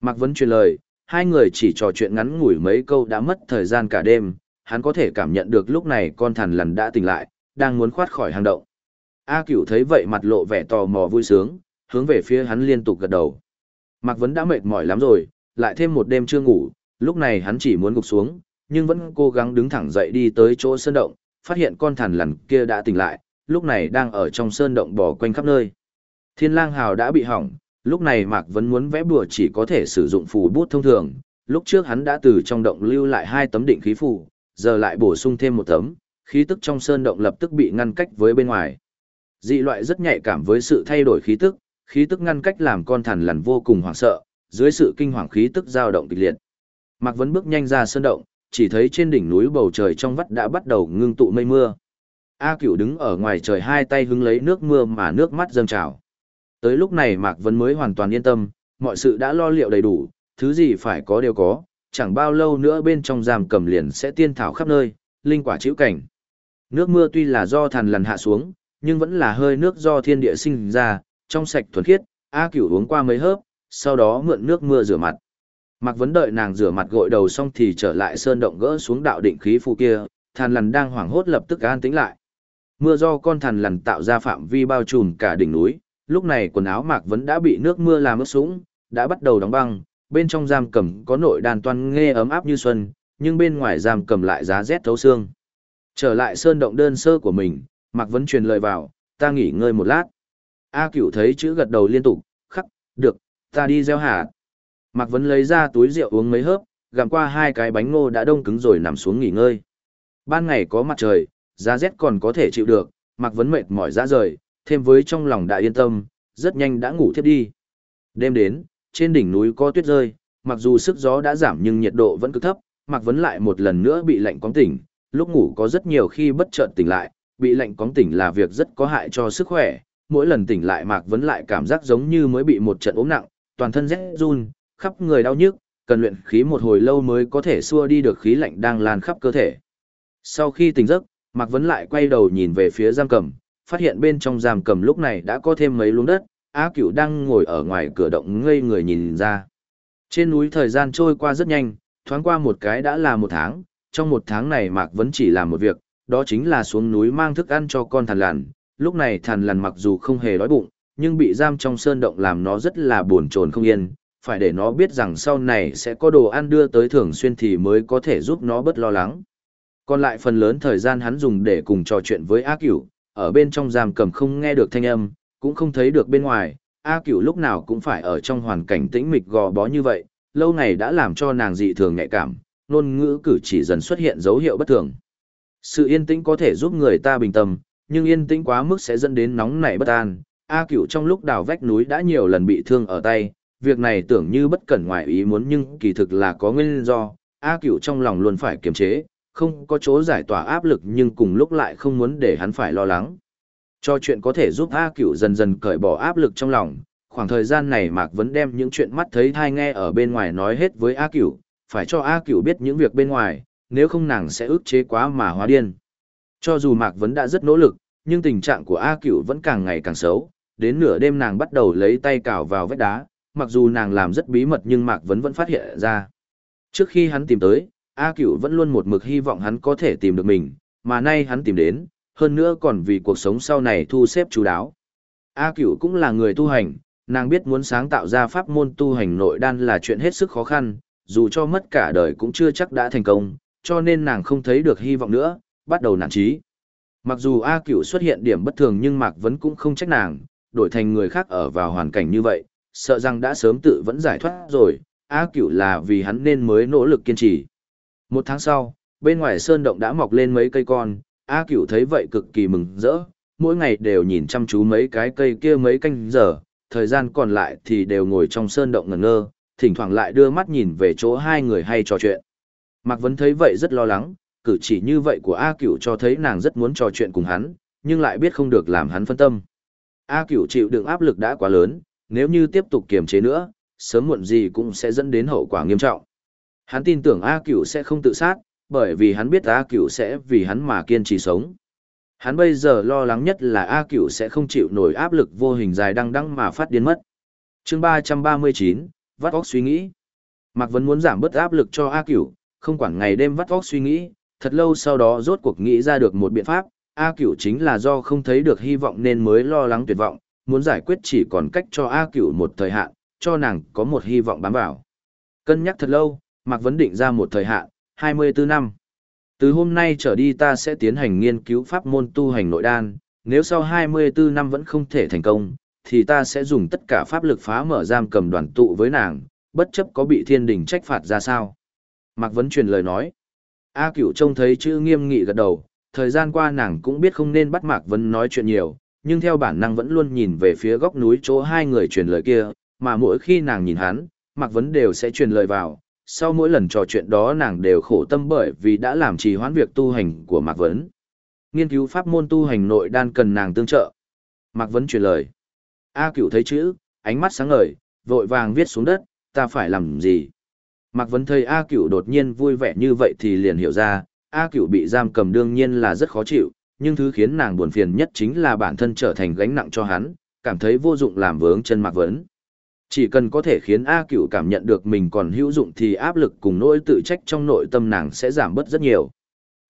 Mạc Vấn truyền lời, hai người chỉ trò chuyện ngắn ngủi mấy câu đã mất thời gian cả đêm, hắn có thể cảm nhận được lúc này con thằn lằn đã tỉnh lại, đang muốn khoát khỏi hang động. A cửu thấy vậy mặt lộ vẻ tò mò vui sướng, hướng về phía hắn liên tục gật đầu. Mạc Vấn đã mệt mỏi lắm rồi, lại thêm một đêm chưa ngủ, lúc này hắn chỉ muốn gục xuống, nhưng vẫn cố gắng đứng thẳng dậy đi tới chỗ sơn động, phát hiện con thằn lằn kia đã tỉnh lại, lúc này đang ở trong sơn động bò quanh khắp nơi. Thiên lang hào đã bị hỏng, lúc này Mạc Vấn muốn vẽ bùa chỉ có thể sử dụng phù bút thông thường, lúc trước hắn đã từ trong động lưu lại hai tấm định khí phù, giờ lại bổ sung thêm một tấm, khí tức trong sơn động lập tức bị ngăn cách với bên ngoài. Dị loại rất nhạy cảm với sự thay đổi khí tức, khí tức ngăn cách làm con thằn lằn vô cùng hoảng sợ, dưới sự kinh hoàng khí tức dao động kịch liệt. Mạc Vấn bước nhanh ra sơn động, chỉ thấy trên đỉnh núi bầu trời trong vắt đã bắt đầu ngưng tụ mây mưa. A Cửu đứng ở ngoài trời hai tay hứng lấy nước mưa mà nước mắt dâng trào. Tới lúc này Mạc Vấn mới hoàn toàn yên tâm, mọi sự đã lo liệu đầy đủ, thứ gì phải có đều có, chẳng bao lâu nữa bên trong giam cầm liền sẽ tiên thảo khắp nơi, linh quả chữ cảnh. Nước mưa tuy là do thần lần hạ xuống, nhưng vẫn là hơi nước do thiên địa sinh ra, trong sạch thuần khiết, A Cửu uống qua mấy hớp, sau đó mượn nước mưa rửa mặt. Mạc Vấn đợi nàng rửa mặt gội đầu xong thì trở lại sơn động gỡ xuống đạo định khí phù kia, thần lằn đang hoảng hốt lập tức an tĩnh lại. Mưa do con thằn lằn tạo ra phạm vi bao trùm cả đỉnh núi, lúc này quần áo Mạc vẫn đã bị nước mưa làm ướt sũng, đã bắt đầu đóng băng, bên trong giam cầm có nội đàn toan nghe ấm áp như xuân, nhưng bên ngoài giam cầm lại giá rét thấu xương. Trở lại sơn động đơn sơ của mình, Mạc Vấn truyền lời vào, ta nghỉ ngơi một lát. A Cửu thấy chữ gật đầu liên tục, khắc, được, ta đi gieo hạt. Mạc Vấn lấy ra túi rượu uống mấy hớp, gặm qua hai cái bánh ngô đã đông cứng rồi nằm xuống nghỉ ngơi. Ban ngày có mặt trời, giá rét còn có thể chịu được, Mạc Vấn mệt mỏi ra rời, thêm với trong lòng đã yên tâm, rất nhanh đã ngủ thiếp đi. Đêm đến, trên đỉnh núi có tuyết rơi, mặc dù sức gió đã giảm nhưng nhiệt độ vẫn cực thấp, Mạc Vấn lại một lần nữa bị lạnh cóng tỉnh, lúc ngủ có rất nhiều khi bất chợt tỉnh lại, bị lạnh cóng tỉnh là việc rất có hại cho sức khỏe, mỗi lần tỉnh lại Mạc Vấn lại cảm giác giống như mới bị một trận ốm nặng, toàn thân rét run, khắp người đau nhức, cần luyện khí một hồi lâu mới có thể xua đi được khí lạnh đang lan khắp cơ thể. Sau khi tỉnh giấc, Mạc Vấn lại quay đầu nhìn về phía giam cầm, phát hiện bên trong giam cầm lúc này đã có thêm mấy luống đất, Á Cửu đang ngồi ở ngoài cửa động ngây người nhìn ra. Trên núi thời gian trôi qua rất nhanh, thoáng qua một cái đã là một tháng, trong một tháng này Mạc vẫn chỉ làm một việc, đó chính là xuống núi mang thức ăn cho con thằn lằn. Lúc này thằn lằn mặc dù không hề đói bụng, nhưng bị giam trong sơn động làm nó rất là buồn chồn không yên, phải để nó biết rằng sau này sẽ có đồ ăn đưa tới thường xuyên thì mới có thể giúp nó bớt lo lắng. Còn lại phần lớn thời gian hắn dùng để cùng trò chuyện với A Cửu, ở bên trong giam cầm không nghe được thanh âm, cũng không thấy được bên ngoài, A Cửu lúc nào cũng phải ở trong hoàn cảnh tĩnh mịch gò bó như vậy, lâu ngày đã làm cho nàng dị thường nhạy cảm, ngôn ngữ cử chỉ dần xuất hiện dấu hiệu bất thường. Sự yên tĩnh có thể giúp người ta bình tâm, nhưng yên tĩnh quá mức sẽ dẫn đến nóng nảy bất an. A Cửu trong lúc đào vách núi đã nhiều lần bị thương ở tay, việc này tưởng như bất cẩn ngoài ý muốn nhưng kỳ thực là có nguyên do. A Cửu trong lòng luôn phải kiềm chế, không có chỗ giải tỏa áp lực nhưng cùng lúc lại không muốn để hắn phải lo lắng. Cho chuyện có thể giúp A Cửu dần dần cởi bỏ áp lực trong lòng, khoảng thời gian này Mạc vẫn đem những chuyện mắt thấy thai nghe ở bên ngoài nói hết với A Cửu, phải cho A Cửu biết những việc bên ngoài, nếu không nàng sẽ ức chế quá mà hóa điên. Cho dù Mạc vẫn đã rất nỗ lực, nhưng tình trạng của A Cửu vẫn càng ngày càng xấu, đến nửa đêm nàng bắt đầu lấy tay cào vào vết đá, mặc dù nàng làm rất bí mật nhưng Mạc vẫn vẫn phát hiện ra. Trước khi hắn tìm tới, A Cửu vẫn luôn một mực hy vọng hắn có thể tìm được mình, mà nay hắn tìm đến, hơn nữa còn vì cuộc sống sau này thu xếp chú đáo. A Cửu cũng là người tu hành, nàng biết muốn sáng tạo ra pháp môn tu hành nội đan là chuyện hết sức khó khăn, dù cho mất cả đời cũng chưa chắc đã thành công, cho nên nàng không thấy được hy vọng nữa, bắt đầu nản trí. Mặc dù A Cửu xuất hiện điểm bất thường nhưng Mạc Vấn cũng không trách nàng, đổi thành người khác ở vào hoàn cảnh như vậy, sợ rằng đã sớm tự vẫn giải thoát rồi, A Cửu là vì hắn nên mới nỗ lực kiên trì. Một tháng sau, bên ngoài sơn động đã mọc lên mấy cây con, A Cửu thấy vậy cực kỳ mừng rỡ, mỗi ngày đều nhìn chăm chú mấy cái cây kia mấy canh giờ, thời gian còn lại thì đều ngồi trong sơn động ngẩn ngơ, thỉnh thoảng lại đưa mắt nhìn về chỗ hai người hay trò chuyện. Mạc Vấn thấy vậy rất lo lắng, cử chỉ như vậy của A Cửu cho thấy nàng rất muốn trò chuyện cùng hắn, nhưng lại biết không được làm hắn phân tâm. A Cửu chịu đựng áp lực đã quá lớn, nếu như tiếp tục kiềm chế nữa, sớm muộn gì cũng sẽ dẫn đến hậu quả nghiêm trọng. Hắn tin tưởng A Cửu sẽ không tự sát, bởi vì hắn biết A Cửu sẽ vì hắn mà kiên trì sống. Hắn bây giờ lo lắng nhất là A Cửu sẽ không chịu nổi áp lực vô hình dài đăng đăng mà phát điên mất. Chương 339, vắt óc suy nghĩ. Mạc Vân muốn giảm bớt áp lực cho A Cửu, không quản ngày đêm vắt óc suy nghĩ, thật lâu sau đó rốt cuộc nghĩ ra được một biện pháp, A Cửu chính là do không thấy được hy vọng nên mới lo lắng tuyệt vọng, muốn giải quyết chỉ còn cách cho A Cửu một thời hạn, cho nàng có một hy vọng bám vào. Cân nhắc thật lâu, Mạc Vấn định ra một thời hạn, 24 năm. Từ hôm nay trở đi ta sẽ tiến hành nghiên cứu pháp môn tu hành nội đan, nếu sau 24 năm vẫn không thể thành công, thì ta sẽ dùng tất cả pháp lực phá mở giam cầm đoàn tụ với nàng, bất chấp có bị thiên đình trách phạt ra sao. Mạc Vấn truyền lời nói. A cửu trông thấy chữ nghiêm nghị gật đầu, thời gian qua nàng cũng biết không nên bắt Mạc Vấn nói chuyện nhiều, nhưng theo bản năng vẫn luôn nhìn về phía góc núi chỗ hai người truyền lời kia, mà mỗi khi nàng nhìn hắn, Mạc Vấn đều sẽ truyền lời vào. Sau mỗi lần trò chuyện đó nàng đều khổ tâm bởi vì đã làm trì hoãn việc tu hành của Mạc Vấn. Nghiên cứu pháp môn tu hành nội đan cần nàng tương trợ. Mạc Vấn truyền lời. A cửu thấy chữ, ánh mắt sáng ngời, vội vàng viết xuống đất, ta phải làm gì? Mạc Vấn thấy A Cửu đột nhiên vui vẻ như vậy thì liền hiểu ra, A Cửu bị giam cầm đương nhiên là rất khó chịu, nhưng thứ khiến nàng buồn phiền nhất chính là bản thân trở thành gánh nặng cho hắn, cảm thấy vô dụng làm vướng chân Mạc Vấn. Chỉ cần có thể khiến A Cửu cảm nhận được mình còn hữu dụng thì áp lực cùng nỗi tự trách trong nội tâm nàng sẽ giảm bớt rất nhiều.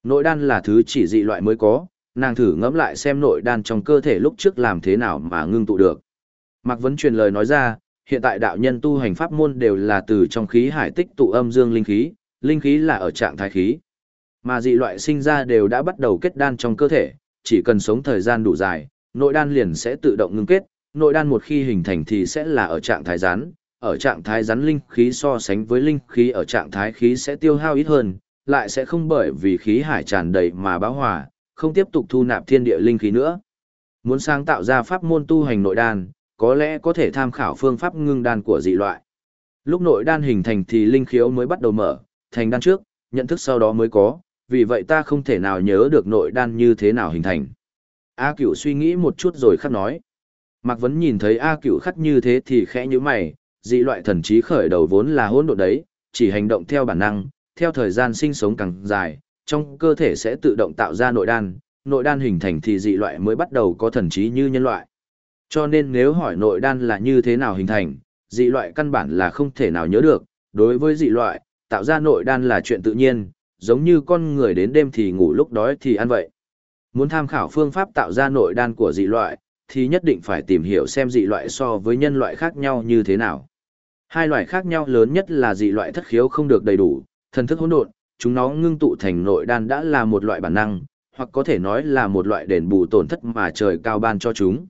Nội đan là thứ chỉ dị loại mới có, nàng thử ngẫm lại xem nội đan trong cơ thể lúc trước làm thế nào mà ngưng tụ được. Mạc Vấn truyền lời nói ra, hiện tại đạo nhân tu hành pháp môn đều là từ trong khí hải tích tụ âm dương linh khí, linh khí là ở trạng thái khí. Mà dị loại sinh ra đều đã bắt đầu kết đan trong cơ thể, chỉ cần sống thời gian đủ dài, nội đan liền sẽ tự động ngưng kết, nội đan một khi hình thành thì sẽ là ở trạng thái rắn, ở trạng thái rắn linh khí so sánh với linh khí ở trạng thái khí sẽ tiêu hao ít hơn, lại sẽ không bởi vì khí hải tràn đầy mà bão hòa, không tiếp tục thu nạp thiên địa linh khí nữa. Muốn sáng tạo ra pháp môn tu hành nội đan, có lẽ có thể tham khảo phương pháp ngưng đan của dị loại. Lúc nội đan hình thành thì linh khiếu mới bắt đầu mở, thành đan trước, nhận thức sau đó mới có, vì vậy ta không thể nào nhớ được nội đan như thế nào hình thành. A cửu suy nghĩ một chút rồi khắc nói. Mạc Vấn nhìn thấy A cửu khắc như thế thì khẽ như mày, dị loại thần trí khởi đầu vốn là hỗn độn đấy, chỉ hành động theo bản năng, theo thời gian sinh sống càng dài, trong cơ thể sẽ tự động tạo ra nội đan, nội đan hình thành thì dị loại mới bắt đầu có thần trí như nhân loại. Cho nên nếu hỏi nội đan là như thế nào hình thành, dị loại căn bản là không thể nào nhớ được, đối với dị loại, tạo ra nội đan là chuyện tự nhiên, giống như con người đến đêm thì ngủ lúc đói thì ăn vậy. Muốn tham khảo phương pháp tạo ra nội đan của dị loại, thì nhất định phải tìm hiểu xem dị loại so với nhân loại khác nhau như thế nào. Hai loại khác nhau lớn nhất là dị loại thất khiếu không được đầy đủ, thần thức hỗn độn, chúng nó ngưng tụ thành nội đan đã là một loại bản năng, hoặc có thể nói là một loại đền bù tổn thất mà trời cao ban cho chúng.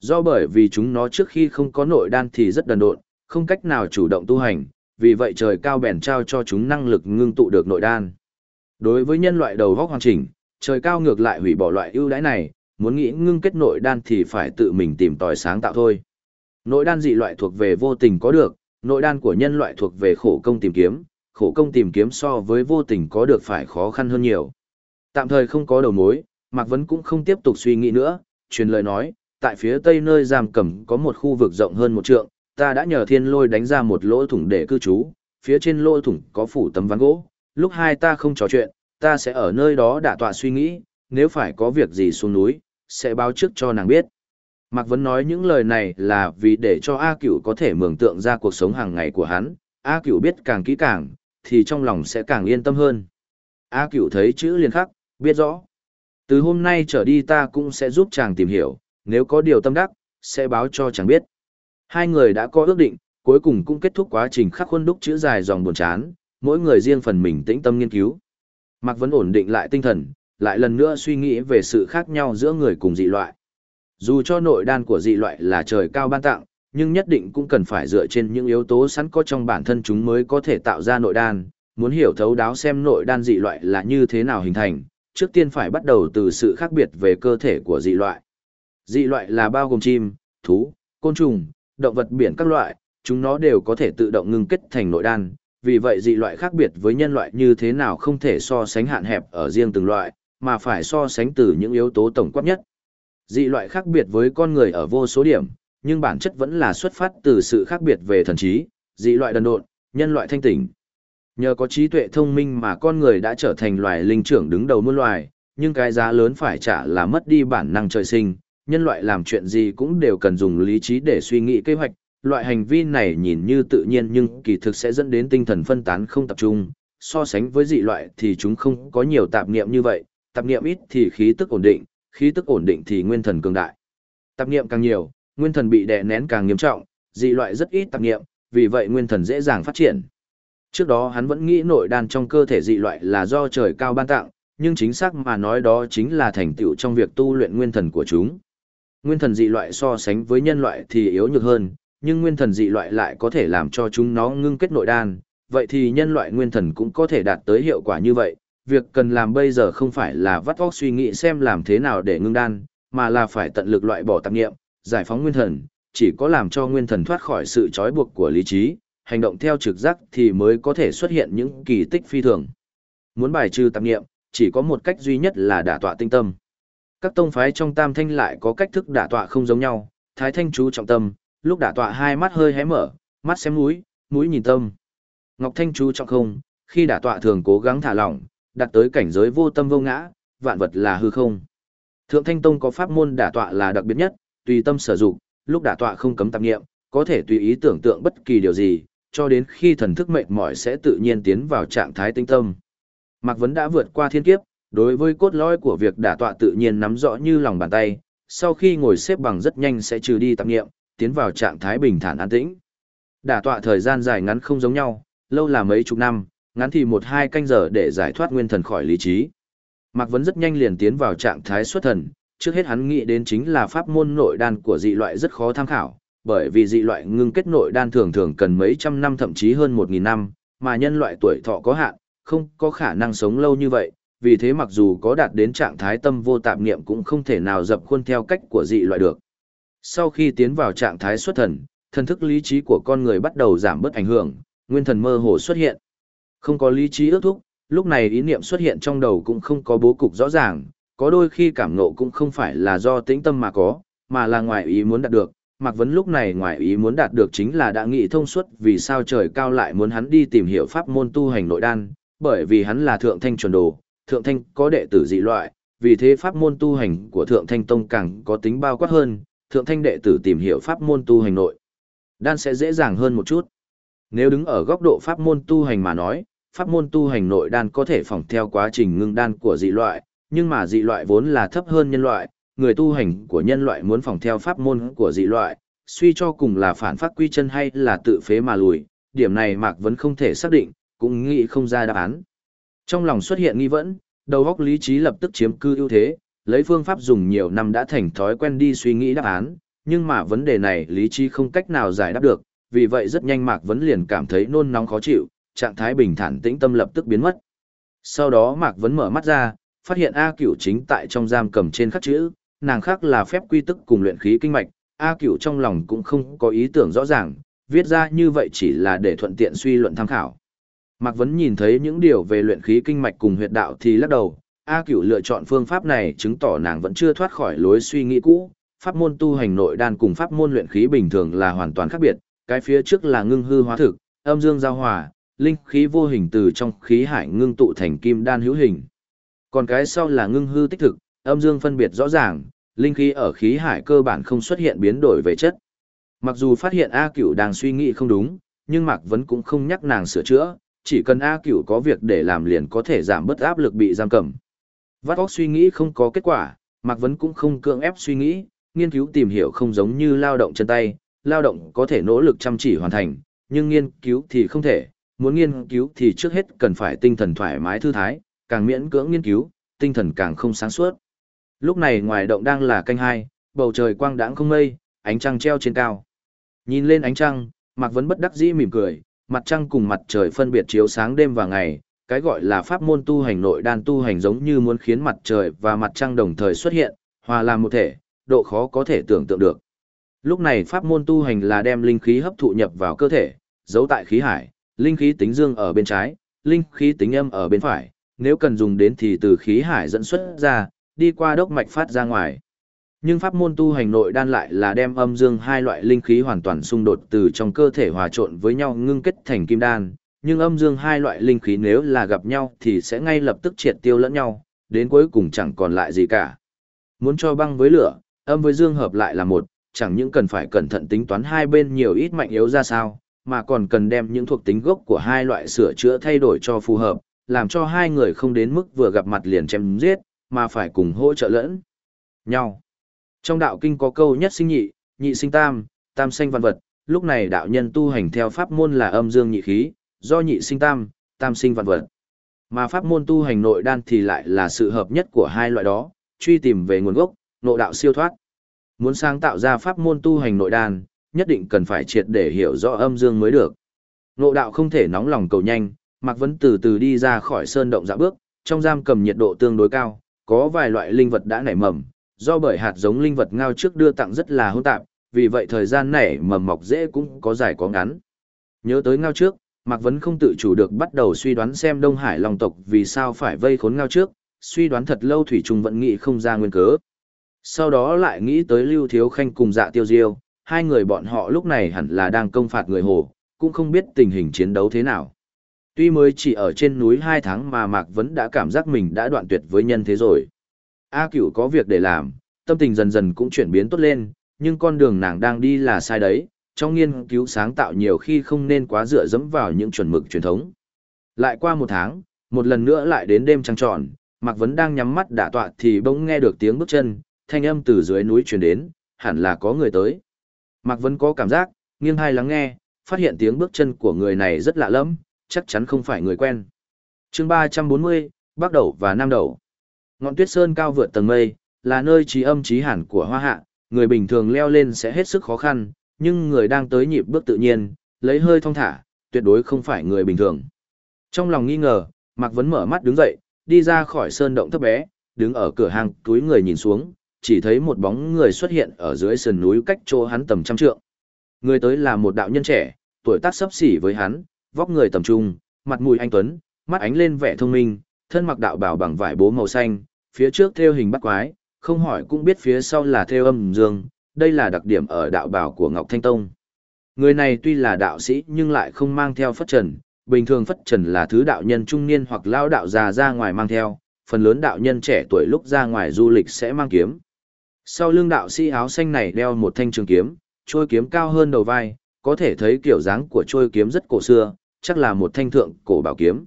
Do bởi vì chúng nó trước khi không có nội đan thì rất đần độn, không cách nào chủ động tu hành, vì vậy trời cao bèn trao cho chúng năng lực ngưng tụ được nội đan. Đối với nhân loại đầu góc hoàn chỉnh, trời cao ngược lại hủy bỏ loại ưu đãi này, muốn nghĩ ngưng kết nội đan thì phải tự mình tìm tòi sáng tạo thôi. Nội đan dị loại thuộc về vô tình có được, nội đan của nhân loại thuộc về khổ công tìm kiếm, khổ công tìm kiếm so với vô tình có được phải khó khăn hơn nhiều. Tạm thời không có đầu mối, Mạc Vấn cũng không tiếp tục suy nghĩ nữa, truyền lời nói, tại phía tây nơi giam cầm có một khu vực rộng hơn một trượng, ta đã nhờ thiên lôi đánh ra một lỗ thủng để cư trú, phía trên lỗ thủng có phủ tấm ván gỗ, lúc hai ta không trò chuyện, ta sẽ ở nơi đó đả tọa suy nghĩ, nếu phải có việc gì xuống núi, sẽ báo trước cho nàng biết. Mạc Vấn nói những lời này là vì để cho A Cửu có thể mường tượng ra cuộc sống hàng ngày của hắn, A Cửu biết càng kỹ càng, thì trong lòng sẽ càng yên tâm hơn. A Cửu thấy chữ liền khắc, biết rõ. Từ hôm nay trở đi ta cũng sẽ giúp chàng tìm hiểu, nếu có điều tâm đắc, sẽ báo cho chàng biết. Hai người đã có ước định, cuối cùng cũng kết thúc quá trình khắc khuôn đúc chữ dài dòng buồn chán, mỗi người riêng phần mình tĩnh tâm nghiên cứu. Mạc Vấn ổn định lại tinh thần, lại lần nữa suy nghĩ về sự khác nhau giữa người cùng dị loại. Dù cho nội đan của dị loại là trời cao ban tặng, nhưng nhất định cũng cần phải dựa trên những yếu tố sẵn có trong bản thân chúng mới có thể tạo ra nội đan. Muốn hiểu thấu đáo xem nội đan dị loại là như thế nào hình thành, trước tiên phải bắt đầu từ sự khác biệt về cơ thể của dị loại. Dị loại là bao gồm chim, thú, côn trùng, động vật biển các loại, chúng nó đều có thể tự động ngưng kết thành nội đan, vì vậy dị loại khác biệt với nhân loại như thế nào không thể so sánh hạn hẹp ở riêng từng loại, mà phải so sánh từ những yếu tố tổng quát nhất. Dị loại khác biệt với con người ở vô số điểm, nhưng bản chất vẫn là xuất phát từ sự khác biệt về thần trí, dị loại đần độn, nhân loại thanh tỉnh. Nhờ có trí tuệ thông minh mà con người đã trở thành loài linh trưởng đứng đầu muôn loài, nhưng cái giá lớn phải trả là mất đi bản năng trời sinh, nhân loại làm chuyện gì cũng đều cần dùng lý trí để suy nghĩ kế hoạch, loại hành vi này nhìn như tự nhiên nhưng kỳ thực sẽ dẫn đến tinh thần phân tán không tập trung, so sánh với dị loại thì chúng không có nhiều tạp niệm như vậy, tạp niệm ít thì khí tức ổn định, khí tức ổn định thì nguyên thần cường đại. Tạp niệm càng nhiều, nguyên thần bị đè nén càng nghiêm trọng, dị loại rất ít tạp niệm, vì vậy nguyên thần dễ dàng phát triển. Trước đó hắn vẫn nghĩ nội đan trong cơ thể dị loại là do trời cao ban tặng, nhưng chính xác mà nói đó chính là thành tựu trong việc tu luyện nguyên thần của chúng. Nguyên thần dị loại so sánh với nhân loại thì yếu nhược hơn, nhưng nguyên thần dị loại lại có thể làm cho chúng nó ngưng kết nội đan, vậy thì nhân loại nguyên thần cũng có thể đạt tới hiệu quả như vậy. Việc cần làm bây giờ không phải là vắt óc suy nghĩ xem làm thế nào để ngưng đan, mà là phải tận lực loại bỏ tạp nghiệm, giải phóng nguyên thần, chỉ có làm cho nguyên thần thoát khỏi sự trói buộc của lý trí, hành động theo trực giác thì mới có thể xuất hiện những kỳ tích phi thường. Muốn bài trừ tạp nghiệm, chỉ có một cách duy nhất là đả tọa tinh tâm. Các tông phái trong tam thanh lại có cách thức đả tọa không giống nhau, thái thanh chú trọng tâm, lúc đả tọa hai mắt hơi hé mở, mắt xem mũi, mũi nhìn tâm. Ngọc thanh chú trọng không, khi đả tọa thường cố gắng thả lỏng, đạt tới cảnh giới vô tâm vô ngã, vạn vật là hư không. Thượng thanh tông có pháp môn đả tọa là đặc biệt nhất, tùy tâm sử dụng, lúc đả tọa không cấm tạp niệm, có thể tùy ý tưởng tượng bất kỳ điều gì, cho đến khi thần thức mệt mỏi sẽ tự nhiên tiến vào trạng thái tinh tâm. Mạc Vấn đã vượt qua thiên kiếp, đối với cốt lõi của việc đả tọa tự nhiên nắm rõ như lòng bàn tay, sau khi ngồi xếp bằng rất nhanh sẽ trừ đi tạp niệm, tiến vào trạng thái bình thản an tĩnh. Đả tọa thời gian dài ngắn không giống nhau, lâu là mấy chục năm, ngắn thì một hai canh giờ để giải thoát nguyên thần khỏi lý trí. Mạc Vấn rất nhanh liền tiến vào trạng thái xuất thần, trước hết hắn nghĩ đến chính là pháp môn nội đan của dị loại rất khó tham khảo, bởi vì dị loại ngưng kết nội đan thường thường cần mấy trăm năm thậm chí hơn một nghìn năm, mà nhân loại tuổi thọ có hạn, không có khả năng sống lâu như vậy, vì thế mặc dù có đạt đến trạng thái tâm vô tạp niệm cũng không thể nào dập khuôn theo cách của dị loại được. Sau khi tiến vào trạng thái xuất thần, thần thức lý trí của con người bắt đầu giảm bớt ảnh hưởng, nguyên thần mơ hồ xuất hiện. Không có lý trí ước thúc, lúc này ý niệm xuất hiện trong đầu cũng không có bố cục rõ ràng, có đôi khi cảm ngộ cũng không phải là do tĩnh tâm mà có, mà là ngoài ý muốn đạt được. Mạc Vấn lúc này ngoài ý muốn đạt được chính là đã nghĩ thông suốt vì sao trời cao lại muốn hắn đi tìm hiểu pháp môn tu hành nội đan, bởi vì hắn là thượng thanh chuẩn đồ, thượng thanh có đệ tử dị loại, vì thế pháp môn tu hành của thượng thanh tông càng có tính bao quát hơn, thượng thanh đệ tử tìm hiểu pháp môn tu hành nội đan sẽ dễ dàng hơn một chút. Nếu đứng ở góc độ pháp môn tu hành mà nói, pháp môn tu hành nội đan có thể phỏng theo quá trình ngưng đan của dị loại, nhưng mà dị loại vốn là thấp hơn nhân loại, người tu hành của nhân loại muốn phỏng theo pháp môn của dị loại, suy cho cùng là phản phát quy chân hay là tự phế mà lùi, điểm này Mạc vẫn không thể xác định, cũng nghĩ không ra đáp án. Trong lòng xuất hiện nghi vấn, đầu óc lý trí lập tức chiếm cư ưu thế, lấy phương pháp dùng nhiều năm đã thành thói quen đi suy nghĩ đáp án, nhưng mà vấn đề này lý trí không cách nào giải đáp được, vì vậy rất nhanh Mạc Vấn liền cảm thấy nôn nóng khó chịu, trạng thái bình thản tĩnh tâm lập tức biến mất. Sau đó Mạc Vấn mở mắt ra, phát hiện A Cửu chính tại trong giam cầm trên khắc chữ, nàng khắc là phép quy tức cùng luyện khí kinh mạch, A Cửu trong lòng cũng không có ý tưởng rõ ràng, viết ra như vậy chỉ là để thuận tiện suy luận tham khảo. Mạc Vấn nhìn thấy những điều về luyện khí kinh mạch cùng huyệt đạo thì lắc đầu, A Cửu lựa chọn phương pháp này chứng tỏ nàng vẫn chưa thoát khỏi lối suy nghĩ cũ, pháp môn tu hành nội đan cùng pháp môn luyện khí bình thường là hoàn toàn khác biệt, cái phía trước là ngưng hư hóa thực, âm dương giao hòa, linh khí vô hình từ trong khí hải ngưng tụ thành kim đan hữu hình. Còn cái sau là ngưng hư tích thực, âm dương phân biệt rõ ràng, linh khí ở khí hải cơ bản không xuất hiện biến đổi về chất. Mặc dù phát hiện A Cửu đang suy nghĩ không đúng, nhưng Mạc Vấn cũng không nhắc nàng sửa chữa, chỉ cần A Cửu có việc để làm liền có thể giảm bớt áp lực bị giam cầm. Vắt óc suy nghĩ không có kết quả, Mạc Vấn cũng không cưỡng ép suy nghĩ, nghiên cứu tìm hiểu không giống như lao động chân tay, lao động có thể nỗ lực chăm chỉ hoàn thành, nhưng nghiên cứu thì không thể, muốn nghiên cứu thì trước hết cần phải tinh thần thoải mái thư thái, càng miễn cưỡng nghiên cứu, tinh thần càng không sáng suốt. Lúc này ngoài động đang là canh hai, bầu trời quang đãng không mây, ánh trăng treo trên cao. Nhìn lên ánh trăng, Mạc Vấn bất đắc dĩ mỉm cười, mặt trăng cùng mặt trời phân biệt chiếu sáng đêm và ngày, cái gọi là pháp môn tu hành nội đan tu hành giống như muốn khiến mặt trời và mặt trăng đồng thời xuất hiện, hòa làm một thể, độ khó có thể tưởng tượng được. Lúc này pháp môn tu hành là đem linh khí hấp thụ nhập vào cơ thể, giấu tại khí hải, linh khí tính dương ở bên trái, linh khí tính âm ở bên phải, nếu cần dùng đến thì từ khí hải dẫn xuất ra, đi qua đốc mạch phát ra ngoài. Nhưng pháp môn tu hành nội đan lại là đem âm dương hai loại linh khí hoàn toàn xung đột từ trong cơ thể hòa trộn với nhau ngưng kết thành kim đan, nhưng âm dương hai loại linh khí nếu là gặp nhau thì sẽ ngay lập tức triệt tiêu lẫn nhau, đến cuối cùng chẳng còn lại gì cả. Muốn cho băng với lửa, âm với dương hợp lại là một, chẳng những cần phải cẩn thận tính toán hai bên nhiều ít mạnh yếu ra sao, mà còn cần đem những thuộc tính gốc của hai loại sửa chữa thay đổi cho phù hợp, làm cho hai người không đến mức vừa gặp mặt liền chém giết, mà phải cùng hỗ trợ lẫn nhau. Trong đạo kinh có câu nhất sinh nhị, nhị sinh tam, tam sinh văn vật, lúc này đạo nhân tu hành theo pháp môn là âm dương nhị khí, do nhị sinh tam, tam sinh văn vật. Mà pháp môn tu hành nội đan thì lại là sự hợp nhất của hai loại đó, truy tìm về nguồn gốc, nội đạo siêu thoát. Muốn sáng tạo ra pháp môn tu hành nội đan, nhất định cần phải triệt để hiểu rõ âm dương mới được. ngộ đạo không thể nóng lòng cầu nhanh, Mạc Vấn từ từ đi ra khỏi sơn động dạ bước, trong giam cầm nhiệt độ tương đối cao, có vài loại linh vật đã nảy mầm, do bởi hạt giống linh vật ngao trước đưa tặng rất là hỗn tạp, vì vậy thời gian nảy mầm mọc dễ cũng có dài có ngắn. Nhớ tới ngao trước, Mạc Vấn không tự chủ được bắt đầu suy đoán xem Đông Hải Long tộc vì sao phải vây khốn ngao trước, suy đoán thật lâu Thủy trùng vẫn nghĩ không ra nguyên cớ. Sau đó lại nghĩ tới Lưu Thiếu Khanh cùng dạ tiêu diêu, hai người bọn họ lúc này hẳn là đang công phạt người Hồ, cũng không biết tình hình chiến đấu thế nào. Tuy mới chỉ ở trên núi hai tháng mà Mạc Vấn đã cảm giác mình đã đoạn tuyệt với nhân thế rồi. A cửu có việc để làm, tâm tình dần dần cũng chuyển biến tốt lên, nhưng con đường nàng đang đi là sai đấy, trong nghiên cứu sáng tạo nhiều khi không nên quá dựa dẫm vào những chuẩn mực truyền thống. Lại qua một tháng, một lần nữa lại đến đêm trăng tròn, Mạc Vấn đang nhắm mắt đả tọa thì bỗng nghe được tiếng bước chân, thanh âm từ dưới núi truyền đến, hẳn là có người tới. Mạc Vân có cảm giác, nghiêng hai lắng nghe, phát hiện tiếng bước chân của người này rất lạ lẫm, chắc chắn không phải người quen. chương 340, Bắc Đầu và Nam Đầu. Ngọn tuyết sơn cao vượt tầng mây, là nơi trí âm trí hẳn của hoa hạ, người bình thường leo lên sẽ hết sức khó khăn, nhưng người đang tới nhịp bước tự nhiên, lấy hơi thong thả, tuyệt đối không phải người bình thường. Trong lòng nghi ngờ, Mạc Vấn mở mắt đứng dậy, đi ra khỏi sơn động thấp bé, đứng ở cửa hàng túi người nhìn xuống, chỉ thấy một bóng người xuất hiện ở dưới sườn núi cách chỗ hắn tầm trăm trượng. Người tới là một đạo nhân trẻ, tuổi tác sấp xỉ với hắn, vóc người tầm trung, mặt mũi anh tuấn, mắt ánh lên vẻ thông minh, thân mặc đạo bào bằng vải bố màu xanh, phía trước theo hình bắt quái, không hỏi cũng biết phía sau là theo âm dương, đây là đặc điểm ở đạo bào của Ngọc Thanh Tông. Người này tuy là đạo sĩ nhưng lại không mang theo phất trần, bình thường phất trần là thứ đạo nhân trung niên hoặc lao đạo già ra ngoài mang theo, phần lớn đạo nhân trẻ tuổi lúc ra ngoài du lịch sẽ mang kiếm. Sau lưng đạo sĩ áo xanh này đeo một thanh trường kiếm, trôi kiếm cao hơn đầu vai, có thể thấy kiểu dáng của trôi kiếm rất cổ xưa, chắc là một thanh thượng cổ bảo kiếm.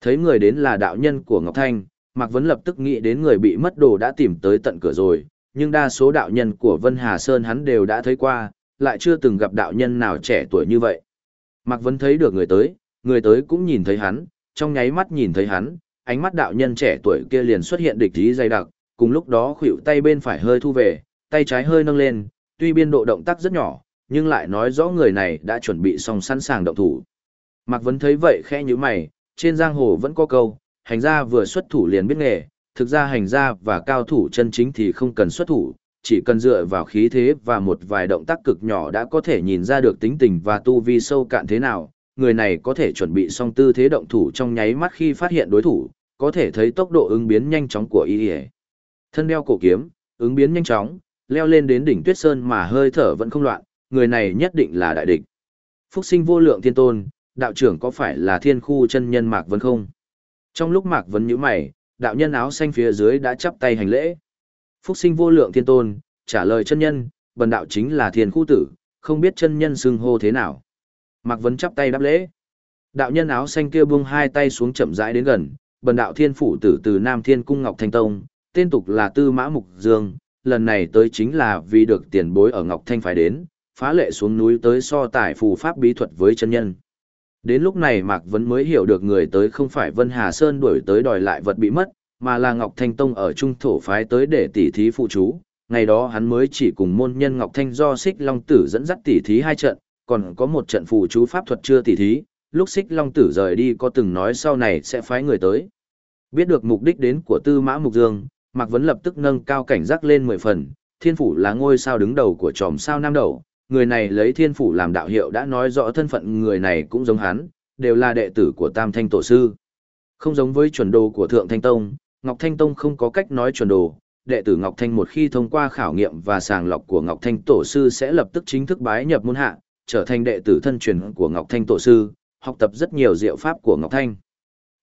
Thấy người đến là đạo nhân của Ngọc Thanh, Mạc Vấn lập tức nghĩ đến người bị mất đồ đã tìm tới tận cửa rồi, nhưng đa số đạo nhân của Vân Hà Sơn hắn đều đã thấy qua, lại chưa từng gặp đạo nhân nào trẻ tuổi như vậy. Mạc Vấn thấy được người tới, người tới cũng nhìn thấy hắn, trong nháy mắt nhìn thấy hắn, ánh mắt đạo nhân trẻ tuổi kia liền xuất hiện địch ý dày đặc, cùng lúc đó khuỷu tay bên phải hơi thu về, tay trái hơi nâng lên, tuy biên độ động tác rất nhỏ, nhưng lại nói rõ người này đã chuẩn bị xong sẵn sàng động thủ. Mạc Vấn thấy vậy khẽ như mày, trên giang hồ vẫn có câu, hành gia vừa xuất thủ liền biết nghề, thực ra hành gia và cao thủ chân chính thì không cần xuất thủ, chỉ cần dựa vào khí thế và một vài động tác cực nhỏ đã có thể nhìn ra được tính tình và tu vi sâu cạn thế nào. Người này có thể chuẩn bị xong tư thế động thủ trong nháy mắt khi phát hiện đối thủ, có thể thấy tốc độ ứng biến nhanh chóng của y Thân đeo cổ kiếm, ứng biến nhanh chóng, leo lên đến đỉnh tuyết sơn mà hơi thở vẫn không loạn, người này nhất định là đại địch. Phúc sinh vô lượng thiên tôn, đạo trưởng có phải là thiên khu chân nhân Mạc Vân không? Trong lúc Mạc Vân nhíu mày, đạo nhân áo xanh phía dưới đã chắp tay hành lễ. Phúc sinh vô lượng thiên tôn, trả lời chân nhân, bần đạo chính là thiên khu tử, không biết chân nhân xưng hô thế nào. Mạc Vân chắp tay đáp lễ. Đạo nhân áo xanh kia buông hai tay xuống chậm rãi đến gần, bần đạo thiên phủ tử từ Nam Thiên Cung Ngọc Thanh Tông, tên tục là Tư Mã Mục Dương, lần này tới chính là vì được tiền bối ở Ngọc Thanh phải đến, phá lệ xuống núi tới so tài phù pháp bí thuật với chân nhân. Đến lúc này Mạc Vấn mới hiểu được người tới không phải Vân Hà Sơn đuổi tới đòi lại vật bị mất, mà là Ngọc Thanh Tông ở Trung Thổ phái tới để tỉ thí phụ chú. Ngày đó hắn mới chỉ cùng môn nhân Ngọc Thanh do Xích Long Tử dẫn dắt tỉ thí hai trận, còn có một trận phụ chú pháp thuật chưa tỉ thí, lúc Xích Long Tử rời đi có từng nói sau này sẽ phái người tới. Biết được mục đích đến của Tư Mã Mục Dương, Mạc Vấn lập tức nâng cao cảnh giác lên mười phần, thiên phủ là ngôi sao đứng đầu của tròm sao nam đầu, người này lấy thiên phủ làm đạo hiệu đã nói rõ thân phận người này cũng giống hắn, đều là đệ tử của Tam Thanh Tổ Sư. Không giống với chuẩn đồ của Thượng Thanh Tông, Ngọc Thanh Tông không có cách nói chuẩn đồ, đệ tử Ngọc Thanh một khi thông qua khảo nghiệm và sàng lọc của Ngọc Thanh Tổ Sư sẽ lập tức chính thức bái nhập môn hạ, trở thành đệ tử thân truyền của Ngọc Thanh Tổ Sư, học tập rất nhiều diệu pháp của Ngọc Thanh.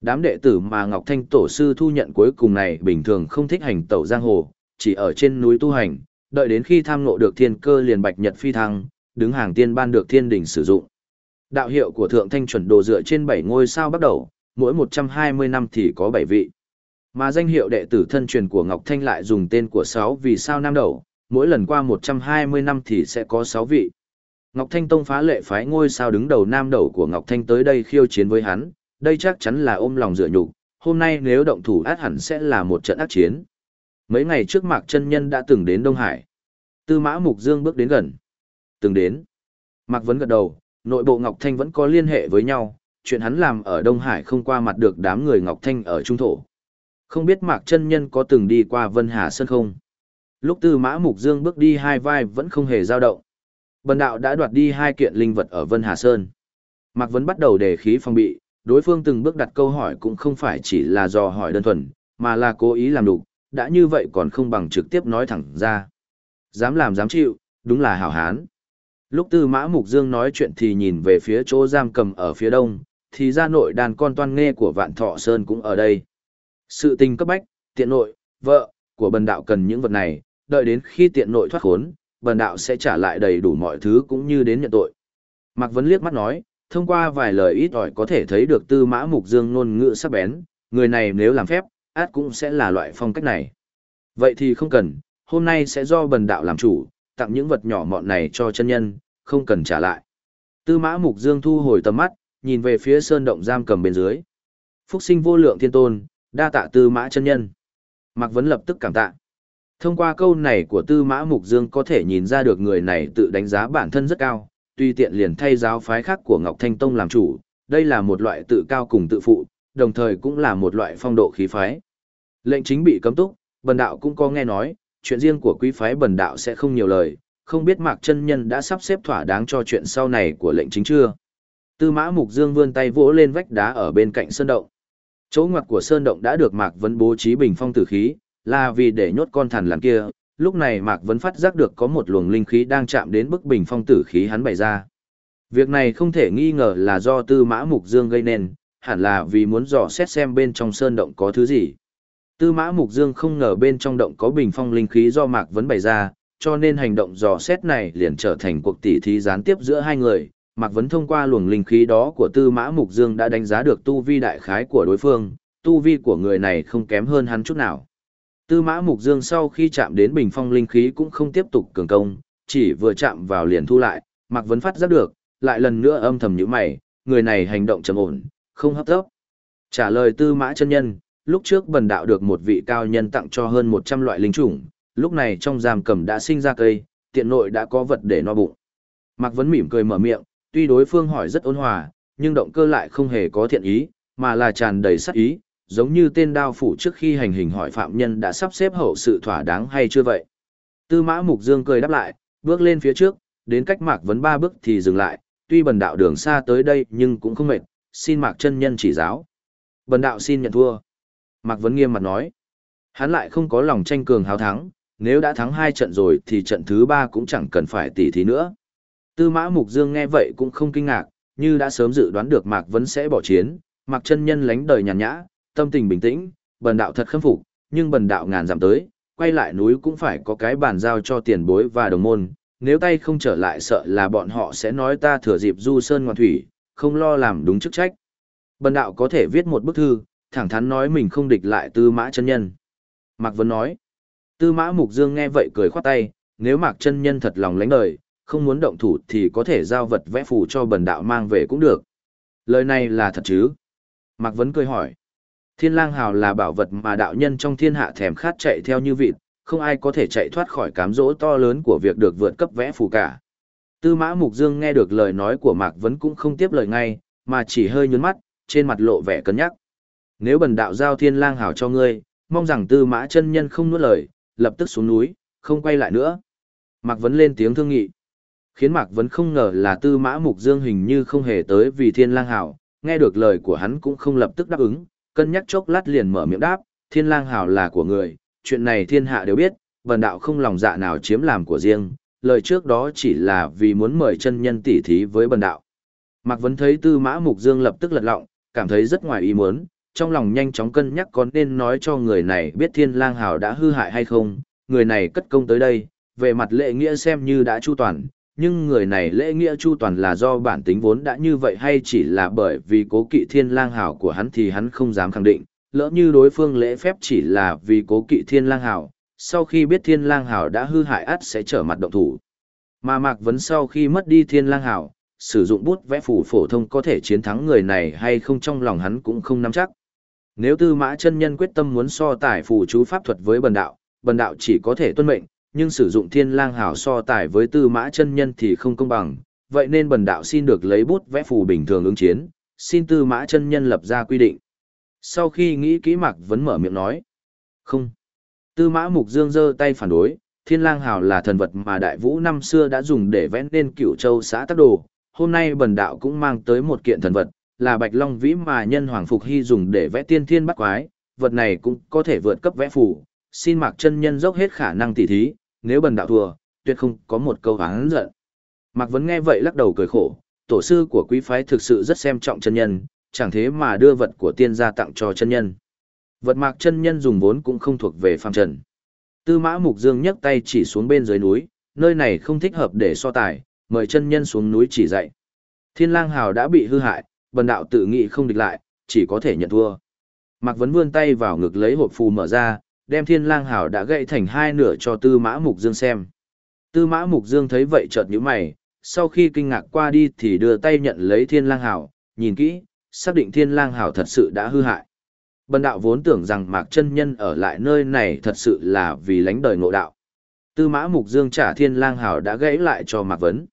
Đám đệ tử mà Ngọc Thanh Tổ Sư thu nhận cuối cùng này bình thường không thích hành tẩu giang hồ, chỉ ở trên núi tu hành, đợi đến khi tham ngộ được thiên cơ liền bạch nhật phi thăng, đứng hàng tiên ban được thiên đỉnh sử dụng. Đạo hiệu của Thượng Thanh chuẩn đồ dựa trên 7 ngôi sao bắt đầu, mỗi 120 năm thì có 7 vị. Mà danh hiệu đệ tử thân truyền của Ngọc Thanh lại dùng tên của 6 vì sao nam đầu, mỗi lần qua 120 năm thì sẽ có 6 vị. Ngọc Thanh Tông phá lệ phái ngôi sao đứng đầu nam đầu của Ngọc Thanh tới đây khiêu chiến với hắn, đây chắc chắn là ôm lòng dựa nhục, hôm nay nếu động thủ át hẳn sẽ là một trận ác chiến. Mấy ngày trước Mạc chân Nhân đã từng đến Đông Hải. Tư Mã Mục Dương bước đến gần. Từng đến. Mạc Vấn gật đầu, nội bộ Ngọc Thanh vẫn có liên hệ với nhau, chuyện hắn làm ở Đông Hải không qua mặt được đám người Ngọc Thanh ở Trung Thổ. Không biết Mạc chân Nhân có từng đi qua Vân Hà Sơn không? Lúc Tư Mã Mục Dương bước đi hai vai vẫn không hề dao động. Bần đạo đã đoạt đi hai kiện linh vật ở Vân Hà Sơn. Mạc Vấn bắt đầu đề khí phong bị, đối phương từng bước đặt câu hỏi cũng không phải chỉ là dò hỏi đơn thuần, mà là cố ý làm đủ, đã như vậy còn không bằng trực tiếp nói thẳng ra. Dám làm dám chịu, đúng là hảo hán. Lúc tư mã mục dương nói chuyện thì nhìn về phía chỗ giam cầm ở phía đông, thì ra nội đàn con toan nghe của vạn thọ sơn cũng ở đây. Sự tình cấp bách, tiện nội, vợ, của bần đạo cần những vật này, đợi đến khi tiện nội thoát khốn, bần đạo sẽ trả lại đầy đủ mọi thứ cũng như đến nhận tội. Mạc Vấn liếc mắt nói, thông qua vài lời ít ỏi có thể thấy được tư mã mục dương ngôn ngữ sắc bén, người này nếu làm phép, át cũng sẽ là loại phong cách này. Vậy thì không cần, hôm nay sẽ do bần đạo làm chủ, tặng những vật nhỏ mọn này cho chân nhân, không cần trả lại. Tư mã mục dương thu hồi tầm mắt, nhìn về phía sơn động giam cầm bên dưới. Phúc sinh vô lượng thiên tôn, đa tạ tư mã chân nhân. Mạc Vấn lập tức cảm tạ. Thông qua câu này của Tư Mã Mục Dương có thể nhìn ra được người này tự đánh giá bản thân rất cao, tuy tiện liền thay giáo phái khác của Ngọc Thanh Tông làm chủ, đây là một loại tự cao cùng tự phụ, đồng thời cũng là một loại phong độ khí phái. Lệnh chính bị cấm túc, bần đạo cũng có nghe nói, chuyện riêng của quý phái bần đạo sẽ không nhiều lời, không biết Mạc chân nhân đã sắp xếp thỏa đáng cho chuyện sau này của lệnh chính chưa. Tư mã mục dương vươn tay vỗ lên vách đá ở bên cạnh sơn động. Chỗ ngoặt của sơn động đã được Mạc Vấn bố trí bình phong tử khí, là vì để nhốt con thằn lằn kia. Lúc này Mạc Vấn phát giác được có một luồng linh khí đang chạm đến bức bình phong tử khí hắn bày ra. Việc này không thể nghi ngờ là do Tư Mã Mục Dương gây nên, hẳn là vì muốn dò xét xem bên trong sơn động có thứ gì. Tư Mã Mục Dương không ngờ bên trong động có bình phong linh khí do Mạc Vấn bày ra, cho nên hành động dò xét này liền trở thành cuộc tỉ thí gián tiếp giữa hai người. Mạc Vấn thông qua luồng linh khí đó của Tư Mã Mục Dương đã đánh giá được tu vi đại khái của đối phương, tu vi của người này không kém hơn hắn chút nào. Tư Mã Mục Dương sau khi chạm đến bình phong linh khí cũng không tiếp tục cường công, chỉ vừa chạm vào liền thu lại, Mạc Vấn phát giác được, lại lần nữa âm thầm nhíu mày, người này hành động trầm ổn, không hấp tấp. Trả lời Tư Mã chân nhân, lúc trước bần đạo được một vị cao nhân tặng cho hơn 100 loại linh chủng, lúc này trong giam cầm đã sinh ra cây, tiện nội đã có vật để no bụng. Mạc Vấn mỉm cười mở miệng, tuy đối phương hỏi rất ôn hòa, nhưng động cơ lại không hề có thiện ý, mà là tràn đầy sát ý, giống như tên đao phủ trước khi hành hình hỏi phạm nhân đã sắp xếp hậu sự thỏa đáng hay chưa vậy. Tư mã Mục Dương cười đáp lại, bước lên phía trước, đến cách Mạc Vấn ba bước thì dừng lại, tuy bần đạo đường xa tới đây nhưng cũng không mệt, xin Mạc chân nhân chỉ giáo. Bần đạo xin nhận thua. Mạc Vấn nghiêm mặt nói. Hắn lại không có lòng tranh cường hào thắng, nếu đã thắng hai trận rồi thì trận thứ ba cũng chẳng cần phải tỉ thí nữa. Tư mã Mục Dương nghe vậy cũng không kinh ngạc, như đã sớm dự đoán được Mạc Vấn sẽ bỏ chiến, Mạc chân nhân lánh đời nhàn nhã, tâm tình bình tĩnh, bần đạo thật khâm phục, nhưng bần đạo ngàn dặm tới, quay lại núi cũng phải có cái bàn giao cho tiền bối và đồng môn, nếu tay không trở lại sợ là bọn họ sẽ nói ta thừa dịp du sơn ngoan thủy, không lo làm đúng chức trách. Bần đạo có thể viết một bức thư, thẳng thắn nói mình không địch lại tư mã chân nhân. Mạc Vân nói, tư mã mục dương nghe vậy cười khoát tay, nếu mạc chân nhân thật lòng lánh đời, không muốn động thủ thì có thể giao vật vẽ phù cho bần đạo mang về cũng được. Lời này là thật chứ? Mạc Vấn cười hỏi. Thiên lang hào là bảo vật mà đạo nhân trong thiên hạ thèm khát chạy theo như vịt, không ai có thể chạy thoát khỏi cám dỗ to lớn của việc được vượt cấp vẽ phù cả. Tư mã Mục Dương nghe được lời nói của Mạc Vấn cũng không tiếp lời ngay, mà chỉ hơi nhún mắt, trên mặt lộ vẻ cân nhắc. Nếu bần đạo giao thiên lang hào cho ngươi, mong rằng tư mã chân nhân không nuốt lời, lập tức xuống núi, không quay lại nữa. Mạc Vấn lên tiếng thương nghị. Khiến Mạc Vấn không ngờ là tư mã Mục Dương hình như không hề tới vì thiên lang hào, nghe được lời của hắn cũng không lập tức đáp ứng, cân nhắc chốc lát liền mở miệng đáp, thiên lang hào là của người, chuyện này thiên hạ đều biết, vần đạo không lòng dạ nào chiếm làm của riêng, lời trước đó chỉ là vì muốn mời chân nhân tỉ thí với bần đạo. Mạc Vấn thấy tư mã mục dương lập tức lật lọng, cảm thấy rất ngoài ý muốn, trong lòng nhanh chóng cân nhắc có nên nói cho người này biết thiên lang hào đã hư hại hay không, người này cất công tới đây, về mặt lệ nghĩa xem như đã chu toàn, nhưng người này lễ nghĩa chu toàn là do bản tính vốn đã như vậy hay chỉ là bởi vì cố kỵ thiên lang hảo của hắn thì hắn không dám khẳng định, lỡ như đối phương lễ phép chỉ là vì cố kỵ thiên lang hảo, sau khi biết thiên lang hảo đã hư hại ắt sẽ trở mặt động thủ. Mà Mạc Vấn sau khi mất đi thiên lang hảo, sử dụng bút vẽ phù phổ thông có thể chiến thắng người này hay không trong lòng hắn cũng không nắm chắc. Nếu tư mã chân nhân quyết tâm muốn so tài phù chú pháp thuật với bần đạo, bần đạo chỉ có thể tuân mệnh, nhưng sử dụng thiên lang hảo so tài với tư mã chân nhân thì không công bằng, vậy nên bần đạo xin được lấy bút vẽ phù bình thường ứng chiến, xin tư mã chân nhân lập ra quy định. Sau khi nghĩ kỹ Mạc vẫn mở miệng nói, không. Tư mã mục dương giơ tay phản đối, thiên lang hảo là thần vật mà đại vũ năm xưa đã dùng để vẽ nên cửu châu xã tắc đồ, hôm nay bần đạo cũng mang tới một kiện thần vật, là bạch long vĩ mà nhân hoàng phục hy dùng để vẽ tiên thiên bắt quái, vật này cũng có thể vượt cấp vẽ phù, xin Mạc chân nhân dốc hết khả năng tỉ thí, nếu bần đạo thua, tuyệt không có một câu hán giận. Mạc Vấn nghe vậy lắc đầu cười khổ, tổ sư của quý phái thực sự rất xem trọng chân nhân, chẳng thế mà đưa vật của tiên gia tặng cho chân nhân. Vật mạc chân nhân dùng vốn cũng không thuộc về phàm trần. Tư mã mục dương nhấc tay chỉ xuống bên dưới núi, nơi này không thích hợp để so tài, mời chân nhân xuống núi chỉ dạy. Thiên lang hào đã bị hư hại, bần đạo tự nghĩ không địch lại, chỉ có thể nhận thua. Mạc Vấn vươn tay vào ngực lấy hộp phù mở ra, đem thiên lang hảo đã gãy thành hai nửa cho tư mã mục dương xem. Tư mã mục dương thấy vậy chợt nhíu mày, sau khi kinh ngạc qua đi thì đưa tay nhận lấy thiên lang hảo, nhìn kỹ, xác định thiên lang hảo thật sự đã hư hại. Bần đạo vốn tưởng rằng Mạc chân nhân ở lại nơi này thật sự là vì lánh đời ngộ đạo. Tư mã mục dương trả thiên lang hảo đã gãy lại cho Mạc Vấn.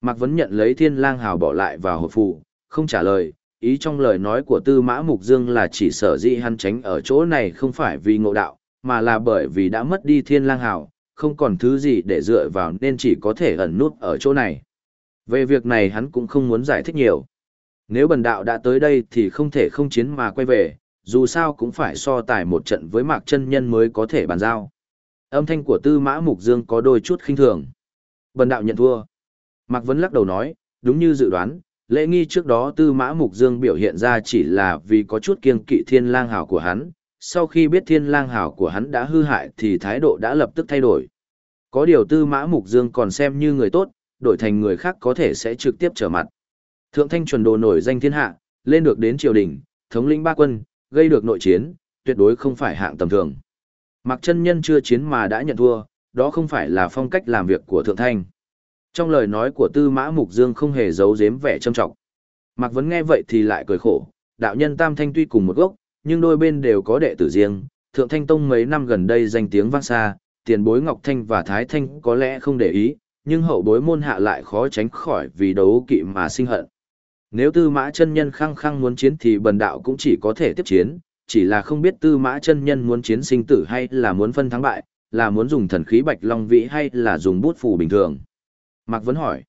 Mạc Vấn nhận lấy thiên lang hào bỏ lại vào hộp phụ, không trả lời, ý trong lời nói của tư mã mục dương là chỉ sở dĩ hắn tránh ở chỗ này không phải vì ngộ đạo, mà là bởi vì đã mất đi thiên lang Hảo, không còn thứ gì để dựa vào nên chỉ có thể ẩn nút ở chỗ này. Về việc này hắn cũng không muốn giải thích nhiều. Nếu bần đạo đã tới đây thì không thể không chiến mà quay về, dù sao cũng phải so tài một trận với mạc chân nhân mới có thể bàn giao. Âm thanh của tư mã mục dương có đôi chút khinh thường. Bần đạo nhận thua. Mạc Vấn lắc đầu nói, đúng như dự đoán, lễ nghi trước đó tư mã mục dương biểu hiện ra chỉ là vì có chút kiêng kỵ thiên lang hảo của hắn. Sau khi biết thiên lang hảo của hắn đã hư hại thì thái độ đã lập tức thay đổi. Có điều tư mã mục dương còn xem như người tốt, đổi thành người khác có thể sẽ trực tiếp trở mặt. Thượng thanh chuẩn đồ nổi danh thiên hạ, lên được đến triều đình, thống lĩnh ba quân, gây được nội chiến, tuyệt đối không phải hạng tầm thường. Mặc chân nhân chưa chiến mà đã nhận thua, đó không phải là phong cách làm việc của thượng thanh. Trong lời nói của tư mã mục dương không hề giấu giếm vẻ trâm trọng. Mạc Vấn nghe vậy thì lại cười khổ, đạo nhân tam thanh tuy cùng một gốc, nhưng đôi bên đều có đệ tử riêng, thượng thanh tông mấy năm gần đây danh tiếng vang xa, tiền bối Ngọc Thanh và Thái Thanh có lẽ không để ý, nhưng hậu bối môn hạ lại khó tránh khỏi vì đấu kỵ mà sinh hận. Nếu tư mã chân nhân khăng khăng muốn chiến thì bần đạo cũng chỉ có thể tiếp chiến, chỉ là không biết tư mã chân nhân muốn chiến sinh tử hay là muốn phân thắng bại, là muốn dùng thần khí bạch long vĩ hay là dùng bút phù bình thường. Mạc Vấn hỏi,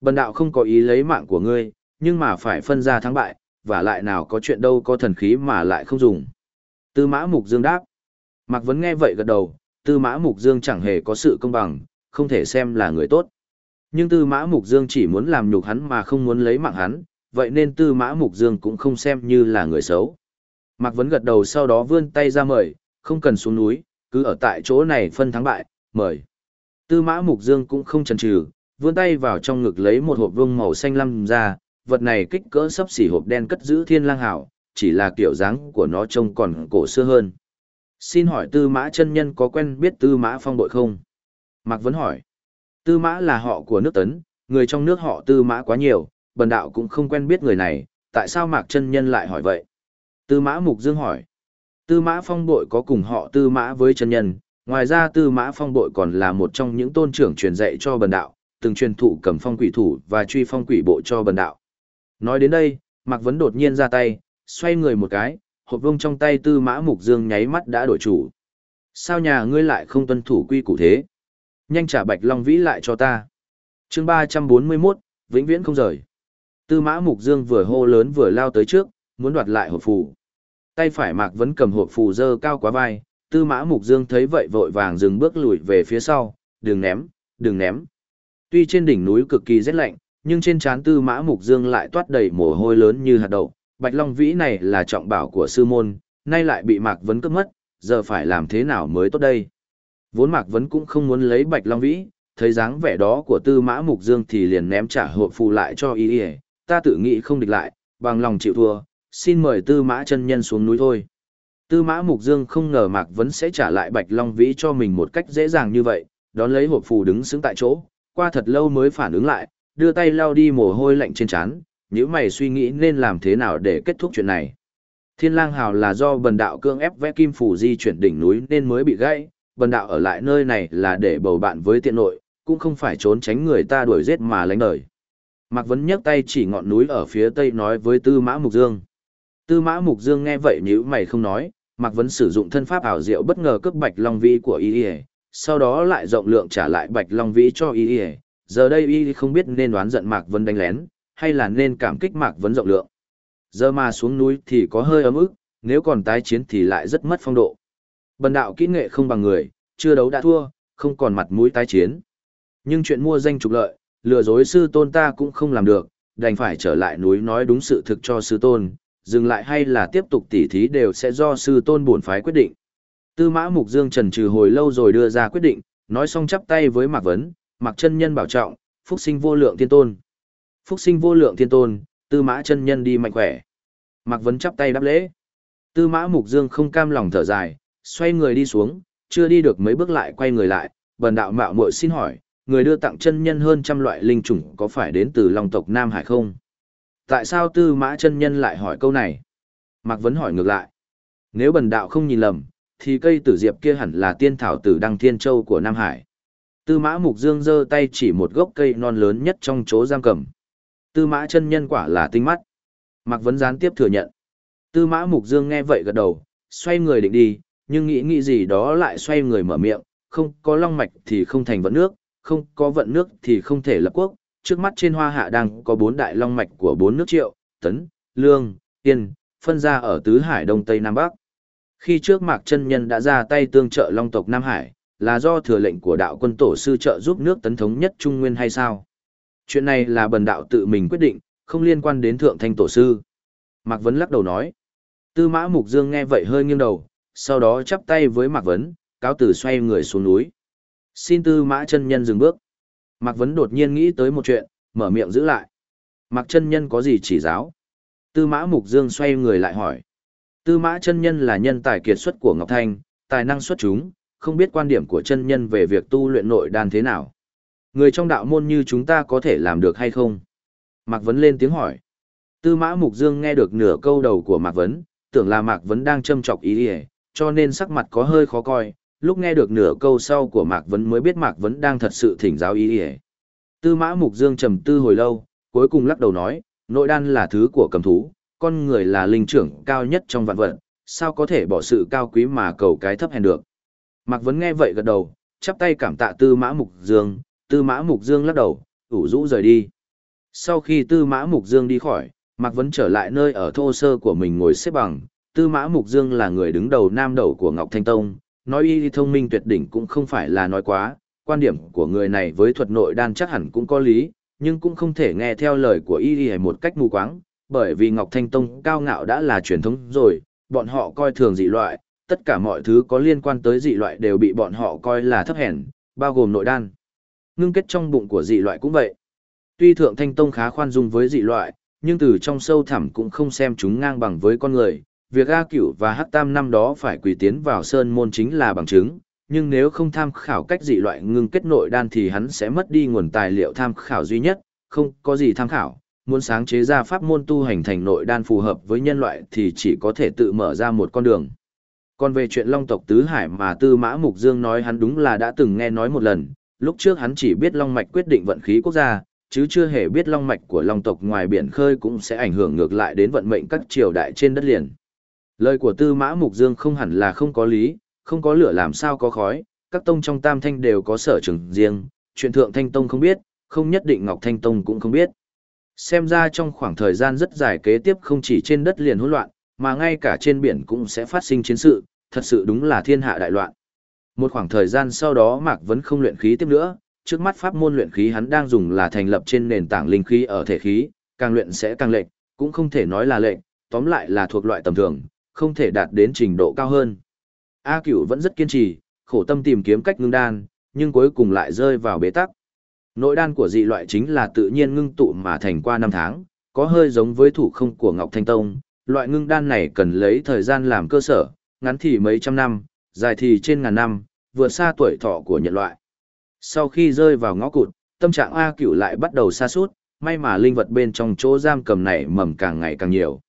bần đạo không có ý lấy mạng của ngươi, nhưng mà phải phân ra thắng bại, và lại nào có chuyện đâu có thần khí mà lại không dùng. Tư mã mục dương đáp. Mạc Vấn nghe vậy gật đầu, tư mã mục dương chẳng hề có sự công bằng, không thể xem là người tốt. Nhưng tư mã mục dương chỉ muốn làm nhục hắn mà không muốn lấy mạng hắn, vậy nên tư mã mục dương cũng không xem như là người xấu. Mạc Vấn gật đầu sau đó vươn tay ra mời, không cần xuống núi, cứ ở tại chỗ này phân thắng bại, mời. Tư mã mục dương cũng không chần chừ, vươn tay vào trong ngực lấy một hộp vương màu xanh lăm ra, vật này kích cỡ sấp xỉ hộp đen cất giữ thiên lang hảo, chỉ là kiểu dáng của nó trông còn cổ xưa hơn. Xin hỏi tư mã chân nhân có quen biết tư mã phong bội không? Mạc Vấn hỏi. Tư mã là họ của nước tấn, người trong nước họ tư mã quá nhiều, bần đạo cũng không quen biết người này, tại sao Mạc chân nhân lại hỏi vậy? Tư mã mục dương hỏi. Tư mã phong bội có cùng họ tư mã với chân nhân, ngoài ra tư mã phong bội còn là một trong những tôn trưởng truyền dạy cho bần đạo, từng truyền thụ cầm phong quỷ thủ và truy phong quỷ bộ cho bần đạo. Nói đến đây, Mạc Vấn đột nhiên ra tay, xoay người một cái, hộp vông trong tay tư mã mục dương nháy mắt đã đổi chủ. Sao nhà ngươi lại không tuân thủ quy củ thế? Nhanh trả bạch long vĩ lại cho ta. chương ba trăm bốn mươi 341, vĩnh viễn không rời. Tư mã mục dương vừa hô lớn vừa lao tới trước, muốn đoạt lại hộp phù. Tay phải Mạc Vấn cầm hộp phù dơ cao quá vai, tư mã mục dương thấy vậy vội vàng dừng bước lùi về phía sau, đừng ném, đừng ném. Tuy trên đỉnh núi cực kỳ rét lạnh, nhưng trên trán tư mã mục dương lại toát đầy mồ hôi lớn như hạt đậu. Bạch Long Vĩ này là trọng bảo của sư môn, nay lại bị Mạc Vấn cướp mất, giờ phải làm thế nào mới tốt đây? Vốn Mạc Vấn cũng không muốn lấy Bạch Long Vĩ, thấy dáng vẻ đó của tư mã mục dương thì liền ném trả hộp phù lại cho y y, ta tự nghĩ không địch lại, bằng lòng chịu thua, xin mời tư mã chân nhân xuống núi thôi. Tư mã mục dương không ngờ Mạc Vấn sẽ trả lại Bạch Long Vĩ cho mình một cách dễ dàng như vậy, đón lấy hộp phù đứng xứng tại chỗ, qua thật lâu mới phản ứng lại, đưa tay lao đi mồ hôi lạnh trên trán, nếu mày suy nghĩ nên làm thế nào để kết thúc chuyện này. Thiên lang hào là do bần đạo cương ép vẽ kim phủ di chuyển đỉnh núi nên mới bị gãy, bần đạo ở lại nơi này là để bầu bạn với tiện nội, cũng không phải trốn tránh người ta đuổi giết mà lánh đời. Mạc Vấn nhấc tay chỉ ngọn núi ở phía tây nói với Tư Mã Mục Dương. Tư Mã Mục Dương nghe vậy nhíu mày không nói, Mạc Vấn sử dụng thân pháp ảo diệu bất ngờ cướp Bạch Long Vĩ của y sau đó lại rộng lượng trả lại Bạch Long Vĩ cho y giờ đây y không biết nên đoán giận Mạc Vấn đánh lén, hay là nên cảm kích Mạc Vấn rộng lượng. Giờ mà xuống núi thì có hơi ấm ức, nếu còn tái chiến thì lại rất mất phong độ. Bần đạo kỹ nghệ không bằng người, chưa đấu đã thua, không còn mặt mũi tái chiến. Nhưng chuyện mua danh trục lợi, lừa dối sư tôn ta cũng không làm được, đành phải trở lại núi nói đúng sự thực cho sư tôn, dừng lại hay là tiếp tục tỉ thí đều sẽ do sư tôn bổn phái quyết định. Tư mã mục dương trần trừ hồi lâu rồi đưa ra quyết định, nói xong chắp tay với Mạc Vấn, mặc chân nhân bảo trọng, phúc sinh vô lượng thiên tôn. Phúc sinh vô lượng thiên tôn, tư mã chân nhân đi mạnh khỏe. mặc Vấn chắp tay đáp lễ. Tư mã mục dương không cam lòng thở dài, xoay người đi xuống, chưa đi được mấy bước lại quay người lại, bần đạo mạo muội xin hỏi, người đưa tặng chân nhân hơn trăm loại linh chủng có phải đến từ Long tộc Nam Hải không? Tại sao tư mã chân nhân lại hỏi câu này? Mạc Vấn hỏi ngược lại. Nếu bần đạo không nhìn lầm, thì cây tử diệp kia hẳn là tiên thảo tử đăng thiên châu của Nam Hải. Tư mã mục dương giơ tay chỉ một gốc cây non lớn nhất trong chỗ giam cầm. Tư mã chân nhân quả là tinh mắt. Mạc Vấn gián tiếp thừa nhận. Tư mã mục dương nghe vậy gật đầu, xoay người định đi, nhưng nghĩ nghĩ gì đó lại xoay người mở miệng, không có long mạch thì không thành vận nước, không có vận nước thì không thể lập quốc. Trước mắt trên hoa hạ đang có bốn đại long mạch của bốn nước triệu, tấn, lương, tiên, phân ra ở tứ hải đông tây nam bắc. Khi trước Mạc chân nhân đã ra tay tương trợ long tộc Nam Hải, là do thừa lệnh của đạo quân tổ sư trợ giúp nước tấn thống nhất Trung Nguyên hay sao? Chuyện này là bần đạo tự mình quyết định, không liên quan đến thượng thanh tổ sư. Mạc Vấn lắc đầu nói. Tư mã Mục Dương nghe vậy hơi nghiêng đầu, sau đó chắp tay với Mạc Vấn, cáo tử xoay người xuống núi. Xin tư mã chân nhân dừng bước. Mạc Vấn đột nhiên nghĩ tới một chuyện, mở miệng giữ lại. Mạc chân nhân có gì chỉ giáo? Tư mã Mục Dương xoay người lại hỏi. Tư mã chân nhân là nhân tài kiệt xuất của Ngọc Thanh, tài năng xuất chúng, không biết quan điểm của chân nhân về việc tu luyện nội đan thế nào. Người trong đạo môn như chúng ta có thể làm được hay không? Mạc Vấn lên tiếng hỏi. Tư mã Mục Dương nghe được nửa câu đầu của Mạc Vấn, tưởng là Mạc Vấn đang châm chọc ý ý, cho nên sắc mặt có hơi khó coi, lúc nghe được nửa câu sau của Mạc Vấn mới biết Mạc Vấn đang thật sự thỉnh giáo ý ý. Tư mã Mục Dương trầm tư hồi lâu, cuối cùng lắc đầu nói, nội đan là thứ của cầm thú, con người là linh trưởng cao nhất trong vạn vật, sao có thể bỏ sự cao quý mà cầu cái thấp hèn được. Mạc Vấn nghe vậy gật đầu, chắp tay cảm tạ Tư Mã Mục Dương, Tư Mã Mục Dương lắc đầu, ủ rũ rời đi. Sau khi Tư Mã Mục Dương đi khỏi, Mạc Vấn trở lại nơi ở thô sơ của mình ngồi xếp bằng, Tư Mã Mục Dương là người đứng đầu nam đầu của Ngọc Thanh Tông, nói y thông minh tuyệt đỉnh cũng không phải là nói quá, quan điểm của người này với thuật nội đan chắc hẳn cũng có lý, nhưng cũng không thể nghe theo lời của y một cách mù quáng, bởi vì Ngọc Thanh Tông cao ngạo đã là truyền thống rồi, bọn họ coi thường dị loại, tất cả mọi thứ có liên quan tới dị loại đều bị bọn họ coi là thấp hèn, bao gồm nội đan. Ngưng kết trong bụng của dị loại cũng vậy. Tuy Thượng Thanh Tông khá khoan dung với dị loại, nhưng từ trong sâu thẳm cũng không xem chúng ngang bằng với con người. Việc A Cửu và Hắc Tam năm đó phải quỳ tiến vào sơn môn chính là bằng chứng, nhưng nếu không tham khảo cách dị loại ngưng kết nội đan thì hắn sẽ mất đi nguồn tài liệu tham khảo duy nhất, không có gì tham khảo, muốn sáng chế ra pháp môn tu hành thành nội đan phù hợp với nhân loại thì chỉ có thể tự mở ra một con đường. Còn về chuyện Long tộc Tứ Hải mà Tư Mã Mục Dương nói hắn đúng là đã từng nghe nói một lần, lúc trước hắn chỉ biết Long Mạch quyết định vận khí quốc gia, chứ chưa hề biết Long Mạch của Long tộc ngoài biển khơi cũng sẽ ảnh hưởng ngược lại đến vận mệnh các triều đại trên đất liền. Lời của Tư Mã Mục Dương không hẳn là không có lý, không có lửa làm sao có khói, các tông trong Tam Thanh đều có sở trường riêng, chuyện Thượng Thanh Tông không biết, không nhất định Ngọc Thanh Tông cũng không biết. Xem ra trong khoảng thời gian rất dài kế tiếp không chỉ trên đất liền hỗn loạn, mà ngay cả trên biển cũng sẽ phát sinh chiến sự, thật sự đúng là thiên hạ đại loạn. Một khoảng thời gian sau đó Mạc Vấn không luyện khí tiếp nữa, trước mắt pháp môn luyện khí hắn đang dùng là thành lập trên nền tảng linh khí ở thể khí, càng luyện sẽ càng lệnh, cũng không thể nói là lệnh, tóm lại là thuộc loại tầm thường, không thể đạt đến trình độ cao hơn. A Cửu vẫn rất kiên trì, khổ tâm tìm kiếm cách ngưng đan, nhưng cuối cùng lại rơi vào bế tắc. Nội đan của dị loại chính là tự nhiên ngưng tụ mà thành qua năm tháng, có hơi giống với thủ không của Ngọc Thanh Tông, loại ngưng đan này cần lấy thời gian làm cơ sở, ngắn thì mấy trăm năm, dài thì trên ngàn năm, vượt xa tuổi thọ của nhân loại. Sau khi rơi vào ngõ cụt, tâm trạng A Cửu lại bắt đầu xa suốt, may mà linh vật bên trong chỗ giam cầm này mầm càng ngày càng nhiều.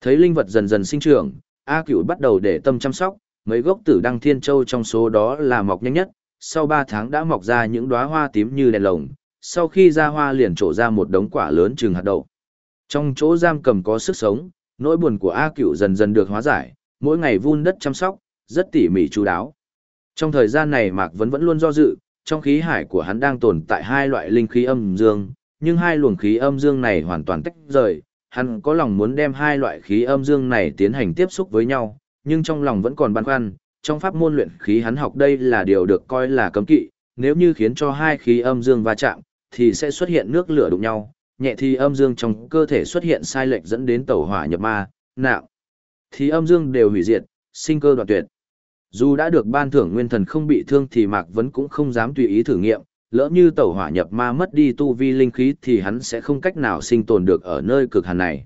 Thấy linh vật dần dần sinh trưởng, A Cửu bắt đầu để tâm chăm sóc, mấy gốc tử đăng thiên châu trong số đó là mọc nhanh nhất, sau 3 tháng đã mọc ra những đóa hoa tím như đèn lồng, sau khi ra hoa liền trổ ra một đống quả lớn chừng hạt đậu. Trong chỗ giam cầm có sức sống, nỗi buồn của A Cửu dần dần được hóa giải, mỗi ngày vun đất chăm sóc, rất tỉ mỉ chú đáo. Trong thời gian này Mạc Vấn vẫn luôn do dự, trong khí hải của hắn đang tồn tại hai loại linh khí âm dương, nhưng hai luồng khí âm dương này hoàn toàn tách rời, hắn có lòng muốn đem hai loại khí âm dương này tiến hành tiếp xúc với nhau, nhưng trong lòng vẫn còn băn khoăn, trong pháp môn luyện khí hắn học đây là điều được coi là cấm kỵ, nếu như khiến cho hai khí âm dương va chạm, thì sẽ xuất hiện nước lửa đụng nhau, nhẹ thì âm dương trong cơ thể xuất hiện sai lệch dẫn đến tẩu hỏa nhập ma, nặng thì âm dương đều hủy diệt, sinh cơ đoạn tuyệt. Dù đã được ban thưởng nguyên thần không bị thương thì Mạc Vấn cũng không dám tùy ý thử nghiệm, lỡ như tẩu hỏa nhập ma mất đi tu vi linh khí thì hắn sẽ không cách nào sinh tồn được ở nơi cực hàn này.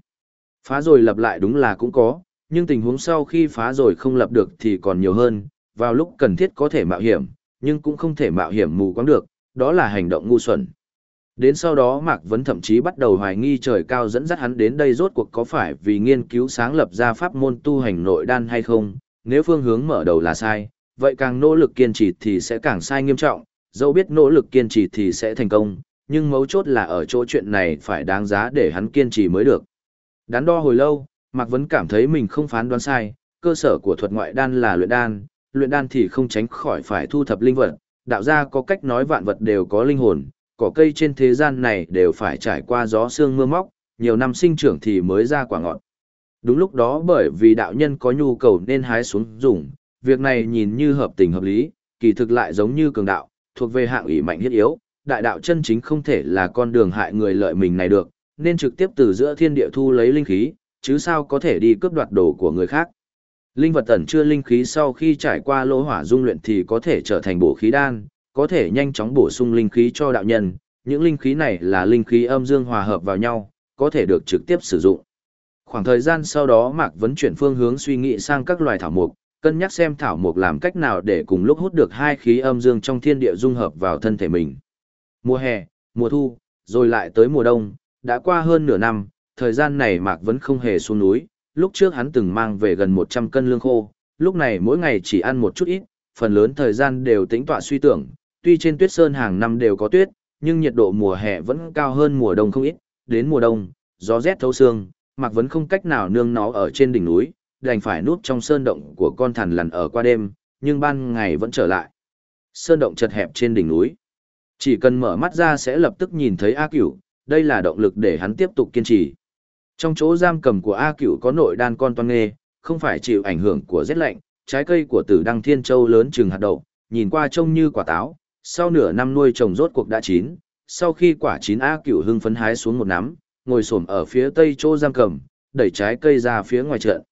Phá rồi lập lại đúng là cũng có, nhưng tình huống sau khi phá rồi không lập được thì còn nhiều hơn, vào lúc cần thiết có thể mạo hiểm, nhưng cũng không thể mạo hiểm mù quáng được, đó là hành động ngu xuẩn đến sau đó Mạc Vấn thậm chí bắt đầu hoài nghi trời cao dẫn dắt hắn đến đây rốt cuộc có phải vì nghiên cứu sáng lập ra pháp môn tu hành nội đan hay không, nếu phương hướng mở đầu là sai, vậy càng nỗ lực kiên trì thì sẽ càng sai nghiêm trọng, dẫu biết nỗ lực kiên trì thì sẽ thành công, nhưng mấu chốt là ở chỗ chuyện này phải đáng giá để hắn kiên trì mới được. Đắn đo hồi lâu, Mạc Vấn cảm thấy mình không phán đoán sai, cơ sở của thuật ngoại đan là luyện đan, luyện đan thì không tránh khỏi phải thu thập linh vật, đạo gia có cách nói vạn vật đều có linh hồn, cỏ cây trên thế gian này đều phải trải qua gió sương mưa móc, nhiều năm sinh trưởng thì mới ra quả ngọt. Đúng lúc đó bởi vì đạo nhân có nhu cầu nên hái xuống dùng, việc này nhìn như hợp tình hợp lý, kỳ thực lại giống như cường đạo, thuộc về hạng ủy mạnh thiết yếu, đại đạo chân chính không thể là con đường hại người lợi mình này được, nên trực tiếp từ giữa thiên địa thu lấy linh khí, chứ sao có thể đi cướp đoạt đồ của người khác. Linh vật tẩn chưa linh khí sau khi trải qua lỗ hỏa dung luyện thì có thể trở thành bổ khí đan, có thể nhanh chóng bổ sung linh khí cho đạo nhân. Những linh khí này là linh khí âm dương hòa hợp vào nhau, có thể được trực tiếp sử dụng. Khoảng thời gian sau đó Mạc Vấn chuyển phương hướng suy nghĩ sang các loài thảo mục, cân nhắc xem thảo mục làm cách nào để cùng lúc hút được hai khí âm dương trong thiên địa dung hợp vào thân thể mình. Mùa hè, mùa thu, rồi lại tới mùa đông, đã qua hơn nửa năm, thời gian này Mạc Vấn không hề xuống núi, lúc trước hắn từng mang về gần 100 cân lương khô, lúc này mỗi ngày chỉ ăn một chút ít, phần lớn thời gian đều tính tọa suy tưởng, tuy trên tuyết sơn hàng năm đều có tuyết, nhưng nhiệt độ mùa hè vẫn cao hơn mùa đông không ít, đến mùa đông, gió rét thấu xương, Mạc Vấn không cách nào nương nó ở trên đỉnh núi, đành phải núp trong sơn động của con thằn lằn ở qua đêm, nhưng ban ngày vẫn trở lại. Sơn động chật hẹp trên đỉnh núi. Chỉ cần mở mắt ra sẽ lập tức nhìn thấy A Cửu, đây là động lực để hắn tiếp tục kiên trì. Trong chỗ giam cầm của A Cửu có nội đan con toan nghê, không phải chịu ảnh hưởng của rét lạnh, trái cây của tử đăng thiên châu lớn chừng hạt đậu, nhìn qua trông như quả táo, sau nửa năm nuôi trồng rốt cuộc đã chín, sau khi quả chín A Cửu hưng phấn hái xuống một nắm, ngồi xổm ở phía tây chỗ giam cầm, đẩy trái cây ra phía ngoài trận.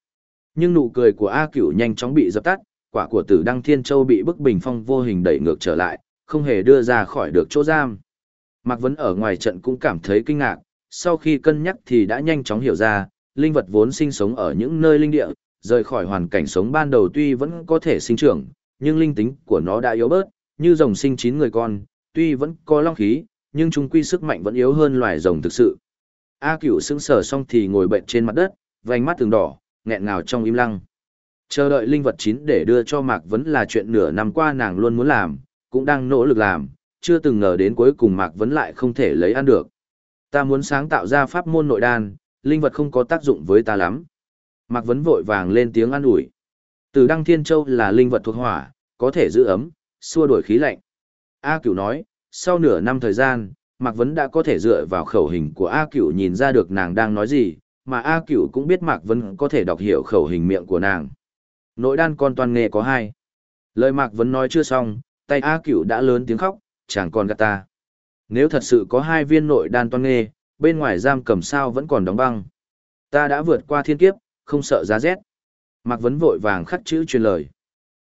Nhưng nụ cười của A Cửu nhanh chóng bị dập tắt, quả của tử đăng thiên châu bị bức bình phong vô hình đẩy ngược trở lại, không hề đưa ra khỏi được chỗ giam. Mạc Vấn ở ngoài trận cũng cảm thấy kinh ngạc, sau khi cân nhắc thì đã nhanh chóng hiểu ra, linh vật vốn sinh sống ở những nơi linh địa, rời khỏi hoàn cảnh sống ban đầu tuy vẫn có thể sinh trưởng, nhưng linh tính của nó đã yếu bớt, như rồng sinh chín người con, tuy vẫn có long khí, nhưng chúng quy sức mạnh vẫn yếu hơn loài rồng thực sự. A Cửu sững sờ xong thì ngồi bệnh trên mặt đất, vành mắt từng đỏ, nghẹn ngào trong im lặng. Chờ đợi linh vật chín để đưa cho Mạc Vấn là chuyện nửa năm qua nàng luôn muốn làm, cũng đang nỗ lực làm, chưa từng ngờ đến cuối cùng Mạc Vấn lại không thể lấy ăn được. Ta muốn sáng tạo ra pháp môn nội đan, linh vật không có tác dụng với ta lắm. Mạc Vấn vội vàng lên tiếng an ủi. Từ Đăng Thiên Châu là linh vật thuộc hỏa, có thể giữ ấm, xua đuổi khí lạnh. A Cửu nói, sau nửa năm thời gian, Mạc Vấn đã có thể dựa vào khẩu hình của A Cửu nhìn ra được nàng đang nói gì, mà A Cửu cũng biết Mạc Vấn có thể đọc hiểu khẩu hình miệng của nàng. Nội đan con toàn nghề có hai. Lời Mạc Vấn nói chưa xong, tay A Cửu đã lớn tiếng khóc, chẳng còn gạt ta. Nếu thật sự có hai viên nội đan toàn nghề, bên ngoài giam cầm sao vẫn còn đóng băng. Ta đã vượt qua thiên kiếp, không sợ giá rét. Mạc Vấn vội vàng khắc chữ truyền lời.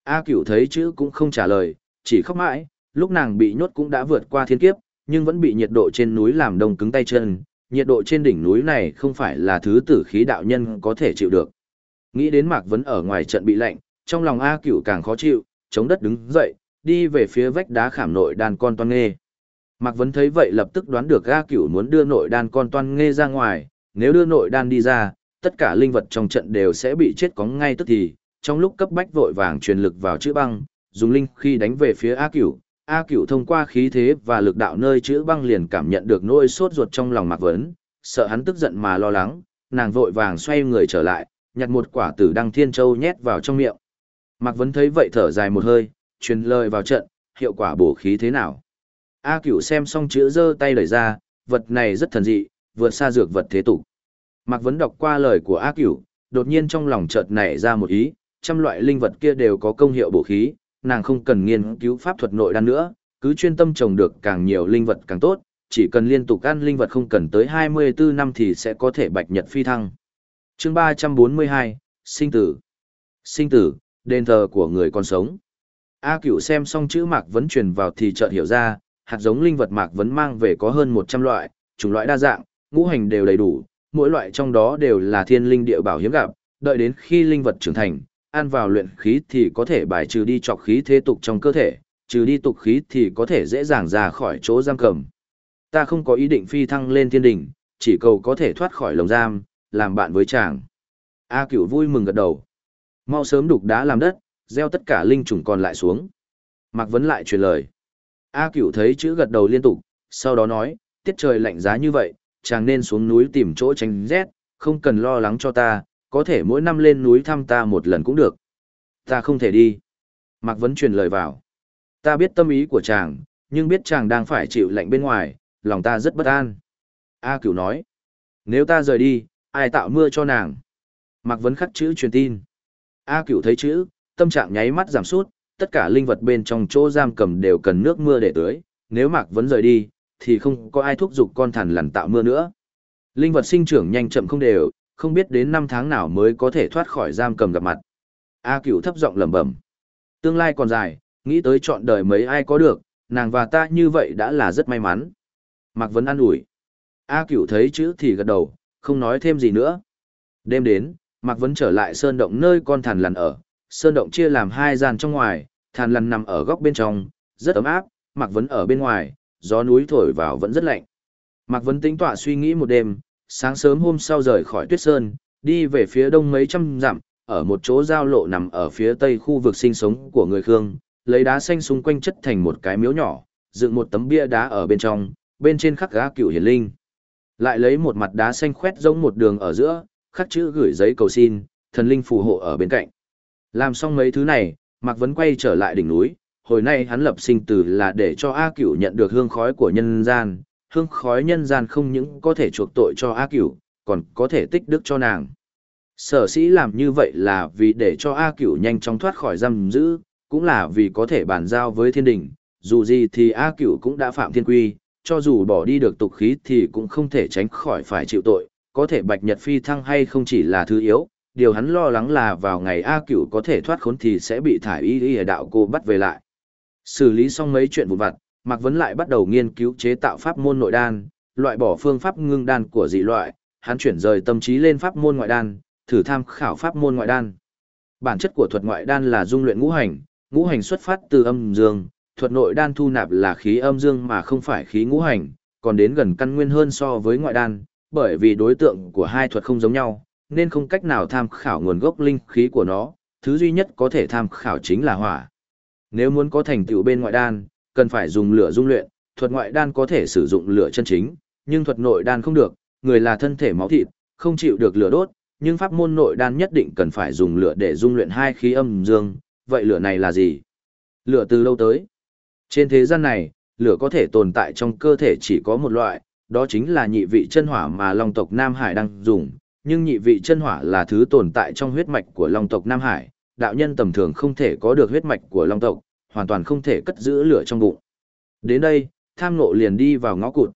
A cửu thấy chữ cũng không trả lời, chỉ khóc mãi, lúc nàng bị nhốt cũng đã vượt qua thiên kiếp, nhưng vẫn bị nhiệt độ trên núi làm đông cứng tay chân. Nhiệt độ trên đỉnh núi này không phải là thứ tử khí đạo nhân có thể chịu được. Nghĩ đến Mạc Vấn ở ngoài trận bị lạnh, trong lòng A cửu càng khó chịu, chống đất đứng dậy, đi về phía vách đá khảm nội đàn con toan nghê. Mạc Vấn thấy vậy lập tức đoán được A Cửu muốn đưa nội đàn con toan nghe ra ngoài, nếu đưa nội đàn đi ra, tất cả linh vật trong trận đều sẽ bị chết có ngay tức thì, trong lúc cấp bách vội vàng truyền lực vào chữ băng, dùng linh khi đánh về phía A Cửu. A Cửu thông qua khí thế và lực đạo nơi chữ băng liền cảm nhận được nỗi sốt ruột trong lòng Mạc Vấn, sợ hắn tức giận mà lo lắng, nàng vội vàng xoay người trở lại, nhặt một quả tử đăng thiên châu nhét vào trong miệng. Mạc Vấn thấy vậy thở dài một hơi, truyền lời vào trận, hiệu quả bổ khí thế nào? A cửu xem xong chữ giơ tay đẩy ra, vật này rất thần dị, vượt xa dược vật thế tục. Mạc Vấn đọc qua lời của A cửu, đột nhiên trong lòng chợt nảy ra một ý, trăm loại linh vật kia đều có công hiệu bổ khí, nàng không cần nghiên cứu pháp thuật nội đan nữa, cứ chuyên tâm trồng được càng nhiều linh vật càng tốt, chỉ cần liên tục ăn linh vật không cần tới 24 năm thì sẽ có thể bạch nhật phi thăng. chương 342, Sinh tử. Sinh tử, đền thờ của người còn sống. A cửu xem xong chữ Mạc Vấn truyền vào thì chợt hiểu ra, hạt giống linh vật mạc vấn mang về có hơn 100 loại, chủng loại đa dạng, ngũ hành đều đầy đủ, mỗi loại trong đó đều là thiên linh địa bảo hiếm gặp, đợi đến khi linh vật trưởng thành, ăn vào luyện khí thì có thể bài trừ đi trọc khí thế tục trong cơ thể, trừ đi tục khí thì có thể dễ dàng ra khỏi chỗ giam cầm. Ta không có ý định phi thăng lên thiên đỉnh, chỉ cầu có thể thoát khỏi lồng giam, làm bạn với chàng. A cửu vui mừng gật đầu. Mau sớm đục đá làm đất, gieo tất cả linh trùng còn lại xuống. Mạc Vấn lại truyền lời. A cửu thấy chữ gật đầu liên tục, sau đó nói, tiết trời lạnh giá như vậy, chàng nên xuống núi tìm chỗ tránh rét, không cần lo lắng cho ta, có thể mỗi năm lên núi thăm ta một lần cũng được. Ta không thể đi. Mạc Vấn truyền lời vào. Ta biết tâm ý của chàng, nhưng biết chàng đang phải chịu lạnh bên ngoài, lòng ta rất bất an. A cửu nói. Nếu ta rời đi, ai tạo mưa cho nàng? Mạc Vấn khắc chữ truyền tin. A cửu thấy chữ, tâm trạng nháy mắt giảm sút, tất cả linh vật bên trong chỗ giam cầm đều cần nước mưa để tưới, nếu Mạc Vấn rời đi, thì không có ai thúc giục con thằn lằn tạo mưa nữa. Linh vật sinh trưởng nhanh chậm không đều, không biết đến năm tháng nào mới có thể thoát khỏi giam cầm gặp mặt. A Cửu thấp giọng lẩm bẩm. Tương lai còn dài, nghĩ tới chọn đời mấy ai có được, nàng và ta như vậy đã là rất may mắn. Mạc Vấn an ủi. A Cửu thấy chữ thì gật đầu, không nói thêm gì nữa. Đêm đến, Mạc Vấn trở lại sơn động nơi con thằn lằn ở. Sơn động chia làm hai gian trong ngoài, thằn lằn nằm ở góc bên trong, rất ấm áp, Mạc Vấn ở bên ngoài, gió núi thổi vào vẫn rất lạnh. Mạc Vấn tính tọa suy nghĩ một đêm, sáng sớm hôm sau rời khỏi tuyết sơn, đi về phía đông mấy trăm dặm, ở một chỗ giao lộ nằm ở phía tây khu vực sinh sống của người Khương, lấy đá xanh xung quanh chất thành một cái miếu nhỏ, dựng một tấm bia đá ở bên trong, bên trên khắc gá cựu hiển linh. Lại lấy một mặt đá xanh khoét giống một đường ở giữa, khắc chữ gửi giấy cầu xin, thần linh phù hộ ở bên cạnh. Làm xong mấy thứ này, Mạc Vấn quay trở lại đỉnh núi, hồi nay hắn lập sinh tử là để cho A Cửu nhận được hương khói của nhân gian, hương khói nhân gian không những có thể chuộc tội cho A Cửu, còn có thể tích đức cho nàng. Sở sĩ làm như vậy là vì để cho A Cửu nhanh chóng thoát khỏi giam giữ, cũng là vì có thể bàn giao với thiên đình, dù gì thì A Cửu cũng đã phạm thiên quy, cho dù bỏ đi được tục khí thì cũng không thể tránh khỏi phải chịu tội, có thể bạch nhật phi thăng hay không chỉ là thứ yếu, điều hắn lo lắng là vào ngày A Cửu có thể thoát khốn thì sẽ bị thải y y đạo cô bắt về lại. Xử lý xong mấy chuyện vụn vặt, Mạc Vấn lại bắt đầu nghiên cứu chế tạo pháp môn nội đan, loại bỏ phương pháp ngưng đan của dị loại, hắn chuyển rời tâm trí lên pháp môn ngoại đan, thử tham khảo pháp môn ngoại đan. Bản chất của thuật ngoại đan là dung luyện ngũ hành, ngũ hành xuất phát từ âm dương, thuật nội đan thu nạp là khí âm dương mà không phải khí ngũ hành, còn đến gần căn nguyên hơn so với ngoại đan, bởi vì đối tượng của hai thuật không giống nhau, nên không cách nào tham khảo nguồn gốc linh khí của nó, thứ duy nhất có thể tham khảo chính là hỏa. Nếu muốn có thành tựu bên ngoại đan, cần phải dùng lửa dung luyện, thuật ngoại đan có thể sử dụng lửa chân chính, nhưng thuật nội đan không được, người là thân thể máu thịt, không chịu được lửa đốt, nhưng pháp môn nội đan nhất định cần phải dùng lửa để dung luyện hai khí âm dương, vậy lửa này là gì? Lửa từ lâu tới? Trên thế gian này, lửa có thể tồn tại trong cơ thể chỉ có một loại, đó chính là nhị vị chân hỏa mà Long tộc Nam Hải đang dùng, nhưng nhị vị chân hỏa là thứ tồn tại trong huyết mạch của Long tộc Nam Hải, đạo nhân tầm thường không thể có được huyết mạch của Long tộc, hoàn toàn không thể cất giữ lửa trong bụng. Đến đây, tham ngộ liền đi vào ngõ cụt.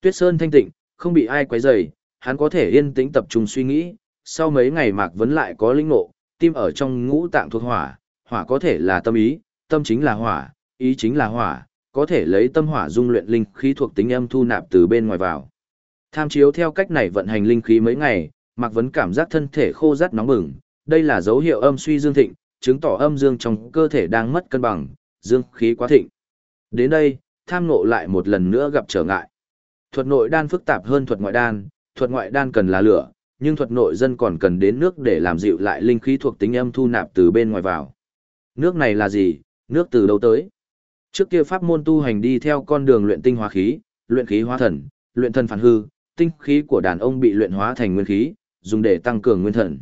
Tuyết Sơn thanh tịnh, không bị ai quấy rầy, hắn có thể yên tĩnh tập trung suy nghĩ, sau mấy ngày Mạc Vấn lại có linh ngộ, tim ở trong ngũ tạng thuộc hỏa, hỏa có thể là tâm ý, tâm chính là hỏa, ý chính là hỏa, có thể lấy tâm hỏa dung luyện linh khí thuộc tính âm thu nạp từ bên ngoài vào. Tham chiếu theo cách này vận hành linh khí mấy ngày, Mạc Vấn cảm giác thân thể khô rát nóng bừng, đây là dấu hiệu âm suy dương thịnh, chứng tỏ âm dương trong cơ thể đang mất cân bằng, dương khí quá thịnh. Đến đây, tham ngộ lại một lần nữa gặp trở ngại. Thuật nội đan phức tạp hơn thuật ngoại đan, thuật ngoại đan cần là lửa, nhưng thuật nội dân còn cần đến nước để làm dịu lại linh khí thuộc tính âm thu nạp từ bên ngoài vào. Nước này là gì? Nước từ đâu tới? Trước kia pháp môn tu hành đi theo con đường luyện tinh hóa khí, luyện khí hóa thần, luyện thần phản hư, tinh khí của đàn ông bị luyện hóa thành nguyên khí, dùng để tăng cường nguyên thần.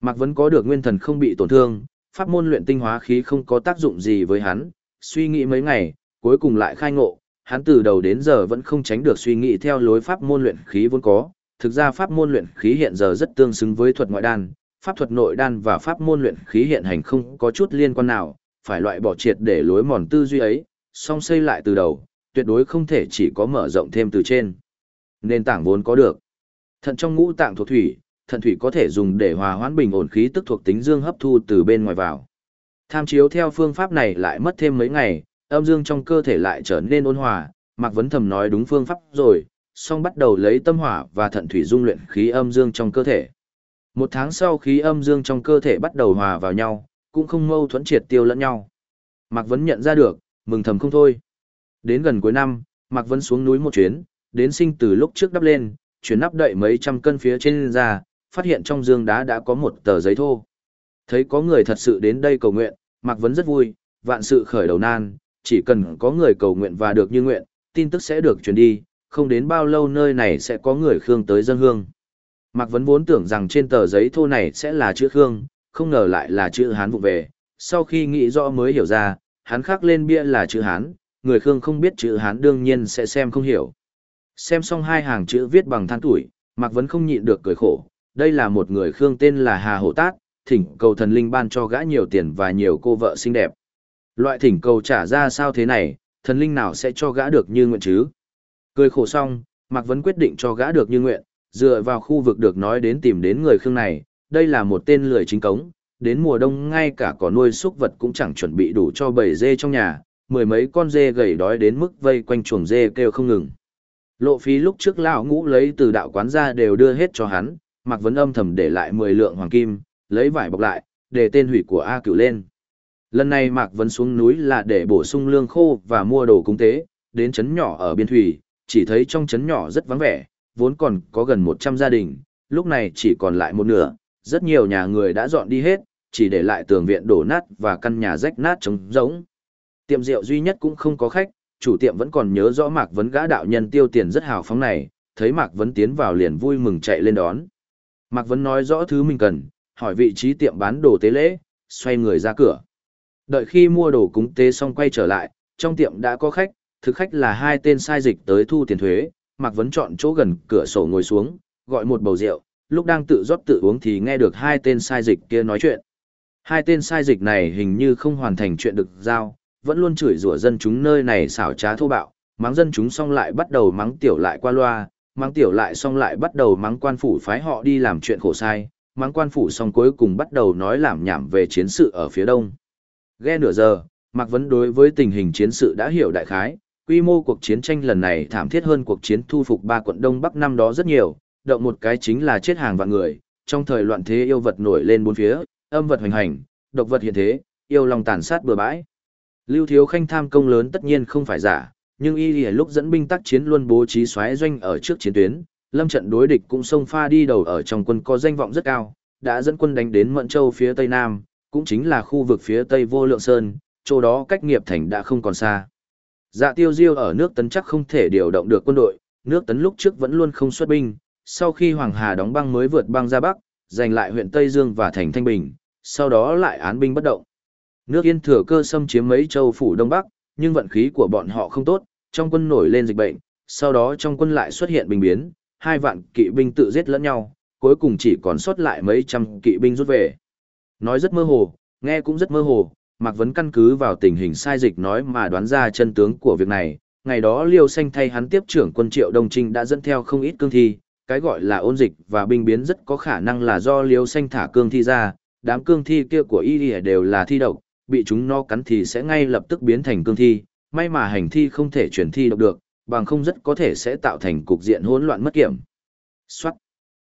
Mạc Vân có được nguyên thần không bị tổn thương, pháp môn luyện tinh hóa khí không có tác dụng gì với hắn, suy nghĩ mấy ngày, cuối cùng lại khai ngộ, hắn từ đầu đến giờ vẫn không tránh được suy nghĩ theo lối pháp môn luyện khí vốn có. Thực ra pháp môn luyện khí hiện giờ rất tương xứng với thuật ngoại đan, pháp thuật nội đan và pháp môn luyện khí hiện hành không có chút liên quan nào, phải loại bỏ triệt để lối mòn tư duy ấy, song xây lại từ đầu, tuyệt đối không thể chỉ có mở rộng thêm từ trên. Nền tảng vốn có được. Thận trong ngũ tạng thuộc thủy, thận thủy có thể dùng để hòa hoãn bình ổn khí tức thuộc tính dương hấp thu từ bên ngoài vào. Tham chiếu theo phương pháp này lại mất thêm mấy ngày, âm dương trong cơ thể lại trở nên ôn hòa, Mạc Vấn Thầm nói đúng phương pháp rồi, song bắt đầu lấy tâm hỏa và thận thủy dung luyện khí âm dương trong cơ thể. Một tháng sau khí âm dương trong cơ thể bắt đầu hòa vào nhau, cũng không mâu thuẫn triệt tiêu lẫn nhau. Mạc Vấn nhận ra được, mừng thầm không thôi. Đến gần cuối năm, Mạc Vấn xuống núi một chuyến, đến sinh từ lúc trước đắp lên, chuyển nắp đậy mấy trăm cân phía trên ra, phát hiện trong dương đá đã có một tờ giấy thô. Thấy có người thật sự đến đây cầu nguyện, Mạc Vấn rất vui, vạn sự khởi đầu nan, chỉ cần có người cầu nguyện và được như nguyện, tin tức sẽ được truyền đi, không đến bao lâu nơi này sẽ có người Khương tới dân hương. Mạc Vấn vốn tưởng rằng trên tờ giấy thô này sẽ là chữ Khương, không ngờ lại là chữ Hán vụ về, sau khi nghĩ rõ mới hiểu ra, hắn khắc lên bia là chữ Hán, người Khương không biết chữ Hán đương nhiên sẽ xem không hiểu. Xem xong hai hàng chữ viết bằng than tuổi, Mạc Vấn không nhịn được cười khổ, đây là một người Khương tên là Hà Hổ Tát, thỉnh cầu thần linh ban cho gã nhiều tiền và nhiều cô vợ xinh đẹp. Loại thỉnh cầu trả ra sao thế này, thần linh nào sẽ cho gã được như nguyện chứ? Cười khổ xong, Mạc Vấn quyết định cho gã được như nguyện, dựa vào khu vực được nói đến tìm đến người Khương này, đây là một tên lười chính cống, đến mùa đông ngay cả có nuôi súc vật cũng chẳng chuẩn bị đủ cho bầy dê trong nhà, mười mấy con dê gầy đói đến mức vây quanh chuồng dê kêu không ngừng. Lộ phí lúc trước lão ngũ lấy từ đạo quán ra đều đưa hết cho hắn, Mạc Vấn âm thầm để lại 10 lượng hoàng kim, lấy vải bọc lại, để tên hủy của A cửu lên. Lần này Mạc Vấn xuống núi là để bổ sung lương khô và mua đồ cúng tế, đến chấn nhỏ ở biên thủy, chỉ thấy trong chấn nhỏ rất vắng vẻ, vốn còn có gần 100 gia đình, lúc này chỉ còn lại một nửa, rất nhiều nhà người đã dọn đi hết, chỉ để lại tường viện đổ nát và căn nhà rách nát trống rỗng. Tiệm rượu duy nhất cũng không có khách, chủ tiệm vẫn còn nhớ rõ Mạc Vấn gã đạo nhân tiêu tiền rất hào phóng này, thấy Mạc Vấn tiến vào liền vui mừng chạy lên đón. Mạc Vấn nói rõ thứ mình cần, hỏi vị trí tiệm bán đồ tế lễ, xoay người ra cửa. Đợi khi mua đồ cúng tế xong quay trở lại, trong tiệm đã có khách, thực khách là hai tên sai dịch tới thu tiền thuế, Mạc Vấn chọn chỗ gần cửa sổ ngồi xuống, gọi một bầu rượu, lúc đang tự rót tự uống thì nghe được hai tên sai dịch kia nói chuyện. Hai tên sai dịch này hình như không hoàn thành chuyện được giao, vẫn luôn chửi rủa dân chúng nơi này xảo trá thô bạo, mắng dân chúng xong lại bắt đầu mắng tiểu lại qua loa, mắng tiểu lại xong lại bắt đầu mắng quan phủ phái họ đi làm chuyện khổ sai, mắng quan phủ xong cuối cùng bắt đầu nói làm nhảm về chiến sự ở phía đông. Ghe nửa giờ, Mạc Vấn đối với tình hình chiến sự đã hiểu đại khái, quy mô cuộc chiến tranh lần này thảm thiết hơn cuộc chiến thu phục ba quận Đông Bắc năm đó rất nhiều, động một cái chính là chết hàng vạn người, trong thời loạn thế yêu vật nổi lên bốn phía, âm vật hoành hành, độc vật hiện thế, yêu lòng tàn sát bừa bãi. Lưu Thiếu Khanh tham công lớn tất nhiên không phải giả, nhưng y lìa lúc dẫn binh tác chiến luôn bố trí xoáy doanh ở trước chiến tuyến, lâm trận đối địch cũng xông pha đi đầu ở trong quân có danh vọng rất cao, đã dẫn quân đánh đến Mận Châu phía tây nam, cũng chính là khu vực phía tây vô lượng sơn, chỗ đó cách nghiệp thành đã không còn xa. Dạ tiêu diêu ở nước tấn chắc không thể điều động được quân đội, nước tấn lúc trước vẫn luôn không xuất binh, sau khi Hoàng Hà đóng băng mới vượt băng ra Bắc, giành lại huyện Tây Dương và thành Thanh Bình, sau đó lại án binh bất động. Nước Yên thừa cơ xâm chiếm mấy châu phủ Đông Bắc, nhưng vận khí của bọn họ không tốt, trong quân nổi lên dịch bệnh, sau đó trong quân lại xuất hiện bình biến, hai vạn kỵ binh tự giết lẫn nhau, cuối cùng chỉ còn sót lại mấy trăm kỵ binh rút về. Nói rất mơ hồ, nghe cũng rất mơ hồ, Mạc Vấn căn cứ vào tình hình sai dịch nói mà đoán ra chân tướng của việc này. Ngày đó Liêu Xanh thay hắn tiếp trưởng quân triệu Đông Trinh đã dẫn theo không ít cương thi, cái gọi là ôn dịch và binh biến rất có khả năng là do Liêu Xanh thả cương thi ra, đám cương thi kia của y đều là thi độc, bị chúng no cắn thì sẽ ngay lập tức biến thành cương thi, may mà hành thi không thể chuyển thi độc được, bằng không rất có thể sẽ tạo thành cục diện hỗn loạn mất kiểm. Xoát.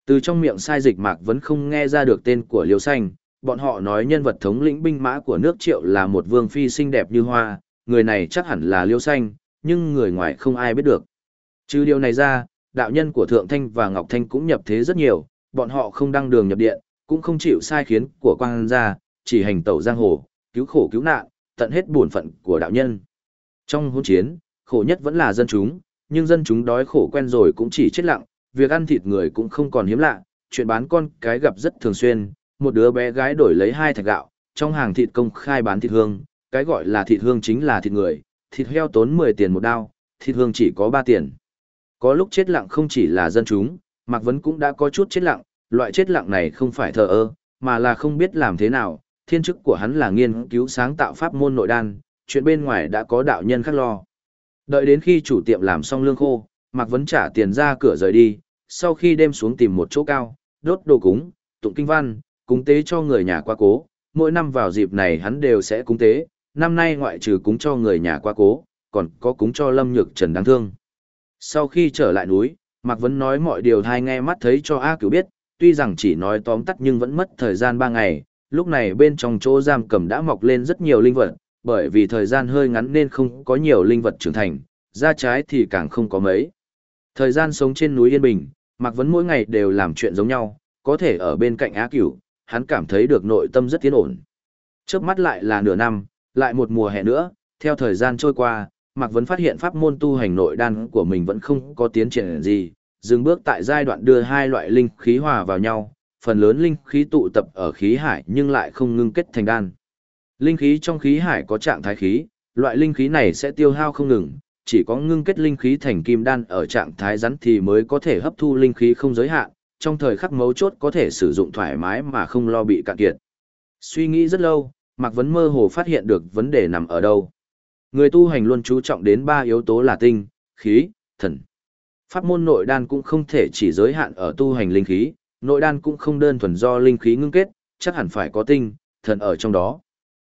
Từ trong miệng sai dịch mạc vẫn không nghe ra được tên của Liêu Xanh, bọn họ nói nhân vật thống lĩnh binh mã của nước triệu là một vương phi xinh đẹp như hoa, người này chắc hẳn là Liêu Xanh, nhưng người ngoài không ai biết được. Trừ điều này ra, đạo nhân của Thượng Thanh và Ngọc Thanh cũng nhập thế rất nhiều, bọn họ không đăng đường nhập điện, cũng không chịu sai khiến của quang gia, chỉ hành tẩu giang hồ, cứu khổ cứu nạn, tận hết bổn phận của đạo nhân. Trong hôn chiến, khổ nhất vẫn là dân chúng, nhưng dân chúng đói khổ quen rồi cũng chỉ chết lặng, việc ăn thịt người cũng không còn hiếm lạ, chuyện bán con cái gặp rất thường xuyên, một đứa bé gái đổi lấy hai thạch gạo, trong hàng thịt công khai bán thịt hương, cái gọi là thịt hương chính là thịt người, thịt heo tốn 10 tiền một đao, thịt hương chỉ có 3 tiền. Có lúc chết lặng không chỉ là dân chúng, Mạc Vấn cũng đã có chút chết lặng, loại chết lặng này không phải thờ ơ, mà là không biết làm thế nào, thiên chức của hắn là nghiên cứu sáng tạo pháp môn nội đan, chuyện bên ngoài đã có đạo nhân khác lo. Đợi đến khi chủ tiệm làm xong lương khô, Mạc Vấn trả tiền ra cửa rời đi, sau khi đêm xuống tìm một chỗ cao, đốt đồ cúng, tụng kinh văn, cúng tế cho người nhà qua cố, mỗi năm vào dịp này hắn đều sẽ cúng tế, năm nay ngoại trừ cúng cho người nhà qua cố, còn có cúng cho Lâm Nhược Trần đáng thương. Sau khi trở lại núi, Mạc Vấn nói mọi điều thai nghe mắt thấy cho A Cửu biết, tuy rằng chỉ nói tóm tắt nhưng vẫn mất thời gian 3 ngày, lúc này bên trong chỗ giam cầm đã mọc lên rất nhiều linh vật, bởi vì thời gian hơi ngắn nên không có nhiều linh vật trưởng thành, ra trái thì càng không có mấy. Thời gian sống trên núi Yên Bình, Mạc Vấn mỗi ngày đều làm chuyện giống nhau, có thể ở bên cạnh Á Cửu, hắn cảm thấy được nội tâm rất tiến ổn. Chớp mắt lại là nửa năm, lại một mùa hè nữa, theo thời gian trôi qua, Mạc Vấn phát hiện pháp môn tu hành nội đan của mình vẫn không có tiến triển gì, dừng bước tại giai đoạn đưa hai loại linh khí hòa vào nhau, phần lớn linh khí tụ tập ở khí hải nhưng lại không ngưng kết thành đan. Linh khí trong khí hải có trạng thái khí, loại linh khí này sẽ tiêu hao không ngừng, chỉ có ngưng kết linh khí thành kim đan ở trạng thái rắn thì mới có thể hấp thu linh khí không giới hạn, trong thời khắc mấu chốt có thể sử dụng thoải mái mà không lo bị cạn kiệt. Suy nghĩ rất lâu, Mạc Vấn mơ hồ phát hiện được vấn đề nằm ở đâu. Người tu hành luôn chú trọng đến ba yếu tố là tinh, khí, thần. Pháp môn nội đan cũng không thể chỉ giới hạn ở tu hành linh khí, nội đan cũng không đơn thuần do linh khí ngưng kết, chắc hẳn phải có tinh, thần ở trong đó.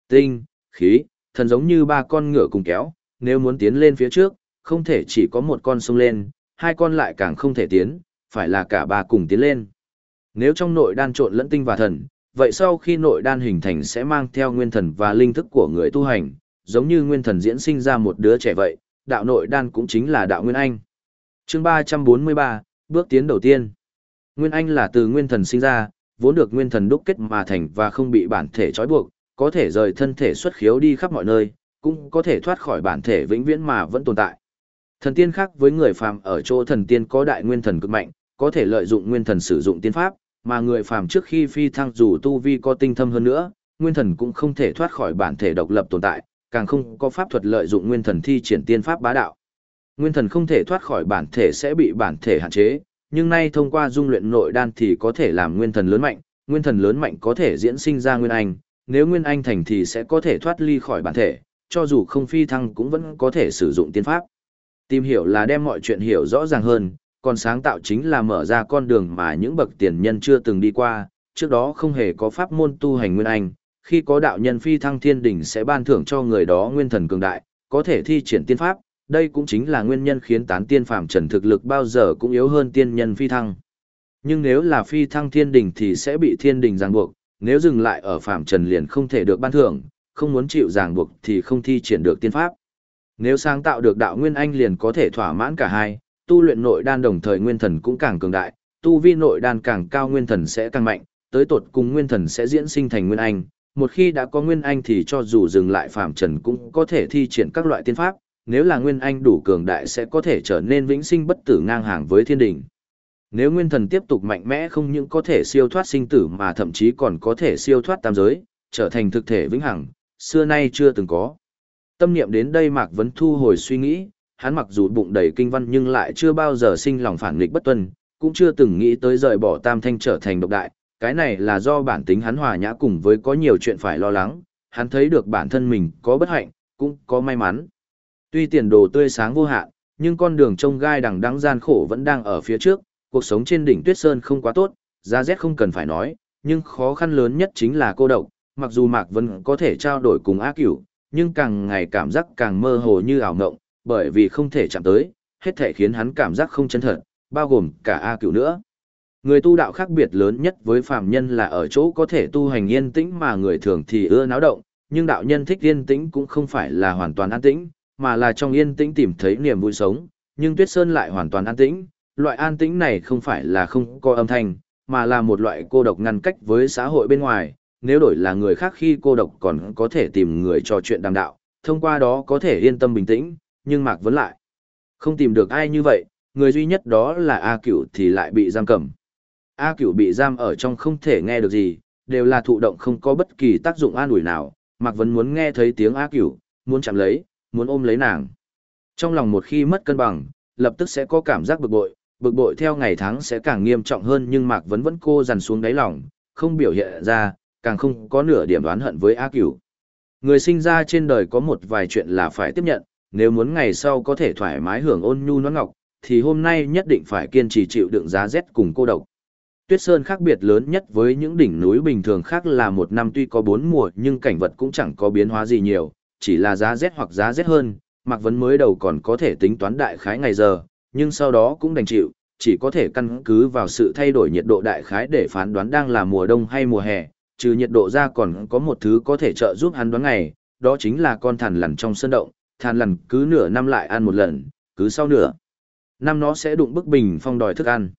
Tinh, khí, thần giống như ba con ngựa cùng kéo, nếu muốn tiến lên phía trước, không thể chỉ có một con sông lên, hai con lại càng không thể tiến, phải là cả ba cùng tiến lên. Nếu trong nội đan trộn lẫn tinh và thần, vậy sau khi nội đan hình thành sẽ mang theo nguyên thần và linh thức của người tu hành, giống như nguyên thần diễn sinh ra một đứa trẻ vậy, đạo nội đan cũng chính là đạo nguyên anh. Chương 343, bước tiến đầu tiên. Nguyên anh là từ nguyên thần sinh ra, vốn được nguyên thần đúc kết mà thành và không bị bản thể trói buộc, có thể rời thân thể xuất khiếu đi khắp mọi nơi, cũng có thể thoát khỏi bản thể vĩnh viễn mà vẫn tồn tại. Thần tiên khác với người phàm ở chỗ thần tiên có đại nguyên thần cực mạnh, có thể lợi dụng nguyên thần sử dụng tiên pháp, mà người phàm trước khi phi thăng dù tu vi có tinh thâm hơn nữa, nguyên thần cũng không thể thoát khỏi bản thể độc lập tồn tại, càng không có pháp thuật lợi dụng nguyên thần thi triển tiên pháp bá đạo. Nguyên thần không thể thoát khỏi bản thể sẽ bị bản thể hạn chế, nhưng nay thông qua dung luyện nội đan thì có thể làm nguyên thần lớn mạnh, nguyên thần lớn mạnh có thể diễn sinh ra nguyên anh, nếu nguyên anh thành thì sẽ có thể thoát ly khỏi bản thể, cho dù không phi thăng cũng vẫn có thể sử dụng tiên pháp. Tìm hiểu là đem mọi chuyện hiểu rõ ràng hơn, còn sáng tạo chính là mở ra con đường mà những bậc tiền nhân chưa từng đi qua, trước đó không hề có pháp môn tu hành nguyên anh, khi có đạo nhân phi thăng thiên đỉnh sẽ ban thưởng cho người đó nguyên thần cường đại, có thể thi triển tiên pháp, đây cũng chính là nguyên nhân khiến tán tiên phàm trần thực lực bao giờ cũng yếu hơn tiên nhân phi thăng. Nhưng nếu là phi thăng thiên đình thì sẽ bị thiên đình ràng buộc, nếu dừng lại ở phàm trần liền không thể được ban thưởng, không muốn chịu ràng buộc thì không thi triển được tiên pháp. Nếu sáng tạo được đạo nguyên anh liền có thể thỏa mãn cả hai, tu luyện nội đan đồng thời nguyên thần cũng càng cường đại, tu vi nội đan càng cao nguyên thần sẽ càng mạnh, tới tột cùng nguyên thần sẽ diễn sinh thành nguyên anh. Một khi đã có nguyên anh thì cho dù dừng lại phàm trần cũng có thể thi triển các loại tiên pháp, nếu là nguyên anh đủ cường đại sẽ có thể trở nên vĩnh sinh bất tử ngang hàng với thiên đình. Nếu nguyên thần tiếp tục mạnh mẽ không những có thể siêu thoát sinh tử mà thậm chí còn có thể siêu thoát tam giới, trở thành thực thể vĩnh hằng, xưa nay chưa từng có. Tâm niệm đến đây Mạc Vấn thu hồi suy nghĩ, hắn mặc dù bụng đầy kinh văn nhưng lại chưa bao giờ sinh lòng phản nghịch bất tuân, cũng chưa từng nghĩ tới rời bỏ tam thanh trở thành độc đại, cái này là do bản tính hắn hòa nhã cùng với có nhiều chuyện phải lo lắng, hắn thấy được bản thân mình có bất hạnh, cũng có may mắn. Tuy tiền đồ tươi sáng vô hạn, nhưng con đường trông gai đằng đắng gian khổ vẫn đang ở phía trước, cuộc sống trên đỉnh tuyết sơn không quá tốt, giá rét không cần phải nói, nhưng khó khăn lớn nhất chính là cô độc, mặc dù Mạc Vân có thể trao đổi cùng A Cửu, nhưng càng ngày cảm giác càng mơ hồ như ảo ngộng, bởi vì không thể chạm tới, hết thể khiến hắn cảm giác không chân thật, bao gồm cả A Cửu nữa. Người tu đạo khác biệt lớn nhất với phàm nhân là ở chỗ có thể tu hành yên tĩnh mà người thường thì ưa náo động, nhưng đạo nhân thích yên tĩnh cũng không phải là hoàn toàn an tĩnh, mà là trong yên tĩnh tìm thấy niềm vui sống, nhưng Tuyết Sơn lại hoàn toàn an tĩnh, loại an tĩnh này không phải là không có âm thanh, mà là một loại cô độc ngăn cách với xã hội bên ngoài, nếu đổi là người khác khi cô độc còn có thể tìm người trò chuyện đàm đạo, thông qua đó có thể yên tâm bình tĩnh, nhưng Mạc vẫn lại. Không tìm được ai như vậy, người duy nhất đó là A Cửu thì lại bị giam cầm. A Cửu bị giam ở trong không thể nghe được gì, đều là thụ động không có bất kỳ tác dụng an ủi nào, Mạc vẫn muốn nghe thấy tiếng A Cửu, muốn chạm lấy, muốn ôm lấy nàng. Trong lòng một khi mất cân bằng, lập tức sẽ có cảm giác bực bội, bực bội theo ngày tháng sẽ càng nghiêm trọng hơn nhưng Mạc Vấn vẫn cô dằn xuống đáy lòng, không biểu hiện ra, càng không có nửa điểm đoán hận với A Cửu. Người sinh ra trên đời có một vài chuyện là phải tiếp nhận, nếu muốn ngày sau có thể thoải mái hưởng ôn nhu nó ngọc, thì hôm nay nhất định phải kiên trì chịu đựng giá rét cùng cô độc. Tuyết Sơn khác biệt lớn nhất với những đỉnh núi bình thường khác là một năm tuy có bốn mùa nhưng cảnh vật cũng chẳng có biến hóa gì nhiều, chỉ là giá rét hoặc giá rét hơn, Mạc Vấn mới đầu còn có thể tính toán đại khái ngày giờ, nhưng sau đó cũng đành chịu, chỉ có thể căn cứ vào sự thay đổi nhiệt độ đại khái để phán đoán đang là mùa đông hay mùa hè, trừ nhiệt độ ra còn có một thứ có thể trợ giúp hắn đoán ngày, đó chính là con thằn lằn trong sân động, Thằn lằn cứ nửa năm lại ăn một lần, cứ sau nửa năm nó sẽ đụng bức bình phong đòi thức ăn.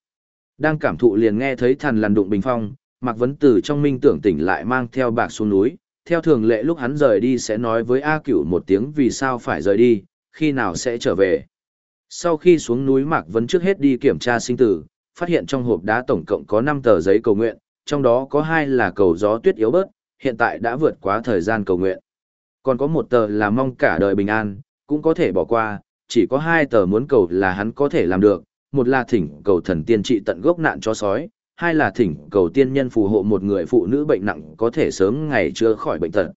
Đang cảm thụ liền nghe thấy thằn lằn đụng bình phong, Mạc Vấn từ trong minh tưởng tỉnh lại mang theo bạc xuống núi, theo thường lệ lúc hắn rời đi sẽ nói với A Cửu một tiếng vì sao phải rời đi, khi nào sẽ trở về. Sau khi xuống núi Mạc Vấn trước hết đi kiểm tra sinh tử, phát hiện trong hộp đá tổng cộng có 5 tờ giấy cầu nguyện, trong đó có hai là cầu gió tuyết yếu bớt, hiện tại đã vượt quá thời gian cầu nguyện. Còn có một tờ là mong cả đời bình an, cũng có thể bỏ qua, chỉ có hai tờ muốn cầu là hắn có thể làm được, một là thỉnh cầu thần tiên trị tận gốc nạn cho sói, hai là thỉnh cầu tiên nhân phù hộ một người phụ nữ bệnh nặng có thể sớm ngày chữa khỏi bệnh tật.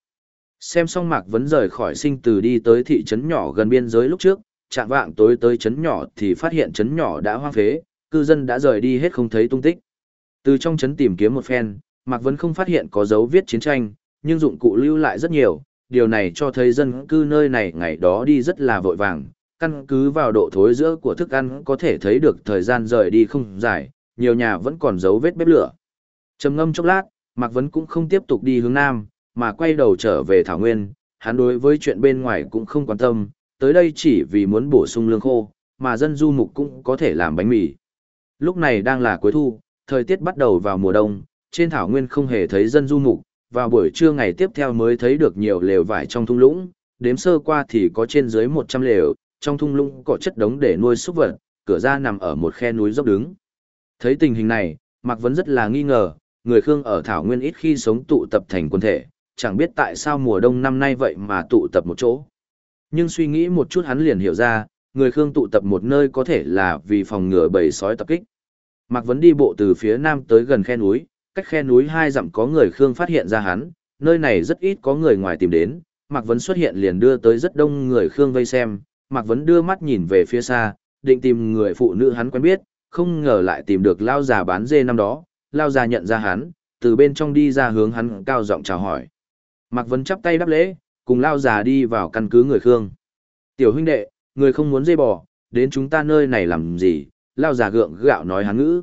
Xem xong Mạc Vấn rời khỏi sinh từ đi tới thị trấn nhỏ gần biên giới lúc trước, chạm vạng tối tới trấn nhỏ thì phát hiện trấn nhỏ đã hoang phế, cư dân đã rời đi hết không thấy tung tích. Từ trong trấn tìm kiếm một phen, Mạc Vấn không phát hiện có dấu viết chiến tranh, nhưng dụng cụ lưu lại rất nhiều, điều này cho thấy dân cư nơi này ngày đó đi rất là vội vàng, căn cứ vào độ thối giữa của thức ăn có thể thấy được thời gian rời đi không dài, nhiều nhà vẫn còn dấu vết bếp lửa. Trầm ngâm chốc lát, Mạc Vấn cũng không tiếp tục đi hướng nam, mà quay đầu trở về Thảo Nguyên, hắn đối với chuyện bên ngoài cũng không quan tâm, tới đây chỉ vì muốn bổ sung lương khô, mà dân du mục cũng có thể làm bánh mì. Lúc này đang là cuối thu, thời tiết bắt đầu vào mùa đông, trên Thảo Nguyên không hề thấy dân du mục, vào buổi trưa ngày tiếp theo mới thấy được nhiều lều vải trong thung lũng, đếm sơ qua thì có trên dưới 100 lều, trong thung lũng có chất đống để nuôi súc vật, cửa ra nằm ở một khe núi dốc đứng. Thấy tình hình này, Mạc Vấn rất là nghi ngờ, người Khương ở Thảo Nguyên ít khi sống tụ tập thành quân thể, chẳng biết tại sao mùa đông năm nay vậy mà tụ tập một chỗ. Nhưng suy nghĩ một chút hắn liền hiểu ra, người Khương tụ tập một nơi có thể là vì phòng ngừa bầy sói tập kích. Mạc Vấn đi bộ từ phía nam tới gần khe núi, cách khe núi hai dặm có người Khương phát hiện ra hắn, nơi này rất ít có người ngoài tìm đến, Mạc Vấn xuất hiện liền đưa tới rất đông người Khương vây xem, Mạc Vấn đưa mắt nhìn về phía xa, định tìm người phụ nữ hắn quen biết, không ngờ lại tìm được Lao già bán dê năm đó, Lao già nhận ra hắn, từ bên trong đi ra hướng hắn cao giọng chào hỏi. Mạc Vấn chắp tay đáp lễ, cùng Lao già đi vào căn cứ người Khương. Tiểu huynh đệ, người không muốn dê bò, đến chúng ta nơi này làm gì, Lao già gượng gạo nói hắn ngữ.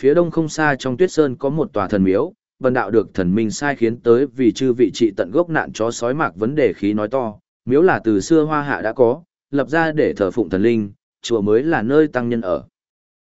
Phía đông không xa trong tuyết sơn có một tòa thần miếu, vần đạo được thần minh sai khiến tới vì chư vị trị tận gốc nạn chó sói mạc vấn đề khí nói to, miếu là từ xưa hoa hạ đã có, lập ra để thờ phụng thần linh, chùa mới là nơi tăng nhân ở.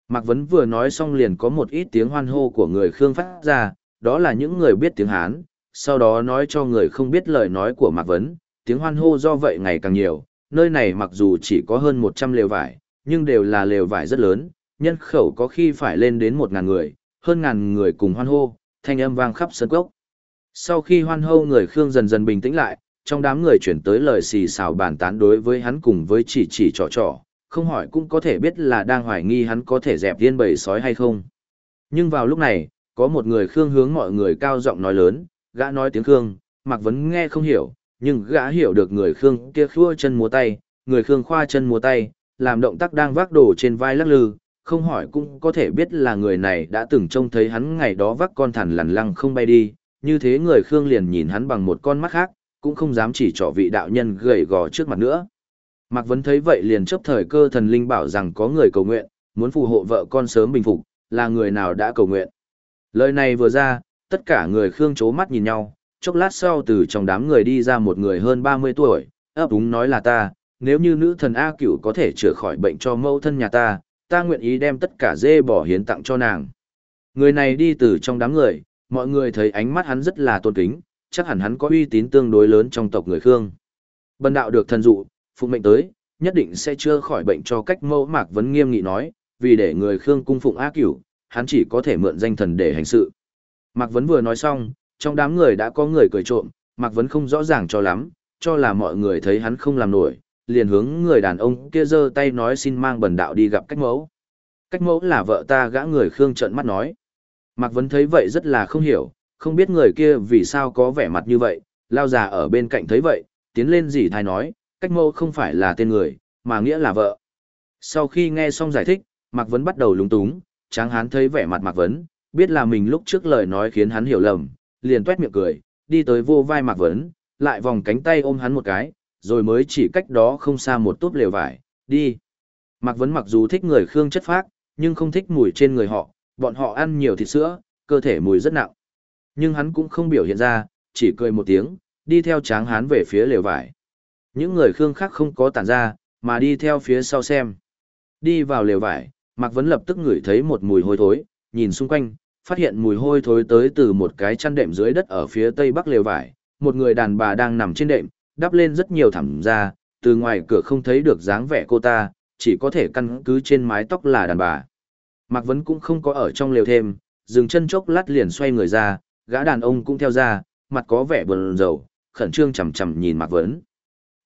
Mạc Vấn vừa nói xong liền có một ít tiếng hoan hô của người Khương phát ra, đó là những người biết tiếng Hán, sau đó nói cho người không biết lời nói của Mạc Vấn, tiếng hoan hô do vậy ngày càng nhiều, nơi này mặc dù chỉ có hơn 100 lều vải, nhưng đều là lều vải rất lớn, nhân khẩu có khi phải lên đến 1.000 người, hơn ngàn người cùng hoan hô, thanh âm vang khắp sân cốc. Sau khi hoan hô người Khương dần dần bình tĩnh lại, trong đám người chuyển tới lời xì xào bàn tán đối với hắn cùng với chỉ chỉ trò trò, không hỏi cũng có thể biết là đang hoài nghi hắn có thể dẹp tiên bầy sói hay không. Nhưng vào lúc này, có một người Khương hướng mọi người cao giọng nói lớn, gã nói tiếng Khương, Mạc Vấn nghe không hiểu, nhưng gã hiểu được người Khương kia khua chân múa tay, người Khương khoa chân múa tay, làm động tác đang vác đồ trên vai lắc lư, không hỏi cũng có thể biết là người này đã từng trông thấy hắn ngày đó vác con thằn lằn lăng không bay đi, như thế người Khương liền nhìn hắn bằng một con mắt khác, cũng không dám chỉ trỏ vị đạo nhân gầy gò trước mặt nữa. Mạc Vấn thấy vậy liền chấp thời cơ thần linh bảo rằng có người cầu nguyện, muốn phù hộ vợ con sớm bình phục, là người nào đã cầu nguyện. Lời này vừa ra, tất cả người Khương chố mắt nhìn nhau, chốc lát sau từ trong đám người đi ra một người hơn 30 tuổi, ấp úng nói là ta, nếu như nữ thần A cửu có thể chữa khỏi bệnh cho mẫu thân nhà ta, ta nguyện ý đem tất cả dê bỏ hiến tặng cho nàng. Người này đi từ trong đám người, mọi người thấy ánh mắt hắn rất là tôn kính, chắc hẳn hắn có uy tín tương đối lớn trong tộc người Khương. Bần đạo được thần dụ, phụ mệnh tới, nhất định sẽ chưa khỏi bệnh cho cách mẫu Mạc Vấn nghiêm nghị nói, vì để người Khương cung phụng ác cửu, hắn chỉ có thể mượn danh thần để hành sự. Mạc Vấn vừa nói xong, trong đám người đã có người cười trộm, Mạc Vấn không rõ ràng cho lắm, cho là mọi người thấy hắn không làm nổi, liền hướng người đàn ông kia giơ tay nói xin mang bần đạo đi gặp cách mẫu. Cách mẫu là vợ ta gã người Khương trợn mắt nói. Mạc Vấn thấy vậy rất là không hiểu, không biết người kia vì sao có vẻ mặt như vậy, lao già ở bên cạnh thấy vậy, tiến lên dì thai nói, cách mâu không phải là tên người, mà nghĩa là vợ. Sau khi nghe xong giải thích, Mạc Vấn bắt đầu lúng túng, tráng hán thấy vẻ mặt Mạc Vấn, biết là mình lúc trước lời nói khiến hắn hiểu lầm, liền tuét miệng cười, đi tới vô vai Mạc Vấn, lại vòng cánh tay ôm hắn một cái, rồi mới chỉ cách đó không xa một túp lều vải, đi. Mạc Vấn mặc dù thích người Khương chất phác, nhưng không thích mùi trên người họ, bọn họ ăn nhiều thịt sữa, cơ thể mùi rất nặng. Nhưng hắn cũng không biểu hiện ra, chỉ cười một tiếng, đi theo tráng hán về phía lều vải. Những người Khương khác không có tản ra, mà đi theo phía sau xem. Đi vào lều vải, Mạc Vấn lập tức ngửi thấy một mùi hôi thối, nhìn xung quanh, phát hiện mùi hôi thối tới từ một cái chăn đệm dưới đất ở phía tây bắc lều vải, một người đàn bà đang nằm trên đệm, đắp lên rất nhiều thảm ra, từ ngoài cửa không thấy được dáng vẻ cô ta, chỉ có thể căn cứ trên mái tóc là đàn bà. Mạc Vấn cũng không có ở trong lều thêm, dừng chân chốc lát liền xoay người ra, gã đàn ông cũng theo ra, mặt có vẻ buồn rầu, khẩn trương chầm chầm nhìn Mạc Vấn.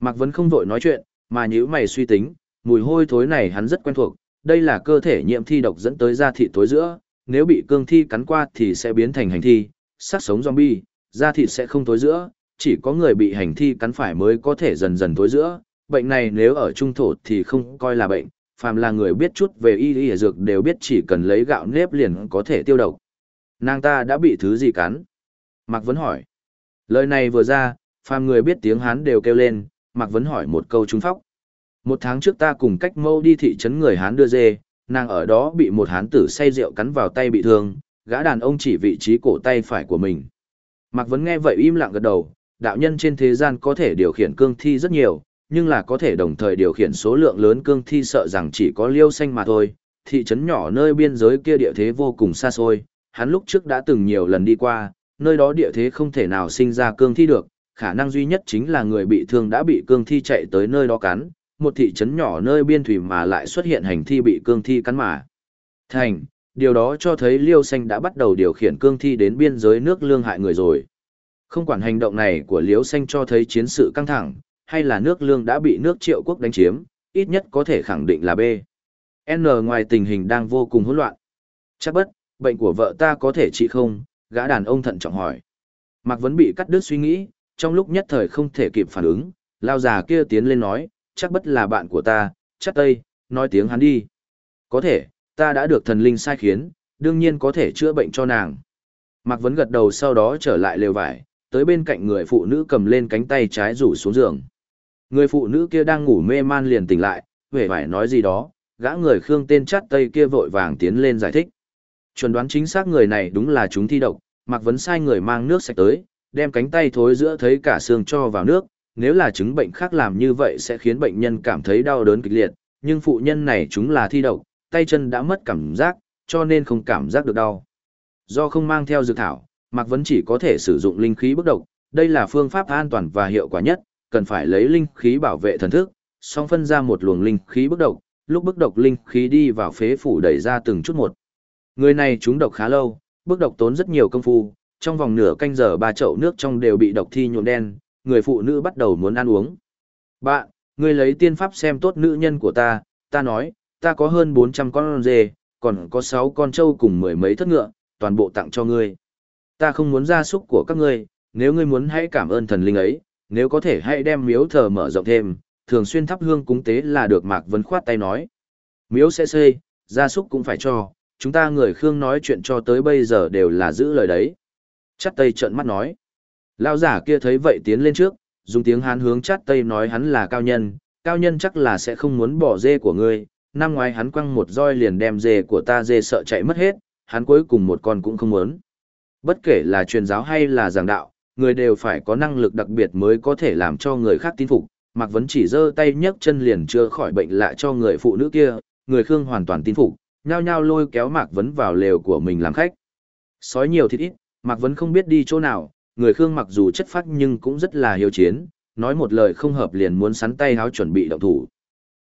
Mạc Vấn không vội nói chuyện, mà nhíu mày suy tính, mùi hôi thối này hắn rất quen thuộc, đây là cơ thể nhiễm thi độc dẫn tới da thịt tối giữa, nếu bị cương thi cắn qua thì sẽ biến thành hành thi, sát sống zombie, da thịt sẽ không tối giữa, chỉ có người bị hành thi cắn phải mới có thể dần dần tối giữa. Bệnh này nếu ở trung thổ thì không coi là bệnh, phàm là người biết chút về y y dược đều biết chỉ cần lấy gạo nếp liền có thể tiêu độc. Nàng ta đã bị thứ gì cắn? Mạc Vấn hỏi. Lời này vừa ra, phàm người biết tiếng Hán đều kêu lên, Mạc Vấn hỏi một câu trúng phóc. Một tháng trước ta cùng cách mâu đi thị trấn người Hán đưa dê, nàng ở đó bị một Hán tử say rượu cắn vào tay bị thương, gã đàn ông chỉ vị trí cổ tay phải của mình. Mạc Vấn nghe vậy im lặng gật đầu, đạo nhân trên thế gian có thể điều khiển cương thi rất nhiều, nhưng là có thể đồng thời điều khiển số lượng lớn cương thi sợ rằng chỉ có liêu xanh mà thôi. Thị trấn nhỏ nơi biên giới kia địa thế vô cùng xa xôi, hắn lúc trước đã từng nhiều lần đi qua, nơi đó địa thế không thể nào sinh ra cương thi được, khả năng duy nhất chính là người bị thương đã bị cương thi chạy tới nơi đó cắn, một thị trấn nhỏ nơi biên thủy mà lại xuất hiện hành thi bị cương thi cắn mà. Thành, điều đó cho thấy Liêu Xanh đã bắt đầu điều khiển cương thi đến biên giới nước lương hại người rồi. Không quản hành động này của Liêu Xanh cho thấy chiến sự căng thẳng, hay là nước lương đã bị nước triệu quốc đánh chiếm, ít nhất có thể khẳng định là B. N ngoài tình hình đang vô cùng hỗn loạn. Chắc bất, bệnh của vợ ta có thể trị không? Gã đàn ông thận trọng hỏi. Mạc Vấn bị cắt đứt suy nghĩ, trong lúc nhất thời không thể kịp phản ứng, lao già kia tiến lên nói, chắc bất là bạn của ta, chắc tây, nói tiếng hắn đi. Có thể, ta đã được thần linh sai khiến, đương nhiên có thể chữa bệnh cho nàng. Mạc Vấn gật đầu sau đó trở lại lều vải, tới bên cạnh người phụ nữ cầm lên cánh tay trái rủ xuống giường. Người phụ nữ kia đang ngủ mê man liền tỉnh lại, vẻ vải nói gì đó, gã người Khương tên chát tây kia vội vàng tiến lên giải thích. Chuẩn đoán chính xác người này đúng là chúng thi độc, Mạc Vấn sai người mang nước sạch tới, đem cánh tay thối giữa thấy cả xương cho vào nước, nếu là chứng bệnh khác làm như vậy sẽ khiến bệnh nhân cảm thấy đau đớn kịch liệt, nhưng phụ nhân này chúng là thi độc, tay chân đã mất cảm giác, cho nên không cảm giác được đau. Do không mang theo dược thảo, Mạc Vấn chỉ có thể sử dụng linh khí bức độc, đây là phương pháp an toàn và hiệu quả nhất, cần phải lấy linh khí bảo vệ thần thức, song phân ra một luồng linh khí bức độc, lúc bức độc linh khí đi vào phế phủ đẩy ra từng chút một. Người này trúng độc khá lâu, bức độc tốn rất nhiều công phu, trong vòng nửa canh giờ ba chậu nước trong đều bị độc thi nhuộm đen, người phụ nữ bắt đầu muốn ăn uống. Bạn, ngươi lấy tiên pháp xem tốt nữ nhân của ta, ta nói, ta có hơn 400 con dê, còn có 6 con trâu cùng mười mấy thất ngựa, toàn bộ tặng cho ngươi. Ta không muốn gia súc của các ngươi, nếu ngươi muốn hãy cảm ơn thần linh ấy, nếu có thể hãy đem miếu thờ mở rộng thêm, thường xuyên thắp hương cúng tế là được Mạc Vân khoát tay nói. Miếu sẽ xây, gia súc cũng phải cho, chúng ta người Khương nói chuyện cho tới bây giờ đều là giữ lời đấy. Chát Tây trợn mắt nói. Lao giả kia thấy vậy tiến lên trước, dùng tiếng hán hướng Chát Tây nói hắn là cao nhân, cao nhân chắc là sẽ không muốn bỏ dê của ngươi. Năm ngoái hắn quăng một roi liền đem dê của ta dê sợ chạy mất hết, hắn cuối cùng một con cũng không muốn. Bất kể là truyền giáo hay là giảng đạo, người đều phải có năng lực đặc biệt mới có thể làm cho người khác tin phục. Mạc Vấn chỉ giơ tay nhấc chân liền chưa khỏi bệnh lại cho người phụ nữ kia, người Khương hoàn toàn tin phục, nhao nhao lôi kéo Mạc Vấn vào lều của mình làm khách. Sói nhiều thịt ít, Mạc Vấn không biết đi chỗ nào, người Khương mặc dù chất phác nhưng cũng rất là hiếu chiến, nói một lời không hợp liền muốn sắn tay háo chuẩn bị động thủ.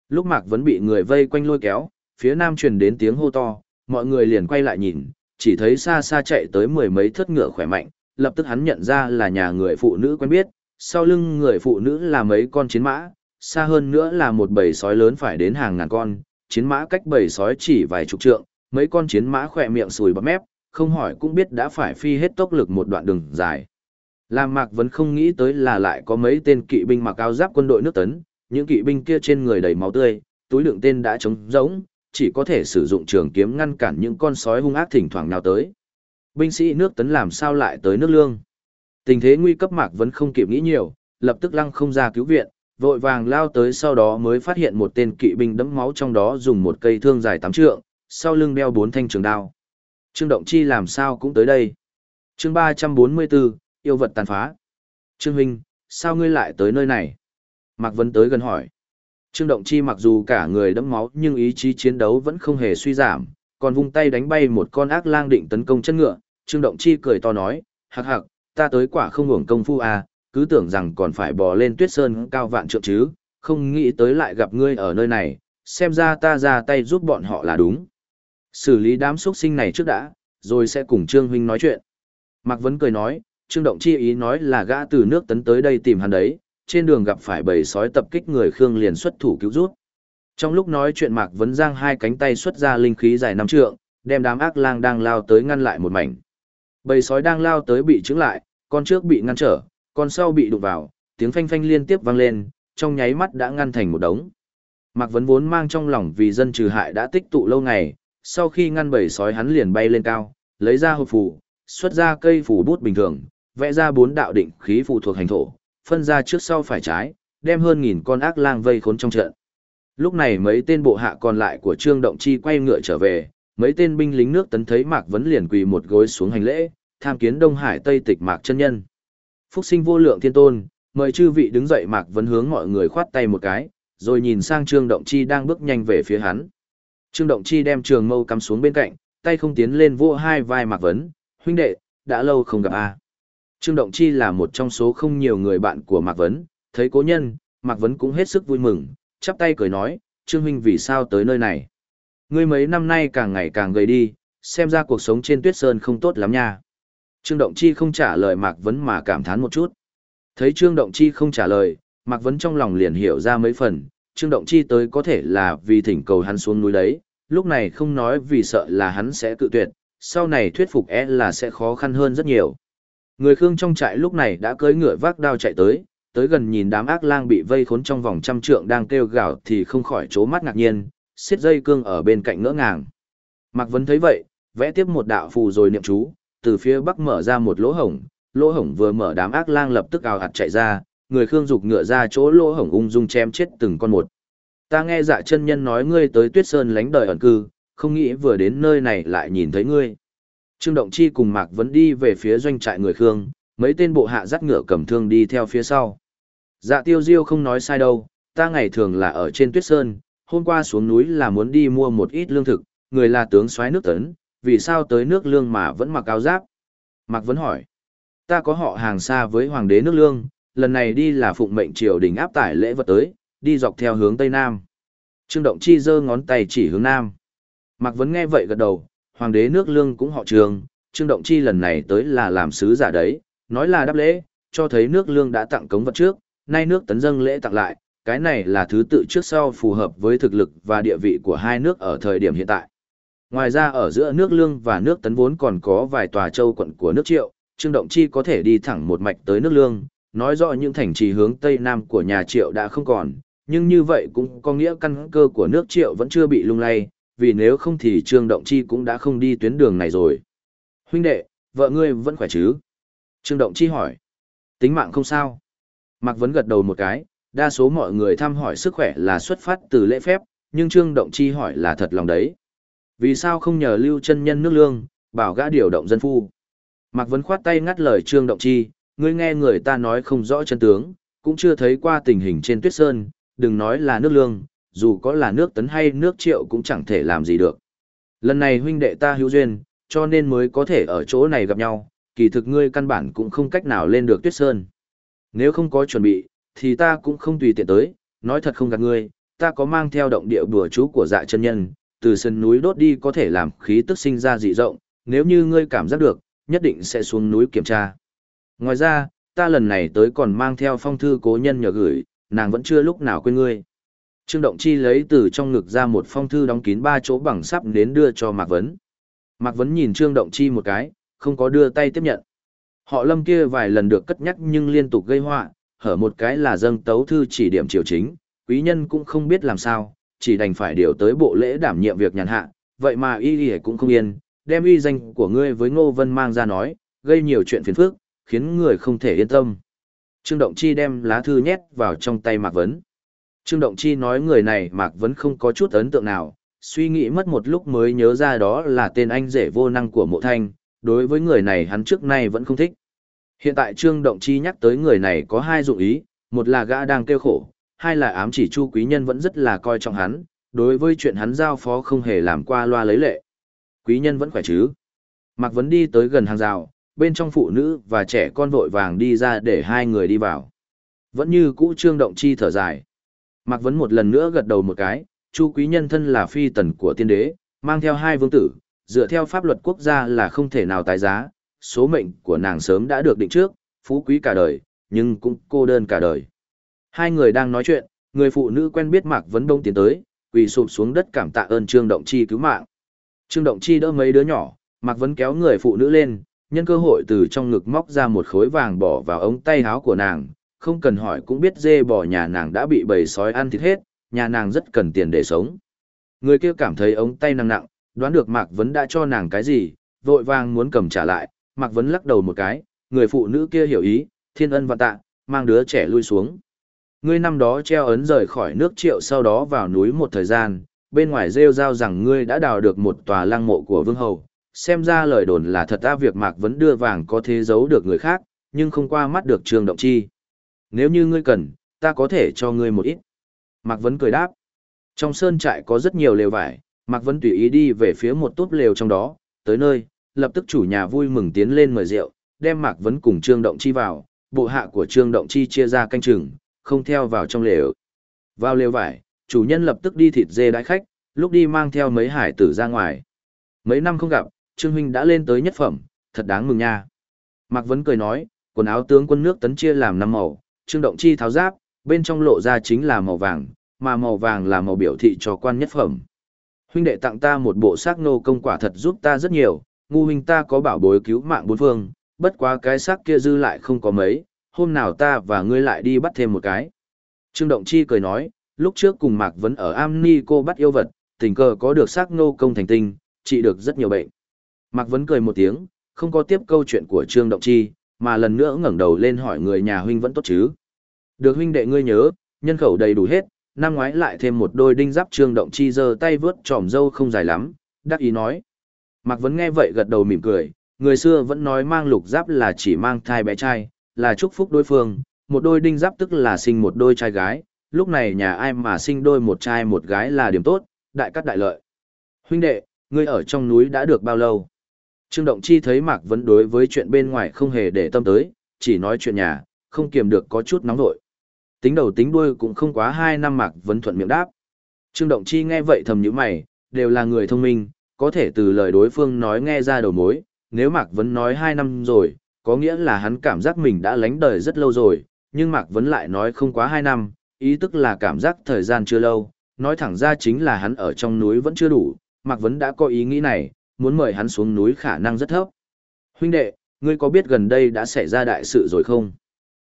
Lúc Mạc Vấn bị người vây quanh lôi kéo, phía nam truyền đến tiếng hô to, mọi người liền quay lại nhìn, chỉ thấy xa xa chạy tới mười mấy thất ngựa khỏe mạnh, lập tức hắn nhận ra là nhà người phụ nữ quen biết, sau lưng người phụ nữ là mấy con chiến mã, xa hơn nữa là một bầy sói lớn phải đến hàng ngàn con, chiến mã cách bầy sói chỉ vài chục trượng, mấy con chiến mã khỏe miệng sùi bắp mép, không hỏi cũng biết đã phải phi hết tốc lực một đoạn đường dài. Làm Mạc vẫn không nghĩ tới là lại có mấy tên kỵ binh mặc áo giáp quân đội nước tấn, những kỵ binh kia trên người đầy máu tươi, túi lượng tên đã trống rỗng, chỉ có thể sử dụng trường kiếm ngăn cản những con sói hung ác thỉnh thoảng nào tới. Binh sĩ nước tấn làm sao lại tới nước lương? Tình thế nguy cấp Mạc vẫn không kịp nghĩ nhiều, lập tức lăng không ra cứu viện, vội vàng lao tới sau đó mới phát hiện một tên kỵ binh đẫm máu trong đó dùng một cây thương dài tám trượng, sau lưng đeo bốn thanh trường đao. Trương Động Chi làm sao cũng tới đây. chương 344, yêu vật tàn phá. Trương Huynh, sao ngươi lại tới nơi này? Mạc Vân tới gần hỏi. Trương Động Chi mặc dù cả người đẫm máu nhưng ý chí chiến đấu vẫn không hề suy giảm, còn vung tay đánh bay một con ác lang định tấn công chân ngựa. Trương Động Chi cười to nói, hạc hạc, ta tới quả không hưởng công phu à, cứ tưởng rằng còn phải bò lên tuyết sơn cao vạn trượng chứ, không nghĩ tới lại gặp ngươi ở nơi này, xem ra ta ra tay giúp bọn họ là đúng. Xử lý đám xuất sinh này trước đã, rồi sẽ cùng Trương Huynh nói chuyện. Mạc Vấn cười nói, Trương Động Chi ý nói là gã từ nước tấn tới đây tìm hắn đấy, trên đường gặp phải bầy sói tập kích người Khương liền xuất thủ cứu rút. Trong lúc nói chuyện Mạc Vấn giang hai cánh tay xuất ra linh khí dài năm trượng, đem đám ác lang đang lao tới ngăn lại một mảnh. Bầy sói đang lao tới bị trứng lại, con trước bị ngăn trở, con sau bị đụng vào, tiếng phanh phanh liên tiếp vang lên, trong nháy mắt đã ngăn thành một đống. Mạc Vấn vốn mang trong lòng vì dân trừ hại đã tích tụ lâu ngày, sau khi ngăn bầy sói hắn liền bay lên cao, lấy ra hộp phù, xuất ra cây phù bút bình thường, vẽ ra bốn đạo định khí phù thuộc hành thổ, phân ra trước sau phải trái, đem hơn nghìn con ác lang vây khốn trong trận. Lúc này mấy tên bộ hạ còn lại của Trương Động Chi quay ngựa trở về, mấy tên binh lính nước tấn thấy Mạc Vấn liền quỳ một gối xuống hành lễ, tham kiến Đông Hải Tây Tịch Mạc chân nhân. Phúc sinh vô lượng thiên tôn, mời chư vị đứng dậy Mạc Vấn hướng mọi người khoát tay một cái, rồi nhìn sang Trương Động Chi đang bước nhanh về phía hắn. Trương Động Chi đem trường mâu cắm xuống bên cạnh, tay không tiến lên vỗ hai vai Mạc Vấn, huynh đệ, đã lâu không gặp a. Trương Động Chi là một trong số không nhiều người bạn của Mạc Vấn, thấy cố nhân, Mạc Vấn cũng hết sức vui mừng, chắp tay cười nói, Trương huynh vì sao tới nơi này? Ngươi mấy năm nay càng ngày càng gầy đi, xem ra cuộc sống trên tuyết sơn không tốt lắm nha. Trương Động Chi không trả lời Mạc Vấn mà cảm thán một chút. Thấy Trương Động Chi không trả lời, Mạc Vấn trong lòng liền hiểu ra mấy phần, Trương Động Chi tới có thể là vì thỉnh cầu hắn xuống núi đấy, lúc này không nói vì sợ là hắn sẽ cự tuyệt, sau này thuyết phục e là sẽ khó khăn hơn rất nhiều. Người Khương trong trại lúc này đã cưỡi ngựa vác đao chạy tới, tới gần nhìn đám ác lang bị vây khốn trong vòng trăm trượng đang kêu gào thì không khỏi chố mắt ngạc nhiên, xiết dây cương ở bên cạnh ngỡ ngàng. Mạc Vấn thấy vậy, vẽ tiếp một đạo phù rồi niệm chú, từ phía bắc mở ra một lỗ hổng, lỗ hổng vừa mở đám ác lang lập tức ào ạt chạy ra, người Khương dục ngựa ra chỗ lỗ hổng ung dung chém chết từng con một. Ta nghe dạ chân nhân nói ngươi tới Tuyết Sơn lánh đời ẩn cư, không nghĩ vừa đến nơi này lại nhìn thấy ngươi. Trương Động Chi cùng Mạc Vấn đi về phía doanh trại người Khương, mấy tên bộ hạ dắt ngựa cầm thương đi theo phía sau. Dạ tiêu diêu không nói sai đâu, ta ngày thường là ở trên tuyết sơn, hôm qua xuống núi là muốn đi mua một ít lương thực, người là tướng xoáy nước tấn, vì sao tới nước lương mà vẫn mặc áo giáp? Mạc Vấn hỏi, ta có họ hàng xa với hoàng đế nước lương, lần này đi là phụng mệnh triều đình áp tải lễ vật tới, đi dọc theo hướng tây nam. Trương Động Chi giơ ngón tay chỉ hướng nam. Mạc Vấn nghe vậy gật đầu, hoàng đế nước lương cũng họ trường, Trương Động Chi lần này tới là làm sứ giả đấy, nói là đáp lễ, cho thấy nước lương đã tặng cống vật trước, nay nước tấn dâng lễ tặng lại, cái này là thứ tự trước sau phù hợp với thực lực và địa vị của hai nước ở thời điểm hiện tại. Ngoài ra ở giữa nước lương và nước tấn vốn còn có vài tòa châu quận của nước triệu, Trương Động Chi có thể đi thẳng một mạch tới nước lương, nói rõ những thành trì hướng tây nam của nhà triệu đã không còn, nhưng như vậy cũng có nghĩa căn cơ của nước triệu vẫn chưa bị lung lay, vì nếu không thì Trương Động Chi cũng đã không đi tuyến đường này rồi. Huynh đệ, vợ ngươi vẫn khỏe chứ? Trương Động Chi hỏi. Tính mạng không sao. Mạc Vấn gật đầu một cái, đa số mọi người thăm hỏi sức khỏe là xuất phát từ lễ phép, nhưng Trương Động Chi hỏi là thật lòng đấy. Vì sao không nhờ lưu chân nhân nước lương, bảo gã điều động dân phu? Mạc Vấn khoát tay ngắt lời Trương Động Chi, ngươi nghe người ta nói không rõ chân tướng, cũng chưa thấy qua tình hình trên tuyết sơn, đừng nói là nước lương, dù có là nước tấn hay nước triệu cũng chẳng thể làm gì được. Lần này huynh đệ ta hữu duyên, cho nên mới có thể ở chỗ này gặp nhau, kỳ thực ngươi căn bản cũng không cách nào lên được tuyết sơn. Nếu không có chuẩn bị, thì ta cũng không tùy tiện tới, nói thật không gạt ngươi, ta có mang theo động địa bùa chú của dạ chân nhân, từ sân núi đốt đi có thể làm khí tức sinh ra dị rộng, nếu như ngươi cảm giác được, nhất định sẽ xuống núi kiểm tra. Ngoài ra, ta lần này tới còn mang theo phong thư cố nhân nhờ gửi, nàng vẫn chưa lúc nào quên ngươi. Trương Động Chi lấy từ trong ngực ra một phong thư đóng kín ba chỗ bằng sắp đến đưa cho Mạc Vấn. Mạc Vấn nhìn Trương Động Chi một cái, không có đưa tay tiếp nhận. Họ lâm kia vài lần được cất nhắc nhưng liên tục gây họa, hở một cái là dâng tấu thư chỉ điểm triều chính, quý nhân cũng không biết làm sao, chỉ đành phải điều tới bộ lễ đảm nhiệm việc nhàn hạ, vậy mà y y cũng không yên, đem uy danh của ngươi với Ngô Vân mang ra nói, gây nhiều chuyện phiền phức, khiến người không thể yên tâm. Trương Động Chi đem lá thư nhét vào trong tay Mạc Vấn. Trương Động Chi nói người này Mạc Vấn không có chút ấn tượng nào, suy nghĩ mất một lúc mới nhớ ra đó là tên anh rể vô năng của mộ thanh, đối với người này hắn trước nay vẫn không thích. Hiện tại Trương Động Chi nhắc tới người này có hai dụng ý, một là gã đang kêu khổ, hai là ám chỉ Chu Quý Nhân vẫn rất là coi trọng hắn, đối với chuyện hắn giao phó không hề làm qua loa lấy lệ. Quý Nhân vẫn khỏe chứ? Mạc Vấn đi tới gần hàng rào, bên trong phụ nữ và trẻ con vội vàng đi ra để hai người đi vào. Vẫn như cũ trương động chi thở dài. Mạc Vấn một lần nữa gật đầu một cái, Chu Quý Nhân thân là phi tần của tiên đế, mang theo hai vương tử, dựa theo pháp luật quốc gia là không thể nào tái giá, số mệnh của nàng sớm đã được định trước, phú quý cả đời, nhưng cũng cô đơn cả đời. Hai người đang nói chuyện, người phụ nữ quen biết Mạc Vấn Đông tiến tới, quỳ sụp xuống đất cảm tạ ơn Trương Động Chi cứu mạng. Trương Động Chi đỡ mấy đứa nhỏ, Mạc Vấn kéo người phụ nữ lên, nhân cơ hội từ trong ngực móc ra một khối vàng bỏ vào ống tay áo của nàng, không cần hỏi cũng biết dê bò nhà nàng đã bị bầy sói ăn thịt hết, nhà nàng rất cần tiền để sống. Người kia cảm thấy ống tay nặng nặng, đoán được Mạc Vấn đã cho nàng cái gì, vội vàng muốn cầm trả lại, Mạc Vấn lắc đầu một cái, người phụ nữ kia hiểu ý, thiên ân vạn tạ, mang đứa trẻ lui xuống. Ngươi năm đó treo ấn rời khỏi nước triệu sau đó vào núi một thời gian, bên ngoài rêu rao rằng ngươi đã đào được một tòa lăng mộ của vương hầu, xem ra lời đồn là thật ta việc Mạc Vấn đưa vàng có thế giấu được người khác, nhưng không qua mắt được trường động chi. Nếu như ngươi cần, ta có thể cho ngươi một ít. Mạc Vấn cười đáp. Trong sơn trại có rất nhiều lều vải, Mạc Vấn tùy ý đi về phía một túp lều trong đó, tới nơi, lập tức chủ nhà vui mừng tiến lên mời rượu, đem Mạc Vấn cùng Trương Động Chi vào, bộ hạ của Trương Động Chi chia ra canh chừng, không theo vào trong lều. Vào lều vải, chủ nhân lập tức đi thịt dê đái khách, lúc đi mang theo mấy hải tử ra ngoài. Mấy năm không gặp, Trương Huynh đã lên tới nhất phẩm, thật đáng mừng nha. Mạc Vấn cười nói, quần áo tướng quân nước tấn chia làm năm màu, Trương Động Chi tháo giáp, bên trong lộ ra chính là màu vàng, mà màu vàng là màu biểu thị cho quan nhất phẩm. Huynh đệ tặng ta một bộ xác nô công quả thật giúp ta rất nhiều, ngu huynh ta có bảo bối cứu mạng bốn phương, bất quá cái xác kia dư lại không có mấy, hôm nào ta và ngươi lại đi bắt thêm một cái. Trương Động Chi cười nói, lúc trước cùng Mạc Vấn ở Am Ni cô bắt yêu vật, tình cờ có được xác nô công thành tinh, trị được rất nhiều bệnh. Mạc Vấn cười một tiếng, không có tiếp câu chuyện của Trương Động Chi, mà lần nữa ngẩng đầu lên hỏi người nhà huynh vẫn tốt chứ. Được huynh đệ ngươi nhớ, nhân khẩu đầy đủ hết, năm ngoái lại thêm một đôi đinh giáp Trương Động Chi giơ tay vướt tròm dâu không dài lắm, đắc ý nói. Mạc Vấn nghe vậy gật đầu mỉm cười, người xưa vẫn nói mang lục giáp là chỉ mang thai bé trai, là chúc phúc đối phương, một đôi đinh giáp tức là sinh một đôi trai gái, lúc này nhà ai mà sinh đôi một trai một gái là điểm tốt, đại cắt đại lợi. Huynh đệ, ngươi ở trong núi đã được bao lâu? Trương Động Chi thấy Mạc Vấn đối với chuyện bên ngoài không hề để tâm tới, chỉ nói chuyện nhà, không kiềm được có chút nóng nội. Tính đầu tính đuôi cũng không quá hai năm Mạc Vấn thuận miệng đáp. Trương Động Chi nghe vậy thầm như mày, đều là người thông minh, có thể từ lời đối phương nói nghe ra đầu mối, nếu Mạc Vấn nói hai năm rồi, có nghĩa là hắn cảm giác mình đã lánh đời rất lâu rồi, nhưng Mạc Vấn lại nói không quá hai năm, ý tức là cảm giác thời gian chưa lâu, nói thẳng ra chính là hắn ở trong núi vẫn chưa đủ, Mạc Vấn đã có ý nghĩ này, muốn mời hắn xuống núi khả năng rất thấp. Huynh đệ, ngươi có biết gần đây đã xảy ra đại sự rồi không?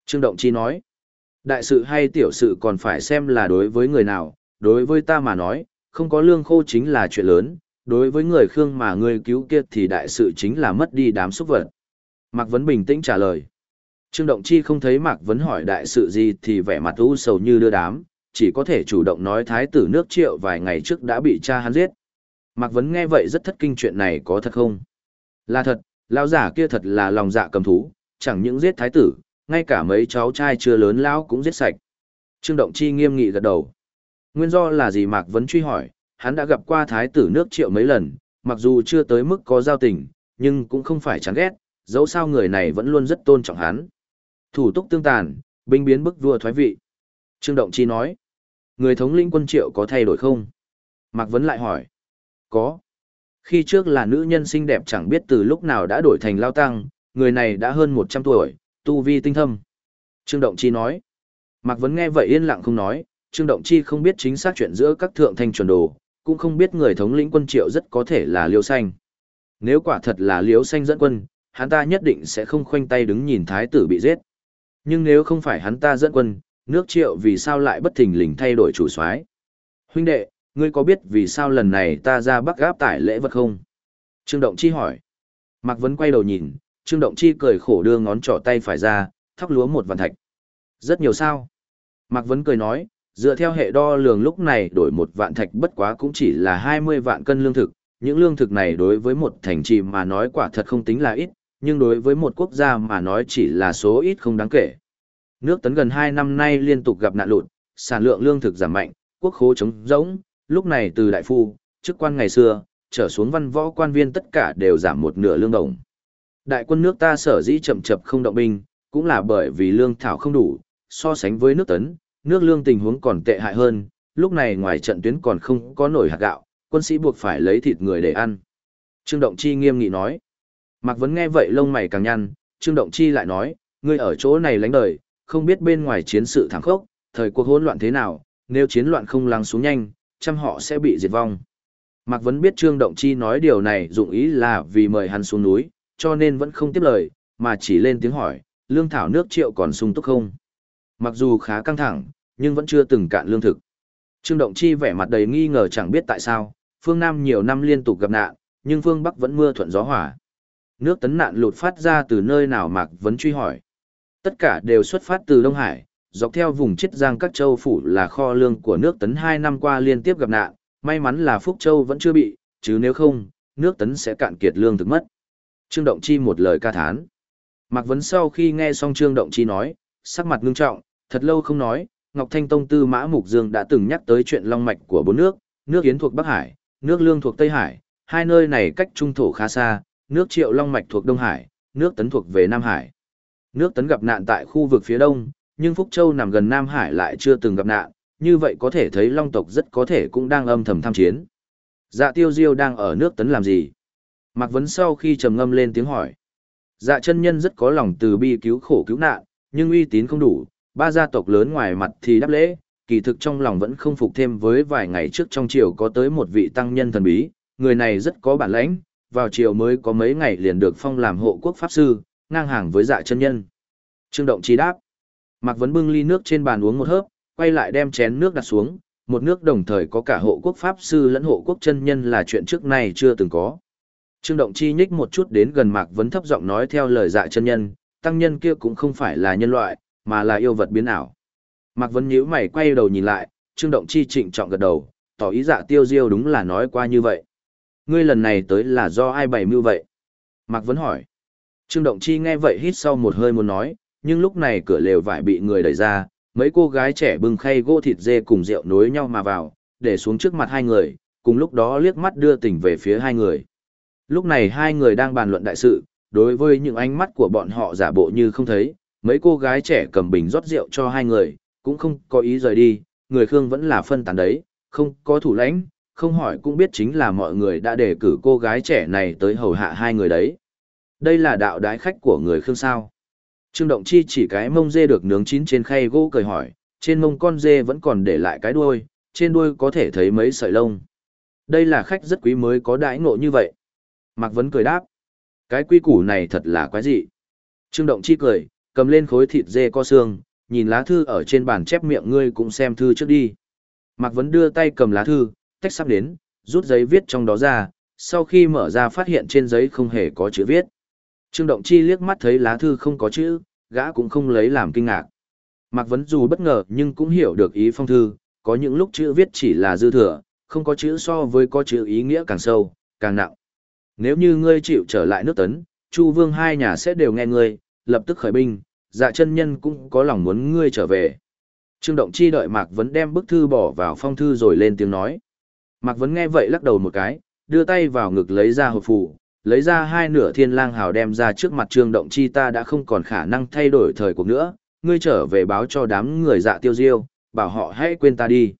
Trương Động Chi nói, đại sự hay tiểu sự còn phải xem là đối với người nào, đối với ta mà nói, không có lương khô chính là chuyện lớn, đối với người Khương mà ngươi cứu kia thì đại sự chính là mất đi đám xúc vật. Mạc Vấn bình tĩnh trả lời. Trương Động Chi không thấy Mạc Vấn hỏi đại sự gì thì vẻ mặt u sầu như đưa đám, chỉ có thể chủ động nói thái tử nước triệu vài ngày trước đã bị cha hắn giết. Mạc Vấn nghe vậy rất thất kinh chuyện này có thật không? Là thật, lão giả kia thật là lòng dạ cầm thú, chẳng những giết thái tử, ngay cả mấy cháu trai chưa lớn lão cũng giết sạch. Trương Động Chi nghiêm nghị gật đầu. Nguyên do là gì Mạc Vấn truy hỏi, hắn đã gặp qua thái tử nước triệu mấy lần, mặc dù chưa tới mức có giao tình, nhưng cũng không phải chán ghét, dẫu sao người này vẫn luôn rất tôn trọng hắn. Thủ túc tương tàn, binh biến bức vua thoái vị. Trương Động Chi nói, người thống lĩnh quân triệu có thay đổi không? Mạc Vấn lại hỏi, có. Khi trước là nữ nhân xinh đẹp chẳng biết từ lúc nào đã đổi thành lao tăng, người này đã hơn 100 tuổi, tu vi tinh thâm. Trương Động Chi nói, Mạc Vấn nghe vậy yên lặng không nói, Trương Động Chi không biết chính xác chuyện giữa các thượng thanh chuẩn đồ, cũng không biết người thống lĩnh quân triệu rất có thể là Liêu Xanh. Nếu quả thật là Liêu Xanh dẫn quân, hắn ta nhất định sẽ không khoanh tay đứng nhìn thái tử bị giết. Nhưng nếu không phải hắn ta dẫn quân, nước triệu vì sao lại bất thình lình thay đổi chủ soái? Huynh đệ, ngươi có biết vì sao lần này ta ra bắc gáp tải lễ vật không? Trương Động Chi hỏi. Mạc Vấn quay đầu nhìn, Trương Động Chi cười khổ đưa ngón trỏ tay phải ra, thóc lúa một vạn thạch. Rất nhiều sao? Mạc Vấn cười nói, dựa theo hệ đo lường lúc này đổi một vạn thạch bất quá cũng chỉ là 20 vạn cân lương thực. Những lương thực này đối với một thành trì mà nói quả thật không tính là ít, nhưng đối với một quốc gia mà nói chỉ là số ít không đáng kể. Nước tấn gần 2 năm nay liên tục gặp nạn lụt, sản lượng lương thực giảm mạnh, quốc khố trống rỗng, lúc này từ đại phu, chức quan ngày xưa, trở xuống văn võ quan viên tất cả đều giảm một nửa lương đồng. Đại quân nước ta sở dĩ chậm chậm không động binh, cũng là bởi vì lương thảo không đủ, so sánh với nước tấn, nước lương tình huống còn tệ hại hơn, lúc này ngoài trận tuyến còn không có nổi hạt gạo, quân sĩ buộc phải lấy thịt người để ăn. Trương Động Chi nghiêm nghị nói. Mạc Vấn nghe vậy lông mày càng nhăn, Trương Động Chi lại nói, ngươi ở chỗ này lánh đời, không biết bên ngoài chiến sự thẳng khốc, thời cuộc hỗn loạn thế nào, nếu chiến loạn không lắng xuống nhanh, trăm họ sẽ bị diệt vong. Mạc Vấn biết Trương Động Chi nói điều này dụng ý là vì mời hắn xuống núi, cho nên vẫn không tiếp lời, mà chỉ lên tiếng hỏi, lương thảo nước triệu còn sung túc không? Mặc dù khá căng thẳng, nhưng vẫn chưa từng cạn lương thực. Trương Động Chi vẻ mặt đầy nghi ngờ chẳng biết tại sao, phương Nam nhiều năm liên tục gặp nạn, nhưng phương Bắc vẫn mưa thuận gió hỏa. Nước tấn nạn lụt phát ra từ nơi nào Mạc Vấn truy hỏi. Tất cả đều xuất phát từ Đông Hải, dọc theo vùng Chiết Giang các châu phủ là kho lương của nước tấn hai năm qua liên tiếp gặp nạn, may mắn là Phúc Châu vẫn chưa bị, chứ nếu không, nước tấn sẽ cạn kiệt lương thực mất. Trương Động Chi một lời ca thán. Mạc Vấn sau khi nghe xong Trương Động Chi nói, sắc mặt ngưng trọng, thật lâu không nói, Ngọc Thanh Tông Tư Mã Mục Dương đã từng nhắc tới chuyện long mạch của bốn nước, nước Yến thuộc Bắc Hải, nước Lương thuộc Tây Hải, hai nơi này cách trung thổ khá xa, nước Triệu Long mạch thuộc Đông Hải, nước Tấn thuộc về Nam Hải. Nước Tấn gặp nạn tại khu vực phía đông, nhưng Phúc Châu nằm gần Nam Hải lại chưa từng gặp nạn, như vậy có thể thấy Long tộc rất có thể cũng đang âm thầm tham chiến. Dạ Tiêu Diêu đang ở nước Tấn làm gì? Mạc Vấn sau khi trầm ngâm lên tiếng hỏi. Dạ chân nhân rất có lòng từ bi cứu khổ cứu nạn, nhưng uy tín không đủ, ba gia tộc lớn ngoài mặt thì đáp lễ, kỳ thực trong lòng vẫn không phục thêm với vài ngày trước trong triều có tới một vị tăng nhân thần bí, người này rất có bản lãnh, vào triều mới có mấy ngày liền được phong làm hộ quốc pháp sư, ngang hàng với dạ chân nhân. Trương Động Chí đáp. Mạc Vấn bưng ly nước trên bàn uống một hớp, quay lại đem chén nước đặt xuống, một nước đồng thời có cả hộ quốc pháp sư lẫn hộ quốc chân nhân là chuyện trước nay chưa từng có. Trương Động Chi nhích một chút đến gần Mạc Vấn thấp giọng nói theo lời dạ chân nhân, tăng nhân kia cũng không phải là nhân loại, mà là yêu vật biến ảo. Mạc Vấn nhíu mày quay đầu nhìn lại, Trương Động Chi trịnh trọng gật đầu, tỏ ý dạ tiêu diêu đúng là nói qua như vậy. Ngươi lần này tới là do ai bày mưu vậy? Mạc Vấn hỏi. Trương Động Chi nghe vậy hít sau một hơi muốn nói, nhưng lúc này cửa lều vải bị người đẩy ra, mấy cô gái trẻ bưng khay gỗ thịt dê cùng rượu nối nhau mà vào, để xuống trước mặt hai người, cùng lúc đó liếc mắt đưa tình về phía hai người. Lúc này hai người đang bàn luận đại sự, đối với những ánh mắt của bọn họ giả bộ như không thấy, mấy cô gái trẻ cầm bình rót rượu cho hai người, cũng không có ý rời đi, người Khương vẫn là phân tán đấy, không có thủ lãnh, không hỏi cũng biết chính là mọi người đã đề cử cô gái trẻ này tới hầu hạ hai người đấy. Đây là đạo đái khách của người Khương sao. Trương Động Chi chỉ cái mông dê được nướng chín trên khay gỗ cười hỏi, trên mông con dê vẫn còn để lại cái đuôi, trên đuôi có thể thấy mấy sợi lông. Đây là khách rất quý mới có đãi ngộ như vậy. Mạc Vấn cười đáp. Cái quy củ này thật là quái dị. Trương Động Chi cười, cầm lên khối thịt dê co xương, nhìn lá thư ở trên bàn chép miệng ngươi cũng xem thư trước đi. Mạc Vấn đưa tay cầm lá thư, tách sắp đến, rút giấy viết trong đó ra, sau khi mở ra phát hiện trên giấy không hề có chữ viết. Trương Động Chi liếc mắt thấy lá thư không có chữ, gã cũng không lấy làm kinh ngạc. Mạc Vấn dù bất ngờ nhưng cũng hiểu được ý phong thư, có những lúc chữ viết chỉ là dư thừa, không có chữ so với có chữ ý nghĩa càng sâu, càng nặng. Nếu như ngươi chịu trở lại nước tấn, Chu Vương hai nhà sẽ đều nghe ngươi, lập tức khởi binh, dạ chân nhân cũng có lòng muốn ngươi trở về. Trương Động Chi đợi Mạc Vấn đem bức thư bỏ vào phong thư rồi lên tiếng nói. Mạc Vấn nghe vậy lắc đầu một cái, đưa tay vào ngực lấy ra hộp phủ, lấy ra hai nửa thiên lang hào đem ra trước mặt Trương Động Chi ta đã không còn khả năng thay đổi thời cuộc nữa, ngươi trở về báo cho đám người dạ tiêu diêu, bảo họ hãy quên ta đi.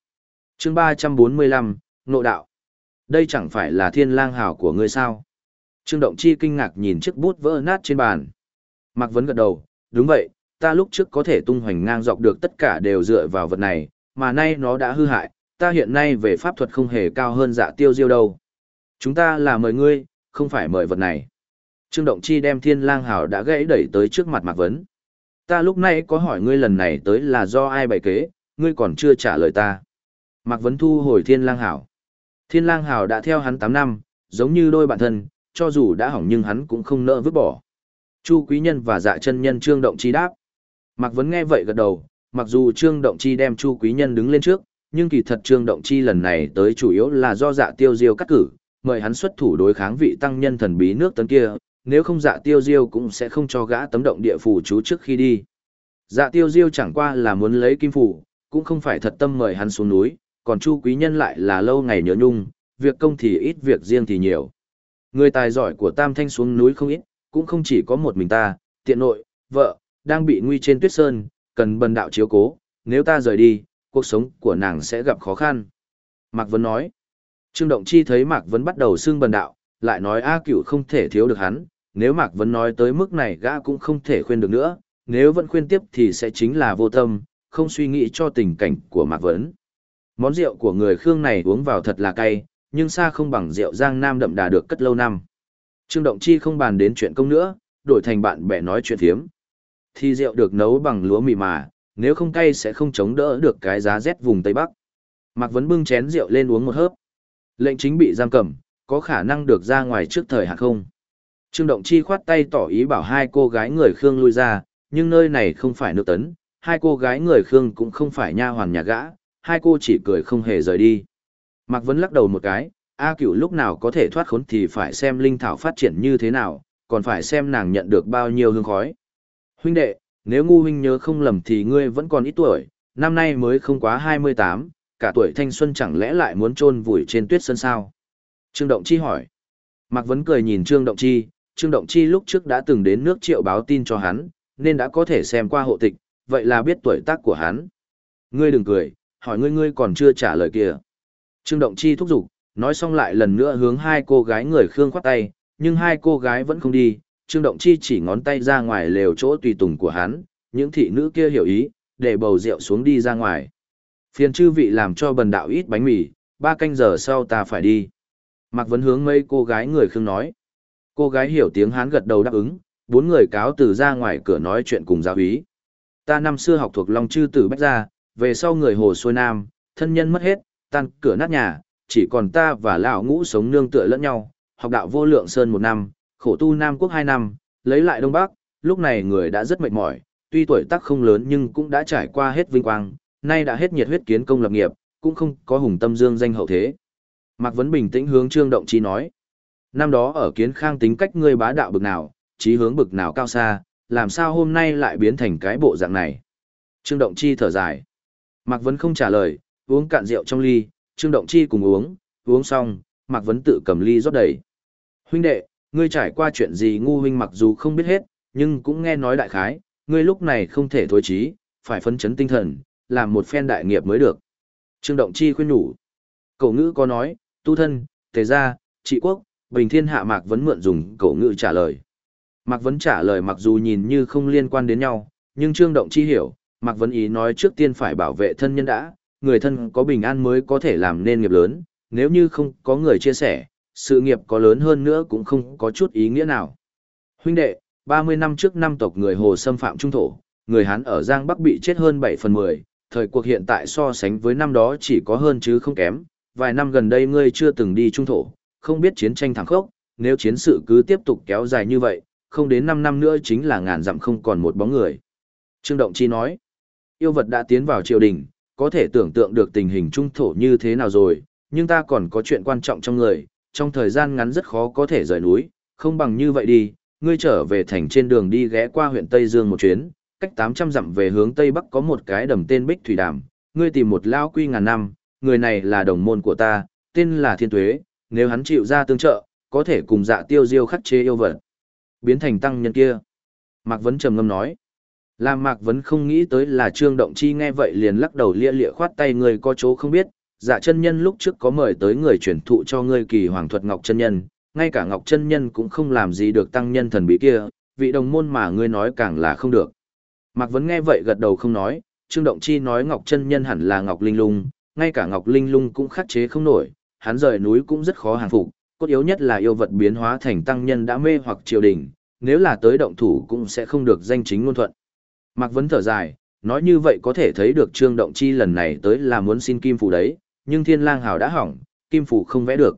chương 345, Nộ Đạo. Đây chẳng phải là thiên lang hào của ngươi sao? Trương Động Chi kinh ngạc nhìn chiếc bút vỡ nát trên bàn. Mạc Vấn gật đầu, đúng vậy, ta lúc trước có thể tung hoành ngang dọc được tất cả đều dựa vào vật này, mà nay nó đã hư hại, ta hiện nay về pháp thuật không hề cao hơn dạ tiêu diêu đâu. Chúng ta là mời ngươi, không phải mời vật này. Trương Động Chi đem thiên lang hảo đã gãy đẩy tới trước mặt Mạc Vấn. Ta lúc này có hỏi ngươi lần này tới là do ai bày kế, ngươi còn chưa trả lời ta. Mạc Vấn thu hồi thiên lang hảo. Thiên lang hảo đã theo hắn 8 năm, giống như đôi bạn thân, cho dù đã hỏng nhưng hắn cũng không nỡ vứt bỏ. Chu Quý Nhân và Dạ Chân Nhân Trương Động Chi đáp. Mạc Vấn nghe vậy gật đầu, mặc dù Trương Động Chi đem Chu Quý Nhân đứng lên trước, nhưng kỳ thật Trương Động Chi lần này tới chủ yếu là do Dạ Tiêu Diêu cắt cử, mời hắn xuất thủ đối kháng vị tăng nhân thần bí nước tấn kia, nếu không Dạ Tiêu Diêu cũng sẽ không cho gã tấm động địa phủ chú trước khi đi. Dạ Tiêu Diêu chẳng qua là muốn lấy kim phủ, cũng không phải thật tâm mời hắn xuống núi, còn Chu Quý Nhân lại là lâu ngày nhớ nhung, việc công thì ít việc riêng thì nhiều. Người tài giỏi của Tam Thanh xuống núi không ít, cũng không chỉ có một mình ta, tiện nội, vợ, đang bị nguy trên tuyết sơn, cần bần đạo chiếu cố, nếu ta rời đi, cuộc sống của nàng sẽ gặp khó khăn. Mạc Vân nói, Trương Động Chi thấy Mạc Vấn bắt đầu xưng bần đạo, lại nói A cửu không thể thiếu được hắn, nếu Mạc Vấn nói tới mức này gã cũng không thể khuyên được nữa, nếu vẫn khuyên tiếp thì sẽ chính là vô tâm, không suy nghĩ cho tình cảnh của Mạc Vấn. Món rượu của người Khương này uống vào thật là cay, nhưng xa không bằng rượu Giang Nam đậm đà được cất lâu năm. Trương Động Chi không bàn đến chuyện công nữa, đổi thành bạn bè nói chuyện thiếm. Thì rượu được nấu bằng lúa mì mà, nếu không cay sẽ không chống đỡ được cái giá rét vùng Tây Bắc. Mạc Vấn bưng chén rượu lên uống một hớp. Lệnh chính bị giam cầm, có khả năng được ra ngoài trước thời hạn không? Trương Động Chi khoát tay tỏ ý bảo hai cô gái người Khương lui ra, nhưng nơi này không phải nước tấn, hai cô gái người Khương cũng không phải nha hoàn nhà gã, hai cô chỉ cười không hề rời đi. Mạc Vấn lắc đầu một cái, A cửu lúc nào có thể thoát khốn thì phải xem linh thảo phát triển như thế nào, còn phải xem nàng nhận được bao nhiêu hương khói. Huynh đệ, nếu ngu huynh nhớ không lầm thì ngươi vẫn còn ít tuổi, năm nay mới không quá 28, cả tuổi thanh xuân chẳng lẽ lại muốn chôn vùi trên tuyết sơn sao? Trương Động Chi hỏi. Mạc Vấn cười nhìn Trương Động Chi, Trương Động Chi lúc trước đã từng đến nước triệu báo tin cho hắn, nên đã có thể xem qua hộ tịch, vậy là biết tuổi tác của hắn. Ngươi đừng cười, hỏi ngươi ngươi còn chưa trả lời kìa. Trương Động Chi thúc giục, nói xong lại lần nữa hướng hai cô gái người Khương khoát tay, nhưng hai cô gái vẫn không đi, Trương Động Chi chỉ ngón tay ra ngoài lều chỗ tùy tùng của hắn, những thị nữ kia hiểu ý, để bầu rượu xuống đi ra ngoài. Phiền chư vị làm cho bần đạo ít bánh mì, ba canh giờ sau ta phải đi. Mạc Vấn hướng mấy cô gái người Khương nói. Cô gái hiểu tiếng Hán gật đầu đáp ứng, bốn người cáo từ ra ngoài cửa nói chuyện cùng giáo úy. Ta năm xưa học thuộc Long Chư Tử Bách Gia, về sau người Hồ Xuôi Nam, thân nhân mất hết, tan cửa nát nhà, chỉ còn ta và lão ngũ sống nương tựa lẫn nhau, học đạo vô lượng sơn một năm, khổ tu Nam Quốc hai năm, lấy lại Đông Bắc, lúc này người đã rất mệt mỏi, tuy tuổi tác không lớn nhưng cũng đã trải qua hết vinh quang, nay đã hết nhiệt huyết kiến công lập nghiệp, cũng không có hùng tâm dương danh hậu thế. Mạc Vấn bình tĩnh hướng Trương Động Chi nói. Năm đó ở kiến khang tính cách ngươi bá đạo bực nào, trí hướng bực nào cao xa, làm sao hôm nay lại biến thành cái bộ dạng này. Trương Động Chi thở dài. Mạc Vấn không trả lời, uống cạn rượu trong ly, Trương Động Chi cùng uống, uống xong, Mạc Vấn tự cầm ly rót đầy. Huynh đệ, ngươi trải qua chuyện gì ngu huynh mặc dù không biết hết, nhưng cũng nghe nói đại khái, ngươi lúc này không thể thối trí, phải phấn chấn tinh thần, làm một phen đại nghiệp mới được. Trương Động Chi khuyên nhủ. Cổ ngữ có nói, tu thân, tề gia, trị quốc, bình thiên hạ Mạc Vấn mượn dùng cổ ngữ trả lời. Mạc Vấn trả lời mặc dù nhìn như không liên quan đến nhau, nhưng Trương Động Chi hiểu, Mạc Vấn ý nói trước tiên phải bảo vệ thân nhân đã, người thân có bình an mới có thể làm nên nghiệp lớn, nếu như không có người chia sẻ, sự nghiệp có lớn hơn nữa cũng không có chút ý nghĩa nào. Huynh đệ, 30 năm trước năm tộc người Hồ xâm phạm trung thổ, người Hán ở Giang Bắc bị chết hơn 7 phần 10, thời cuộc hiện tại so sánh với năm đó chỉ có hơn chứ không kém, vài năm gần đây ngươi chưa từng đi trung thổ, không biết chiến tranh thẳng khốc, nếu chiến sự cứ tiếp tục kéo dài như vậy, không đến 5 năm nữa chính là ngàn dặm không còn một bóng người. Trương Động Chi nói, yêu vật đã tiến vào triều đình, có thể tưởng tượng được tình hình trung thổ như thế nào rồi, nhưng ta còn có chuyện quan trọng trong người, trong thời gian ngắn rất khó có thể rời núi, không bằng như vậy đi, ngươi trở về thành trên đường đi ghé qua huyện Tây Dương một chuyến, cách 800 dặm về hướng Tây Bắc có một cái đầm tên Bích Thủy Đàm, ngươi tìm một lao quy ngàn năm, người này là đồng môn của ta, tên là Thiên Tuế, nếu hắn chịu ra tương trợ, có thể cùng dạ tiêu diêu khắc chế yêu vật. Biến thành tăng nhân kia. Mạc Vấn trầm ngâm nói. Làm Mạc Vấn không nghĩ tới là Trương Động Chi nghe vậy liền lắc đầu lia lịa khoát tay người có chỗ không biết, dạ chân nhân lúc trước có mời tới người chuyển thụ cho ngươi kỳ hoàng thuật Ngọc chân nhân, ngay cả Ngọc chân nhân cũng không làm gì được tăng nhân thần bí kia, vị đồng môn mà ngươi nói càng là không được. Mạc Vấn nghe vậy gật đầu không nói, Trương Động Chi nói Ngọc chân nhân hẳn là Ngọc Linh Lung, ngay cả Ngọc Linh Lung cũng khắc chế không nổi, hắn rời núi cũng rất khó hàng phục, cốt yếu nhất là yêu vật biến hóa thành tăng nhân đã mê hoặc triều đình, nếu là tới động thủ cũng sẽ không được danh chính ngôn thuận. Mạc Vấn thở dài, nói như vậy có thể thấy được Trương Động Chi lần này tới là muốn xin kim phủ đấy, nhưng Thiên Lang Hào đã hỏng, kim phủ không vẽ được.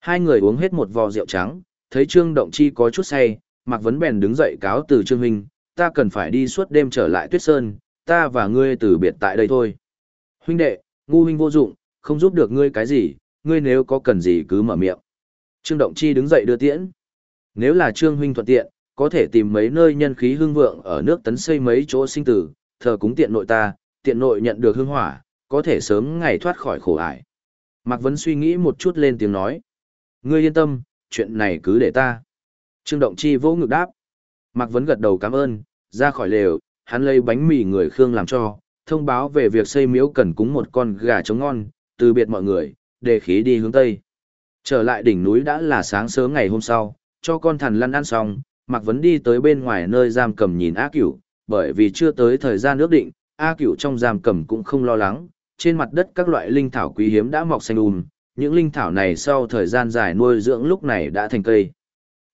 Hai người uống hết một vò rượu trắng, thấy Trương Động Chi có chút say, Mạc Vấn bèn đứng dậy cáo từ Trương Huynh, ta cần phải đi suốt đêm trở lại Tuyết Sơn, ta và ngươi từ biệt tại đây thôi. Huynh đệ, ngu huynh vô dụng, không giúp được ngươi cái gì, ngươi nếu có cần gì cứ mở miệng. Trương Động Chi đứng dậy đưa tiễn. Nếu là Trương Huynh thuận tiện, có thể tìm mấy nơi nhân khí hương vượng ở nước tấn xây mấy chỗ sinh tử, thờ cúng tiện nội ta, tiện nội nhận được hương hỏa, có thể sớm ngày thoát khỏi khổ ải. Mạc Vấn suy nghĩ một chút lên tiếng nói. Ngươi yên tâm, chuyện này cứ để ta. Trương Động Chi vỗ ngực đáp. Mạc Vấn gật đầu cảm ơn, ra khỏi lều, hắn lấy bánh mì người Khương làm cho, thông báo về việc xây miếu cần cúng một con gà trống ngon, từ biệt mọi người, để khí đi hướng Tây. Trở lại đỉnh núi đã là sáng sớm ngày hôm sau, cho con thằn lăn ăn xong, Mạc Vấn đi tới bên ngoài nơi giam cầm nhìn A Cửu, bởi vì chưa tới thời gian ước định, A Cửu trong giam cầm cũng không lo lắng, trên mặt đất các loại linh thảo quý hiếm đã mọc xanh um, những linh thảo này sau thời gian dài nuôi dưỡng lúc này đã thành cây.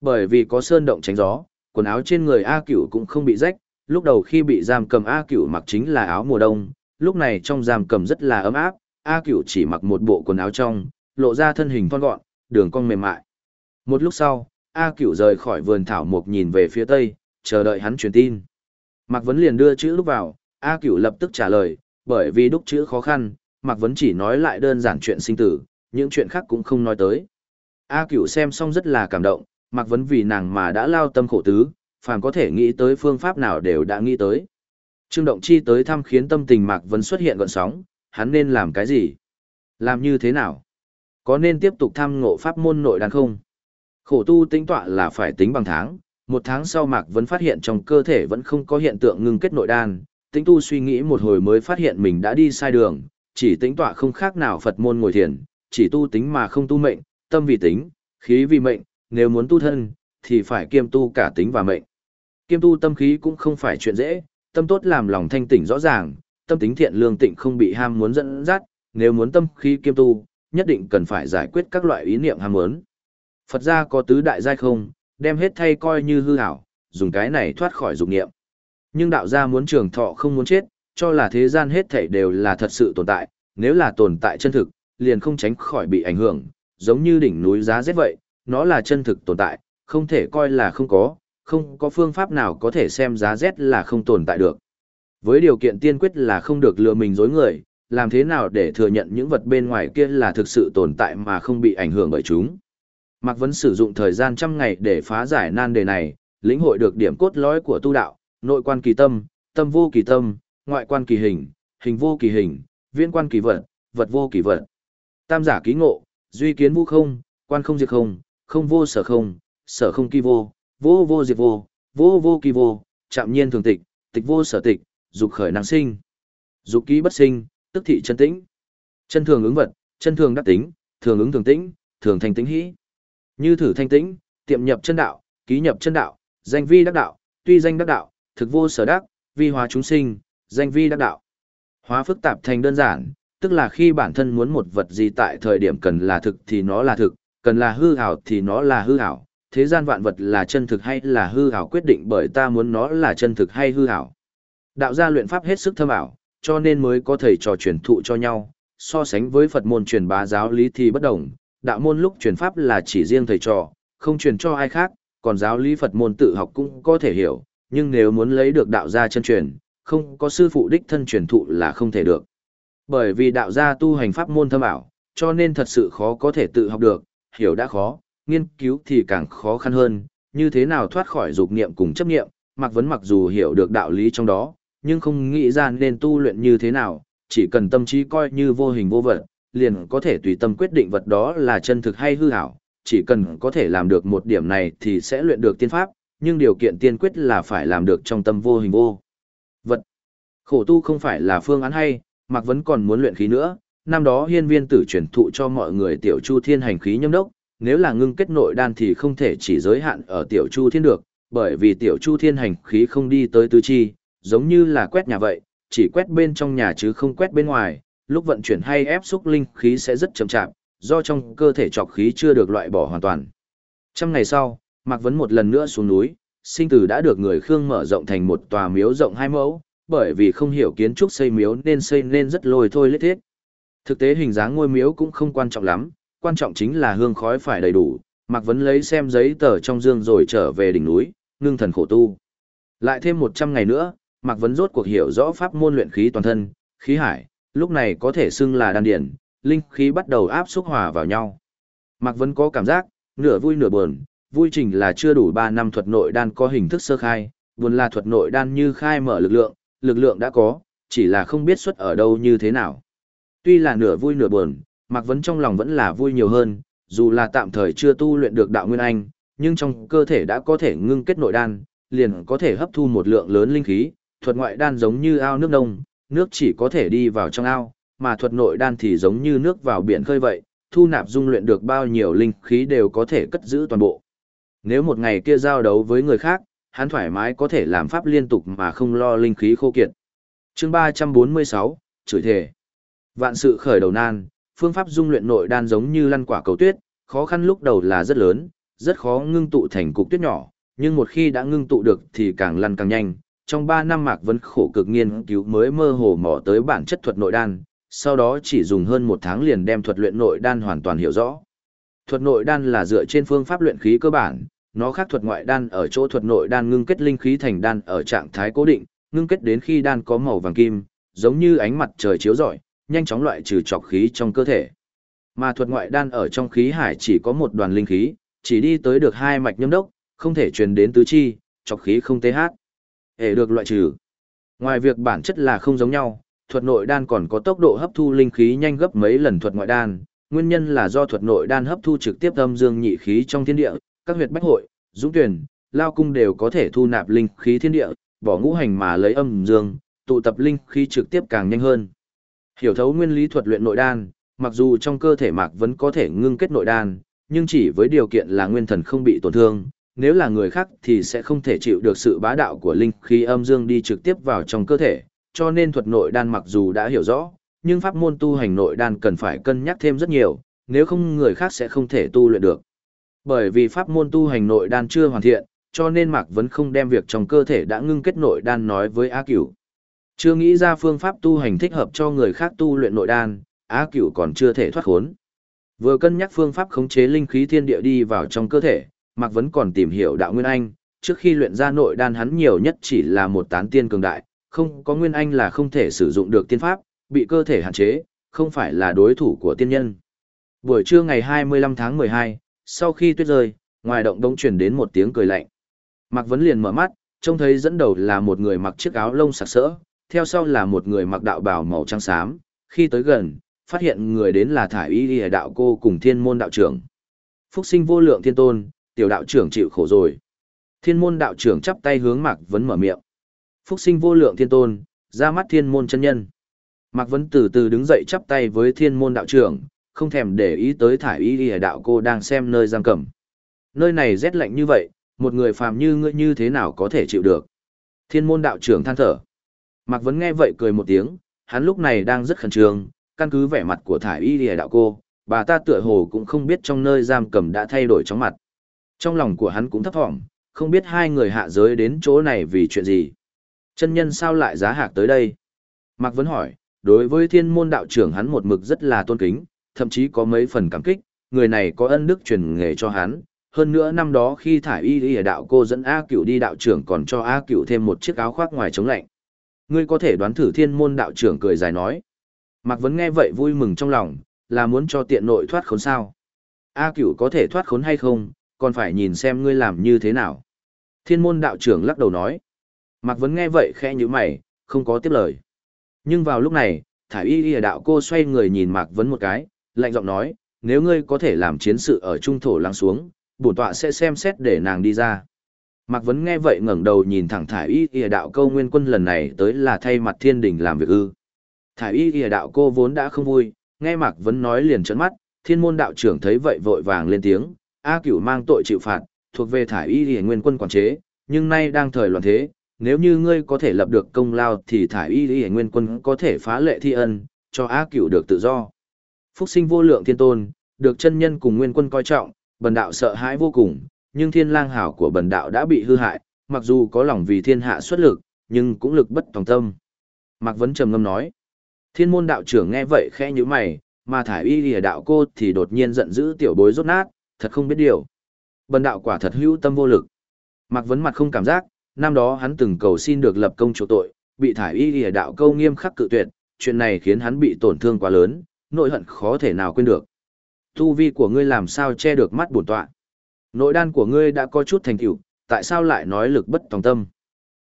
Bởi vì có sơn động tránh gió, quần áo trên người A Cửu cũng không bị rách, lúc đầu khi bị giam cầm A Cửu mặc chính là áo mùa đông, lúc này trong giam cầm rất là ấm áp, A Cửu chỉ mặc một bộ quần áo trong, lộ ra thân hình thon gọn, đường cong mềm mại. Một lúc sau, A Cửu rời khỏi vườn thảo mộc nhìn về phía tây, chờ đợi hắn truyền tin. Mạc Vấn liền đưa chữ lúc vào, A Cửu lập tức trả lời, bởi vì đúc chữ khó khăn, Mạc Vấn chỉ nói lại đơn giản chuyện sinh tử, những chuyện khác cũng không nói tới. A Cửu xem xong rất là cảm động, Mạc Vấn vì nàng mà đã lao tâm khổ tứ, phàm có thể nghĩ tới phương pháp nào đều đã nghĩ tới. Trương Động Chi tới thăm khiến tâm tình Mạc Vấn xuất hiện gọn sóng, hắn nên làm cái gì? Làm như thế nào? Có nên tiếp tục tham ngộ pháp môn nội đan không? Khổ tu tính tọa là phải tính bằng tháng, một tháng sau Mạc Vấn phát hiện trong cơ thể vẫn không có hiện tượng ngưng kết nội đan, tính tu suy nghĩ một hồi mới phát hiện mình đã đi sai đường, chỉ tính tọa không khác nào Phật môn ngồi thiền, chỉ tu tính mà không tu mệnh, tâm vì tính, khí vì mệnh, nếu muốn tu thân, thì phải kiêm tu cả tính và mệnh. Kiêm tu tâm khí cũng không phải chuyện dễ, tâm tốt làm lòng thanh tỉnh rõ ràng, tâm tính thiện lương tịnh không bị ham muốn dẫn dắt, nếu muốn tâm khí kiêm tu, nhất định cần phải giải quyết các loại ý niệm ham muốn. Phật gia có tứ đại giai không, đem hết thay coi như hư ảo, dùng cái này thoát khỏi dục niệm. Nhưng đạo gia muốn trường thọ không muốn chết, cho là thế gian hết thảy đều là thật sự tồn tại, nếu là tồn tại chân thực, liền không tránh khỏi bị ảnh hưởng, giống như đỉnh núi giá rét vậy, nó là chân thực tồn tại, không thể coi là không có, không có phương pháp nào có thể xem giá Z là không tồn tại được. Với điều kiện tiên quyết là không được lừa mình dối người, làm thế nào để thừa nhận những vật bên ngoài kia là thực sự tồn tại mà không bị ảnh hưởng bởi chúng. Mạc Vấn sử dụng thời gian trăm ngày để phá giải nan đề này, lĩnh hội được điểm cốt lõi của tu đạo, nội quan kỳ tâm, tâm vô kỳ tâm, ngoại quan kỳ hình, hình vô kỳ hình, viễn quan kỳ vật, vật vô kỳ vật. Tam giả ký ngộ, duy kiến vũ không, quan không diệt không, không vô sở không, sở không kỳ vô, vô vô diệt vô, vô vô kỳ vô, chạm nhiên thường tịch, tịch vô sở tịch, dục khởi năng sinh. Dục ký bất sinh, tức thị chân tĩnh. Chân thường ứng vật, chân thường đắc tính, thường ứng thường tĩnh, thường thành tĩnh hĩ. Như thử thanh tĩnh, tiệm nhập chân đạo, ký nhập chân đạo, danh vi đắc đạo, tuy danh đắc đạo, thực vô sở đắc, vi hóa chúng sinh, danh vi đắc đạo. Hóa phức tạp thành đơn giản, tức là khi bản thân muốn một vật gì tại thời điểm cần là thực thì nó là thực, cần là hư hảo thì nó là hư hảo Thế gian vạn vật là chân thực hay là hư hảo quyết định bởi ta muốn nó là chân thực hay hư hảo Đạo gia luyện pháp hết sức thâm ảo, cho nên mới có thầy trò truyền thụ cho nhau. So sánh với Phật môn truyền bá giáo lý thì bất đồng, đạo môn lúc truyền pháp là chỉ riêng thầy trò, không truyền cho ai khác, còn giáo lý Phật môn tự học cũng có thể hiểu, nhưng nếu muốn lấy được đạo gia chân truyền, không có sư phụ đích thân truyền thụ là không thể được. Bởi vì đạo gia tu hành pháp môn thâm ảo, cho nên thật sự khó có thể tự học được, hiểu đã khó, nghiên cứu thì càng khó khăn hơn, như thế nào thoát khỏi dục niệm cùng chấp niệm, mặc vấn mặc dù hiểu được đạo lý trong đó, nhưng không nghĩ ra nên tu luyện như thế nào, chỉ cần tâm trí coi như vô hình vô vật, liền có thể tùy tâm quyết định vật đó là chân thực hay hư ảo, chỉ cần có thể làm được một điểm này thì sẽ luyện được tiên pháp, nhưng điều kiện tiên quyết là phải làm được trong tâm vô hình vô. Vật. Khổ tu không phải là phương án hay, Mạc Vấn còn muốn luyện khí nữa, năm đó hiên viên tử truyền thụ cho mọi người tiểu chu thiên hành khí nhâm đốc, nếu là ngưng kết nội đan thì không thể chỉ giới hạn ở tiểu chu thiên được, bởi vì tiểu chu thiên hành khí không đi tới tứ chi, giống như là quét nhà vậy, chỉ quét bên trong nhà chứ không quét bên ngoài, lúc vận chuyển hay ép xúc linh khí sẽ rất chậm chạp, do trong cơ thể trọc khí chưa được loại bỏ hoàn toàn. Trăm ngày sau, Mạc Vấn một lần nữa xuống núi, sinh tử đã được người Khương mở rộng thành một tòa miếu rộng hai mẫu, bởi vì không hiểu kiến trúc xây miếu nên xây nên rất lôi thôi lết thiết. Thực tế hình dáng ngôi miếu cũng không quan trọng lắm, quan trọng chính là hương khói phải đầy đủ, Mạc Vấn lấy xem giấy tờ trong dương rồi trở về đỉnh núi, ngưng thần khổ tu. Lại thêm 100 ngày nữa, Mạc Vấn rốt cuộc hiểu rõ pháp môn luyện khí toàn thân, khí hải, lúc này có thể xưng là đan điển, linh khí bắt đầu áp xúc hòa vào nhau. Mạc Vấn có cảm giác, nửa vui nửa buồn, vui trình là chưa đủ 3 năm thuật nội đan có hình thức sơ khai, buồn là thuật nội đan như khai mở lực lượng, lực lượng đã có, chỉ là không biết xuất ở đâu như thế nào. Tuy là nửa vui nửa buồn, Mạc Vấn trong lòng vẫn là vui nhiều hơn, dù là tạm thời chưa tu luyện được đạo nguyên anh, nhưng trong cơ thể đã có thể ngưng kết nội đan, liền có thể hấp thu một lượng lớn linh khí, thuật ngoại đan giống như ao nước nông, nước chỉ có thể đi vào trong ao, mà thuật nội đan thì giống như nước vào biển khơi vậy, thu nạp dung luyện được bao nhiêu linh khí đều có thể cất giữ toàn bộ. Nếu một ngày kia giao đấu với người khác, hắn thoải mái có thể làm pháp liên tục mà không lo linh khí khô kiệt. Chương 346, chửi thề. Vạn sự khởi đầu nan, phương pháp dung luyện nội đan giống như lăn quả cầu tuyết, khó khăn lúc đầu là rất lớn, rất khó ngưng tụ thành cục tuyết nhỏ, nhưng một khi đã ngưng tụ được thì càng lăn càng nhanh. Trong 3 năm Mạc Vân khổ cực nghiên cứu mới mơ hồ mò tới bản chất thuật nội đan, sau đó chỉ dùng hơn một tháng liền đem thuật luyện nội đan hoàn toàn hiểu rõ. Thuật nội đan là dựa trên phương pháp luyện khí cơ bản, nó khác thuật ngoại đan ở chỗ thuật nội đan ngưng kết linh khí thành đan ở trạng thái cố định, ngưng kết đến khi đan có màu vàng kim, giống như ánh mặt trời chiếu rọi, nhanh chóng loại trừ trọc khí trong cơ thể. Mà thuật ngoại đan ở trong khí hải chỉ có một đoàn linh khí, chỉ đi tới được hai mạch nhâm đốc, không thể truyền đến tứ chi, trọc khí không tế hát. Hệ được loại trừ. Ngoài việc bản chất là không giống nhau, thuật nội đan còn có tốc độ hấp thu linh khí nhanh gấp mấy lần thuật ngoại đan, nguyên nhân là do thuật nội đan hấp thu trực tiếp âm dương nhị khí trong thiên địa, các huyệt bách hội, dũng tuyển, lao cung đều có thể thu nạp linh khí thiên địa, bỏ ngũ hành mà lấy âm dương, tụ tập linh khí trực tiếp càng nhanh hơn. Hiểu thấu nguyên lý thuật luyện nội đan, mặc dù trong cơ thể Mạc vẫn có thể ngưng kết nội đan, nhưng chỉ với điều kiện là nguyên thần không bị tổn thương, nếu là người khác thì sẽ không thể chịu được sự bá đạo của linh khí âm dương đi trực tiếp vào trong cơ thể, cho nên thuật nội đan mặc dù đã hiểu rõ, nhưng pháp môn tu hành nội đan cần phải cân nhắc thêm rất nhiều, nếu không người khác sẽ không thể tu luyện được. Bởi vì pháp môn tu hành nội đan chưa hoàn thiện, cho nên Mạc Vấn không đem việc trong cơ thể đã ngưng kết nội đan nói với A Cửu. Chưa nghĩ ra phương pháp tu hành thích hợp cho người khác tu luyện nội đan, Á Cửu còn chưa thể thoát khốn. Vừa cân nhắc phương pháp khống chế linh khí thiên địa đi vào trong cơ thể, Mạc Vấn còn tìm hiểu đạo Nguyên Anh, trước khi luyện ra nội đan hắn nhiều nhất chỉ là một tán tiên cường đại, không có Nguyên Anh là không thể sử dụng được tiên pháp, bị cơ thể hạn chế, không phải là đối thủ của tiên nhân. Buổi trưa ngày 25 tháng 12, sau khi tuyết rơi, ngoài động đông truyền đến một tiếng cười lạnh. Mạc Vấn liền mở mắt, trông thấy dẫn đầu là một người mặc chiếc áo lông sặc sỡ, theo sau là một người mặc đạo bào màu trắng xám, khi tới gần, phát hiện người đến là thải y y đạo cô cùng thiên môn đạo trưởng. Phúc sinh vô lượng thiên tôn, tiểu đạo trưởng chịu khổ rồi. Thiên môn đạo trưởng chắp tay hướng Mạc Vấn mở miệng. Phúc sinh vô lượng thiên tôn, ra mắt thiên môn chân nhân. Mạc Vấn từ từ đứng dậy chắp tay với thiên môn đạo trưởng, không thèm để ý tới thải y y đạo cô đang xem nơi giam cầm. Nơi này rét lạnh như vậy, một người phàm như ngươi như thế nào có thể chịu được. Thiên môn đạo trưởng than thở. Mạc Vấn nghe vậy cười một tiếng, hắn lúc này đang rất khẩn trương, căn cứ vẻ mặt của thải y lìa đạo cô, bà ta tựa hồ cũng không biết trong nơi giam cầm đã thay đổi chóng mặt. Trong lòng của hắn cũng thấp thỏm, không biết hai người hạ giới đến chỗ này vì chuyện gì. Chân nhân sao lại giá hạc tới đây? Mạc Vấn hỏi, đối với thiên môn đạo trưởng hắn một mực rất là tôn kính, thậm chí có mấy phần cảm kích, người này có ân đức truyền nghề cho hắn. Hơn nữa năm đó khi thải y lìa đạo cô dẫn A cửu đi đạo trưởng còn cho A cửu thêm một chiếc áo khoác ngoài chống lạnh. Ngươi có thể đoán thử thiên môn đạo trưởng cười dài nói. Mạc Vấn nghe vậy vui mừng trong lòng, là muốn cho tiện nội thoát khốn sao. A cửu có thể thoát khốn hay không, còn phải nhìn xem ngươi làm như thế nào. Thiên môn đạo trưởng lắc đầu nói. Mạc Vấn nghe vậy khẽ như mày, không có tiếp lời. Nhưng vào lúc này, thải y y đạo cô xoay người nhìn Mạc Vấn một cái, lạnh giọng nói, nếu ngươi có thể làm chiến sự ở trung thổ lắng xuống, bổn tọa sẽ xem xét để nàng đi ra. Mạc Vấn nghe vậy ngẩng đầu nhìn thẳng thải y y đạo câu nguyên quân lần này tới là thay mặt thiên đình làm việc ư. Thải y y đạo cô vốn đã không vui, nghe Mạc Vấn nói liền trấn mắt, thiên môn đạo trưởng thấy vậy vội vàng lên tiếng, A cửu mang tội chịu phạt, thuộc về thải y y nguyên quân quản chế, nhưng nay đang thời loạn thế, nếu như ngươi có thể lập được công lao thì thải y y nguyên quân có thể phá lệ thi ân, cho A cửu được tự do. Phúc sinh vô lượng thiên tôn, được chân nhân cùng nguyên quân coi trọng, bần đạo sợ hãi vô cùng, nhưng thiên lang hảo của bần đạo đã bị hư hại, mặc dù có lòng vì thiên hạ xuất lực, nhưng cũng lực bất tòng tâm. Mạc Vấn trầm ngâm nói. Thiên môn đạo trưởng nghe vậy khẽ như mày, mà thải y lìa đạo cô thì đột nhiên giận dữ tiểu bối rốt nát, thật không biết điều. Bần đạo quả thật hữu tâm vô lực. Mạc Vấn mặt không cảm giác, năm đó hắn từng cầu xin được lập công chỗ tội, bị thải y lìa đạo câu nghiêm khắc cự tuyệt, chuyện này khiến hắn bị tổn thương quá lớn, nội hận khó thể nào quên được. Tu vi của ngươi làm sao che được mắt bổn tọa? Nội đan của ngươi đã có chút thành tựu, tại sao lại nói lực bất tòng tâm?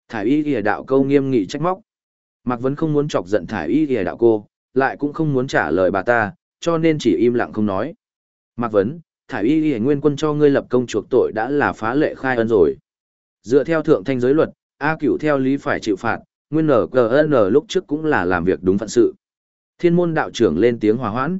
Thải y ghi đạo câu nghiêm nghị trách móc. Mạc Vấn không muốn chọc giận thải y ghề đạo cô, lại cũng không muốn trả lời bà ta, cho nên chỉ im lặng không nói. Mạc Vấn, thải y ghề nguyên quân cho ngươi lập công chuộc tội đã là phá lệ khai ân rồi. Dựa theo thượng thanh giới luật, A cửu theo lý phải chịu phạt, nguyên nở GN lúc trước cũng là làm việc đúng phận sự. Thiên môn đạo trưởng lên tiếng hòa hoãn.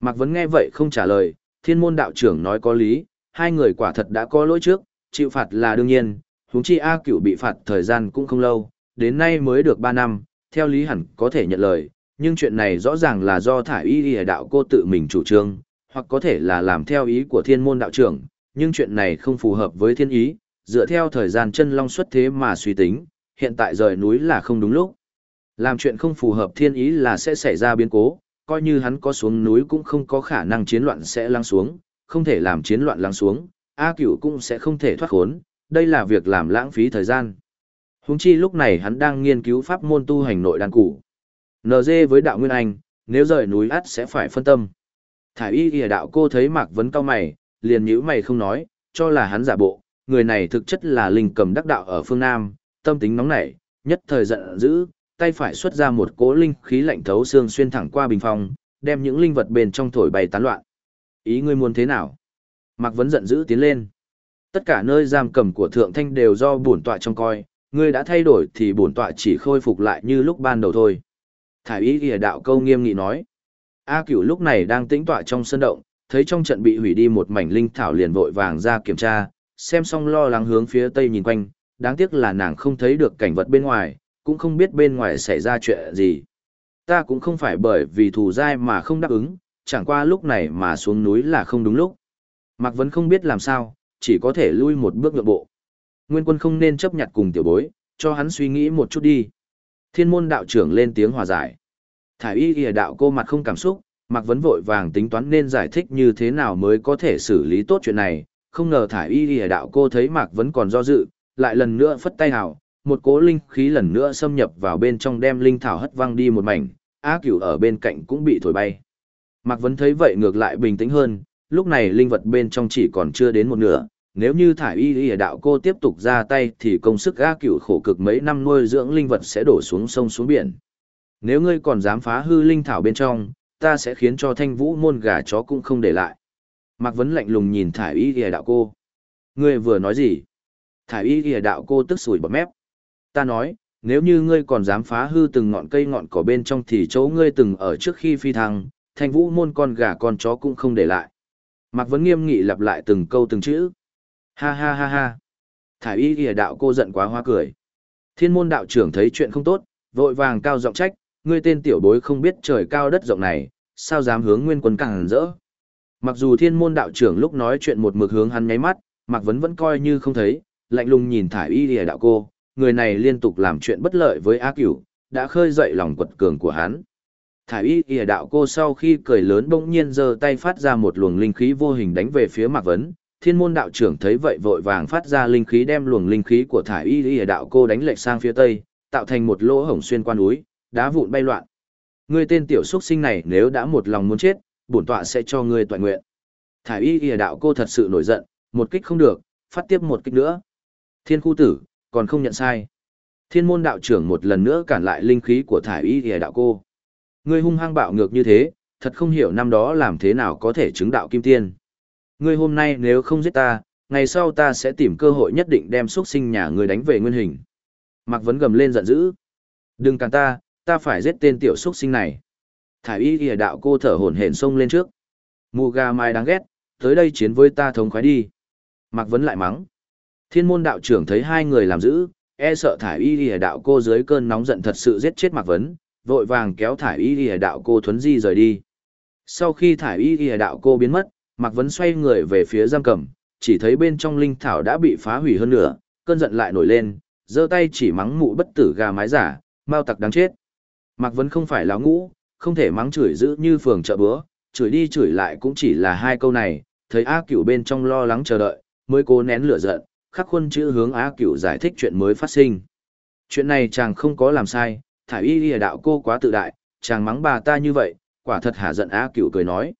Mạc Vấn nghe vậy không trả lời, thiên môn đạo trưởng nói có lý, hai người quả thật đã có lỗi trước, chịu phạt là đương nhiên, huống chi A cửu bị phạt thời gian cũng không lâu, đến nay mới được 3 năm, theo lý hẳn có thể nhận lời, nhưng chuyện này rõ ràng là do thải y y đạo cô tự mình chủ trương, hoặc có thể là làm theo ý của thiên môn đạo trưởng, nhưng chuyện này không phù hợp với thiên ý, dựa theo thời gian chân long xuất thế mà suy tính, hiện tại rời núi là không đúng lúc. Làm chuyện không phù hợp thiên ý là sẽ xảy ra biến cố, coi như hắn có xuống núi cũng không có khả năng chiến loạn sẽ lăng xuống, không thể làm chiến loạn lắng xuống, A cửu cũng sẽ không thể thoát khốn, đây là việc làm lãng phí thời gian. Húng chi lúc này hắn đang nghiên cứu pháp môn tu hành nội đan cụ. NG với đạo Nguyên Anh, nếu rời núi ắt sẽ phải phân tâm. Thải y kìa đạo cô thấy Mạc Vấn cao mày, liền nhữ mày không nói, cho là hắn giả bộ, người này thực chất là linh cầm đắc đạo ở phương Nam, tâm tính nóng nảy, nhất thời giận dữ, tay phải xuất ra một cỗ linh khí lạnh thấu xương xuyên thẳng qua bình phong, đem những linh vật bên trong thổi bay tán loạn. Ý ngươi muốn thế nào? Mạc Vấn giận dữ tiến lên. Tất cả nơi giam cầm của thượng thanh đều do bổn tọa trông coi, ngươi đã thay đổi thì bổn tọa chỉ khôi phục lại như lúc ban đầu thôi. Thải ý ghi đạo câu nghiêm nghị nói. A cửu lúc này đang tĩnh tọa trong sân động, thấy trong trận bị hủy đi một mảnh linh thảo liền vội vàng ra kiểm tra, xem xong lo lắng hướng phía tây nhìn quanh, đáng tiếc là nàng không thấy được cảnh vật bên ngoài, cũng không biết bên ngoài xảy ra chuyện gì. Ta cũng không phải bởi vì thù dai mà không đáp ứng, chẳng qua lúc này mà xuống núi là không đúng lúc. Mạc Vấn không biết làm sao, chỉ có thể lui một bước nhượng bộ. Nguyên quân không nên chấp nhận cùng tiểu bối, cho hắn suy nghĩ một chút đi. Thiên môn đạo trưởng lên tiếng hòa giải. Thải y ghi đạo cô mặt không cảm xúc, Mạc Vấn vội vàng tính toán nên giải thích như thế nào mới có thể xử lý tốt chuyện này. Không ngờ thải y ghi đạo cô thấy Mạc Vấn còn do dự, lại lần nữa phất tay hào, một cố linh khí lần nữa xâm nhập vào bên trong đem linh thảo hất văng đi một mảnh, á cửu ở bên cạnh cũng bị thổi bay. Mạc Vấn thấy vậy ngược lại bình tĩnh hơn, lúc này linh vật bên trong chỉ còn chưa đến một nửa, nếu như thải y y đạo cô tiếp tục ra tay thì công sức gác cửu khổ cực mấy năm nuôi dưỡng linh vật sẽ đổ xuống sông xuống biển. Nếu ngươi còn dám phá hư linh thảo bên trong, ta sẽ khiến cho thanh vũ môn gà chó cũng không để lại. Mạc Vấn lạnh lùng nhìn thải y y đạo cô. Ngươi vừa nói gì? Thải y y đạo cô tức sủi bọt mép. Ta nói, nếu như ngươi còn dám phá hư từng ngọn cây ngọn cỏ bên trong thì chỗ ngươi từng ở trước khi phi thăng, thanh vũ môn con gà con chó cũng không để lại. Mạc Vấn nghiêm nghị lặp lại từng câu từng chữ. Ha ha ha ha. Thải y ghi đạo cô giận quá hoa cười. Thiên môn đạo trưởng thấy chuyện không tốt, vội vàng cao giọng trách, ngươi tên tiểu bối không biết trời cao đất rộng này, sao dám hướng nguyên quân càng rỡ. Mặc dù thiên môn đạo trưởng lúc nói chuyện một mực hướng hắn nháy mắt, Mạc Vấn vẫn coi như không thấy, lạnh lùng nhìn thải y ghi đạo cô, người này liên tục làm chuyện bất lợi với A Cửu, đã khơi dậy lòng quật cường của hắn. Thải y ỉa đạo cô sau khi cười lớn bỗng nhiên giơ tay phát ra một luồng linh khí vô hình đánh về phía Mạc Vấn. Thiên môn đạo trưởng thấy vậy vội vàng phát ra linh khí đem luồng linh khí của thải y ỉa đạo cô đánh lệch sang phía tây, tạo thành một lỗ hổng xuyên qua núi, đá vụn bay loạn. Ngươi tên tiểu xuất sinh này nếu đã một lòng muốn chết, bổn tọa sẽ cho ngươi toại nguyện. Thải y ỉa đạo cô thật sự nổi giận, một kích không được, phát tiếp một kích nữa. Thiên khu tử, còn không nhận sai. Thiên môn đạo trưởng một lần nữa cản lại linh khí của thải y ỉa đạo cô. Ngươi hung hăng bạo ngược như thế, thật không hiểu năm đó làm thế nào có thể chứng đạo kim tiên. Ngươi hôm nay nếu không giết ta, ngày sau ta sẽ tìm cơ hội nhất định đem xuất sinh nhà ngươi đánh về nguyên hình. Mạc Vấn gầm lên giận dữ. Đừng cản ta, ta phải giết tên tiểu xuất sinh này. Thải y ghi đạo cô thở hổn hển xông lên trước. Mù gà mai đáng ghét, tới đây chiến với ta thống khoái đi. Mạc Vấn lại mắng. Thiên môn đạo trưởng thấy hai người làm giữ, e sợ thải y ghi đạo cô dưới cơn nóng giận thật sự giết chết Mạc Vấn, vội vàng kéo thải y ghi đạo cô thuấn di rời đi. Sau khi thải y ghi đạo cô biến mất, Mạc Vấn xoay người về phía giam cầm, chỉ thấy bên trong linh thảo đã bị phá hủy hơn nữa, cơn giận lại nổi lên, giơ tay chỉ mắng mụ bất tử gà mái giả, mau tặc đáng chết. Mạc Vấn không phải láo ngũ, không thể mắng chửi giữ như phường chợ bữa, chửi đi chửi lại cũng chỉ là hai câu này, thấy A Cửu bên trong lo lắng chờ đợi, mới cố nén lửa giận, khắc khuôn chữ hướng A Cửu giải thích chuyện mới phát sinh. Chuyện này chàng không có làm sai, thải y lìa đạo cô quá tự đại, chàng mắng bà ta như vậy, quả thật hả giận á cửu cười nói.